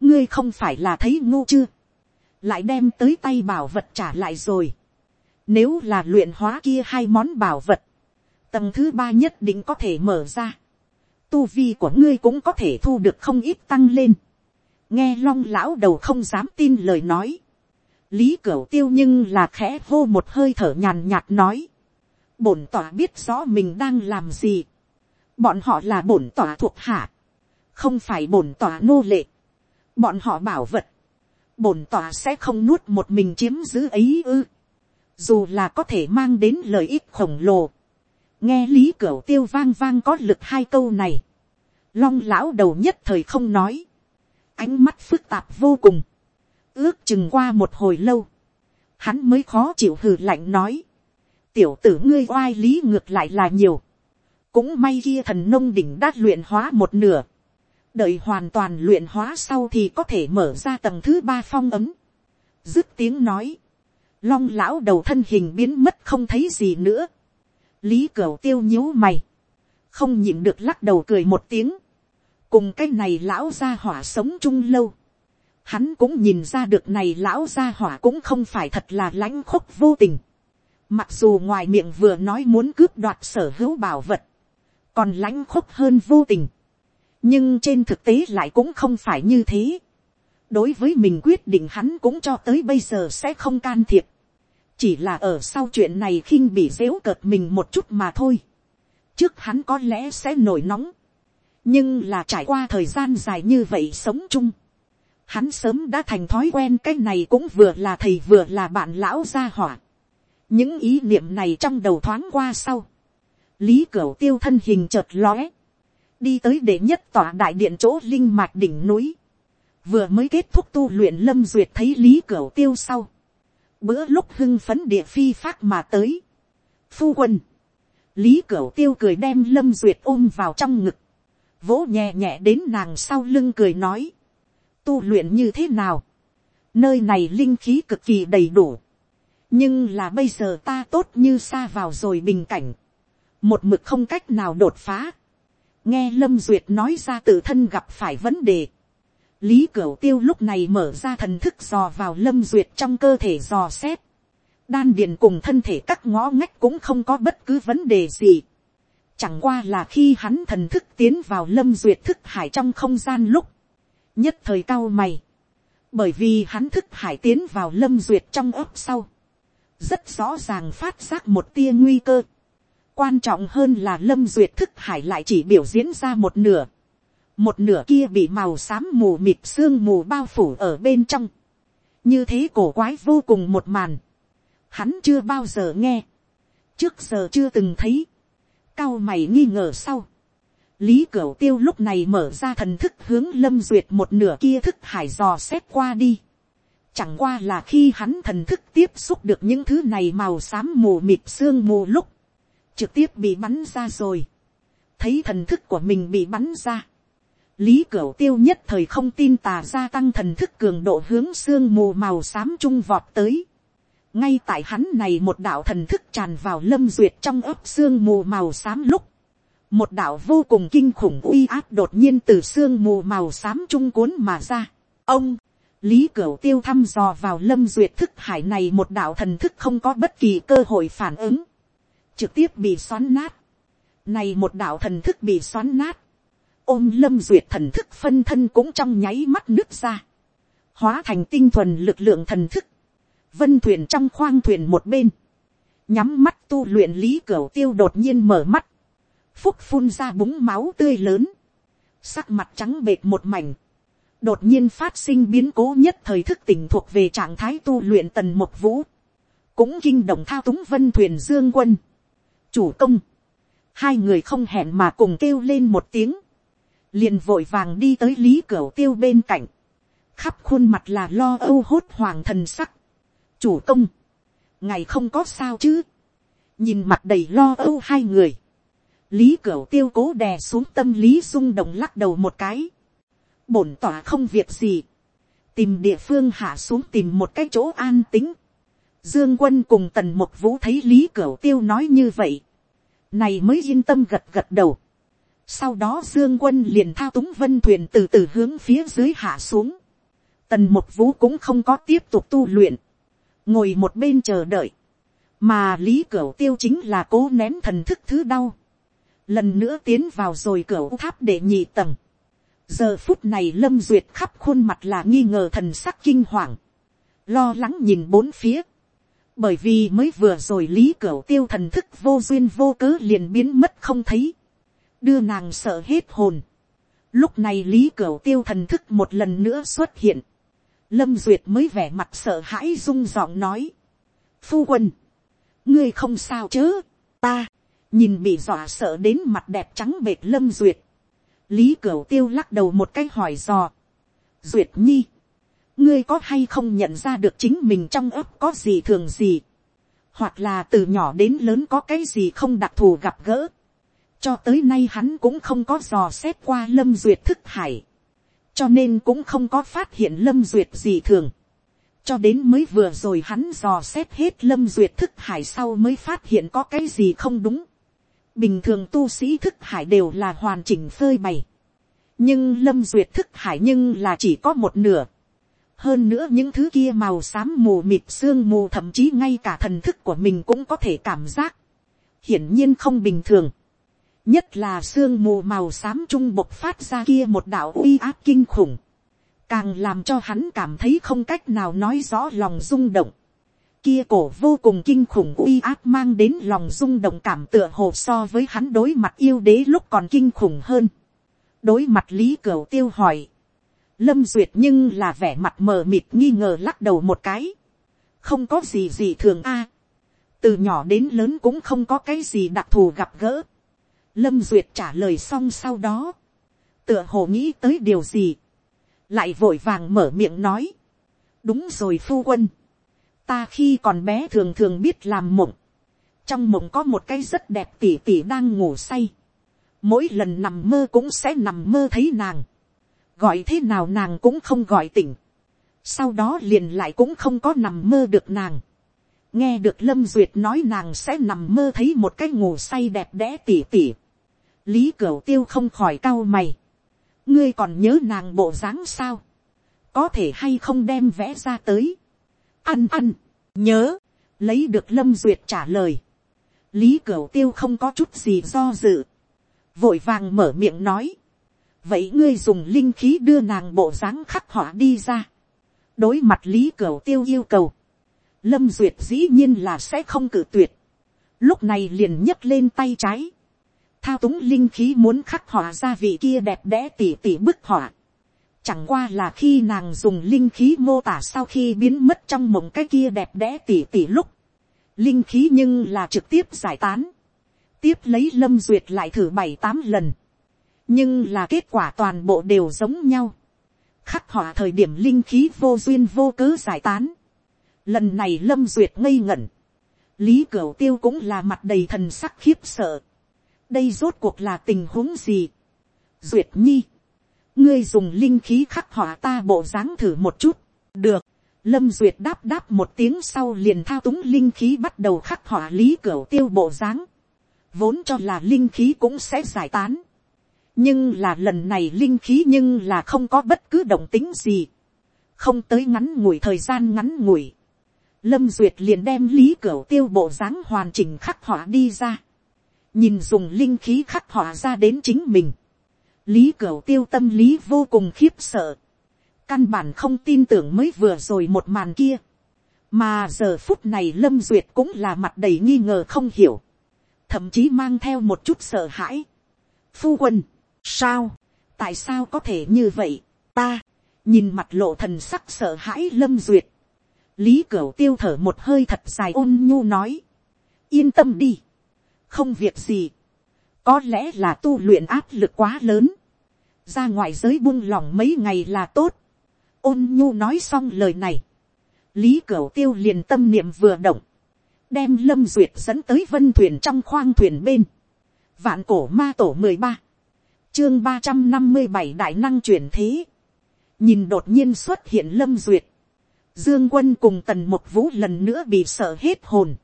ngươi không phải là thấy ngu chưa, lại đem tới tay bảo vật trả lại rồi, nếu là luyện hóa kia hai món bảo vật, tầng thứ ba nhất định có thể mở ra. Tu vi của ngươi cũng có thể thu được không ít tăng lên. Nghe long lão đầu không dám tin lời nói. Lý cửu tiêu nhưng là khẽ hô một hơi thở nhàn nhạt nói. Bổn tỏa biết rõ mình đang làm gì. Bọn họ là bổn tỏa thuộc hạ. Không phải bổn tỏa nô lệ. Bọn họ bảo vật. Bổn tỏa sẽ không nuốt một mình chiếm giữ ấy ư dù là có thể mang đến lợi ích khổng lồ, nghe lý cửu tiêu vang vang có lực hai câu này, long lão đầu nhất thời không nói, ánh mắt phức tạp vô cùng, ước chừng qua một hồi lâu, hắn mới khó chịu hừ lạnh nói, tiểu tử ngươi oai lý ngược lại là nhiều, cũng may kia thần nông đỉnh đát luyện hóa một nửa, đợi hoàn toàn luyện hóa sau thì có thể mở ra tầng thứ ba phong ấm, dứt tiếng nói, long lão đầu thân hình biến mất không thấy gì nữa. lý cửu tiêu nhíu mày, không nhịn được lắc đầu cười một tiếng, cùng cái này lão gia hỏa sống chung lâu. Hắn cũng nhìn ra được này lão gia hỏa cũng không phải thật là lãnh khúc vô tình. Mặc dù ngoài miệng vừa nói muốn cướp đoạt sở hữu bảo vật, còn lãnh khúc hơn vô tình. nhưng trên thực tế lại cũng không phải như thế đối với mình quyết định hắn cũng cho tới bây giờ sẽ không can thiệp. chỉ là ở sau chuyện này khinh bị dếu cợt mình một chút mà thôi. trước hắn có lẽ sẽ nổi nóng. nhưng là trải qua thời gian dài như vậy sống chung. hắn sớm đã thành thói quen cái này cũng vừa là thầy vừa là bạn lão gia hỏa. những ý niệm này trong đầu thoáng qua sau. lý cửu tiêu thân hình chợt lóe. đi tới để nhất tòa đại điện chỗ linh mạch đỉnh núi vừa mới kết thúc tu luyện lâm duyệt thấy lý cửu tiêu sau, bữa lúc hưng phấn địa phi phát mà tới, phu quân, lý cửu tiêu cười đem lâm duyệt ôm vào trong ngực, vỗ nhẹ nhẹ đến nàng sau lưng cười nói, tu luyện như thế nào, nơi này linh khí cực kỳ đầy đủ, nhưng là bây giờ ta tốt như xa vào rồi bình cảnh, một mực không cách nào đột phá, nghe lâm duyệt nói ra tự thân gặp phải vấn đề, Lý Cửu Tiêu lúc này mở ra thần thức dò vào lâm duyệt trong cơ thể dò xét. Đan điền cùng thân thể các ngõ ngách cũng không có bất cứ vấn đề gì. Chẳng qua là khi hắn thần thức tiến vào lâm duyệt thức hải trong không gian lúc. Nhất thời cao mày. Bởi vì hắn thức hải tiến vào lâm duyệt trong ấp sau. Rất rõ ràng phát giác một tia nguy cơ. Quan trọng hơn là lâm duyệt thức hải lại chỉ biểu diễn ra một nửa một nửa kia bị màu xám mù mịt sương mù bao phủ ở bên trong, như thế cổ quái vô cùng một màn, hắn chưa bao giờ nghe, trước giờ chưa từng thấy, cao mày nghi ngờ sau, lý cửu tiêu lúc này mở ra thần thức hướng lâm duyệt một nửa kia thức hải dò xét qua đi, chẳng qua là khi hắn thần thức tiếp xúc được những thứ này màu xám mù mịt sương mù lúc, trực tiếp bị bắn ra rồi, thấy thần thức của mình bị bắn ra, Lý Cửu Tiêu nhất thời không tin tà gia tăng thần thức cường độ hướng xương mù màu xám trung vọt tới. Ngay tại hắn này một đạo thần thức tràn vào lâm duyệt trong ấp xương mù màu xám lúc. Một đạo vô cùng kinh khủng uy áp đột nhiên từ xương mù màu xám trung cuốn mà ra. Ông, Lý Cửu Tiêu thăm dò vào lâm duyệt thức hải này một đạo thần thức không có bất kỳ cơ hội phản ứng. Trực tiếp bị xoắn nát. Này một đạo thần thức bị xoắn nát ôm lâm duyệt thần thức phân thân cũng trong nháy mắt nước ra, hóa thành tinh thuần lực lượng thần thức, vân thuyền trong khoang thuyền một bên, nhắm mắt tu luyện lý cửu tiêu đột nhiên mở mắt, phúc phun ra búng máu tươi lớn, sắc mặt trắng bệt một mảnh, đột nhiên phát sinh biến cố nhất thời thức tỉnh thuộc về trạng thái tu luyện tần một vũ, cũng kinh động thao túng vân thuyền dương quân, chủ công, hai người không hẹn mà cùng kêu lên một tiếng, liền vội vàng đi tới lý cửa tiêu bên cạnh, khắp khuôn mặt là lo âu hốt hoàng thần sắc, chủ công, ngày không có sao chứ, nhìn mặt đầy lo âu hai người, lý cửu tiêu cố đè xuống tâm lý rung động lắc đầu một cái, bổn tỏa không việc gì, tìm địa phương hạ xuống tìm một cái chỗ an tính, dương quân cùng tần Mục vũ thấy lý cửu tiêu nói như vậy, này mới yên tâm gật gật đầu, sau đó dương quân liền thao túng vân thuyền từ từ hướng phía dưới hạ xuống, tần một vũ cũng không có tiếp tục tu luyện, ngồi một bên chờ đợi, mà lý cửu tiêu chính là cố nén thần thức thứ đau, lần nữa tiến vào rồi cửa tháp để nhị tầng. giờ phút này lâm duyệt khắp khuôn mặt là nghi ngờ thần sắc kinh hoàng, lo lắng nhìn bốn phía, bởi vì mới vừa rồi lý cửa tiêu thần thức vô duyên vô cớ liền biến mất không thấy, đưa nàng sợ hết hồn. lúc này lý Cửu tiêu thần thức một lần nữa xuất hiện, lâm duyệt mới vẻ mặt sợ hãi rung giọng nói, phu quân, ngươi không sao chứ? ta, nhìn bị dọa sợ đến mặt đẹp trắng bệt lâm duyệt, lý cửu tiêu lắc đầu một cái hỏi dò, duyệt nhi, ngươi có hay không nhận ra được chính mình trong ấp có gì thường gì, hoặc là từ nhỏ đến lớn có cái gì không đặc thù gặp gỡ, cho tới nay hắn cũng không có dò xét qua lâm duyệt thức hải, cho nên cũng không có phát hiện lâm duyệt gì thường, cho đến mới vừa rồi hắn dò xét hết lâm duyệt thức hải sau mới phát hiện có cái gì không đúng. Bình thường tu sĩ thức hải đều là hoàn chỉnh phơi bày. Nhưng lâm duyệt thức hải nhưng là chỉ có một nửa. Hơn nữa những thứ kia màu xám mù mịt sương mù thậm chí ngay cả thần thức của mình cũng có thể cảm giác. Hiển nhiên không bình thường. Nhất là sương mù màu xám trung bộc phát ra kia một đạo uy áp kinh khủng. Càng làm cho hắn cảm thấy không cách nào nói rõ lòng rung động kia cổ vô cùng kinh khủng uy áp mang đến lòng rung động cảm tựa hồ so với hắn đối mặt yêu đế lúc còn kinh khủng hơn. đối mặt lý cửu tiêu hỏi. lâm duyệt nhưng là vẻ mặt mờ mịt nghi ngờ lắc đầu một cái. không có gì gì thường a. từ nhỏ đến lớn cũng không có cái gì đặc thù gặp gỡ lâm duyệt trả lời xong sau đó. tựa hồ nghĩ tới điều gì. lại vội vàng mở miệng nói. đúng rồi phu quân ta khi còn bé thường thường biết làm mộng. trong mộng có một cái rất đẹp tỉ tỉ đang ngủ say. mỗi lần nằm mơ cũng sẽ nằm mơ thấy nàng. gọi thế nào nàng cũng không gọi tỉnh. sau đó liền lại cũng không có nằm mơ được nàng nghe được lâm duyệt nói nàng sẽ nằm mơ thấy một cái ngủ say đẹp đẽ tỉ tỉ. lý cửu tiêu không khỏi cau mày. ngươi còn nhớ nàng bộ dáng sao. có thể hay không đem vẽ ra tới ăn ăn, nhớ, lấy được lâm duyệt trả lời. lý cửu tiêu không có chút gì do dự, vội vàng mở miệng nói. vậy ngươi dùng linh khí đưa nàng bộ dáng khắc họa đi ra. đối mặt lý cửu tiêu yêu cầu, lâm duyệt dĩ nhiên là sẽ không cử tuyệt. lúc này liền nhấc lên tay trái, thao túng linh khí muốn khắc họa ra vị kia đẹp đẽ tỉ tỉ bức họa. Chẳng qua là khi nàng dùng linh khí mô tả sau khi biến mất trong mộng cái kia đẹp đẽ tỉ tỉ lúc. Linh khí nhưng là trực tiếp giải tán. Tiếp lấy lâm duyệt lại thử bảy tám lần. Nhưng là kết quả toàn bộ đều giống nhau. Khắc họa thời điểm linh khí vô duyên vô cớ giải tán. Lần này lâm duyệt ngây ngẩn. Lý Cửu Tiêu cũng là mặt đầy thần sắc khiếp sợ. Đây rốt cuộc là tình huống gì? Duyệt Nhi ngươi dùng linh khí khắc họa ta bộ dáng thử một chút, được, lâm duyệt đáp đáp một tiếng sau liền thao túng linh khí bắt đầu khắc họa lý cửa tiêu bộ dáng, vốn cho là linh khí cũng sẽ giải tán, nhưng là lần này linh khí nhưng là không có bất cứ động tính gì, không tới ngắn ngủi thời gian ngắn ngủi, lâm duyệt liền đem lý cửa tiêu bộ dáng hoàn chỉnh khắc họa đi ra, nhìn dùng linh khí khắc họa ra đến chính mình, lý cửu tiêu tâm lý vô cùng khiếp sợ, căn bản không tin tưởng mới vừa rồi một màn kia, mà giờ phút này lâm duyệt cũng là mặt đầy nghi ngờ không hiểu, thậm chí mang theo một chút sợ hãi. phu quân, sao, tại sao có thể như vậy, ta, nhìn mặt lộ thần sắc sợ hãi lâm duyệt, lý cửu tiêu thở một hơi thật dài ôn nhu nói, yên tâm đi, không việc gì, có lẽ là tu luyện áp lực quá lớn, ra ngoài giới buông lỏng mấy ngày là tốt, ôn nhu nói xong lời này, lý cửu tiêu liền tâm niệm vừa động, đem lâm duyệt dẫn tới vân thuyền trong khoang thuyền bên, vạn cổ ma tổ mười ba, chương ba trăm năm mươi bảy đại năng chuyển thế, nhìn đột nhiên xuất hiện lâm duyệt, dương quân cùng tần một vũ lần nữa bị sợ hết hồn,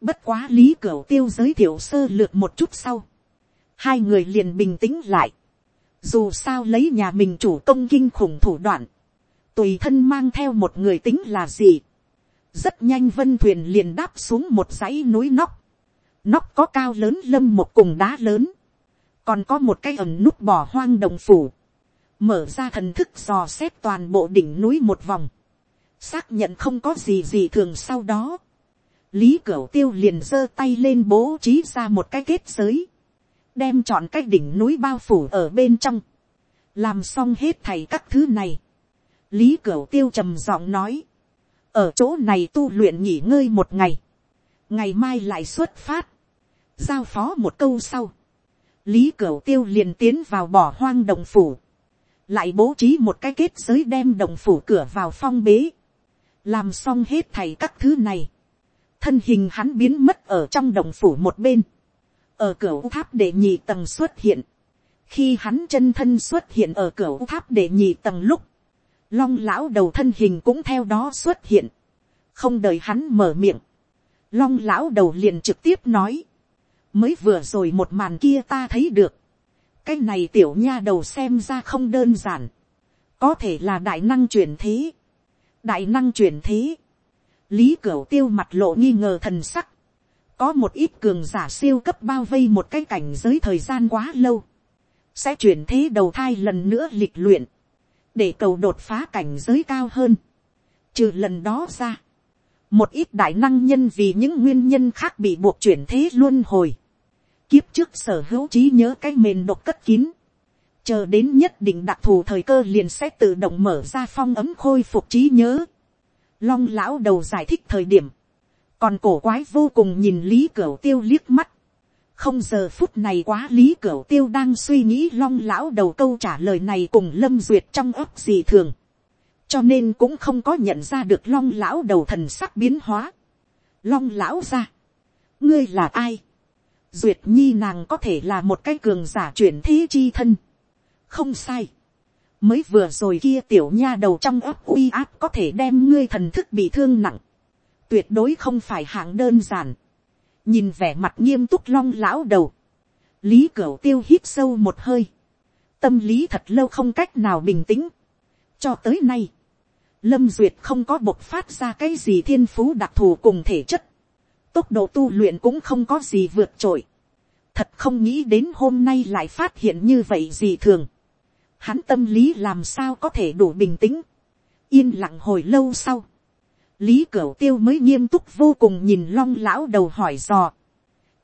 bất quá lý cửu tiêu giới thiệu sơ lược một chút sau, hai người liền bình tĩnh lại, dù sao lấy nhà mình chủ công kinh khủng thủ đoạn, tùy thân mang theo một người tính là gì, rất nhanh vân thuyền liền đáp xuống một dãy núi nóc, nóc có cao lớn lâm một cùng đá lớn, còn có một cái ẩn nút bỏ hoang đồng phủ, mở ra thần thức dò xét toàn bộ đỉnh núi một vòng, xác nhận không có gì gì thường sau đó, lý cửu tiêu liền giơ tay lên bố trí ra một cái kết giới, đem chọn cái đỉnh núi bao phủ ở bên trong, làm xong hết thầy các thứ này, lý cửu tiêu trầm giọng nói, ở chỗ này tu luyện nghỉ ngơi một ngày, ngày mai lại xuất phát, giao phó một câu sau, lý cửu tiêu liền tiến vào bỏ hoang đồng phủ, lại bố trí một cái kết giới đem đồng phủ cửa vào phong bế, làm xong hết thầy các thứ này, thân hình hắn biến mất ở trong đồng phủ một bên, ở cửa tháp để nhị tầng xuất hiện, khi hắn chân thân xuất hiện ở cửa tháp để nhị tầng lúc, long lão đầu thân hình cũng theo đó xuất hiện, không đợi hắn mở miệng, long lão đầu liền trực tiếp nói, mới vừa rồi một màn kia ta thấy được, cái này tiểu nha đầu xem ra không đơn giản, có thể là đại năng truyền thế, đại năng chuyển thế, lý cửu tiêu mặt lộ nghi ngờ thần sắc, có một ít cường giả siêu cấp bao vây một cái cảnh giới thời gian quá lâu, sẽ chuyển thế đầu thai lần nữa lịch luyện, để cầu đột phá cảnh giới cao hơn. Trừ lần đó ra, một ít đại năng nhân vì những nguyên nhân khác bị buộc chuyển thế luôn hồi. Kiếp trước sở hữu trí nhớ cái mền độc cất kín. Chờ đến nhất định đặc thù thời cơ liền sẽ tự động mở ra phong ấm khôi phục trí nhớ. Long lão đầu giải thích thời điểm. Còn cổ quái vô cùng nhìn Lý Cửu Tiêu liếc mắt. Không giờ phút này quá lý cửu tiêu đang suy nghĩ long lão đầu câu trả lời này cùng lâm duyệt trong ấp gì thường. Cho nên cũng không có nhận ra được long lão đầu thần sắc biến hóa. Long lão ra. Ngươi là ai? Duyệt nhi nàng có thể là một cái cường giả chuyển thế chi thân không sai. Mới vừa rồi kia tiểu nha đầu trong ấp uy áp có thể đem ngươi thần thức bị thương nặng. Tuyệt đối không phải hạng đơn giản. Nhìn vẻ mặt nghiêm túc long lão đầu, lý cửu tiêu hít sâu một hơi, tâm lý thật lâu không cách nào bình tĩnh. cho tới nay, lâm duyệt không có bộc phát ra cái gì thiên phú đặc thù cùng thể chất, tốc độ tu luyện cũng không có gì vượt trội, thật không nghĩ đến hôm nay lại phát hiện như vậy gì thường, hắn tâm lý làm sao có thể đủ bình tĩnh, yên lặng hồi lâu sau, lý cửu tiêu mới nghiêm túc vô cùng nhìn long lão đầu hỏi dò.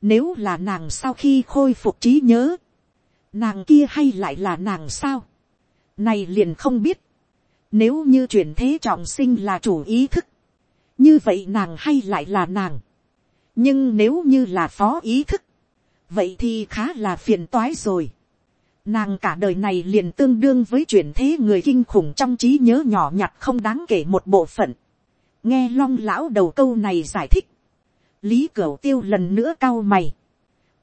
Nếu là nàng sau khi khôi phục trí nhớ, nàng kia hay lại là nàng sao? Này liền không biết. Nếu như chuyển thế trọng sinh là chủ ý thức, như vậy nàng hay lại là nàng. Nhưng nếu như là phó ý thức, vậy thì khá là phiền toái rồi. Nàng cả đời này liền tương đương với chuyển thế người kinh khủng trong trí nhớ nhỏ nhặt không đáng kể một bộ phận. Nghe long lão đầu câu này giải thích, lý cửu tiêu lần nữa cau mày,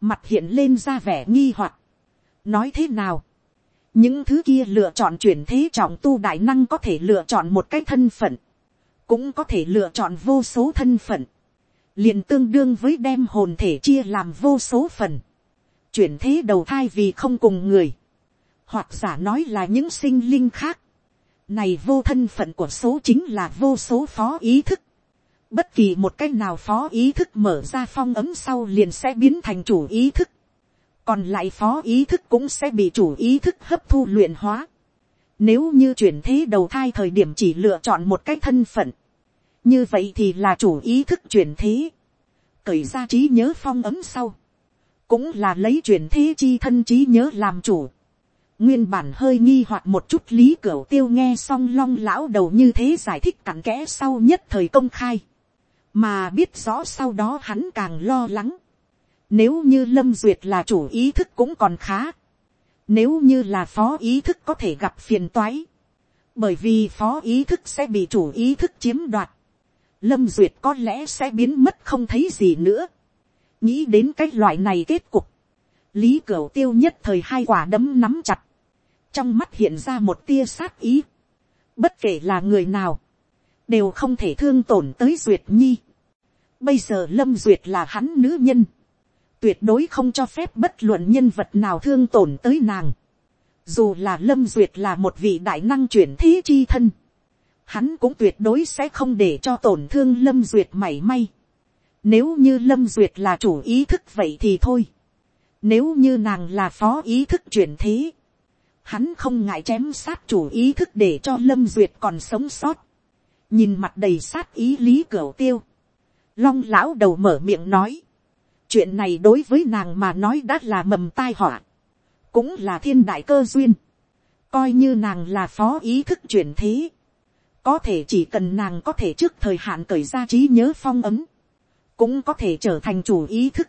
mặt hiện lên ra vẻ nghi hoặc, nói thế nào, những thứ kia lựa chọn chuyển thế trọng tu đại năng có thể lựa chọn một cái thân phận, cũng có thể lựa chọn vô số thân phận, liền tương đương với đem hồn thể chia làm vô số phần, chuyển thế đầu thai vì không cùng người, hoặc giả nói là những sinh linh khác, này vô thân phận của số chính là vô số phó ý thức. Bất kỳ một cách nào phó ý thức mở ra phong ấm sau liền sẽ biến thành chủ ý thức. Còn lại phó ý thức cũng sẽ bị chủ ý thức hấp thu luyện hóa. Nếu như chuyển thế đầu thai thời điểm chỉ lựa chọn một cách thân phận. Như vậy thì là chủ ý thức chuyển thế. Cởi ra trí nhớ phong ấm sau cũng là lấy chuyển thế chi thân trí nhớ làm chủ. nguyên bản hơi nghi hoặc một chút lý cửu tiêu nghe xong long lão đầu như thế giải thích cặn kẽ sau nhất thời công khai, mà biết rõ sau đó hắn càng lo lắng. nếu như lâm duyệt là chủ ý thức cũng còn khá, nếu như là phó ý thức có thể gặp phiền toái, bởi vì phó ý thức sẽ bị chủ ý thức chiếm đoạt, lâm duyệt có lẽ sẽ biến mất không thấy gì nữa nghĩ đến cái loại này kết cục, lý cửu tiêu nhất thời hai quả đấm nắm chặt, trong mắt hiện ra một tia sát ý. bất kể là người nào, đều không thể thương tổn tới duyệt nhi. bây giờ lâm duyệt là hắn nữ nhân, tuyệt đối không cho phép bất luận nhân vật nào thương tổn tới nàng. dù là lâm duyệt là một vị đại năng chuyển thế chi thân, hắn cũng tuyệt đối sẽ không để cho tổn thương lâm duyệt mảy may. Nếu như lâm duyệt là chủ ý thức vậy thì thôi. Nếu như nàng là phó ý thức chuyển thế, hắn không ngại chém sát chủ ý thức để cho lâm duyệt còn sống sót. nhìn mặt đầy sát ý lý cửa tiêu. long lão đầu mở miệng nói. chuyện này đối với nàng mà nói đã là mầm tai họa. cũng là thiên đại cơ duyên. coi như nàng là phó ý thức chuyển thế có thể chỉ cần nàng có thể trước thời hạn cởi ra trí nhớ phong ấm, cũng có thể trở thành chủ ý thức.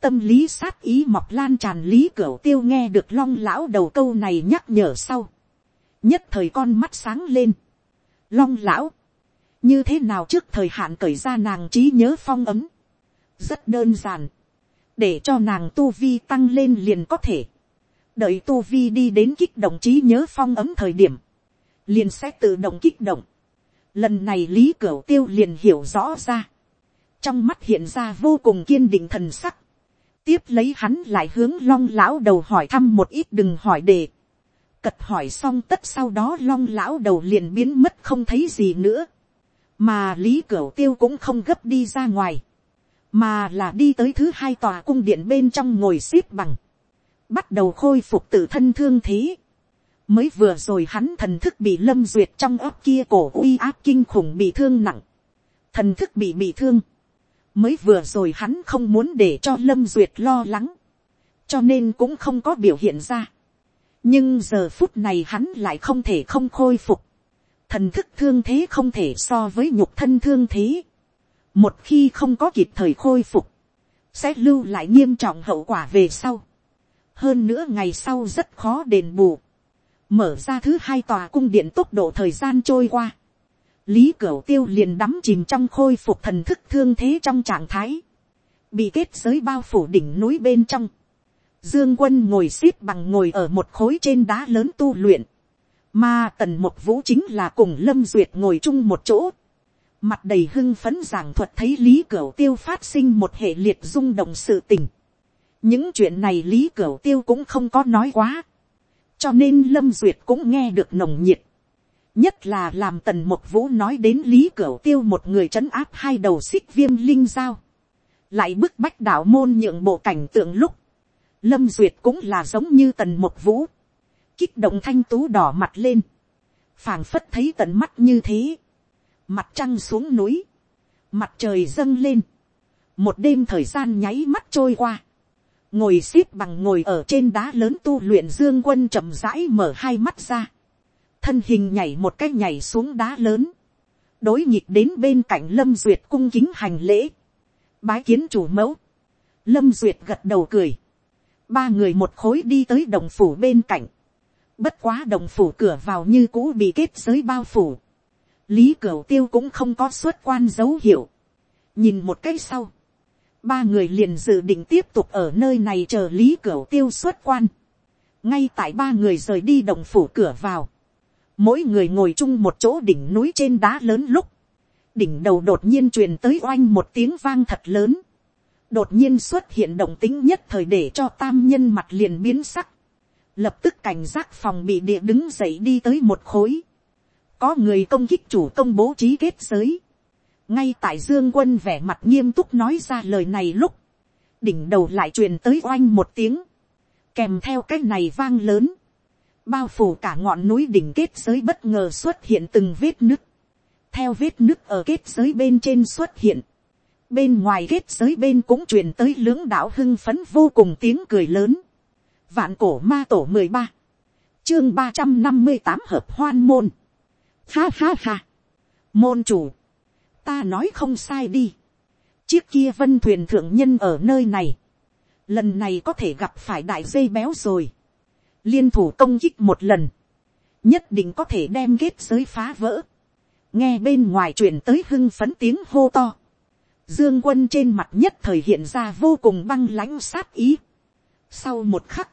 Tâm lý sát ý mọc lan tràn lý cửa tiêu nghe được long lão đầu câu này nhắc nhở sau. Nhất thời con mắt sáng lên. Long lão. Như thế nào trước thời hạn cởi ra nàng trí nhớ phong ấm. Rất đơn giản. Để cho nàng tu vi tăng lên liền có thể. Đợi tu vi đi đến kích động trí nhớ phong ấm thời điểm, liền sẽ tự động kích động. Lần này lý cửu tiêu liền hiểu rõ ra. Trong mắt hiện ra vô cùng kiên định thần sắc. Tiếp lấy hắn lại hướng long lão đầu hỏi thăm một ít đừng hỏi đề. Cật hỏi xong tất sau đó long lão đầu liền biến mất không thấy gì nữa. Mà lý cửu tiêu cũng không gấp đi ra ngoài. Mà là đi tới thứ hai tòa cung điện bên trong ngồi xếp bằng. Bắt đầu khôi phục tự thân thương thế mới vừa rồi hắn thần thức bị lâm duyệt trong ấp kia cổ uy áp kinh khủng bị thương nặng, thần thức bị bị thương, mới vừa rồi hắn không muốn để cho lâm duyệt lo lắng, cho nên cũng không có biểu hiện ra. nhưng giờ phút này hắn lại không thể không khôi phục, thần thức thương thế không thể so với nhục thân thương thế, một khi không có kịp thời khôi phục, sẽ lưu lại nghiêm trọng hậu quả về sau. hơn nữa ngày sau rất khó đền bù. Mở ra thứ hai tòa cung điện tốc độ thời gian trôi qua, lý cửu tiêu liền đắm chìm trong khôi phục thần thức thương thế trong trạng thái, bị kết giới bao phủ đỉnh núi bên trong, dương quân ngồi x ế p bằng ngồi ở một khối trên đá lớn tu luyện, mà tần một vũ chính là cùng lâm duyệt ngồi chung một chỗ, mặt đầy hưng phấn giảng thuật thấy lý cửu tiêu phát sinh một hệ liệt rung động sự tình. những chuyện này lý cửu tiêu cũng không có nói quá, cho nên lâm duyệt cũng nghe được nồng nhiệt nhất là làm tần một vũ nói đến lý cửu tiêu một người trấn áp hai đầu xích viêm linh giao. lại bức bách đạo môn nhượng bộ cảnh tượng lúc. lâm duyệt cũng là giống như tần một vũ. kích động thanh tú đỏ mặt lên. phảng phất thấy tận mắt như thế. mặt trăng xuống núi. mặt trời dâng lên. một đêm thời gian nháy mắt trôi qua ngồi x ế p bằng ngồi ở trên đá lớn tu luyện dương quân chậm rãi mở hai mắt ra, thân hình nhảy một cái nhảy xuống đá lớn, đối nhịp đến bên cạnh lâm duyệt cung kính hành lễ, bái kiến chủ mẫu, lâm duyệt gật đầu cười, ba người một khối đi tới đồng phủ bên cạnh, bất quá đồng phủ cửa vào như cũ bị kết giới bao phủ, lý cửu tiêu cũng không có xuất quan dấu hiệu, nhìn một cái sau, ba người liền dự định tiếp tục ở nơi này chờ lý cửa tiêu xuất quan. ngay tại ba người rời đi đồng phủ cửa vào mỗi người ngồi chung một chỗ đỉnh núi trên đá lớn lúc. đỉnh đầu đột nhiên truyền tới oanh một tiếng vang thật lớn. đột nhiên xuất hiện động tính nhất thời để cho tam nhân mặt liền biến sắc. lập tức cảnh giác phòng bị địa đứng dậy đi tới một khối. có người công kích chủ công bố trí kết giới ngay tại dương quân vẻ mặt nghiêm túc nói ra lời này lúc, đỉnh đầu lại truyền tới oanh một tiếng, kèm theo cái này vang lớn, bao phủ cả ngọn núi đỉnh kết giới bất ngờ xuất hiện từng vết nứt, theo vết nứt ở kết giới bên trên xuất hiện, bên ngoài kết giới bên cũng truyền tới lưỡng đạo hưng phấn vô cùng tiếng cười lớn. vạn cổ ma tổ mười ba, chương ba trăm năm mươi tám hợp hoan môn. ha ha ha. môn chủ, ta nói không sai đi. chiếc kia vân thuyền thượng nhân ở nơi này. lần này có thể gặp phải đại dây béo rồi liên thủ công kích một lần. nhất định có thể đem kết giới phá vỡ. nghe bên ngoài truyền tới hưng phấn tiếng hô to Dương quân trên mặt nhất thời hiện ra vô cùng băng lãnh sát ý. Sau một khắc,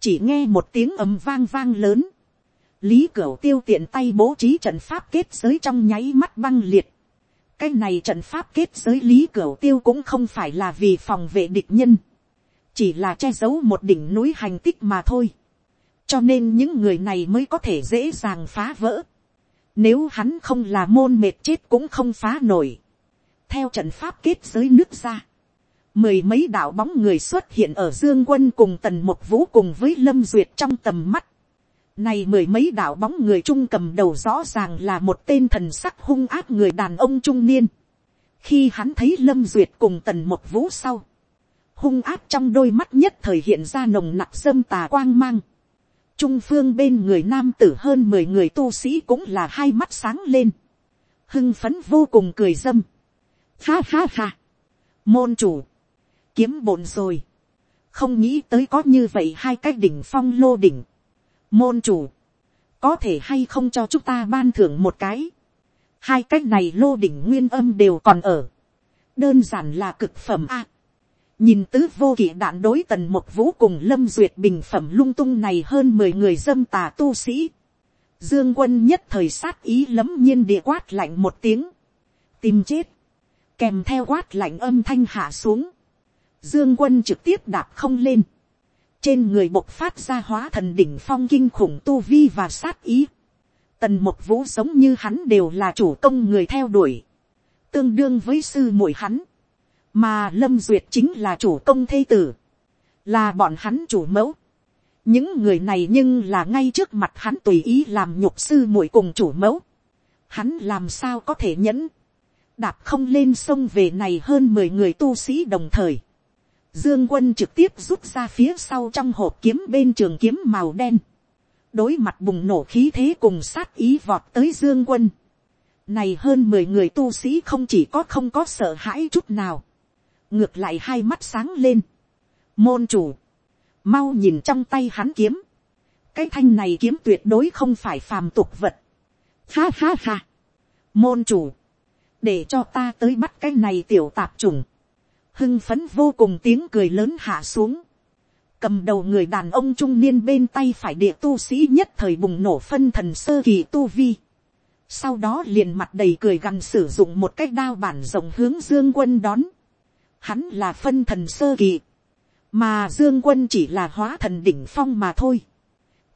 chỉ nghe một tiếng ầm vang vang lớn. Lý Cửu tiêu tiện tay bố trí trận pháp kết giới trong nháy mắt băng liệt. Cái này trận pháp kết giới Lý Cửu tiêu cũng không phải là vì phòng vệ địch nhân. Chỉ là che giấu một đỉnh núi hành tích mà thôi. Cho nên những người này mới có thể dễ dàng phá vỡ. Nếu hắn không là môn mệt chết cũng không phá nổi theo trận pháp kết giới nước ra, mười mấy đạo bóng người xuất hiện ở dương quân cùng tần một vũ cùng với lâm duyệt trong tầm mắt. Này mười mấy đạo bóng người trung cầm đầu rõ ràng là một tên thần sắc hung ác người đàn ông trung niên. Khi hắn thấy lâm duyệt cùng tần một vũ sau, hung ác trong đôi mắt nhất thời hiện ra nồng nặc dâm tà quang mang. Trung phương bên người nam tử hơn mười người tu sĩ cũng là hai mắt sáng lên. Hưng phấn vô cùng cười dâm Ha ha ha. Môn chủ. Kiếm bổn rồi. Không nghĩ tới có như vậy hai cái đỉnh phong lô đỉnh. Môn chủ. Có thể hay không cho chúng ta ban thưởng một cái. Hai cách này lô đỉnh nguyên âm đều còn ở. Đơn giản là cực phẩm A nhìn tứ vô kỵ đạn đối tần một vũ cùng lâm duyệt bình phẩm lung tung này hơn mười người dâm tà tu sĩ. Dương quân nhất thời sát ý lấm nhiên địa quát lạnh một tiếng. Tìm chết. Kèm theo quát lạnh âm thanh hạ xuống, dương quân trực tiếp đạp không lên, trên người bộc phát ra hóa thần đỉnh phong kinh khủng tu vi và sát ý, tần một vũ giống như hắn đều là chủ công người theo đuổi, tương đương với sư muội hắn, mà lâm duyệt chính là chủ công thê tử, là bọn hắn chủ mẫu, những người này nhưng là ngay trước mặt hắn tùy ý làm nhục sư muội cùng chủ mẫu, hắn làm sao có thể nhẫn, đạp không lên sông về này hơn mười người tu sĩ đồng thời. Dương quân trực tiếp rút ra phía sau trong hộp kiếm bên trường kiếm màu đen. Đối mặt bùng nổ khí thế cùng sát ý vọt tới Dương quân. Này hơn mười người tu sĩ không chỉ có không có sợ hãi chút nào. Ngược lại hai mắt sáng lên. Môn chủ. Mau nhìn trong tay hắn kiếm. Cái thanh này kiếm tuyệt đối không phải phàm tục vật. Ha ha ha. Môn chủ để cho ta tới bắt cái này tiểu tạp trùng, hưng phấn vô cùng tiếng cười lớn hạ xuống, cầm đầu người đàn ông trung niên bên tay phải địa tu sĩ nhất thời bùng nổ phân thần sơ kỳ tu vi, sau đó liền mặt đầy cười gằn sử dụng một cái đao bản rộng hướng dương quân đón, hắn là phân thần sơ kỳ, mà dương quân chỉ là hóa thần đỉnh phong mà thôi,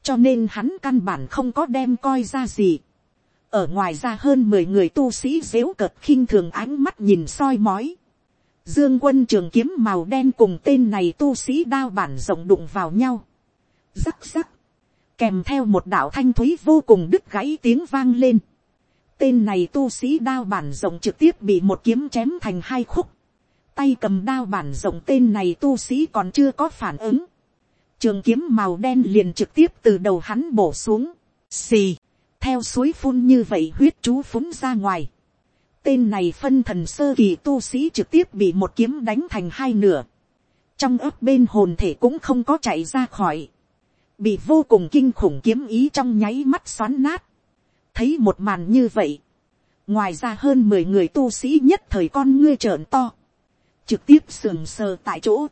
cho nên hắn căn bản không có đem coi ra gì, ở ngoài ra hơn mười người tu sĩ dếu cợt khinh thường ánh mắt nhìn soi mói. Dương quân trường kiếm màu đen cùng tên này tu sĩ đao bản rộng đụng vào nhau. Rắc rắc. Kèm theo một đạo thanh thúy vô cùng đứt gãy tiếng vang lên. Tên này tu sĩ đao bản rộng trực tiếp bị một kiếm chém thành hai khúc. Tay cầm đao bản rộng tên này tu sĩ còn chưa có phản ứng. Trường kiếm màu đen liền trực tiếp từ đầu hắn bổ xuống. Xì theo suối phun như vậy huyết chú phúng ra ngoài. Tên này phân thần sơ kỳ tu sĩ trực tiếp bị một kiếm đánh thành hai nửa. Trong ấp bên hồn thể cũng không có chạy ra khỏi. Bị vô cùng kinh khủng kiếm ý trong nháy mắt xoắn nát. Thấy một màn như vậy. Ngoài ra hơn mười người tu sĩ nhất thời con ngươi trợn to. Trực tiếp sườn sờ tại chỗ.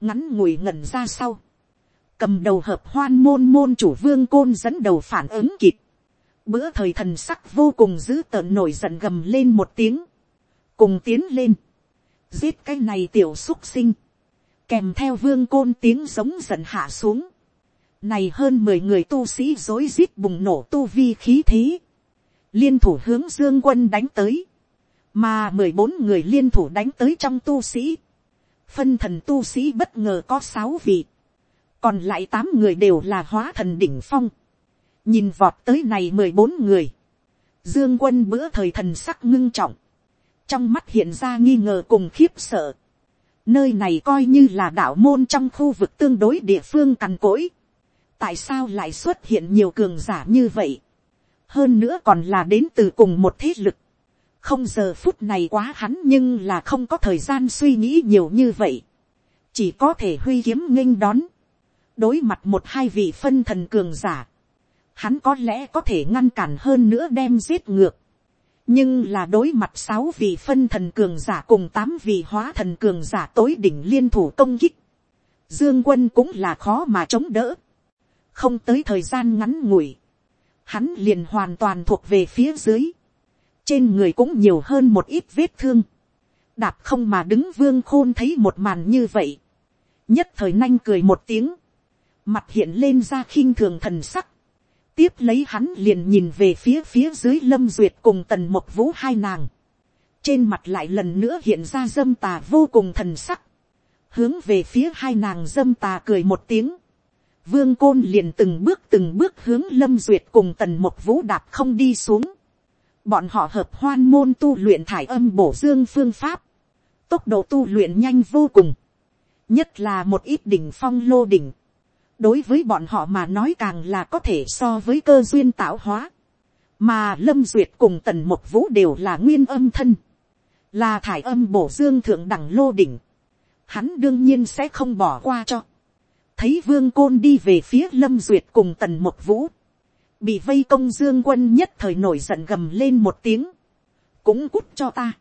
Ngắn ngủi ngẩn ra sau. Cầm đầu hợp hoan môn môn chủ vương côn dẫn đầu phản ứng kịp. Bữa thời thần sắc vô cùng dữ tợn nổi giận gầm lên một tiếng, cùng tiến lên, giết cái này tiểu xúc sinh, kèm theo vương côn tiếng giống giận hạ xuống, này hơn mười người tu sĩ dối giết bùng nổ tu vi khí thế, liên thủ hướng dương quân đánh tới, mà mười bốn người liên thủ đánh tới trong tu sĩ, phân thần tu sĩ bất ngờ có sáu vị, còn lại tám người đều là hóa thần đỉnh phong, nhìn vọt tới này mười bốn người, dương quân bữa thời thần sắc ngưng trọng, trong mắt hiện ra nghi ngờ cùng khiếp sợ. Nơi này coi như là đạo môn trong khu vực tương đối địa phương cằn cỗi. Tại sao lại xuất hiện nhiều cường giả như vậy? Hơn nữa còn là đến từ cùng một thế lực. Không giờ phút này quá hắn nhưng là không có thời gian suy nghĩ nhiều như vậy. Chỉ có thể huy kiếm nghênh đón. Đối mặt một hai vị phân thần cường giả. Hắn có lẽ có thể ngăn cản hơn nữa đem giết ngược nhưng là đối mặt sáu vị phân thần cường giả cùng tám vị hóa thần cường giả tối đỉnh liên thủ công kích, dương quân cũng là khó mà chống đỡ, không tới thời gian ngắn ngủi, hắn liền hoàn toàn thuộc về phía dưới, trên người cũng nhiều hơn một ít vết thương, đạp không mà đứng vương khôn thấy một màn như vậy, nhất thời nanh cười một tiếng, mặt hiện lên ra khinh thường thần sắc, tiếp lấy hắn liền nhìn về phía phía dưới lâm duyệt cùng tần một vũ hai nàng. trên mặt lại lần nữa hiện ra dâm tà vô cùng thần sắc. hướng về phía hai nàng dâm tà cười một tiếng. vương côn liền từng bước từng bước hướng lâm duyệt cùng tần một vũ đạp không đi xuống bọn họ hợp hoan môn tu luyện thải âm bổ dương phương pháp. tốc độ tu luyện nhanh vô cùng. nhất là một ít đỉnh phong lô đỉnh. Đối với bọn họ mà nói càng là có thể so với cơ duyên tạo hóa, mà lâm duyệt cùng tần một vũ đều là nguyên âm thân, là thải âm bổ dương thượng đẳng lô đỉnh, hắn đương nhiên sẽ không bỏ qua cho, thấy vương côn đi về phía lâm duyệt cùng tần một vũ, bị vây công dương quân nhất thời nổi giận gầm lên một tiếng, cũng cút cho ta,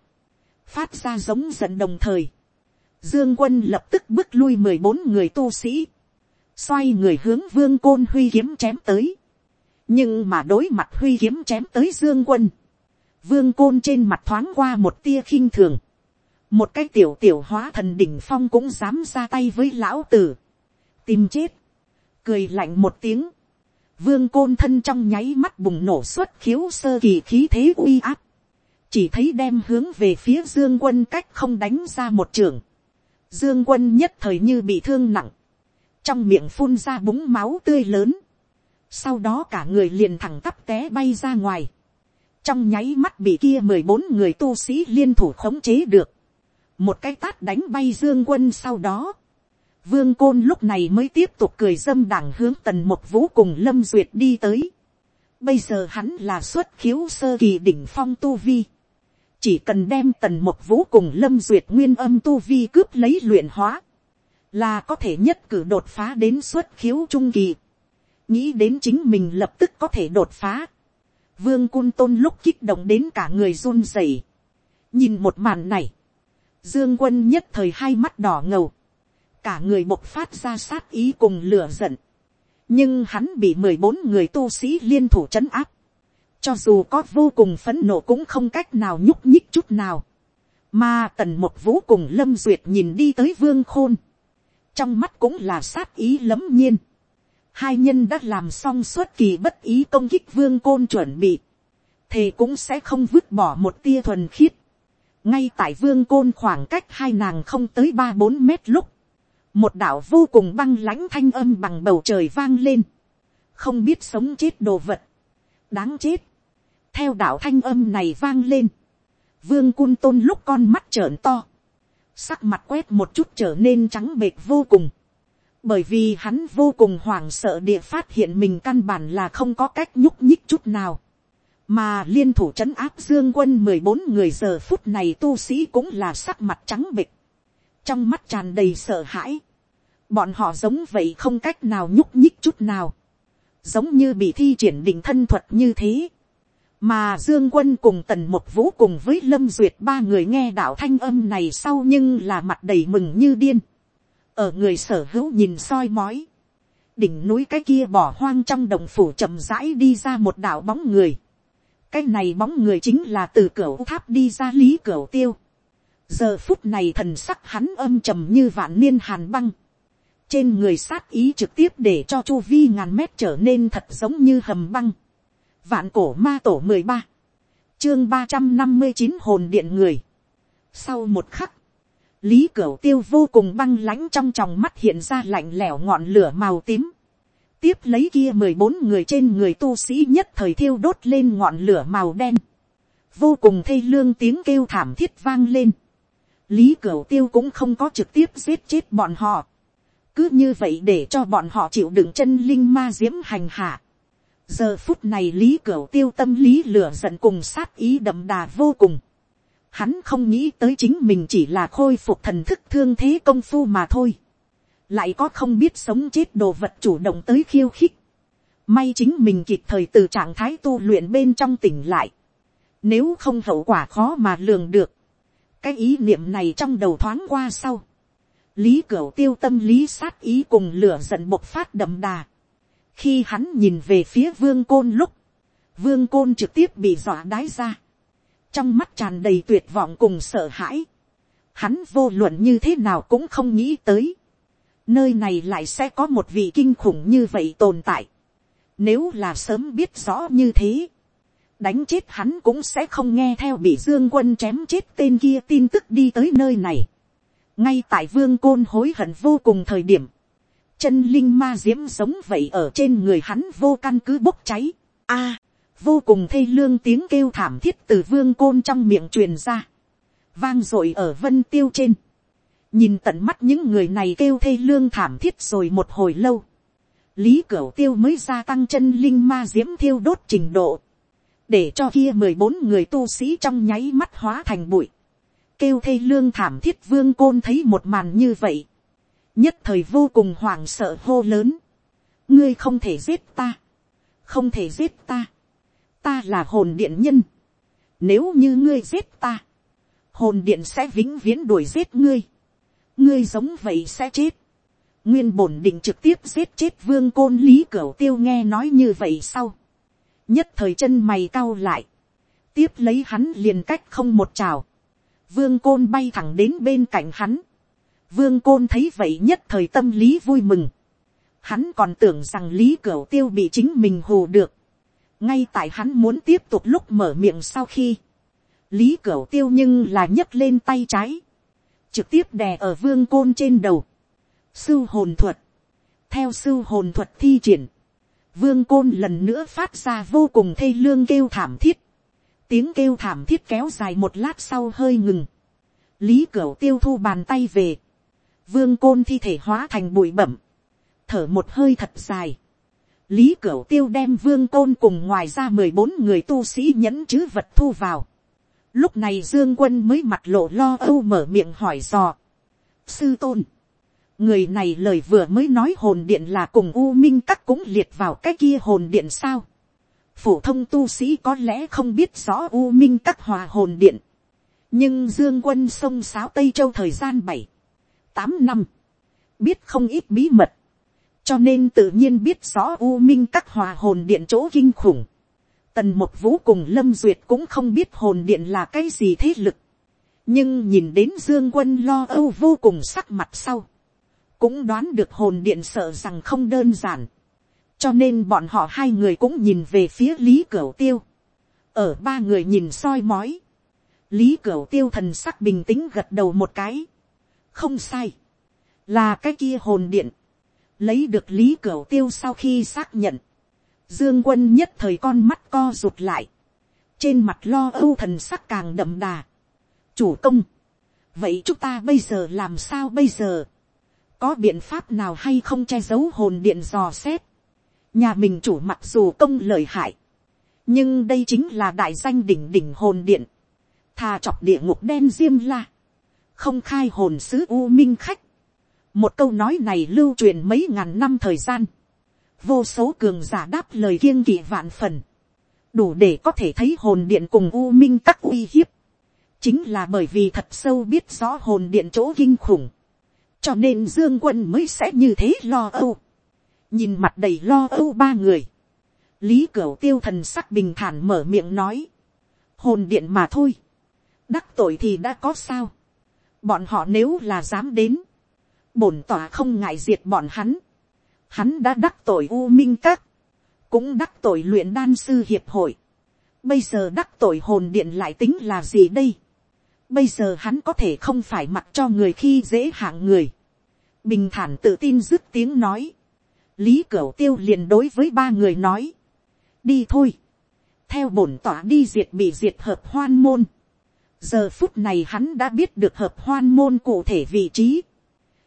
phát ra giống giận đồng thời, dương quân lập tức bước lui mười bốn người tu sĩ, xoay người hướng vương côn huy kiếm chém tới, nhưng mà đối mặt huy kiếm chém tới dương quân, vương côn trên mặt thoáng qua một tia khinh thường, một cái tiểu tiểu hóa thần đỉnh phong cũng dám ra tay với lão tử, tìm chết, cười lạnh một tiếng, vương côn thân trong nháy mắt bùng nổ xuất khiếu sơ kỳ khí thế uy áp, chỉ thấy đem hướng về phía dương quân cách không đánh ra một trường, dương quân nhất thời như bị thương nặng, trong miệng phun ra búng máu tươi lớn, sau đó cả người liền thẳng tắp té bay ra ngoài, trong nháy mắt bị kia mười bốn người tu sĩ liên thủ khống chế được, một cái tát đánh bay dương quân sau đó, vương côn lúc này mới tiếp tục cười dâm đảng hướng tần một vũ cùng lâm duyệt đi tới, bây giờ hắn là xuất khiếu sơ kỳ đỉnh phong tu vi, chỉ cần đem tần một vũ cùng lâm duyệt nguyên âm tu vi cướp lấy luyện hóa, là có thể nhất cử đột phá đến xuất khiếu trung kỳ, nghĩ đến chính mình lập tức có thể đột phá, vương Côn tôn lúc kích động đến cả người run rẩy, nhìn một màn này, dương quân nhất thời hai mắt đỏ ngầu, cả người bộc phát ra sát ý cùng lửa giận, nhưng hắn bị mười bốn người tu sĩ liên thủ c h ấ n áp, cho dù có vô cùng phấn nộ cũng không cách nào nhúc nhích chút nào, mà tần một vũ cùng lâm duyệt nhìn đi tới vương khôn, trong mắt cũng là sát ý lấm nhiên. hai nhân đã làm xong suốt kỳ bất ý công kích vương côn chuẩn bị, thì cũng sẽ không vứt bỏ một tia thuần khiết. ngay tại vương côn khoảng cách hai nàng không tới ba bốn mét lúc, một đạo vô cùng băng lãnh thanh âm bằng bầu trời vang lên, không biết sống chết đồ vật, đáng chết, theo đạo thanh âm này vang lên, vương cun tôn lúc con mắt trợn to, sắc mặt quét một chút trở nên trắng bệch vô cùng, bởi vì hắn vô cùng hoảng sợ địa phát hiện mình căn bản là không có cách nhúc nhích chút nào, mà liên thủ c h ấ n áp dương quân mười bốn người giờ phút này tu sĩ cũng là sắc mặt trắng bệch, trong mắt tràn đầy sợ hãi, bọn họ giống vậy không cách nào nhúc nhích chút nào, giống như bị thi triển đỉnh thân thuật như thế, mà dương quân cùng tần một vũ cùng với lâm duyệt ba người nghe đạo thanh âm này sau nhưng là mặt đầy mừng như điên. Ở người sở hữu nhìn soi mói. Đỉnh núi cái kia bỏ hoang trong đồng phủ chậm rãi đi ra một đạo bóng người. Cái này bóng người chính là từ cửa tháp đi ra lý cửa tiêu. Giờ phút này thần sắc hắn âm trầm như vạn niên hàn băng trên người sát ý trực tiếp để cho chu vi ngàn mét trở nên thật giống như hầm băng Vạn cổ ma tổ mười ba Chương ba trăm năm mươi chín hồn điện người. Sau một khắc. Lý Cửu Tiêu vô cùng băng lãnh trong tròng mắt hiện ra lạnh lẽo ngọn lửa màu tím. Tiếp lấy kia mười bốn người trên người tu sĩ nhất thời thiêu đốt lên ngọn lửa màu đen. vô cùng thê lương tiếng kêu thảm thiết vang lên. lý cửu tiêu cũng không có trực tiếp giết chết bọn họ cứ như vậy để cho bọn họ chịu đựng chân linh ma diễm hành hạ. giờ phút này lý cửu tiêu tâm lý lửa giận cùng sát ý đậm đà vô cùng. hắn không nghĩ tới chính mình chỉ là khôi phục thần thức thương thế công phu mà thôi. lại có không biết sống chết đồ vật chủ động tới khiêu khích. may chính mình kịp thời từ trạng thái tu luyện bên trong tỉnh lại nếu không hậu quả khó mà lường được. Cái ý niệm này trong đầu thoáng qua sau. Lý Cửu tiêu tâm lý sát ý cùng lửa giận bộc phát đậm đà. Khi hắn nhìn về phía vương côn lúc. Vương côn trực tiếp bị dọa đái ra. Trong mắt tràn đầy tuyệt vọng cùng sợ hãi. Hắn vô luận như thế nào cũng không nghĩ tới. Nơi này lại sẽ có một vị kinh khủng như vậy tồn tại. Nếu là sớm biết rõ như thế, đánh chết hắn cũng sẽ không nghe theo bị dương quân chém chết tên kia tin tức đi tới nơi này ngay tại vương côn hối hận vô cùng thời điểm, chân linh ma diễm sống vậy ở trên người hắn vô căn cứ bốc cháy. a, vô cùng thê lương tiếng kêu thảm thiết từ vương côn trong miệng truyền ra, vang r ộ i ở vân tiêu trên. nhìn tận mắt những người này kêu thê lương thảm thiết rồi một hồi lâu. lý cửu tiêu mới gia tăng chân linh ma diễm thiêu đốt trình độ để cho kia mười bốn người tu sĩ trong nháy mắt hóa thành bụi, kêu thê lương thảm thiết vương côn thấy một màn như vậy, nhất thời vô cùng hoảng sợ hô lớn, ngươi không thể giết ta, không thể giết ta, ta là hồn điện nhân, nếu như ngươi giết ta, hồn điện sẽ vĩnh viễn đuổi giết ngươi, ngươi giống vậy sẽ chết, nguyên bổn định trực tiếp giết chết vương côn lý cửu tiêu nghe nói như vậy sau, nhất thời chân mày cao lại, tiếp lấy hắn liền cách không một trào, vương côn bay thẳng đến bên cạnh hắn, vương côn thấy vậy nhất thời tâm lý vui mừng, hắn còn tưởng rằng lý cửu tiêu bị chính mình hù được, ngay tại hắn muốn tiếp tục lúc mở miệng sau khi, lý cửu tiêu nhưng là nhấc lên tay trái, trực tiếp đè ở vương côn trên đầu, sưu hồn thuật, theo sưu hồn thuật thi triển, vương côn lần nữa phát ra vô cùng thê lương kêu thảm thiết tiếng kêu thảm thiết kéo dài một lát sau hơi ngừng. lý cửu tiêu thu bàn tay về. vương côn thi thể hóa thành bụi bẩm. thở một hơi thật dài. lý cửu tiêu đem vương côn cùng ngoài ra mười bốn người tu sĩ nhẫn chứ vật thu vào. lúc này dương quân mới mặt lộ lo âu mở miệng hỏi dò. sư tôn người này lời vừa mới nói hồn điện là cùng u minh các cũng liệt vào cái kia hồn điện sao phổ thông tu sĩ có lẽ không biết rõ u minh các hòa hồn điện. nhưng dương quân sông sáo tây châu thời gian bảy, tám năm, biết không ít bí mật, cho nên tự nhiên biết rõ u minh các hòa hồn điện chỗ kinh khủng. tần một vũ cùng lâm duyệt cũng không biết hồn điện là cái gì thế lực. nhưng nhìn đến dương quân lo âu vô cùng sắc mặt sau cũng đoán được hồn điện sợ rằng không đơn giản, cho nên bọn họ hai người cũng nhìn về phía lý cửu tiêu, ở ba người nhìn soi mói, lý cửu tiêu thần sắc bình tĩnh gật đầu một cái, không sai, là cái kia hồn điện, lấy được lý cửu tiêu sau khi xác nhận, dương quân nhất thời con mắt co rụt lại, trên mặt lo âu thần sắc càng đậm đà, chủ công, vậy chúng ta bây giờ làm sao bây giờ, có biện pháp nào hay không che giấu hồn điện dò xét nhà mình chủ mặc dù công lời hại, nhưng đây chính là đại danh đỉnh đỉnh hồn điện, thà chọc địa ngục đen diêm la, không khai hồn sứ u minh khách. một câu nói này lưu truyền mấy ngàn năm thời gian, vô số cường giả đáp lời kiêng kỵ vạn phần, đủ để có thể thấy hồn điện cùng u minh các uy hiếp, chính là bởi vì thật sâu biết rõ hồn điện chỗ kinh khủng, cho nên dương quân mới sẽ như thế lo âu nhìn mặt đầy lo âu ba người. lý cửu tiêu thần sắc bình thản mở miệng nói. hồn điện mà thôi. đắc tội thì đã có sao. bọn họ nếu là dám đến. bổn tỏa không ngại diệt bọn hắn. hắn đã đắc tội u minh các. cũng đắc tội luyện đan sư hiệp hội. bây giờ đắc tội hồn điện lại tính là gì đây Bây giờ hắn có thể không phải mặc cho người khi dễ hạng người. Bình thản tự tin dứt tiếng nói. Lý Cửu Tiêu liền đối với ba người nói. Đi thôi. theo bổn tỏa đi diệt bị diệt hợp hoan môn. giờ phút này hắn đã biết được hợp hoan môn cụ thể vị trí,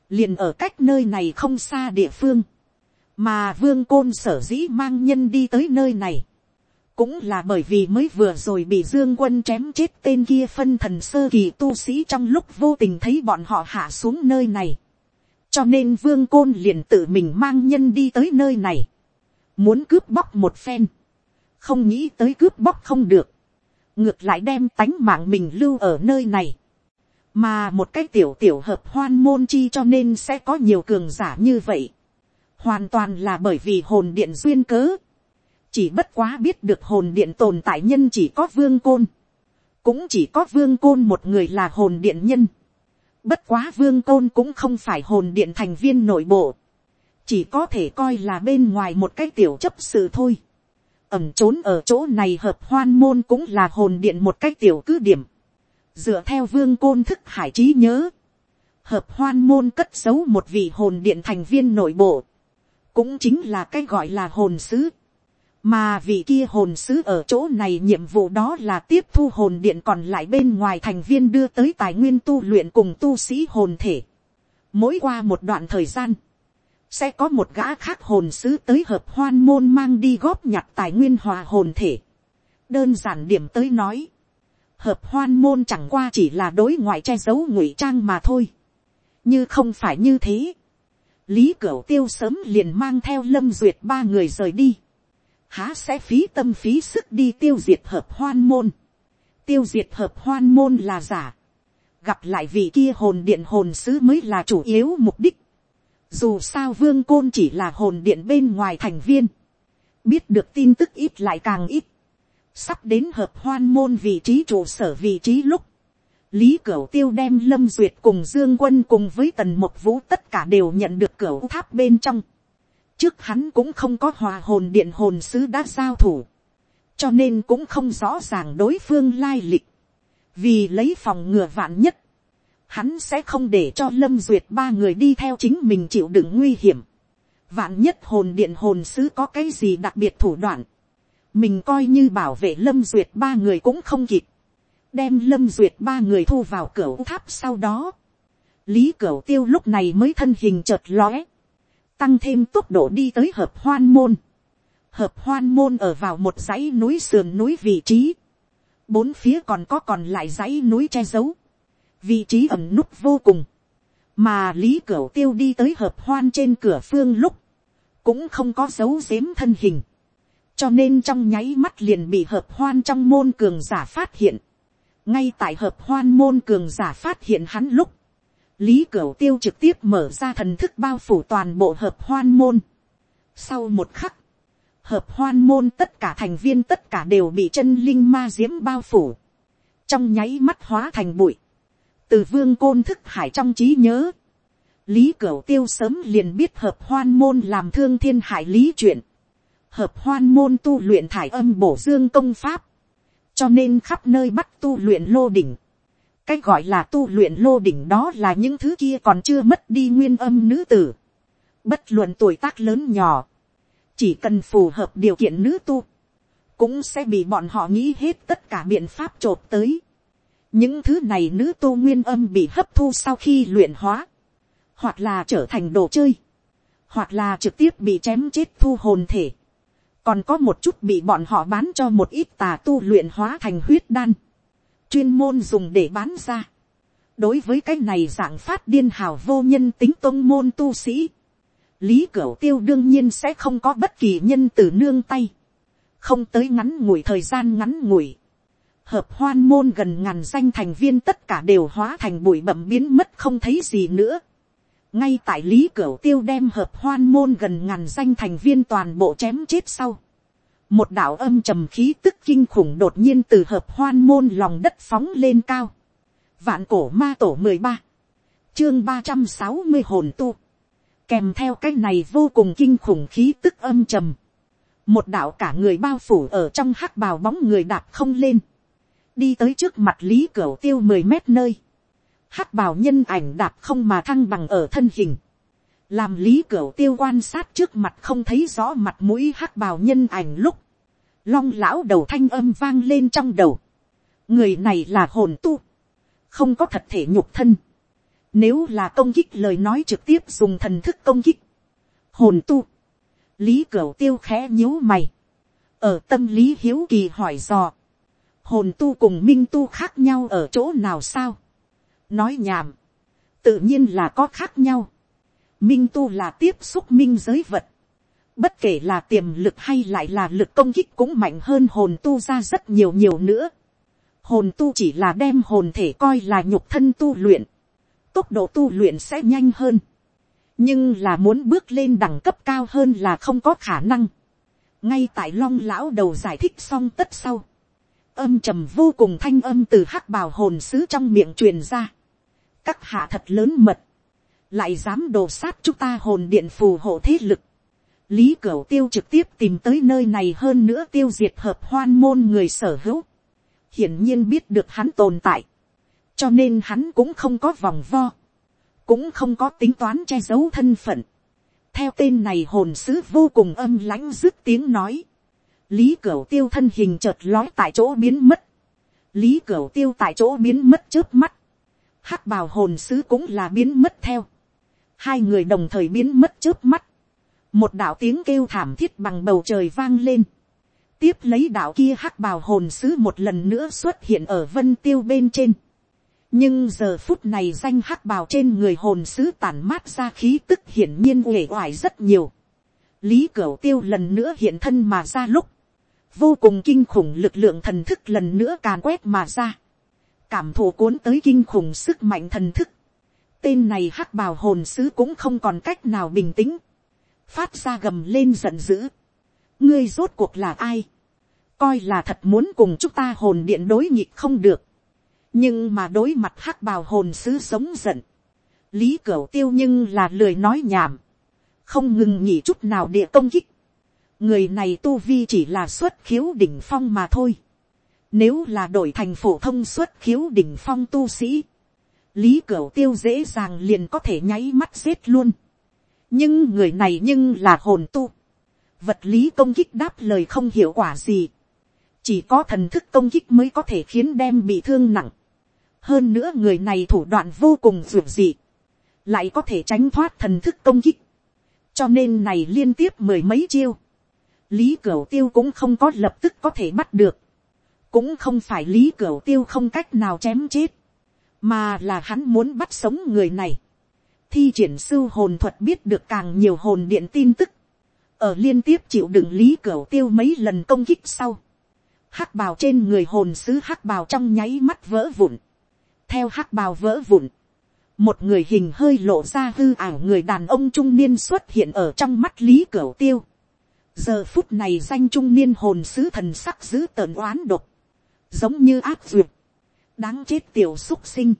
liền ở cách nơi này không xa địa phương, mà vương côn sở dĩ mang nhân đi tới nơi này, cũng là bởi vì mới vừa rồi bị dương quân chém chết tên kia phân thần sơ kỳ tu sĩ trong lúc vô tình thấy bọn họ hạ xuống nơi này cho nên vương côn liền tự mình mang nhân đi tới nơi này, muốn cướp bóc một phen, không nghĩ tới cướp bóc không được, ngược lại đem tánh mạng mình lưu ở nơi này, mà một cái tiểu tiểu hợp hoan môn chi cho nên sẽ có nhiều cường giả như vậy, hoàn toàn là bởi vì hồn điện duyên cớ, chỉ bất quá biết được hồn điện tồn tại nhân chỉ có vương côn, cũng chỉ có vương côn một người là hồn điện nhân, bất quá vương côn cũng không phải hồn điện thành viên nội bộ, chỉ có thể coi là bên ngoài một cái tiểu chấp sự thôi. ẩm trốn ở chỗ này hợp hoan môn cũng là hồn điện một cái tiểu cứ điểm. dựa theo vương côn thức hải trí nhớ, hợp hoan môn cất giấu một vị hồn điện thành viên nội bộ, cũng chính là cái gọi là hồn sứ mà vị kia hồn sứ ở chỗ này nhiệm vụ đó là tiếp thu hồn điện còn lại bên ngoài thành viên đưa tới tài nguyên tu luyện cùng tu sĩ hồn thể. Mỗi qua một đoạn thời gian, sẽ có một gã khác hồn sứ tới hợp hoan môn mang đi góp nhặt tài nguyên hòa hồn thể. đơn giản điểm tới nói, hợp hoan môn chẳng qua chỉ là đối ngoại che giấu ngụy trang mà thôi. như không phải như thế, lý cửu tiêu sớm liền mang theo lâm duyệt ba người rời đi há sẽ phí tâm phí sức đi tiêu diệt hợp hoan môn. tiêu diệt hợp hoan môn là giả. gặp lại vị kia hồn điện hồn sứ mới là chủ yếu mục đích. dù sao vương côn chỉ là hồn điện bên ngoài thành viên. biết được tin tức ít lại càng ít. sắp đến hợp hoan môn vị trí trụ sở vị trí lúc. Lý Cửu Tiêu đem Lâm Duyệt cùng Dương Quân cùng với Tần Mộc Vũ tất cả đều nhận được cửu tháp bên trong trước hắn cũng không có hòa hồn điện hồn sứ đã giao thủ, cho nên cũng không rõ ràng đối phương lai lịch, vì lấy phòng ngừa vạn nhất, hắn sẽ không để cho lâm duyệt ba người đi theo chính mình chịu đựng nguy hiểm, vạn nhất hồn điện hồn sứ có cái gì đặc biệt thủ đoạn, mình coi như bảo vệ lâm duyệt ba người cũng không kịp, đem lâm duyệt ba người thu vào cửa tháp sau đó, lý cửa tiêu lúc này mới thân hình chợt lóe, tăng thêm tốc độ đi tới hợp hoan môn. hợp hoan môn ở vào một dãy núi sườn núi vị trí. bốn phía còn có còn lại dãy núi che giấu. vị trí ẩm núp vô cùng. mà lý cửu tiêu đi tới hợp hoan trên cửa phương lúc, cũng không có dấu giếm thân hình. cho nên trong nháy mắt liền bị hợp hoan trong môn cường giả phát hiện. ngay tại hợp hoan môn cường giả phát hiện hắn lúc, lý cửu tiêu trực tiếp mở ra thần thức bao phủ toàn bộ hợp hoan môn. sau một khắc, hợp hoan môn tất cả thành viên tất cả đều bị chân linh ma diễm bao phủ, trong nháy mắt hóa thành bụi, từ vương côn thức hải trong trí nhớ, lý cửu tiêu sớm liền biết hợp hoan môn làm thương thiên hải lý chuyện, hợp hoan môn tu luyện thải âm bổ dương công pháp, cho nên khắp nơi bắt tu luyện lô đỉnh, cái gọi là tu luyện lô đỉnh đó là những thứ kia còn chưa mất đi nguyên âm nữ tử. Bất luận tuổi tác lớn nhỏ. Chỉ cần phù hợp điều kiện nữ tu. Cũng sẽ bị bọn họ nghĩ hết tất cả biện pháp trột tới. Những thứ này nữ tu nguyên âm bị hấp thu sau khi luyện hóa. Hoặc là trở thành đồ chơi. Hoặc là trực tiếp bị chém chết thu hồn thể. Còn có một chút bị bọn họ bán cho một ít tà tu luyện hóa thành huyết đan chuyên môn dùng để bán ra. đối với cái này dạng phát điên hào vô nhân tính tôn môn tu sĩ, lý cửu tiêu đương nhiên sẽ không có bất kỳ nhân từ nương tay, không tới ngắn ngủi thời gian ngắn ngủi. hợp hoan môn gần ngàn danh thành viên tất cả đều hóa thành bụi bẩm biến mất không thấy gì nữa. ngay tại lý cửu tiêu đem hợp hoan môn gần ngàn danh thành viên toàn bộ chém chết sau một đạo âm trầm khí tức kinh khủng đột nhiên từ hợp hoan môn lòng đất phóng lên cao. vạn cổ ma tổ mười ba, chương ba trăm sáu mươi hồn tu, kèm theo cái này vô cùng kinh khủng khí tức âm trầm. một đạo cả người bao phủ ở trong hắc bào bóng người đạp không lên, đi tới trước mặt lý cửa tiêu mười mét nơi, hắc bào nhân ảnh đạp không mà thăng bằng ở thân hình, làm lý cửu tiêu quan sát trước mặt không thấy rõ mặt mũi hắc bào nhân ảnh lúc, long lão đầu thanh âm vang lên trong đầu, người này là hồn tu, không có thật thể nhục thân, nếu là công kích lời nói trực tiếp dùng thần thức công kích, hồn tu, lý cửu tiêu khẽ nhíu mày, ở tâm lý hiếu kỳ hỏi dò, hồn tu cùng minh tu khác nhau ở chỗ nào sao, nói nhảm, tự nhiên là có khác nhau, minh tu là tiếp xúc minh giới vật, bất kể là tiềm lực hay lại là lực công kích cũng mạnh hơn hồn tu ra rất nhiều nhiều nữa. Hồn tu chỉ là đem hồn thể coi là nhục thân tu luyện, tốc độ tu luyện sẽ nhanh hơn, nhưng là muốn bước lên đẳng cấp cao hơn là không có khả năng. ngay tại long lão đầu giải thích xong tất sau, âm trầm vô cùng thanh âm từ hắc bào hồn sứ trong miệng truyền ra. các hạ thật lớn mật, lại dám đồ sát chúng ta hồn điện phù hộ thế lực. lý cửu tiêu trực tiếp tìm tới nơi này hơn nữa tiêu diệt hợp hoan môn người sở hữu. hiển nhiên biết được hắn tồn tại, cho nên hắn cũng không có vòng vo, cũng không có tính toán che giấu thân phận. theo tên này hồn sứ vô cùng âm lãnh dứt tiếng nói lý cửu tiêu thân hình chợt lói tại chỗ biến mất, lý cửu tiêu tại chỗ biến mất trước mắt, hắc bào hồn sứ cũng là biến mất theo, hai người đồng thời biến mất trước mắt, một đạo tiếng kêu thảm thiết bằng bầu trời vang lên, tiếp lấy đạo kia hắc bào hồn sứ một lần nữa xuất hiện ở vân tiêu bên trên, nhưng giờ phút này danh hắc bào trên người hồn sứ tản mát ra khí tức hiển nhiên uể oải rất nhiều. lý cửu tiêu lần nữa hiện thân mà ra lúc, vô cùng kinh khủng lực lượng thần thức lần nữa càn quét mà ra, cảm thụ cuốn tới kinh khủng sức mạnh thần thức, tên này hắc bào hồn sứ cũng không còn cách nào bình tĩnh, phát ra gầm lên giận dữ, ngươi rốt cuộc là ai, coi là thật muốn cùng chúng ta hồn điện đối nhịp không được, nhưng mà đối mặt hắc bào hồn sứ sống giận, lý cửu tiêu nhưng là lười nói nhảm, không ngừng nghỉ chút nào địa công kích, người này tu vi chỉ là xuất khiếu đỉnh phong mà thôi. Nếu là đổi thành phổ thông xuất khiếu đỉnh phong tu sĩ, lý cửu tiêu dễ dàng liền có thể nháy mắt giết luôn. nhưng người này nhưng là hồn tu. vật lý công kích đáp lời không hiệu quả gì. chỉ có thần thức công kích mới có thể khiến đem bị thương nặng. hơn nữa người này thủ đoạn vô cùng dường dị. lại có thể tránh thoát thần thức công kích. cho nên này liên tiếp mười mấy chiêu lý cửu tiêu cũng không có lập tức có thể bắt được, cũng không phải lý cửu tiêu không cách nào chém chết, mà là hắn muốn bắt sống người này, thi triển sư hồn thuật biết được càng nhiều hồn điện tin tức, ở liên tiếp chịu đựng lý cửu tiêu mấy lần công kích sau, hắc bào trên người hồn sứ hắc bào trong nháy mắt vỡ vụn, theo hắc bào vỡ vụn, một người hình hơi lộ ra hư ảo người đàn ông trung niên xuất hiện ở trong mắt lý cửu tiêu, giờ phút này danh trung niên hồn sứ thần sắc giữ tợn oán độc, giống như áp duyệt, đáng chết tiểu xúc sinh,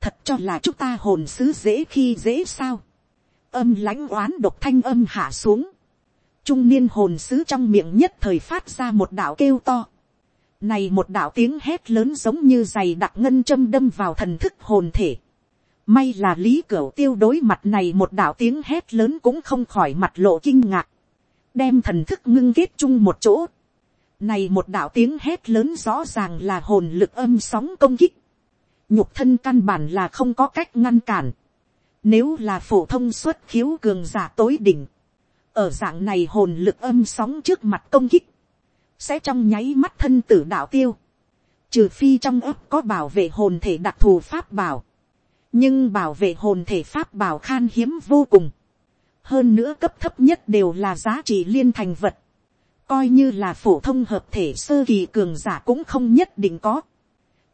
thật cho là chúng ta hồn sứ dễ khi dễ sao, âm lãnh oán độc thanh âm hạ xuống, trung niên hồn sứ trong miệng nhất thời phát ra một đạo kêu to, này một đạo tiếng hét lớn giống như giày đặc ngân châm đâm vào thần thức hồn thể. May là lý cửu tiêu đối mặt này một đạo tiếng hét lớn cũng không khỏi mặt lộ kinh ngạc. Đem thần thức ngưng kết chung một chỗ. Này một đạo tiếng hét lớn rõ ràng là hồn lực âm sóng công kích. Nhục thân căn bản là không có cách ngăn cản. Nếu là phổ thông xuất khiếu cường giả tối đỉnh. Ở dạng này hồn lực âm sóng trước mặt công kích. Sẽ trong nháy mắt thân tử đạo tiêu. Trừ phi trong ấp có bảo vệ hồn thể đặc thù pháp bảo. Nhưng bảo vệ hồn thể pháp bảo khan hiếm vô cùng hơn nữa cấp thấp nhất đều là giá trị liên thành vật, coi như là phổ thông hợp thể sơ kỳ cường giả cũng không nhất định có.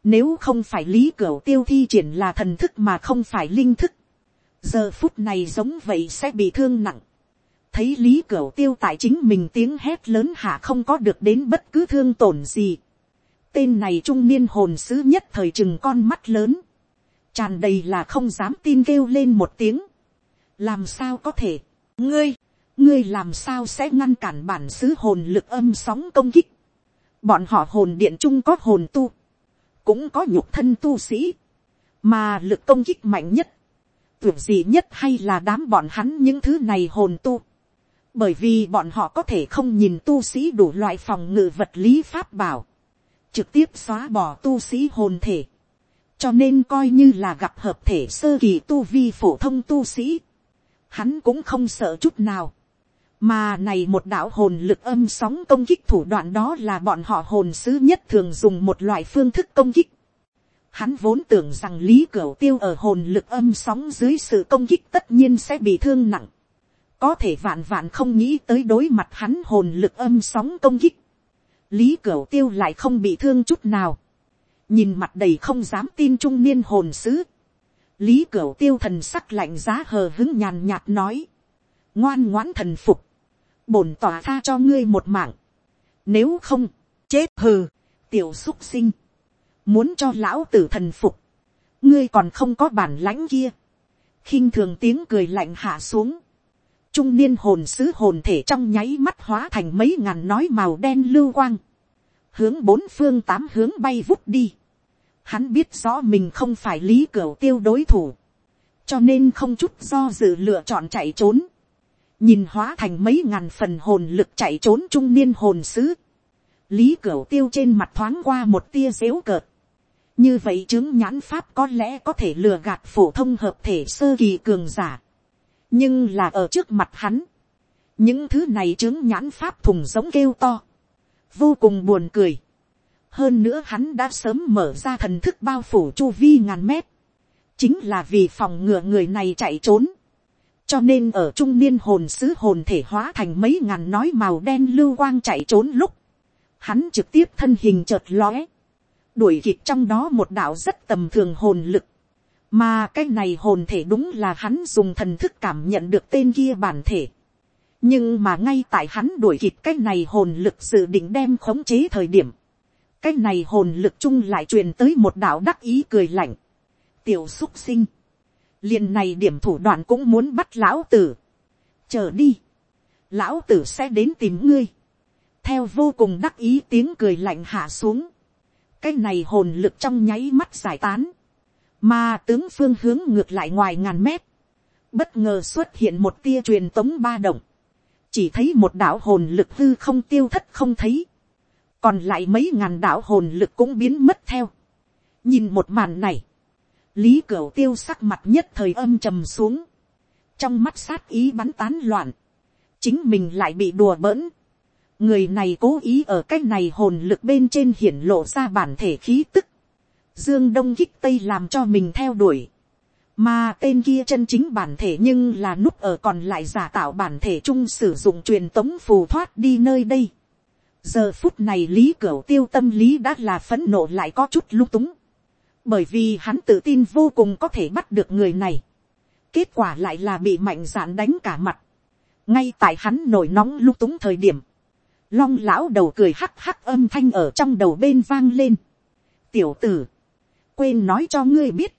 Nếu không phải lý cửa tiêu thi triển là thần thức mà không phải linh thức, giờ phút này giống vậy sẽ bị thương nặng. Thấy lý cửa tiêu tại chính mình tiếng hét lớn hạ không có được đến bất cứ thương tổn gì. Tên này trung niên hồn sứ nhất thời chừng con mắt lớn. Tràn đầy là không dám tin kêu lên một tiếng làm sao có thể, ngươi, ngươi làm sao sẽ ngăn cản bản xứ hồn lực âm sóng công kích, bọn họ hồn điện chung có hồn tu, cũng có nhục thân tu sĩ, mà lực công kích mạnh nhất, tưởng gì nhất hay là đám bọn hắn những thứ này hồn tu, bởi vì bọn họ có thể không nhìn tu sĩ đủ loại phòng ngự vật lý pháp bảo, trực tiếp xóa bỏ tu sĩ hồn thể, cho nên coi như là gặp hợp thể sơ kỳ tu vi phổ thông tu sĩ, hắn cũng không sợ chút nào, mà này một đạo hồn lực âm sóng công kích thủ đoạn đó là bọn họ hồn sứ nhất thường dùng một loại phương thức công kích. Hắn vốn tưởng rằng lý cửu tiêu ở hồn lực âm sóng dưới sự công kích tất nhiên sẽ bị thương nặng. Có thể vạn vạn không nghĩ tới đối mặt hắn hồn lực âm sóng công kích, lý cửu tiêu lại không bị thương chút nào, nhìn mặt đầy không dám tin trung niên hồn sứ, lý cửu tiêu thần sắc lạnh giá hờ hứng nhàn nhạt nói, ngoan ngoãn thần phục, bổn tỏa tha cho ngươi một mạng, nếu không, chết hừ, tiểu xúc sinh, muốn cho lão tử thần phục, ngươi còn không có bản lãnh kia, khinh thường tiếng cười lạnh hạ xuống, trung niên hồn sứ hồn thể trong nháy mắt hóa thành mấy ngàn nói màu đen lưu quang, hướng bốn phương tám hướng bay vút đi. Hắn biết rõ mình không phải lý cửa tiêu đối thủ, cho nên không chút do dự lựa chọn chạy trốn nhìn hóa thành mấy ngàn phần hồn lực chạy trốn trung niên hồn sứ. lý cẩu tiêu trên mặt thoáng qua một tia dếu cợt. như vậy chứng nhãn pháp có lẽ có thể lừa gạt phổ thông hợp thể sơ kỳ cường giả nhưng là ở trước mặt hắn, những thứ này chứng nhãn pháp thùng giống kêu to, vô cùng buồn cười. hơn nữa hắn đã sớm mở ra thần thức bao phủ chu vi ngàn mét, chính là vì phòng ngừa người này chạy trốn, cho nên ở trung niên hồn sứ hồn thể hóa thành mấy ngàn nói màu đen lưu quang chạy trốn lúc, hắn trực tiếp thân hình chợt lóe, đuổi kịp trong đó một đạo rất tầm thường hồn lực, mà cái này hồn thể đúng là hắn dùng thần thức cảm nhận được tên kia bản thể. nhưng mà ngay tại hắn đuổi kịp cái này hồn lực dự định đem khống chế thời điểm. cái này hồn lực chung lại truyền tới một đạo đắc ý cười lạnh. tiểu xúc sinh liền này điểm thủ đoạn cũng muốn bắt lão tử. chờ đi. lão tử sẽ đến tìm ngươi. theo vô cùng đắc ý tiếng cười lạnh hạ xuống. cái này hồn lực trong nháy mắt giải tán mà tướng phương hướng ngược lại ngoài ngàn mét, bất ngờ xuất hiện một tia truyền tống ba động, chỉ thấy một đạo hồn lực hư không tiêu thất không thấy, còn lại mấy ngàn đạo hồn lực cũng biến mất theo. nhìn một màn này, lý cửu tiêu sắc mặt nhất thời âm trầm xuống, trong mắt sát ý bắn tán loạn, chính mình lại bị đùa bỡn, người này cố ý ở cái này hồn lực bên trên hiển lộ ra bản thể khí tức, dương đông kích tây làm cho mình theo đuổi. mà tên kia chân chính bản thể nhưng là núp ở còn lại giả tạo bản thể chung sử dụng truyền tống phù thoát đi nơi đây. giờ phút này lý cửu tiêu tâm lý đã là phấn nộ lại có chút lung túng bởi vì hắn tự tin vô cùng có thể bắt được người này. kết quả lại là bị mạnh dạn đánh cả mặt. ngay tại hắn nổi nóng lung túng thời điểm. long lão đầu cười hắc hắc âm thanh ở trong đầu bên vang lên. tiểu tử quên nói cho ngươi biết,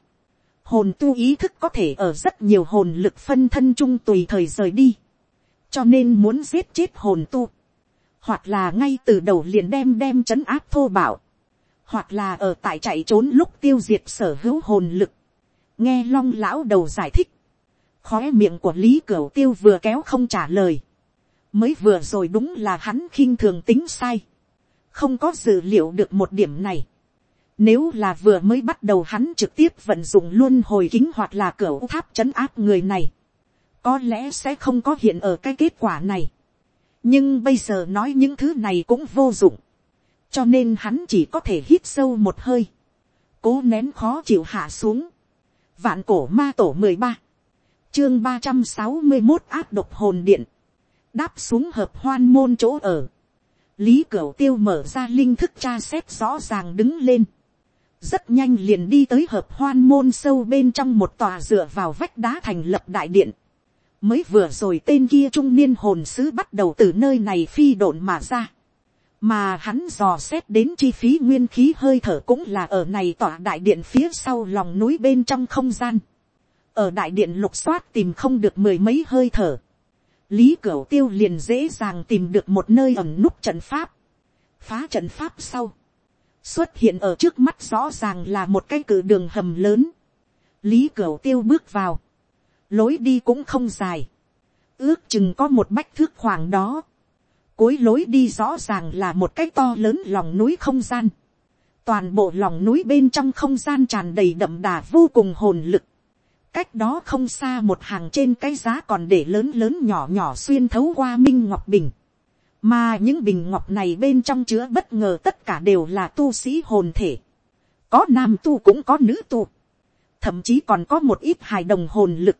hồn tu ý thức có thể ở rất nhiều hồn lực phân thân chung tùy thời rời đi, cho nên muốn giết chết hồn tu, hoặc là ngay từ đầu liền đem đem c h ấ n áp thô bạo, hoặc là ở tại chạy trốn lúc tiêu diệt sở hữu hồn lực, nghe long lão đầu giải thích, khó miệng của lý cửu tiêu vừa kéo không trả lời, mới vừa rồi đúng là hắn khinh thường tính sai, không có dự liệu được một điểm này, nếu là vừa mới bắt đầu hắn trực tiếp vận dụng luôn hồi kính hoặc là cửa tháp chấn áp người này. Có lẽ sẽ không có hiện ở cái kết quả này. Nhưng bây giờ nói những thứ này cũng vô dụng. Cho nên hắn chỉ có thể hít sâu một hơi. Cố nén khó chịu hạ xuống. Vạn cổ ma tổ mười ba Chương ba trăm sáu mươi một áp độc hồn điện. Đáp xuống hợp hoan môn chỗ ở. Lý Cửu Tiêu mở ra linh thức tra xét rõ ràng đứng lên rất nhanh liền đi tới hợp hoan môn sâu bên trong một tòa dựa vào vách đá thành lập đại điện. mới vừa rồi tên kia trung niên hồn sứ bắt đầu từ nơi này phi độn mà ra mà hắn dò xét đến chi phí nguyên khí hơi thở cũng là ở này tòa đại điện phía sau lòng núi bên trong không gian. ở đại điện lục soát tìm không được mười mấy hơi thở. lý cửu tiêu liền dễ dàng tìm được một nơi ẩn núp trận pháp. phá trận pháp sau xuất hiện ở trước mắt rõ ràng là một cái cử đường hầm lớn. lý cửu tiêu bước vào, lối đi cũng không dài, ước chừng có một bách thước khoảng đó, cuối lối đi rõ ràng là một cái to lớn lòng núi không gian, toàn bộ lòng núi bên trong không gian tràn đầy đậm đà vô cùng hồn lực, cách đó không xa một hàng trên cái giá còn để lớn lớn nhỏ nhỏ xuyên thấu qua minh ngọc bình, mà những bình ngọc này bên trong chứa bất ngờ tất cả đều là tu sĩ hồn thể, có nam tu cũng có nữ tu, thậm chí còn có một ít hài đồng hồn lực,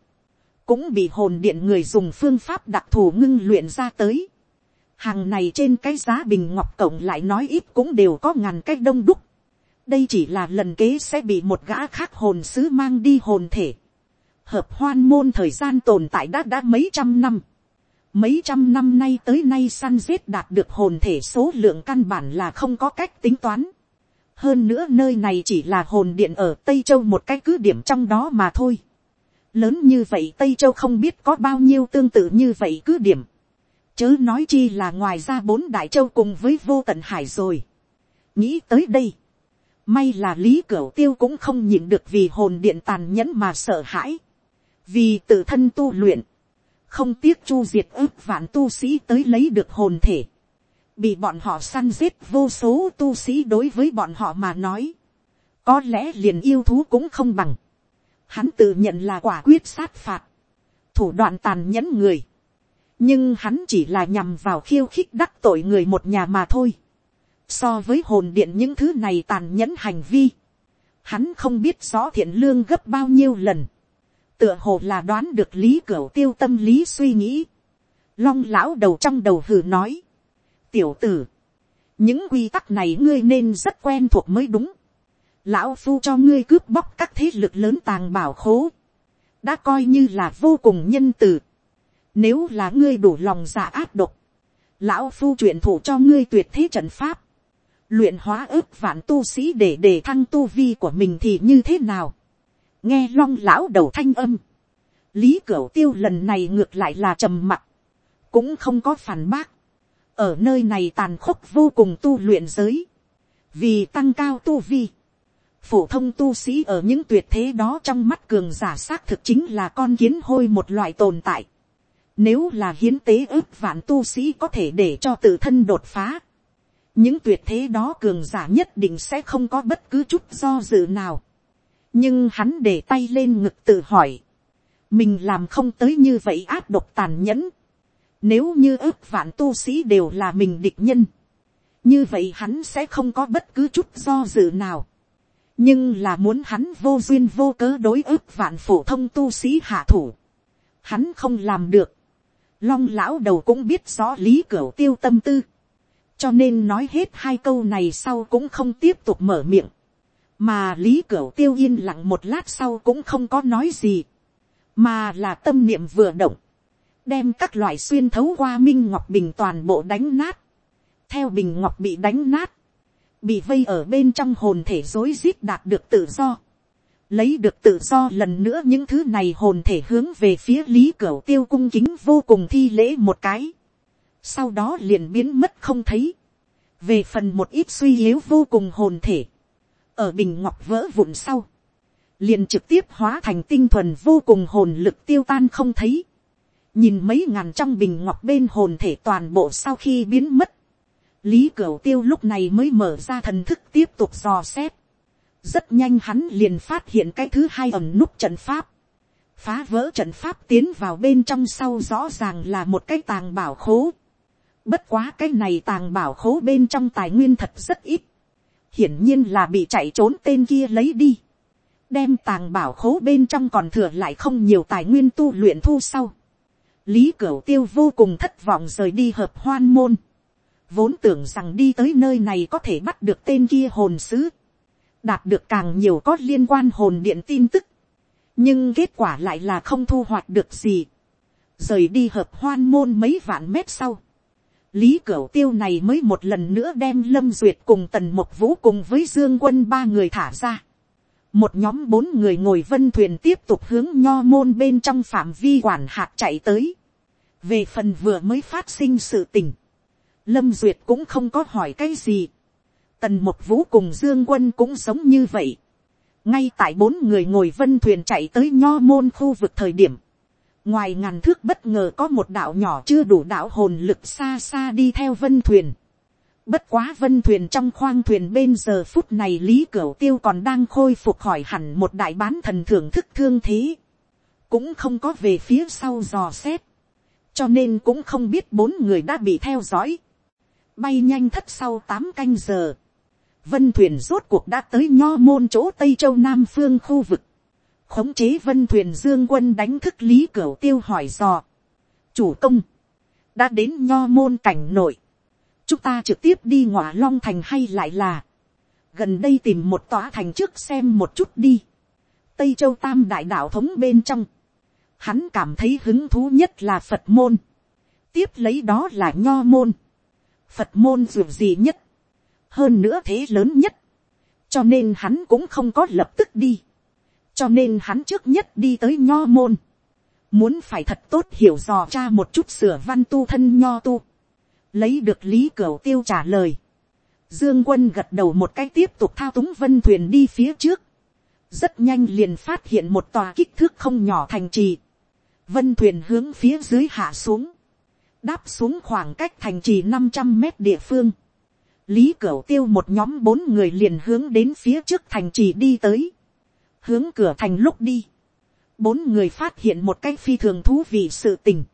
cũng bị hồn điện người dùng phương pháp đặc thù ngưng luyện ra tới hàng này trên cái giá bình ngọc cộng lại nói ít cũng đều có ngàn cái đông đúc. đây chỉ là lần kế sẽ bị một gã khác hồn sứ mang đi hồn thể. hợp hoan môn thời gian tồn tại đã đã mấy trăm năm. mấy trăm năm nay tới nay săn giết đạt được hồn thể số lượng căn bản là không có cách tính toán hơn nữa nơi này chỉ là hồn điện ở tây châu một cái cứ điểm trong đó mà thôi. lớn như vậy tây châu không biết có bao nhiêu tương tự như vậy cứ điểm chớ nói chi là ngoài ra bốn đại châu cùng với vô tận hải rồi. nghĩ tới đây. may là lý cửu tiêu cũng không nhịn được vì hồn điện tàn nhẫn mà sợ hãi. vì tự thân tu luyện. không tiếc chu diệt ước vạn tu sĩ tới lấy được hồn thể bị bọn họ săn giết vô số tu sĩ đối với bọn họ mà nói, có lẽ liền yêu thú cũng không bằng, hắn tự nhận là quả quyết sát phạt, thủ đoạn tàn nhẫn người, nhưng hắn chỉ là nhằm vào khiêu khích đắc tội người một nhà mà thôi, so với hồn điện những thứ này tàn nhẫn hành vi, hắn không biết rõ thiện lương gấp bao nhiêu lần, tựa hồ là đoán được lý cửa tiêu tâm lý suy nghĩ, long lão đầu trong đầu hừ nói, tiểu tử, những quy tắc này ngươi nên rất quen thuộc mới đúng. lão phu cho ngươi cướp bóc các thế lực lớn tàng bảo khố, đã coi như là vô cùng nhân từ nếu là ngươi đủ lòng giả áp độc, lão phu truyền thủ cho ngươi tuyệt thế trận pháp, luyện hóa ước vạn tu sĩ để để thăng tu vi của mình thì như thế nào. nghe long lão đầu thanh âm, lý cửu tiêu lần này ngược lại là trầm mặc, cũng không có phản bác, ở nơi này tàn khốc vô cùng tu luyện giới, vì tăng cao tu vi, phổ thông tu sĩ ở những tuyệt thế đó trong mắt cường giả xác thực chính là con kiến hôi một loại tồn tại. Nếu là hiến tế ước vạn tu sĩ có thể để cho tự thân đột phá, những tuyệt thế đó cường giả nhất định sẽ không có bất cứ chút do dự nào. nhưng hắn để tay lên ngực tự hỏi, mình làm không tới như vậy áp độc tàn nhẫn, nếu như ước vạn tu sĩ đều là mình địch nhân. Như vậy hắn sẽ không có bất cứ chút do dự nào. Nhưng là muốn hắn vô duyên vô cớ đối ước vạn phổ thông tu sĩ hạ thủ. Hắn không làm được. Long lão đầu cũng biết rõ lý cửa tiêu tâm tư. Cho nên nói hết hai câu này sau cũng không tiếp tục mở miệng. Mà lý cửa tiêu yên lặng một lát sau cũng không có nói gì. Mà là tâm niệm vừa động đem các loại xuyên thấu qua minh ngọc bình toàn bộ đánh nát, theo bình ngọc bị đánh nát, bị vây ở bên trong hồn thể rối rít đạt được tự do, lấy được tự do lần nữa những thứ này hồn thể hướng về phía lý Cửu tiêu cung kính vô cùng thi lễ một cái, sau đó liền biến mất không thấy, về phần một ít suy yếu vô cùng hồn thể, ở bình ngọc vỡ vụn sau, liền trực tiếp hóa thành tinh thuần vô cùng hồn lực tiêu tan không thấy, nhìn mấy ngàn trong bình ngọc bên hồn thể toàn bộ sau khi biến mất, lý cửu tiêu lúc này mới mở ra thần thức tiếp tục dò xét rất nhanh hắn liền phát hiện cái thứ hai ẩm nút trận pháp, phá vỡ trận pháp tiến vào bên trong sau rõ ràng là một cái tàng bảo khố. bất quá cái này tàng bảo khố bên trong tài nguyên thật rất ít, hiển nhiên là bị chạy trốn tên kia lấy đi. đem tàng bảo khố bên trong còn thừa lại không nhiều tài nguyên tu luyện thu sau. Lý cửu tiêu vô cùng thất vọng rời đi hợp hoan môn, vốn tưởng rằng đi tới nơi này có thể bắt được tên kia hồn sứ, đạt được càng nhiều có liên quan hồn điện tin tức, nhưng kết quả lại là không thu hoạch được gì, rời đi hợp hoan môn mấy vạn mét sau, lý cửu tiêu này mới một lần nữa đem lâm duyệt cùng tần Mộc vũ cùng với dương quân ba người thả ra, một nhóm bốn người ngồi vân thuyền tiếp tục hướng nho môn bên trong phạm vi quản hạt chạy tới. về phần vừa mới phát sinh sự tình, lâm duyệt cũng không có hỏi cái gì tần một vũ cùng dương quân cũng sống như vậy. ngay tại bốn người ngồi vân thuyền chạy tới nho môn khu vực thời điểm, ngoài ngàn thước bất ngờ có một đạo nhỏ chưa đủ đạo hồn lực xa xa đi theo vân thuyền. Bất quá vân thuyền trong khoang thuyền bên giờ phút này lý cửu tiêu còn đang khôi phục khỏi hẳn một đại bán thần thưởng thức thương thế. Cũng không có về phía sau dò xét. Cho nên cũng không biết bốn người đã bị theo dõi. Bay nhanh thất sau tám canh giờ. Vân thuyền rốt cuộc đã tới nho môn chỗ Tây Châu Nam phương khu vực. Khống chế vân thuyền dương quân đánh thức lý cửu tiêu hỏi dò. Chủ công. Đã đến nho môn cảnh nội chúng ta trực tiếp đi ngọa long thành hay lại là, gần đây tìm một tòa thành trước xem một chút đi, tây châu tam đại đạo thống bên trong, hắn cảm thấy hứng thú nhất là phật môn, tiếp lấy đó là nho môn, phật môn dù gì nhất, hơn nữa thế lớn nhất, cho nên hắn cũng không có lập tức đi, cho nên hắn trước nhất đi tới nho môn, muốn phải thật tốt hiểu dò cha một chút sửa văn tu thân nho tu, lấy được lý cửa tiêu trả lời. Dương quân gật đầu một cái tiếp tục thao túng vân thuyền đi phía trước. Rất nhanh liền phát hiện một tòa kích thước không nhỏ thành trì. Vân thuyền hướng phía dưới hạ xuống. Đáp xuống khoảng cách thành trì năm trăm mét địa phương. Lý Cửu Tiêu một nhóm bốn người liền hướng đến phía trước thành trì đi tới. Hướng cửa thành lúc đi. Bốn người phát hiện một cái phi thường thú vị sự tình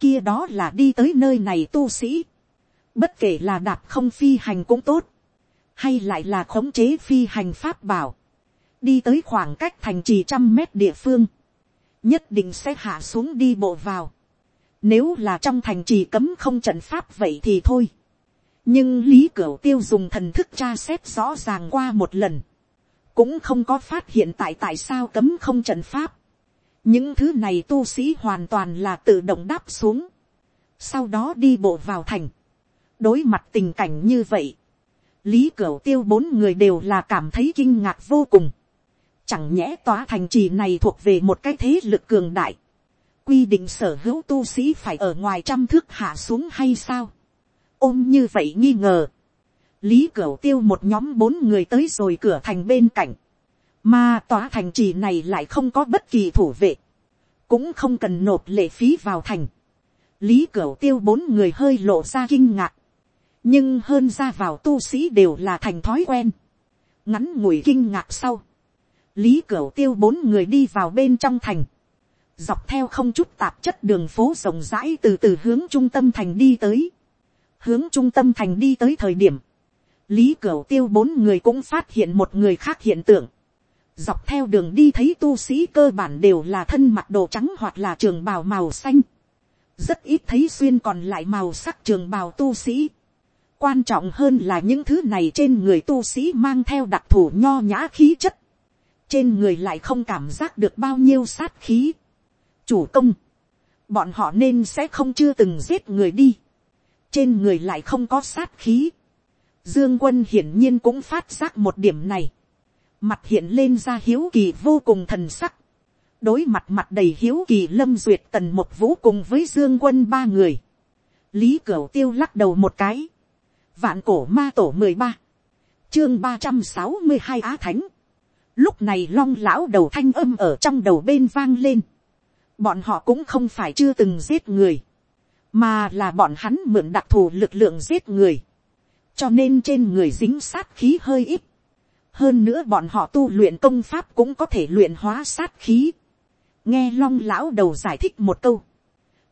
kia đó là đi tới nơi này tu sĩ. Bất kể là đạp không phi hành cũng tốt. Hay lại là khống chế phi hành pháp bảo. Đi tới khoảng cách thành trì trăm mét địa phương. Nhất định sẽ hạ xuống đi bộ vào. Nếu là trong thành trì cấm không trận pháp vậy thì thôi. Nhưng Lý Cửu Tiêu dùng thần thức tra xét rõ ràng qua một lần. Cũng không có phát hiện tại tại sao cấm không trận pháp. Những thứ này tu sĩ hoàn toàn là tự động đáp xuống, sau đó đi bộ vào thành, đối mặt tình cảnh như vậy, lý cửu tiêu bốn người đều là cảm thấy kinh ngạc vô cùng, chẳng nhẽ tòa thành trì này thuộc về một cái thế lực cường đại, quy định sở hữu tu sĩ phải ở ngoài trăm thước hạ xuống hay sao, ôm như vậy nghi ngờ, lý cửu tiêu một nhóm bốn người tới rồi cửa thành bên cạnh, mà tòa thành trì này lại không có bất kỳ thủ vệ. Cũng không cần nộp lệ phí vào thành. Lý Cửu tiêu bốn người hơi lộ ra kinh ngạc. Nhưng hơn ra vào tu sĩ đều là thành thói quen. Ngắn ngủi kinh ngạc sau. Lý Cửu tiêu bốn người đi vào bên trong thành. Dọc theo không chút tạp chất đường phố rộng rãi từ từ hướng trung tâm thành đi tới. Hướng trung tâm thành đi tới thời điểm. Lý Cửu tiêu bốn người cũng phát hiện một người khác hiện tượng dọc theo đường đi thấy tu sĩ cơ bản đều là thân mặc đồ trắng hoặc là trường bào màu xanh. Rất ít thấy xuyên còn lại màu sắc trường bào tu sĩ. Quan trọng hơn là những thứ này trên người tu sĩ mang theo đặc thù nho nhã khí chất. Trên người lại không cảm giác được bao nhiêu sát khí. Chủ công. Bọn họ nên sẽ không chưa từng giết người đi. Trên người lại không có sát khí. Dương quân hiển nhiên cũng phát giác một điểm này. Mặt hiện lên ra hiếu kỳ vô cùng thần sắc, đối mặt mặt đầy hiếu kỳ lâm duyệt tần một vũ cùng với dương quân ba người, lý cửu tiêu lắc đầu một cái, vạn cổ ma tổ mười ba, chương ba trăm sáu mươi hai á thánh, lúc này long lão đầu thanh âm ở trong đầu bên vang lên, bọn họ cũng không phải chưa từng giết người, mà là bọn hắn mượn đặc thù lực lượng giết người, cho nên trên người dính sát khí hơi ít, hơn nữa bọn họ tu luyện công pháp cũng có thể luyện hóa sát khí. nghe long lão đầu giải thích một câu.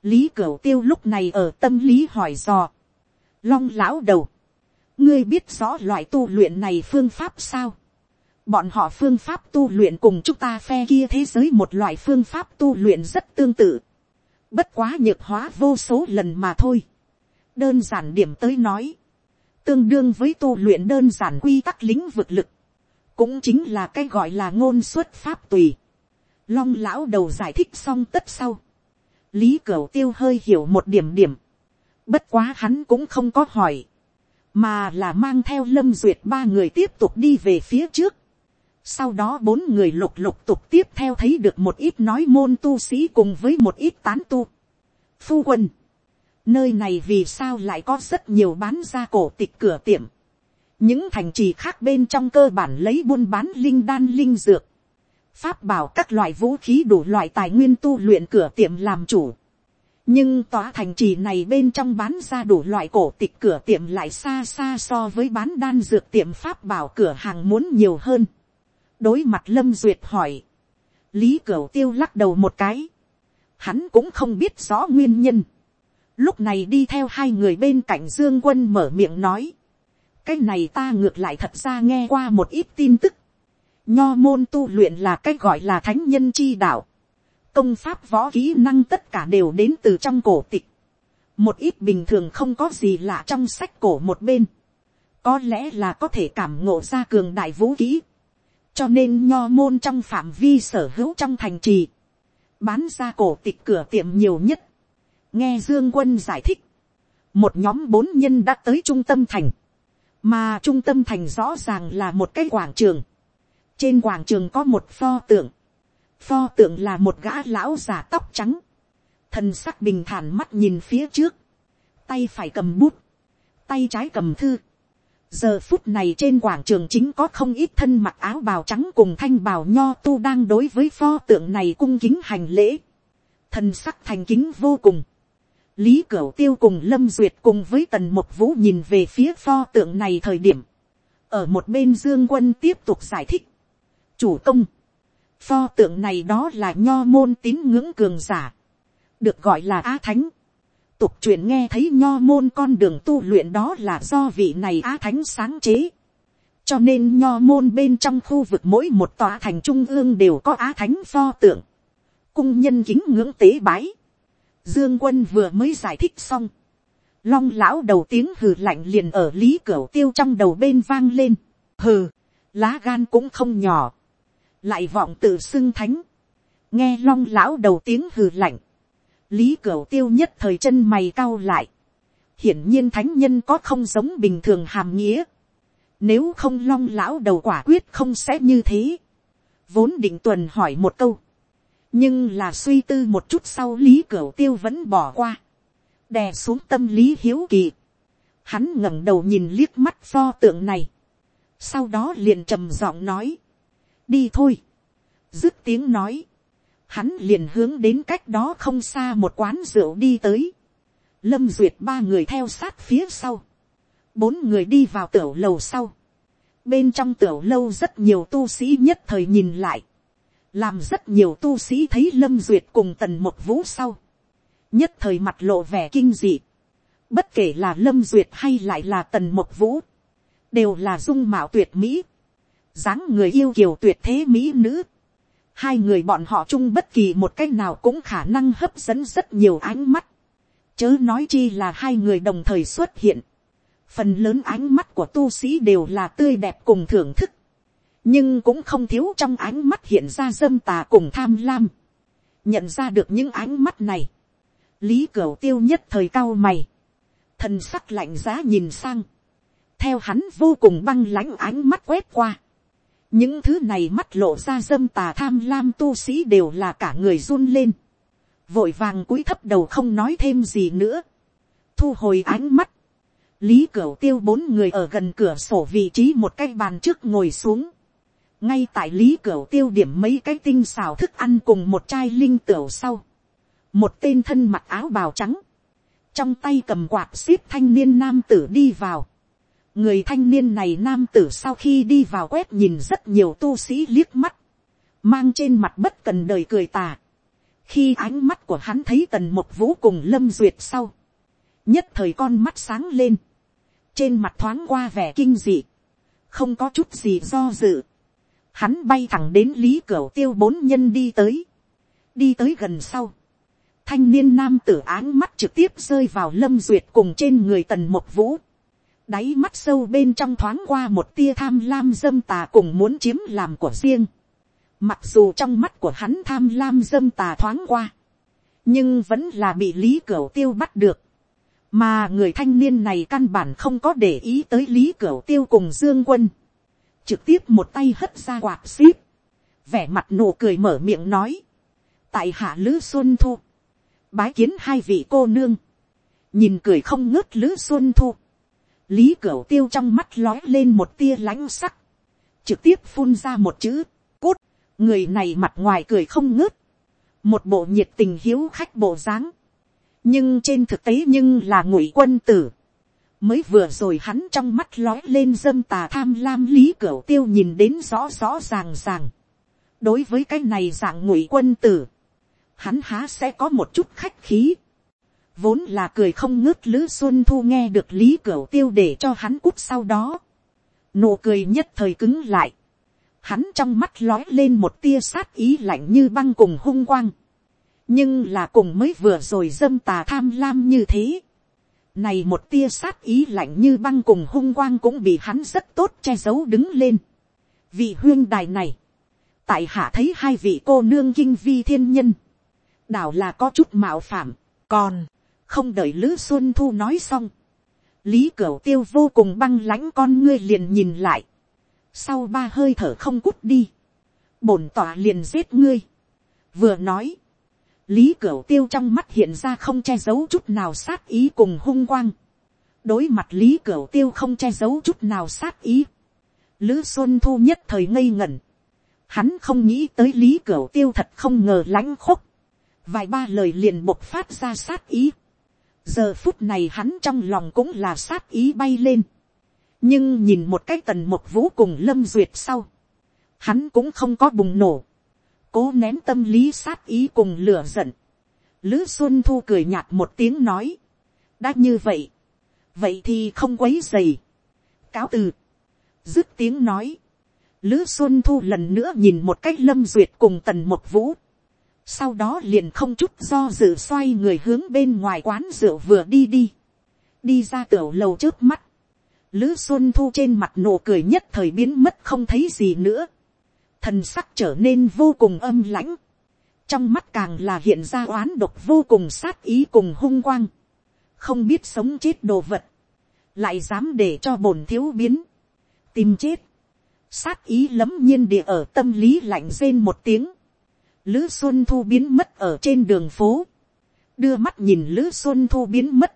lý cửu tiêu lúc này ở tâm lý hỏi dò. long lão đầu, ngươi biết rõ loại tu luyện này phương pháp sao. bọn họ phương pháp tu luyện cùng chúng ta phe kia thế giới một loại phương pháp tu luyện rất tương tự bất quá nhược hóa vô số lần mà thôi. đơn giản điểm tới nói tương đương với tu luyện đơn giản quy tắc lĩnh vực lực cũng chính là cái gọi là ngôn xuất pháp tùy. Long lão đầu giải thích xong tất sau. Lý Cửu tiêu hơi hiểu một điểm điểm. Bất quá hắn cũng không có hỏi. Mà là mang theo lâm duyệt ba người tiếp tục đi về phía trước. Sau đó bốn người lục lục tục tiếp theo thấy được một ít nói môn tu sĩ cùng với một ít tán tu. Phu quân. Nơi này vì sao lại có rất nhiều bán ra cổ tịch cửa tiệm những thành trì khác bên trong cơ bản lấy buôn bán linh đan linh dược, pháp bảo các loại vũ khí đủ loại tài nguyên tu luyện cửa tiệm làm chủ. nhưng tòa thành trì này bên trong bán ra đủ loại cổ tịch cửa tiệm lại xa xa so với bán đan dược tiệm pháp bảo cửa hàng muốn nhiều hơn đối mặt lâm duyệt hỏi, lý cửu tiêu lắc đầu một cái, hắn cũng không biết rõ nguyên nhân. lúc này đi theo hai người bên cạnh dương quân mở miệng nói, cái này ta ngược lại thật ra nghe qua một ít tin tức, nho môn tu luyện là cái gọi là thánh nhân chi đạo, công pháp võ kỹ năng tất cả đều đến từ trong cổ tịch, một ít bình thường không có gì lạ trong sách cổ một bên, có lẽ là có thể cảm ngộ ra cường đại vũ kỹ, cho nên nho môn trong phạm vi sở hữu trong thành trì, bán ra cổ tịch cửa tiệm nhiều nhất, nghe dương quân giải thích, một nhóm bốn nhân đã tới trung tâm thành, mà trung tâm thành rõ ràng là một cái quảng trường, trên quảng trường có một pho tượng, pho tượng là một gã lão già tóc trắng, thân sắc bình thản mắt nhìn phía trước, tay phải cầm bút, tay trái cầm thư giờ phút này trên quảng trường chính có không ít thân mặc áo bào trắng cùng thanh bào nho tu đang đối với pho tượng này cung kính hành lễ, thân sắc thành kính vô cùng. lý cửu tiêu cùng lâm duyệt cùng với tần một vũ nhìn về phía pho tượng này thời điểm, ở một bên dương quân tiếp tục giải thích, chủ công, pho tượng này đó là nho môn tín ngưỡng cường giả, được gọi là á thánh tục truyền nghe thấy nho môn con đường tu luyện đó là do vị này á thánh sáng chế. cho nên nho môn bên trong khu vực mỗi một tòa thành trung ương đều có á thánh pho tượng. cung nhân kính ngưỡng tế bái. dương quân vừa mới giải thích xong. long lão đầu tiếng hừ lạnh liền ở lý cửa tiêu trong đầu bên vang lên. hừ, lá gan cũng không nhỏ lại vọng tự xưng thánh, nghe long lão đầu tiếng hừ lạnh, lý cửu tiêu nhất thời chân mày cao lại, hiển nhiên thánh nhân có không giống bình thường hàm nghĩa, nếu không long lão đầu quả quyết không sẽ như thế, vốn định tuần hỏi một câu, nhưng là suy tư một chút sau lý cửu tiêu vẫn bỏ qua, đè xuống tâm lý hiếu kỳ, hắn ngẩng đầu nhìn liếc mắt pho tượng này, sau đó liền trầm giọng nói, đi thôi. dứt tiếng nói, hắn liền hướng đến cách đó không xa một quán rượu đi tới. lâm duyệt ba người theo sát phía sau, bốn người đi vào tiểu lầu sau. bên trong tiểu lâu rất nhiều tu sĩ nhất thời nhìn lại, làm rất nhiều tu sĩ thấy lâm duyệt cùng tần một vũ sau, nhất thời mặt lộ vẻ kinh dị, bất kể là lâm duyệt hay lại là tần một vũ, đều là dung mạo tuyệt mỹ, dáng người yêu kiều tuyệt thế mỹ nữ. Hai người bọn họ chung bất kỳ một cách nào cũng khả năng hấp dẫn rất nhiều ánh mắt. Chớ nói chi là hai người đồng thời xuất hiện. Phần lớn ánh mắt của tu sĩ đều là tươi đẹp cùng thưởng thức. Nhưng cũng không thiếu trong ánh mắt hiện ra dâm tà cùng tham lam. Nhận ra được những ánh mắt này. Lý Cửu tiêu nhất thời cao mày. Thần sắc lạnh giá nhìn sang. Theo hắn vô cùng băng lãnh ánh mắt quét qua những thứ này mắt lộ ra dâm tà tham lam tu sĩ đều là cả người run lên, vội vàng cúi thấp đầu không nói thêm gì nữa, thu hồi ánh mắt, lý cửu tiêu bốn người ở gần cửa sổ vị trí một cái bàn trước ngồi xuống, ngay tại lý cửu tiêu điểm mấy cái tinh xào thức ăn cùng một chai linh tửu sau, một tên thân mặc áo bào trắng, trong tay cầm quạt xếp thanh niên nam tử đi vào, người thanh niên này nam tử sau khi đi vào quét nhìn rất nhiều tu sĩ liếc mắt, mang trên mặt bất cần đời cười tà. khi ánh mắt của hắn thấy tần một vũ cùng lâm duyệt sau, nhất thời con mắt sáng lên, trên mặt thoáng qua vẻ kinh dị, không có chút gì do dự, hắn bay thẳng đến lý cửa tiêu bốn nhân đi tới, đi tới gần sau, thanh niên nam tử áng mắt trực tiếp rơi vào lâm duyệt cùng trên người tần một vũ, đáy mắt sâu bên trong thoáng qua một tia tham lam dâm tà cùng muốn chiếm làm của riêng. Mặc dù trong mắt của hắn tham lam dâm tà thoáng qua, nhưng vẫn là bị lý cửu tiêu bắt được. mà người thanh niên này căn bản không có để ý tới lý cửu tiêu cùng dương quân. trực tiếp một tay hất ra quạt xíp, vẻ mặt nụ cười mở miệng nói. tại hạ lữ xuân thu, bái kiến hai vị cô nương, nhìn cười không ngớt lữ xuân thu lý cửu tiêu trong mắt lói lên một tia lãnh sắc, trực tiếp phun ra một chữ, cút, người này mặt ngoài cười không ngớt, một bộ nhiệt tình hiếu khách bộ dáng, nhưng trên thực tế nhưng là ngụy quân tử, mới vừa rồi hắn trong mắt lói lên dâm tà tham lam lý cửu tiêu nhìn đến rõ rõ ràng ràng. đối với cái này dạng ngụy quân tử, hắn há sẽ có một chút khách khí vốn là cười không ngớt lữ xuân thu nghe được lý cửu tiêu để cho hắn cút sau đó. nụ cười nhất thời cứng lại. hắn trong mắt lói lên một tia sát ý lạnh như băng cùng hung quang. nhưng là cùng mới vừa rồi dâm tà tham lam như thế này một tia sát ý lạnh như băng cùng hung quang cũng bị hắn rất tốt che giấu đứng lên. Vị huyên đài này. Tại hạ thấy hai vị cô nương kinh vi thiên nhân. Đảo là có chút mạo phạm. Còn, không đợi Lữ Xuân Thu nói xong. Lý Cửu Tiêu vô cùng băng lãnh con ngươi liền nhìn lại. Sau ba hơi thở không cút đi. Bổn tỏa liền giết ngươi. Vừa nói lý cửu tiêu trong mắt hiện ra không che giấu chút nào sát ý cùng hung quang. đối mặt lý cửu tiêu không che giấu chút nào sát ý. lữ xuân thu nhất thời ngây ngẩn. hắn không nghĩ tới lý cửu tiêu thật không ngờ lãnh khúc. vài ba lời liền bộc phát ra sát ý giờ phút này hắn trong lòng cũng là sát ý bay lên. nhưng nhìn một cái tần một vũ cùng lâm duyệt sau. hắn cũng không có bùng nổ cố nén tâm lý sát ý cùng lửa giận. Lữ Xuân Thu cười nhạt một tiếng nói. Đã như vậy. Vậy thì không quấy dày. Cáo từ. Dứt tiếng nói. Lữ Xuân Thu lần nữa nhìn một cách lâm duyệt cùng tần một vũ. Sau đó liền không chút do dự xoay người hướng bên ngoài quán rượu vừa đi đi. Đi ra tiểu lầu trước mắt. Lữ Xuân Thu trên mặt nụ cười nhất thời biến mất không thấy gì nữa. Thần sắc trở nên vô cùng âm lãnh, trong mắt càng là hiện ra oán độc vô cùng sát ý cùng hung quang, không biết sống chết đồ vật, lại dám để cho bổn thiếu biến, tìm chết, sát ý lấm nhiên địa ở tâm lý lạnh rên một tiếng, lữ xuân thu biến mất ở trên đường phố, đưa mắt nhìn lữ xuân thu biến mất,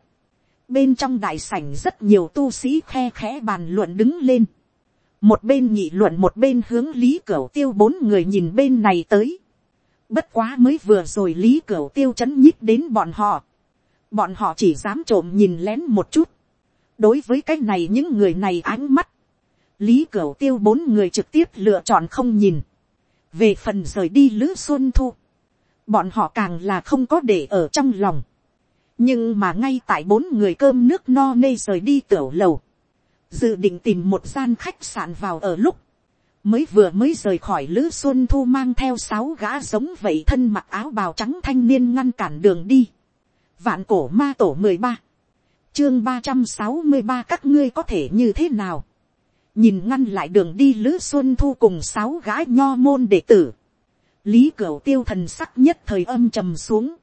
bên trong đại sảnh rất nhiều tu sĩ khe khẽ bàn luận đứng lên, một bên nhị luận một bên hướng lý cửu tiêu bốn người nhìn bên này tới. bất quá mới vừa rồi lý cửu tiêu chấn nhích đến bọn họ. bọn họ chỉ dám trộm nhìn lén một chút. đối với cái này những người này ánh mắt. lý cửu tiêu bốn người trực tiếp lựa chọn không nhìn về phần rời đi lữ xuân thu. bọn họ càng là không có để ở trong lòng. nhưng mà ngay tại bốn người cơm nước no nê rời đi tiểu lầu dự định tìm một gian khách sạn vào ở lúc, mới vừa mới rời khỏi lữ xuân thu mang theo sáu gã giống vậy thân mặc áo bào trắng thanh niên ngăn cản đường đi. vạn cổ ma tổ mười ba, chương ba trăm sáu mươi ba các ngươi có thể như thế nào nhìn ngăn lại đường đi lữ xuân thu cùng sáu gái nho môn đệ tử. lý cửu tiêu thần sắc nhất thời âm trầm xuống.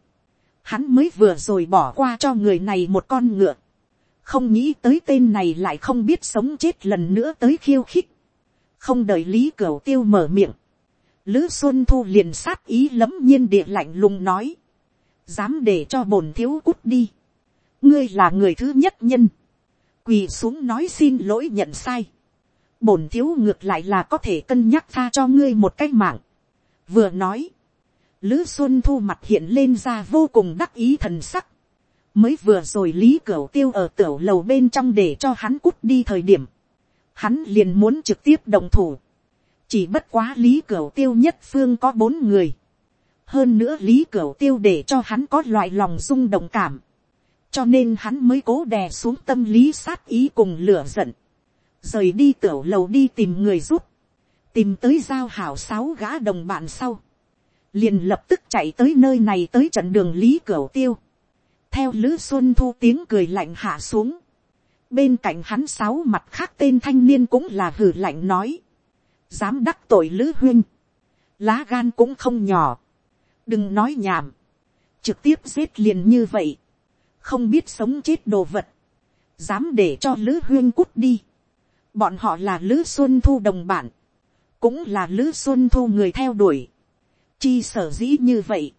hắn mới vừa rồi bỏ qua cho người này một con ngựa. Không nghĩ tới tên này lại không biết sống chết lần nữa tới khiêu khích, không đợi lý cửu tiêu mở miệng, lữ xuân thu liền sát ý lấm nhiên địa lạnh lùng nói, dám để cho bổn thiếu cút đi, ngươi là người thứ nhất nhân, quỳ xuống nói xin lỗi nhận sai, bổn thiếu ngược lại là có thể cân nhắc tha cho ngươi một cách mạng, vừa nói, lữ xuân thu mặt hiện lên ra vô cùng đắc ý thần sắc, mới vừa rồi lý cửu tiêu ở tiểu lầu bên trong để cho hắn cút đi thời điểm, hắn liền muốn trực tiếp đồng thủ, chỉ bất quá lý cửu tiêu nhất phương có bốn người, hơn nữa lý cửu tiêu để cho hắn có loại lòng rung động cảm, cho nên hắn mới cố đè xuống tâm lý sát ý cùng lửa giận, rời đi tiểu lầu đi tìm người giúp, tìm tới giao hảo sáu gã đồng bạn sau, liền lập tức chạy tới nơi này tới trận đường lý cửa tiêu, theo lữ xuân thu tiếng cười lạnh hạ xuống, bên cạnh hắn sáu mặt khác tên thanh niên cũng là hử lạnh nói, dám đắc tội lữ huyên, lá gan cũng không nhỏ, đừng nói nhảm, trực tiếp giết liền như vậy, không biết sống chết đồ vật, dám để cho lữ huyên cút đi, bọn họ là lữ xuân thu đồng bản, cũng là lữ xuân thu người theo đuổi, chi sở dĩ như vậy,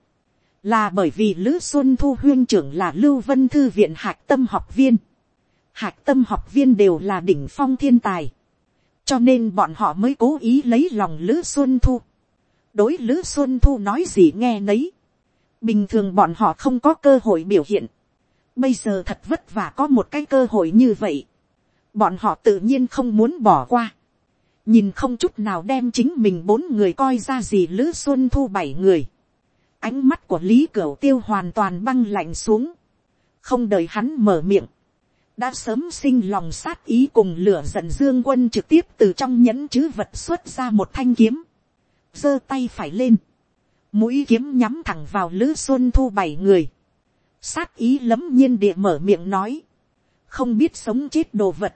là bởi vì lữ xuân thu huyên trưởng là lưu vân thư viện hạc tâm học viên. hạc tâm học viên đều là đỉnh phong thiên tài. cho nên bọn họ mới cố ý lấy lòng lữ xuân thu. đối lữ xuân thu nói gì nghe nấy, bình thường bọn họ không có cơ hội biểu hiện, bây giờ thật vất vả có một cái cơ hội như vậy, bọn họ tự nhiên không muốn bỏ qua, nhìn không chút nào đem chính mình bốn người coi ra gì lữ xuân thu bảy người, ánh mắt của lý cửu tiêu hoàn toàn băng lạnh xuống, không đợi hắn mở miệng, đã sớm sinh lòng sát ý cùng lửa giận dương quân trực tiếp từ trong nhẫn chứ vật xuất ra một thanh kiếm, giơ tay phải lên, mũi kiếm nhắm thẳng vào lữ xuân thu bảy người, sát ý lấm nhiên địa mở miệng nói, không biết sống chết đồ vật,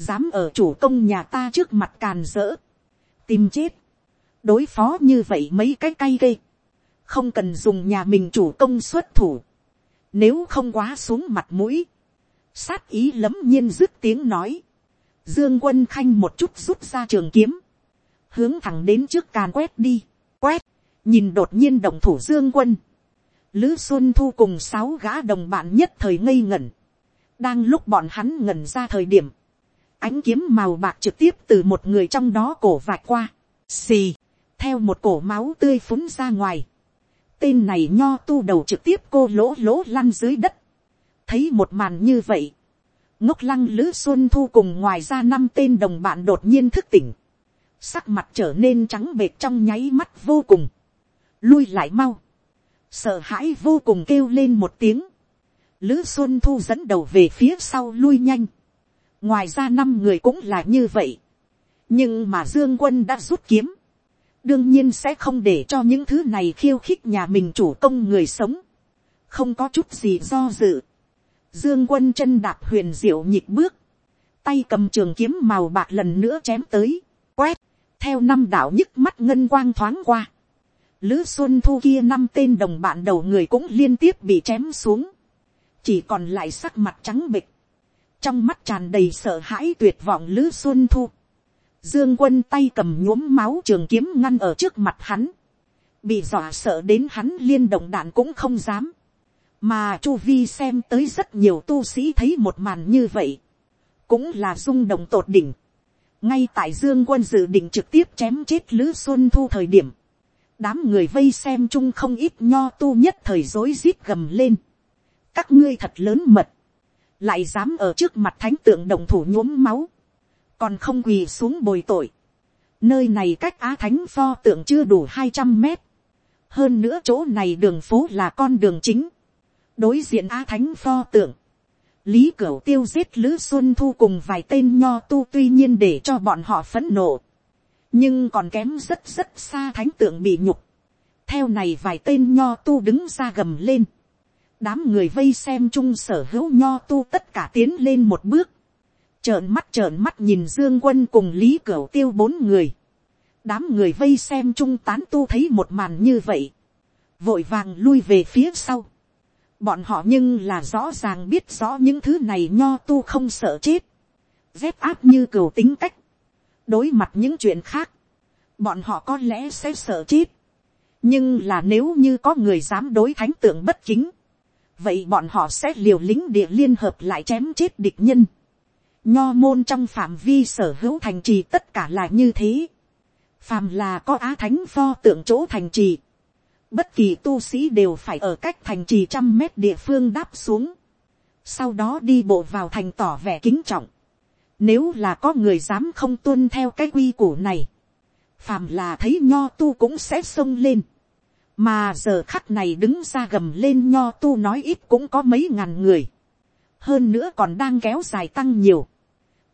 dám ở chủ công nhà ta trước mặt càn rỡ, tìm chết, đối phó như vậy mấy cái cay ghê, không cần dùng nhà mình chủ công xuất thủ, nếu không quá xuống mặt mũi, sát ý lấm nhiên dứt tiếng nói, dương quân khanh một chút rút ra trường kiếm, hướng thẳng đến trước càn quét đi, quét, nhìn đột nhiên động thủ dương quân, lữ xuân thu cùng sáu gã đồng bạn nhất thời ngây ngẩn, đang lúc bọn hắn ngẩn ra thời điểm, ánh kiếm màu bạc trực tiếp từ một người trong đó cổ vạch qua, xì, theo một cổ máu tươi phúng ra ngoài, tên này nho tu đầu trực tiếp cô lỗ lỗ lăn dưới đất, thấy một màn như vậy, ngốc lăng lữ xuân thu cùng ngoài ra năm tên đồng bạn đột nhiên thức tỉnh, sắc mặt trở nên trắng bệt trong nháy mắt vô cùng, lui lại mau, sợ hãi vô cùng kêu lên một tiếng, lữ xuân thu dẫn đầu về phía sau lui nhanh, ngoài ra năm người cũng là như vậy, nhưng mà dương quân đã rút kiếm, đương nhiên sẽ không để cho những thứ này khiêu khích nhà mình chủ công người sống, không có chút gì do dự, dương quân chân đạp huyền diệu nhịp bước, tay cầm trường kiếm màu bạc lần nữa chém tới, quét, theo năm đạo nhức mắt ngân quang thoáng qua, lữ xuân thu kia năm tên đồng bạn đầu người cũng liên tiếp bị chém xuống, chỉ còn lại sắc mặt trắng bịch, trong mắt tràn đầy sợ hãi tuyệt vọng lữ xuân thu, dương quân tay cầm nhuốm máu trường kiếm ngăn ở trước mặt hắn, bị dọa sợ đến hắn liên động đạn cũng không dám, mà chu vi xem tới rất nhiều tu sĩ thấy một màn như vậy, cũng là rung động tột đỉnh, ngay tại dương quân dự định trực tiếp chém chết lữ xuân thu thời điểm, đám người vây xem chung không ít nho tu nhất thời rối rít gầm lên, các ngươi thật lớn mật, lại dám ở trước mặt thánh tượng đồng thủ nhuốm máu, còn không quỳ xuống bồi tội. Nơi này cách á thánh pho tượng chưa đủ hai trăm mét. hơn nữa chỗ này đường phố là con đường chính. đối diện á thánh pho tượng. lý cửu tiêu giết lữ xuân thu cùng vài tên nho tu tuy nhiên để cho bọn họ phẫn nộ. nhưng còn kém rất rất xa thánh tượng bị nhục. theo này vài tên nho tu đứng ra gầm lên đám người vây xem chung sở hữu nho tu tất cả tiến lên một bước, trợn mắt trợn mắt nhìn dương quân cùng lý cửu tiêu bốn người, đám người vây xem chung tán tu thấy một màn như vậy, vội vàng lui về phía sau, bọn họ nhưng là rõ ràng biết rõ những thứ này nho tu không sợ chết, dép áp như cửu tính cách, đối mặt những chuyện khác, bọn họ có lẽ sẽ sợ chết, nhưng là nếu như có người dám đối thánh tượng bất chính vậy bọn họ sẽ liều lính địa liên hợp lại chém chết địch nhân. nho môn trong phạm vi sở hữu thành trì tất cả là như thế. phàm là có á thánh pho tượng chỗ thành trì. bất kỳ tu sĩ đều phải ở cách thành trì trăm mét địa phương đáp xuống. sau đó đi bộ vào thành tỏ vẻ kính trọng. nếu là có người dám không tuân theo cái quy củ này, phàm là thấy nho tu cũng sẽ xông lên mà giờ khắc này đứng ra gầm lên nho tu nói ít cũng có mấy ngàn người, hơn nữa còn đang kéo dài tăng nhiều,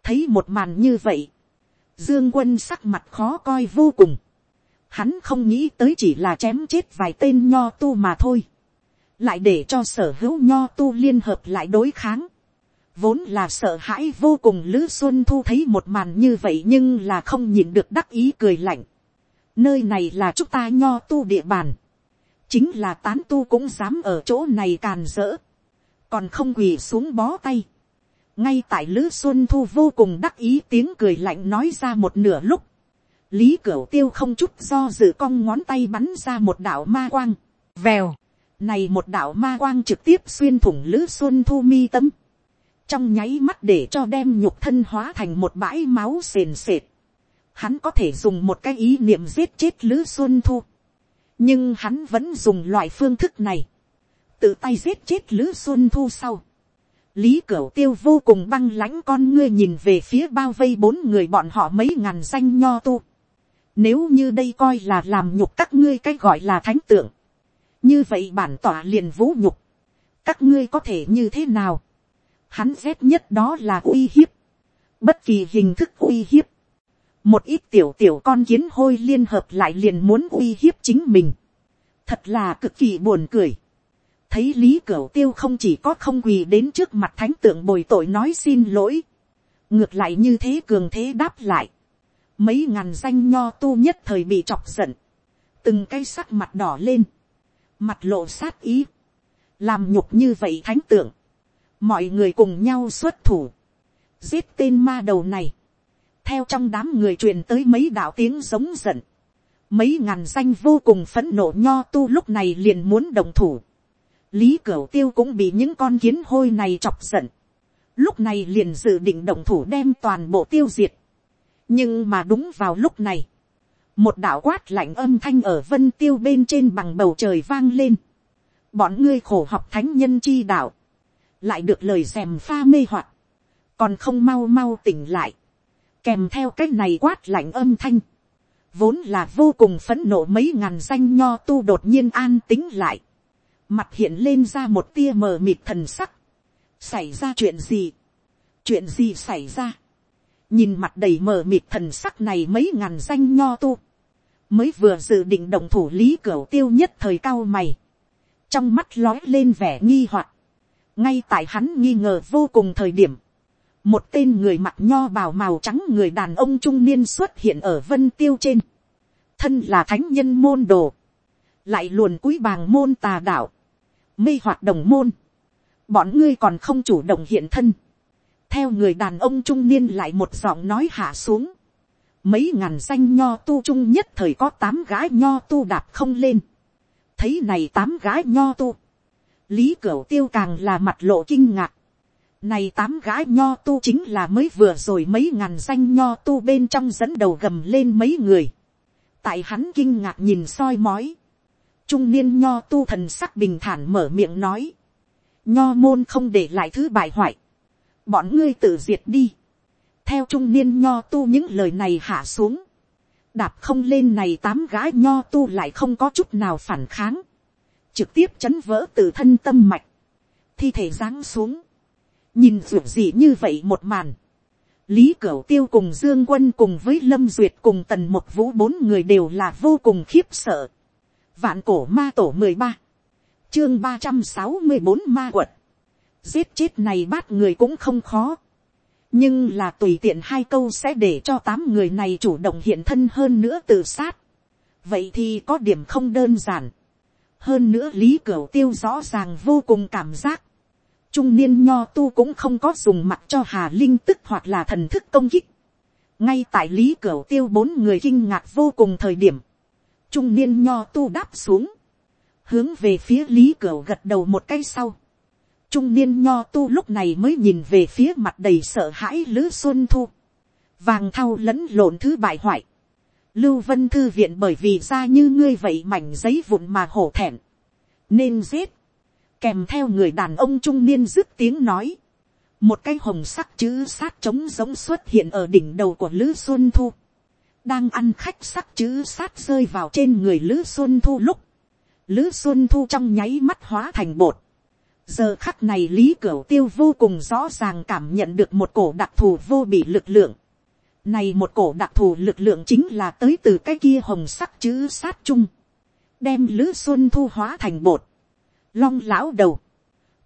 thấy một màn như vậy, dương quân sắc mặt khó coi vô cùng, hắn không nghĩ tới chỉ là chém chết vài tên nho tu mà thôi, lại để cho sở hữu nho tu liên hợp lại đối kháng, vốn là sợ hãi vô cùng lữ xuân thu thấy một màn như vậy nhưng là không nhìn được đắc ý cười lạnh, nơi này là chúng ta nho tu địa bàn, chính là tán tu cũng dám ở chỗ này càn rỡ, còn không quỳ xuống bó tay. ngay tại lữ xuân thu vô cùng đắc ý tiếng cười lạnh nói ra một nửa lúc, lý cửu tiêu không chút do dự cong ngón tay bắn ra một đạo ma quang, vèo, này một đạo ma quang trực tiếp xuyên thủng lữ xuân thu mi tâm, trong nháy mắt để cho đem nhục thân hóa thành một bãi máu sền sệt, hắn có thể dùng một cái ý niệm giết chết lữ xuân thu, nhưng hắn vẫn dùng loại phương thức này, tự tay giết chết lữ xuân thu sau, lý cửu tiêu vô cùng băng lãnh con ngươi nhìn về phía bao vây bốn người bọn họ mấy ngàn danh nho tu, nếu như đây coi là làm nhục các ngươi cái gọi là thánh tượng, như vậy bản tỏa liền vũ nhục, các ngươi có thể như thế nào, hắn ghét nhất đó là uy hiếp, bất kỳ hình thức uy hiếp, một ít tiểu tiểu con kiến hôi liên hợp lại liền muốn uy hiếp chính mình, thật là cực kỳ buồn cười. thấy lý cửu tiêu không chỉ có không quỳ đến trước mặt thánh tượng bồi tội nói xin lỗi, ngược lại như thế cường thế đáp lại, mấy ngàn danh nho tu nhất thời bị chọc giận, từng cái sắc mặt đỏ lên, mặt lộ sát ý, làm nhục như vậy thánh tượng, mọi người cùng nhau xuất thủ, giết tên ma đầu này, theo trong đám người truyền tới mấy đạo tiếng giống giận, mấy ngàn danh vô cùng phẫn nộ nho tu lúc này liền muốn đồng thủ, lý cửu tiêu cũng bị những con kiến hôi này chọc giận, lúc này liền dự định đồng thủ đem toàn bộ tiêu diệt, nhưng mà đúng vào lúc này, một đạo quát lạnh âm thanh ở vân tiêu bên trên bằng bầu trời vang lên, bọn ngươi khổ học thánh nhân chi đạo, lại được lời xèm pha mê hoặc, còn không mau mau tỉnh lại, kèm theo cái này quát lạnh âm thanh, vốn là vô cùng phấn nộ mấy ngàn danh nho tu đột nhiên an tính lại, mặt hiện lên ra một tia mờ mịt thần sắc, xảy ra chuyện gì, chuyện gì xảy ra, nhìn mặt đầy mờ mịt thần sắc này mấy ngàn danh nho tu, mới vừa dự định động thủ lý cửa tiêu nhất thời cao mày, trong mắt lói lên vẻ nghi hoặc, ngay tại hắn nghi ngờ vô cùng thời điểm, một tên người mặc nho bào màu trắng người đàn ông trung niên xuất hiện ở vân tiêu trên, thân là thánh nhân môn đồ, lại luồn cúi bàng môn tà đạo, mê hoạt đồng môn, bọn ngươi còn không chủ động hiện thân, theo người đàn ông trung niên lại một giọng nói hạ xuống, mấy ngàn danh nho tu trung nhất thời có tám gái nho tu đạp không lên, thấy này tám gái nho tu, lý cửu tiêu càng là mặt lộ kinh ngạc, này tám gái nho tu chính là mới vừa rồi mấy ngàn danh nho tu bên trong dẫn đầu gầm lên mấy người. Tại hắn kinh ngạc nhìn soi mói. Trung niên nho tu thần sắc bình thản mở miệng nói. Nho môn không để lại thứ bại hoại. Bọn ngươi tự diệt đi. Theo trung niên nho tu những lời này hạ xuống. Đạp không lên này tám gái nho tu lại không có chút nào phản kháng. Trực tiếp chấn vỡ từ thân tâm mạch. Thi thể ráng xuống nhìn ruột gì như vậy một màn, lý cửu tiêu cùng dương quân cùng với lâm duyệt cùng tần một vũ bốn người đều là vô cùng khiếp sợ. vạn cổ ma tổ mười ba, chương ba trăm sáu mươi bốn ma quật, giết chết này bát người cũng không khó, nhưng là tùy tiện hai câu sẽ để cho tám người này chủ động hiện thân hơn nữa tự sát. vậy thì có điểm không đơn giản. hơn nữa lý cửu tiêu rõ ràng vô cùng cảm giác trung niên nho tu cũng không có dùng mặt cho hà linh tức hoặc là thần thức công kích. ngay tại lý cửa tiêu bốn người kinh ngạc vô cùng thời điểm, trung niên nho tu đáp xuống, hướng về phía lý cửa gật đầu một cái sau. trung niên nho tu lúc này mới nhìn về phía mặt đầy sợ hãi lữ xuân thu, vàng thau lẫn lộn thứ bại hoại. lưu vân thư viện bởi vì ra như ngươi vậy mảnh giấy vụn mà hổ thẹn, nên giết kèm theo người đàn ông trung niên dứt tiếng nói, một cái hồng sắc chữ sát trống giống xuất hiện ở đỉnh đầu của lữ xuân thu, đang ăn khách sắc chữ sát rơi vào trên người lữ xuân thu lúc, lữ xuân thu trong nháy mắt hóa thành bột, giờ khắc này lý cửu tiêu vô cùng rõ ràng cảm nhận được một cổ đặc thù vô bị lực lượng, này một cổ đặc thù lực lượng chính là tới từ cái kia hồng sắc chữ sát chung, đem lữ xuân thu hóa thành bột, long lão đầu,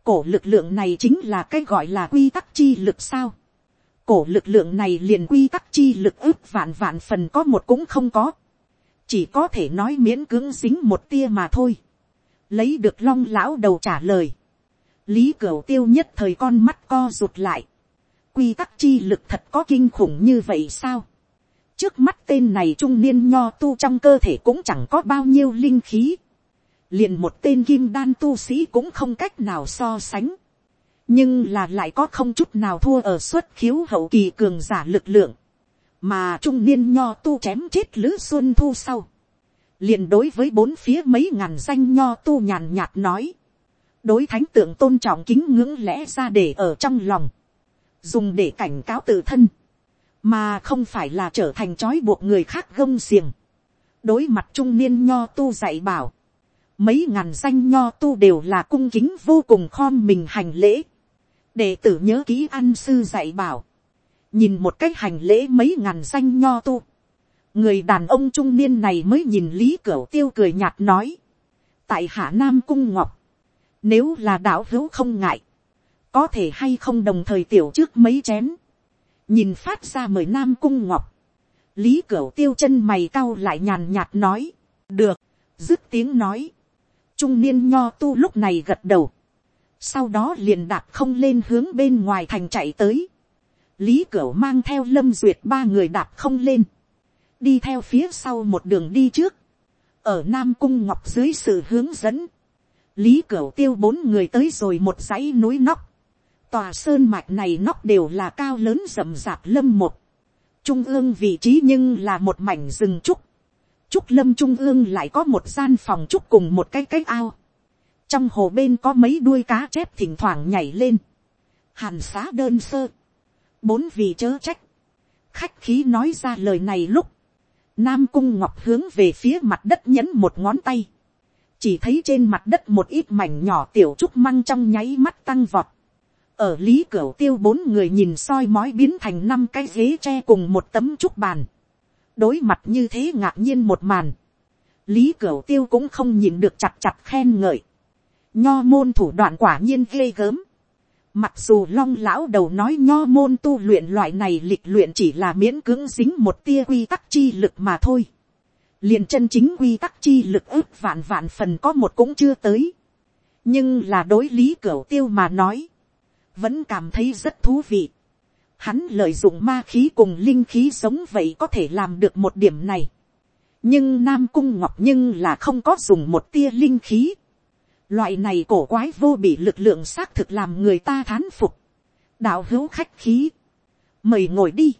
cổ lực lượng này chính là cái gọi là quy tắc chi lực sao. cổ lực lượng này liền quy tắc chi lực ước vạn vạn phần có một cũng không có. chỉ có thể nói miễn cưỡng dính một tia mà thôi. lấy được long lão đầu trả lời. lý cửu tiêu nhất thời con mắt co rụt lại. quy tắc chi lực thật có kinh khủng như vậy sao. trước mắt tên này trung niên nho tu trong cơ thể cũng chẳng có bao nhiêu linh khí liền một tên kim đan tu sĩ cũng không cách nào so sánh, nhưng là lại có không chút nào thua ở xuất khiếu hậu kỳ cường giả lực lượng, mà trung niên nho tu chém chết lữ xuân thu sau, liền đối với bốn phía mấy ngàn danh nho tu nhàn nhạt nói, đối thánh tượng tôn trọng kính ngưỡng lẽ ra để ở trong lòng, dùng để cảnh cáo tự thân, mà không phải là trở thành trói buộc người khác gông xiềng. đối mặt trung niên nho tu dạy bảo, mấy ngàn danh nho tu đều là cung kính vô cùng khom mình hành lễ, đệ tử nhớ ký ăn sư dạy bảo, nhìn một cách hành lễ mấy ngàn danh nho tu, người đàn ông trung niên này mới nhìn lý cửu tiêu cười nhạt nói, tại hạ nam cung ngọc, nếu là đạo hữu không ngại, có thể hay không đồng thời tiểu trước mấy chén, nhìn phát ra mời nam cung ngọc, lý cửu tiêu chân mày cau lại nhàn nhạt nói, được, dứt tiếng nói, trung niên nho tu lúc này gật đầu, sau đó liền đạp không lên hướng bên ngoài thành chạy tới, lý cửu mang theo lâm duyệt ba người đạp không lên, đi theo phía sau một đường đi trước, ở nam cung ngọc dưới sự hướng dẫn, lý cửu tiêu bốn người tới rồi một dãy núi nóc, tòa sơn mạch này nóc đều là cao lớn rậm rạp lâm một, trung ương vị trí nhưng là một mảnh rừng trúc, trúc lâm trung ương lại có một gian phòng trúc cùng một cái cái ao, trong hồ bên có mấy đuôi cá chép thỉnh thoảng nhảy lên, hàn xá đơn sơ, bốn vị chớ trách, khách khí nói ra lời này lúc, nam cung ngọc hướng về phía mặt đất nhấn một ngón tay, chỉ thấy trên mặt đất một ít mảnh nhỏ tiểu trúc măng trong nháy mắt tăng vọt, ở lý cửa tiêu bốn người nhìn soi mói biến thành năm cái ghế tre cùng một tấm trúc bàn, đối mặt như thế ngạc nhiên một màn, lý cửa tiêu cũng không nhìn được chặt chặt khen ngợi, nho môn thủ đoạn quả nhiên ghê gớm, Mặc dù long lão đầu nói nho môn tu luyện loại này lịch luyện chỉ là miễn cưỡng dính một tia quy tắc chi lực mà thôi. liền chân chính quy tắc chi lực ước vạn vạn phần có một cũng chưa tới. nhưng là đối lý cửa tiêu mà nói. vẫn cảm thấy rất thú vị. Hắn lợi dụng ma khí cùng linh khí giống vậy có thể làm được một điểm này. nhưng nam cung ngọc nhưng là không có dùng một tia linh khí Loại này cổ quái vô bị lực lượng xác thực làm người ta thán phục. Đạo hữu khách khí. Mời ngồi đi.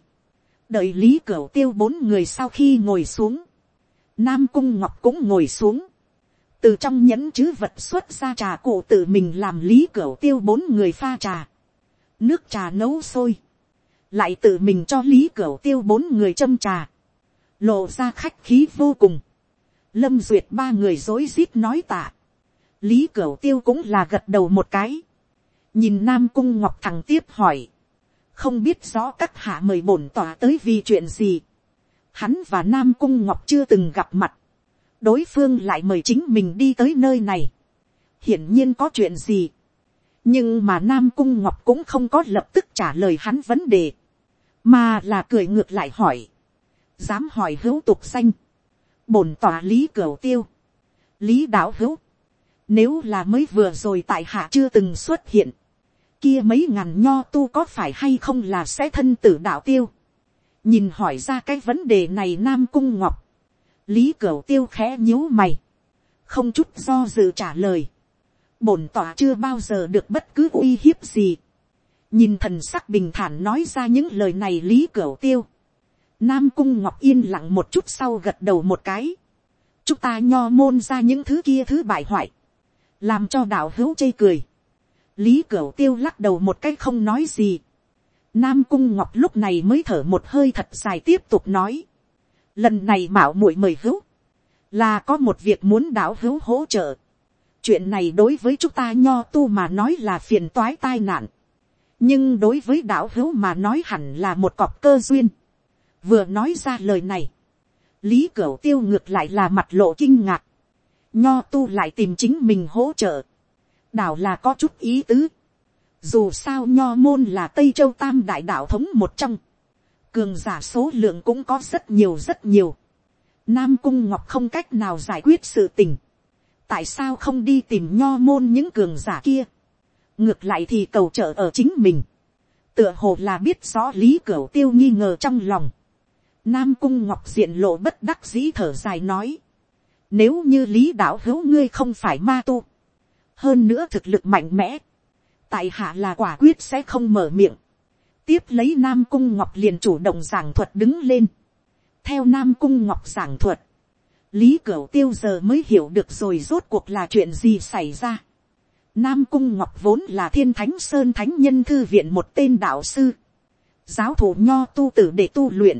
Đợi Lý cửa Tiêu bốn người sau khi ngồi xuống. Nam Cung Ngọc cũng ngồi xuống. Từ trong nhẫn chứ vật xuất ra trà cụ tự mình làm Lý cửa Tiêu bốn người pha trà. Nước trà nấu sôi. Lại tự mình cho Lý Cửu Tiêu bốn người châm trà. Lộ ra khách khí vô cùng. Lâm Duyệt ba người dối rít nói tạ. Lý cửu tiêu cũng là gật đầu một cái, nhìn nam cung ngọc thằng tiếp hỏi, không biết rõ các hạ mời bổn tòa tới vì chuyện gì, hắn và nam cung ngọc chưa từng gặp mặt, đối phương lại mời chính mình đi tới nơi này, hiển nhiên có chuyện gì, nhưng mà nam cung ngọc cũng không có lập tức trả lời hắn vấn đề, mà là cười ngược lại hỏi, dám hỏi hữu tục xanh, bổn tòa lý cửu tiêu, lý đạo hữu, nếu là mới vừa rồi tại hạ chưa từng xuất hiện. Kia mấy ngàn nho tu có phải hay không là sẽ thân tử đạo tiêu. Nhìn hỏi ra cái vấn đề này Nam Cung Ngọc. Lý Cửu Tiêu khẽ nhíu mày. Không chút do dự trả lời. Bổn tỏa chưa bao giờ được bất cứ uy hiếp gì. Nhìn thần sắc bình thản nói ra những lời này Lý Cửu Tiêu. Nam Cung Ngọc yên lặng một chút sau gật đầu một cái. Chúng ta nho môn ra những thứ kia thứ bại hoại làm cho đạo hữu chê cười. lý cửu tiêu lắc đầu một cách không nói gì. nam cung ngọc lúc này mới thở một hơi thật dài tiếp tục nói. lần này mạo muội mời hữu, là có một việc muốn đạo hữu hỗ trợ. chuyện này đối với chúng ta nho tu mà nói là phiền toái tai nạn nhưng đối với đạo hữu mà nói hẳn là một cọp cơ duyên. vừa nói ra lời này, lý cửu tiêu ngược lại là mặt lộ kinh ngạc nho tu lại tìm chính mình hỗ trợ, đảo là có chút ý tứ. Dù sao nho môn là tây châu tam đại đạo thống một trong, cường giả số lượng cũng có rất nhiều rất nhiều. Nam cung ngọc không cách nào giải quyết sự tình. tại sao không đi tìm nho môn những cường giả kia ngược lại thì cầu trợ ở chính mình. tựa hồ là biết rõ lý cửu tiêu nghi ngờ trong lòng. Nam cung ngọc diện lộ bất đắc dĩ thở dài nói nếu như lý đạo hữu ngươi không phải ma tu. Hơn nữa thực lực mạnh mẽ. Tại hạ là quả quyết sẽ không mở miệng. tiếp lấy nam cung ngọc liền chủ động giảng thuật đứng lên. theo nam cung ngọc giảng thuật, lý cửu tiêu giờ mới hiểu được rồi rốt cuộc là chuyện gì xảy ra nam cung ngọc vốn là thiên thánh sơn thánh nhân thư viện một tên đạo sư, giáo thủ nho tu tử để tu luyện.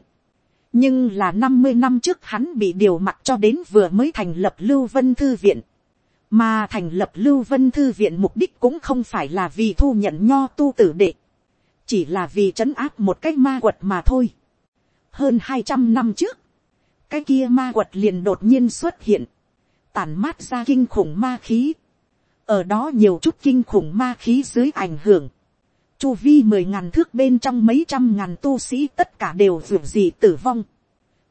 nhưng là năm mươi năm trước hắn bị điều mặt cho đến vừa mới thành lập lưu vân thư viện. Mà thành lập lưu vân thư viện mục đích cũng không phải là vì thu nhận nho tu tử đệ, chỉ là vì trấn áp một cái ma quật mà thôi. hơn hai trăm năm trước, cái kia ma quật liền đột nhiên xuất hiện, tản mát ra kinh khủng ma khí, ở đó nhiều chút kinh khủng ma khí dưới ảnh hưởng, chu vi mười ngàn thước bên trong mấy trăm ngàn tu sĩ tất cả đều ruột gì tử vong.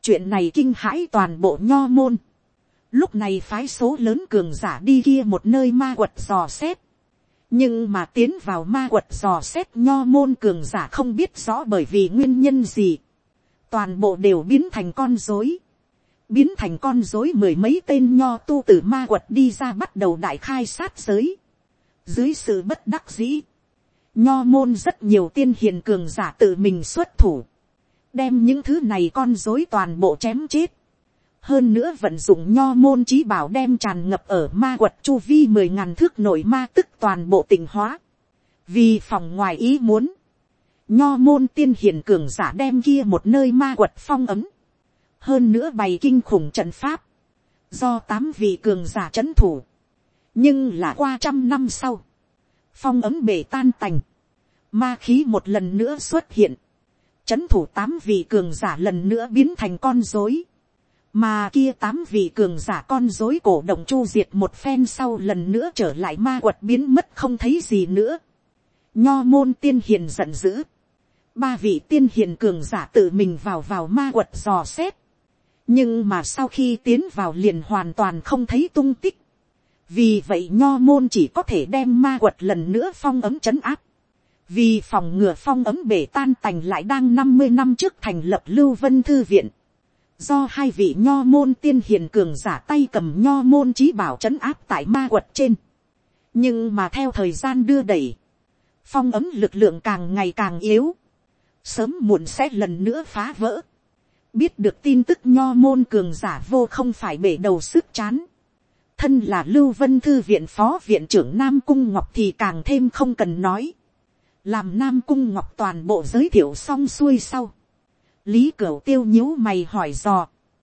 chuyện này kinh hãi toàn bộ nho môn Lúc này phái số lớn cường giả đi kia một nơi ma quật dò xét. Nhưng mà tiến vào ma quật dò xét nho môn cường giả không biết rõ bởi vì nguyên nhân gì. Toàn bộ đều biến thành con dối. Biến thành con dối mười mấy tên nho tu từ ma quật đi ra bắt đầu đại khai sát giới. Dưới sự bất đắc dĩ. Nho môn rất nhiều tiên hiền cường giả tự mình xuất thủ. Đem những thứ này con dối toàn bộ chém chết hơn nữa vận dụng nho môn trí bảo đem tràn ngập ở ma quật chu vi mười ngàn thước nội ma tức toàn bộ tỉnh hóa. vì phòng ngoài ý muốn, nho môn tiên hiền cường giả đem kia một nơi ma quật phong ấm, hơn nữa bày kinh khủng trận pháp, do tám vị cường giả c h ấ n thủ, nhưng là qua trăm năm sau, phong ấm bể tan tành, ma khí một lần nữa xuất hiện, c h ấ n thủ tám vị cường giả lần nữa biến thành con dối, mà kia tám vị cường giả con dối cổ động chu diệt một phen sau lần nữa trở lại ma quật biến mất không thấy gì nữa. nho môn tiên hiền giận dữ. ba vị tiên hiền cường giả tự mình vào vào ma quật dò xét nhưng mà sau khi tiến vào liền hoàn toàn không thấy tung tích. vì vậy nho môn chỉ có thể đem ma quật lần nữa phong ấm chấn áp. vì phòng ngừa phong ấm bể tan tành lại đang năm mươi năm trước thành lập lưu vân thư viện do hai vị nho môn tiên hiền cường giả tay cầm nho môn trí bảo c h ấ n áp tại ma quật trên. nhưng mà theo thời gian đưa đẩy, phong ấm lực lượng càng ngày càng yếu, sớm muộn sẽ lần nữa phá vỡ biết được tin tức nho môn cường giả vô không phải bể đầu sức chán. thân là lưu vân thư viện phó viện trưởng nam cung ngọc thì càng thêm không cần nói. làm nam cung ngọc toàn bộ giới thiệu xong xuôi sau lý cửu tiêu nhíu mày hỏi dò.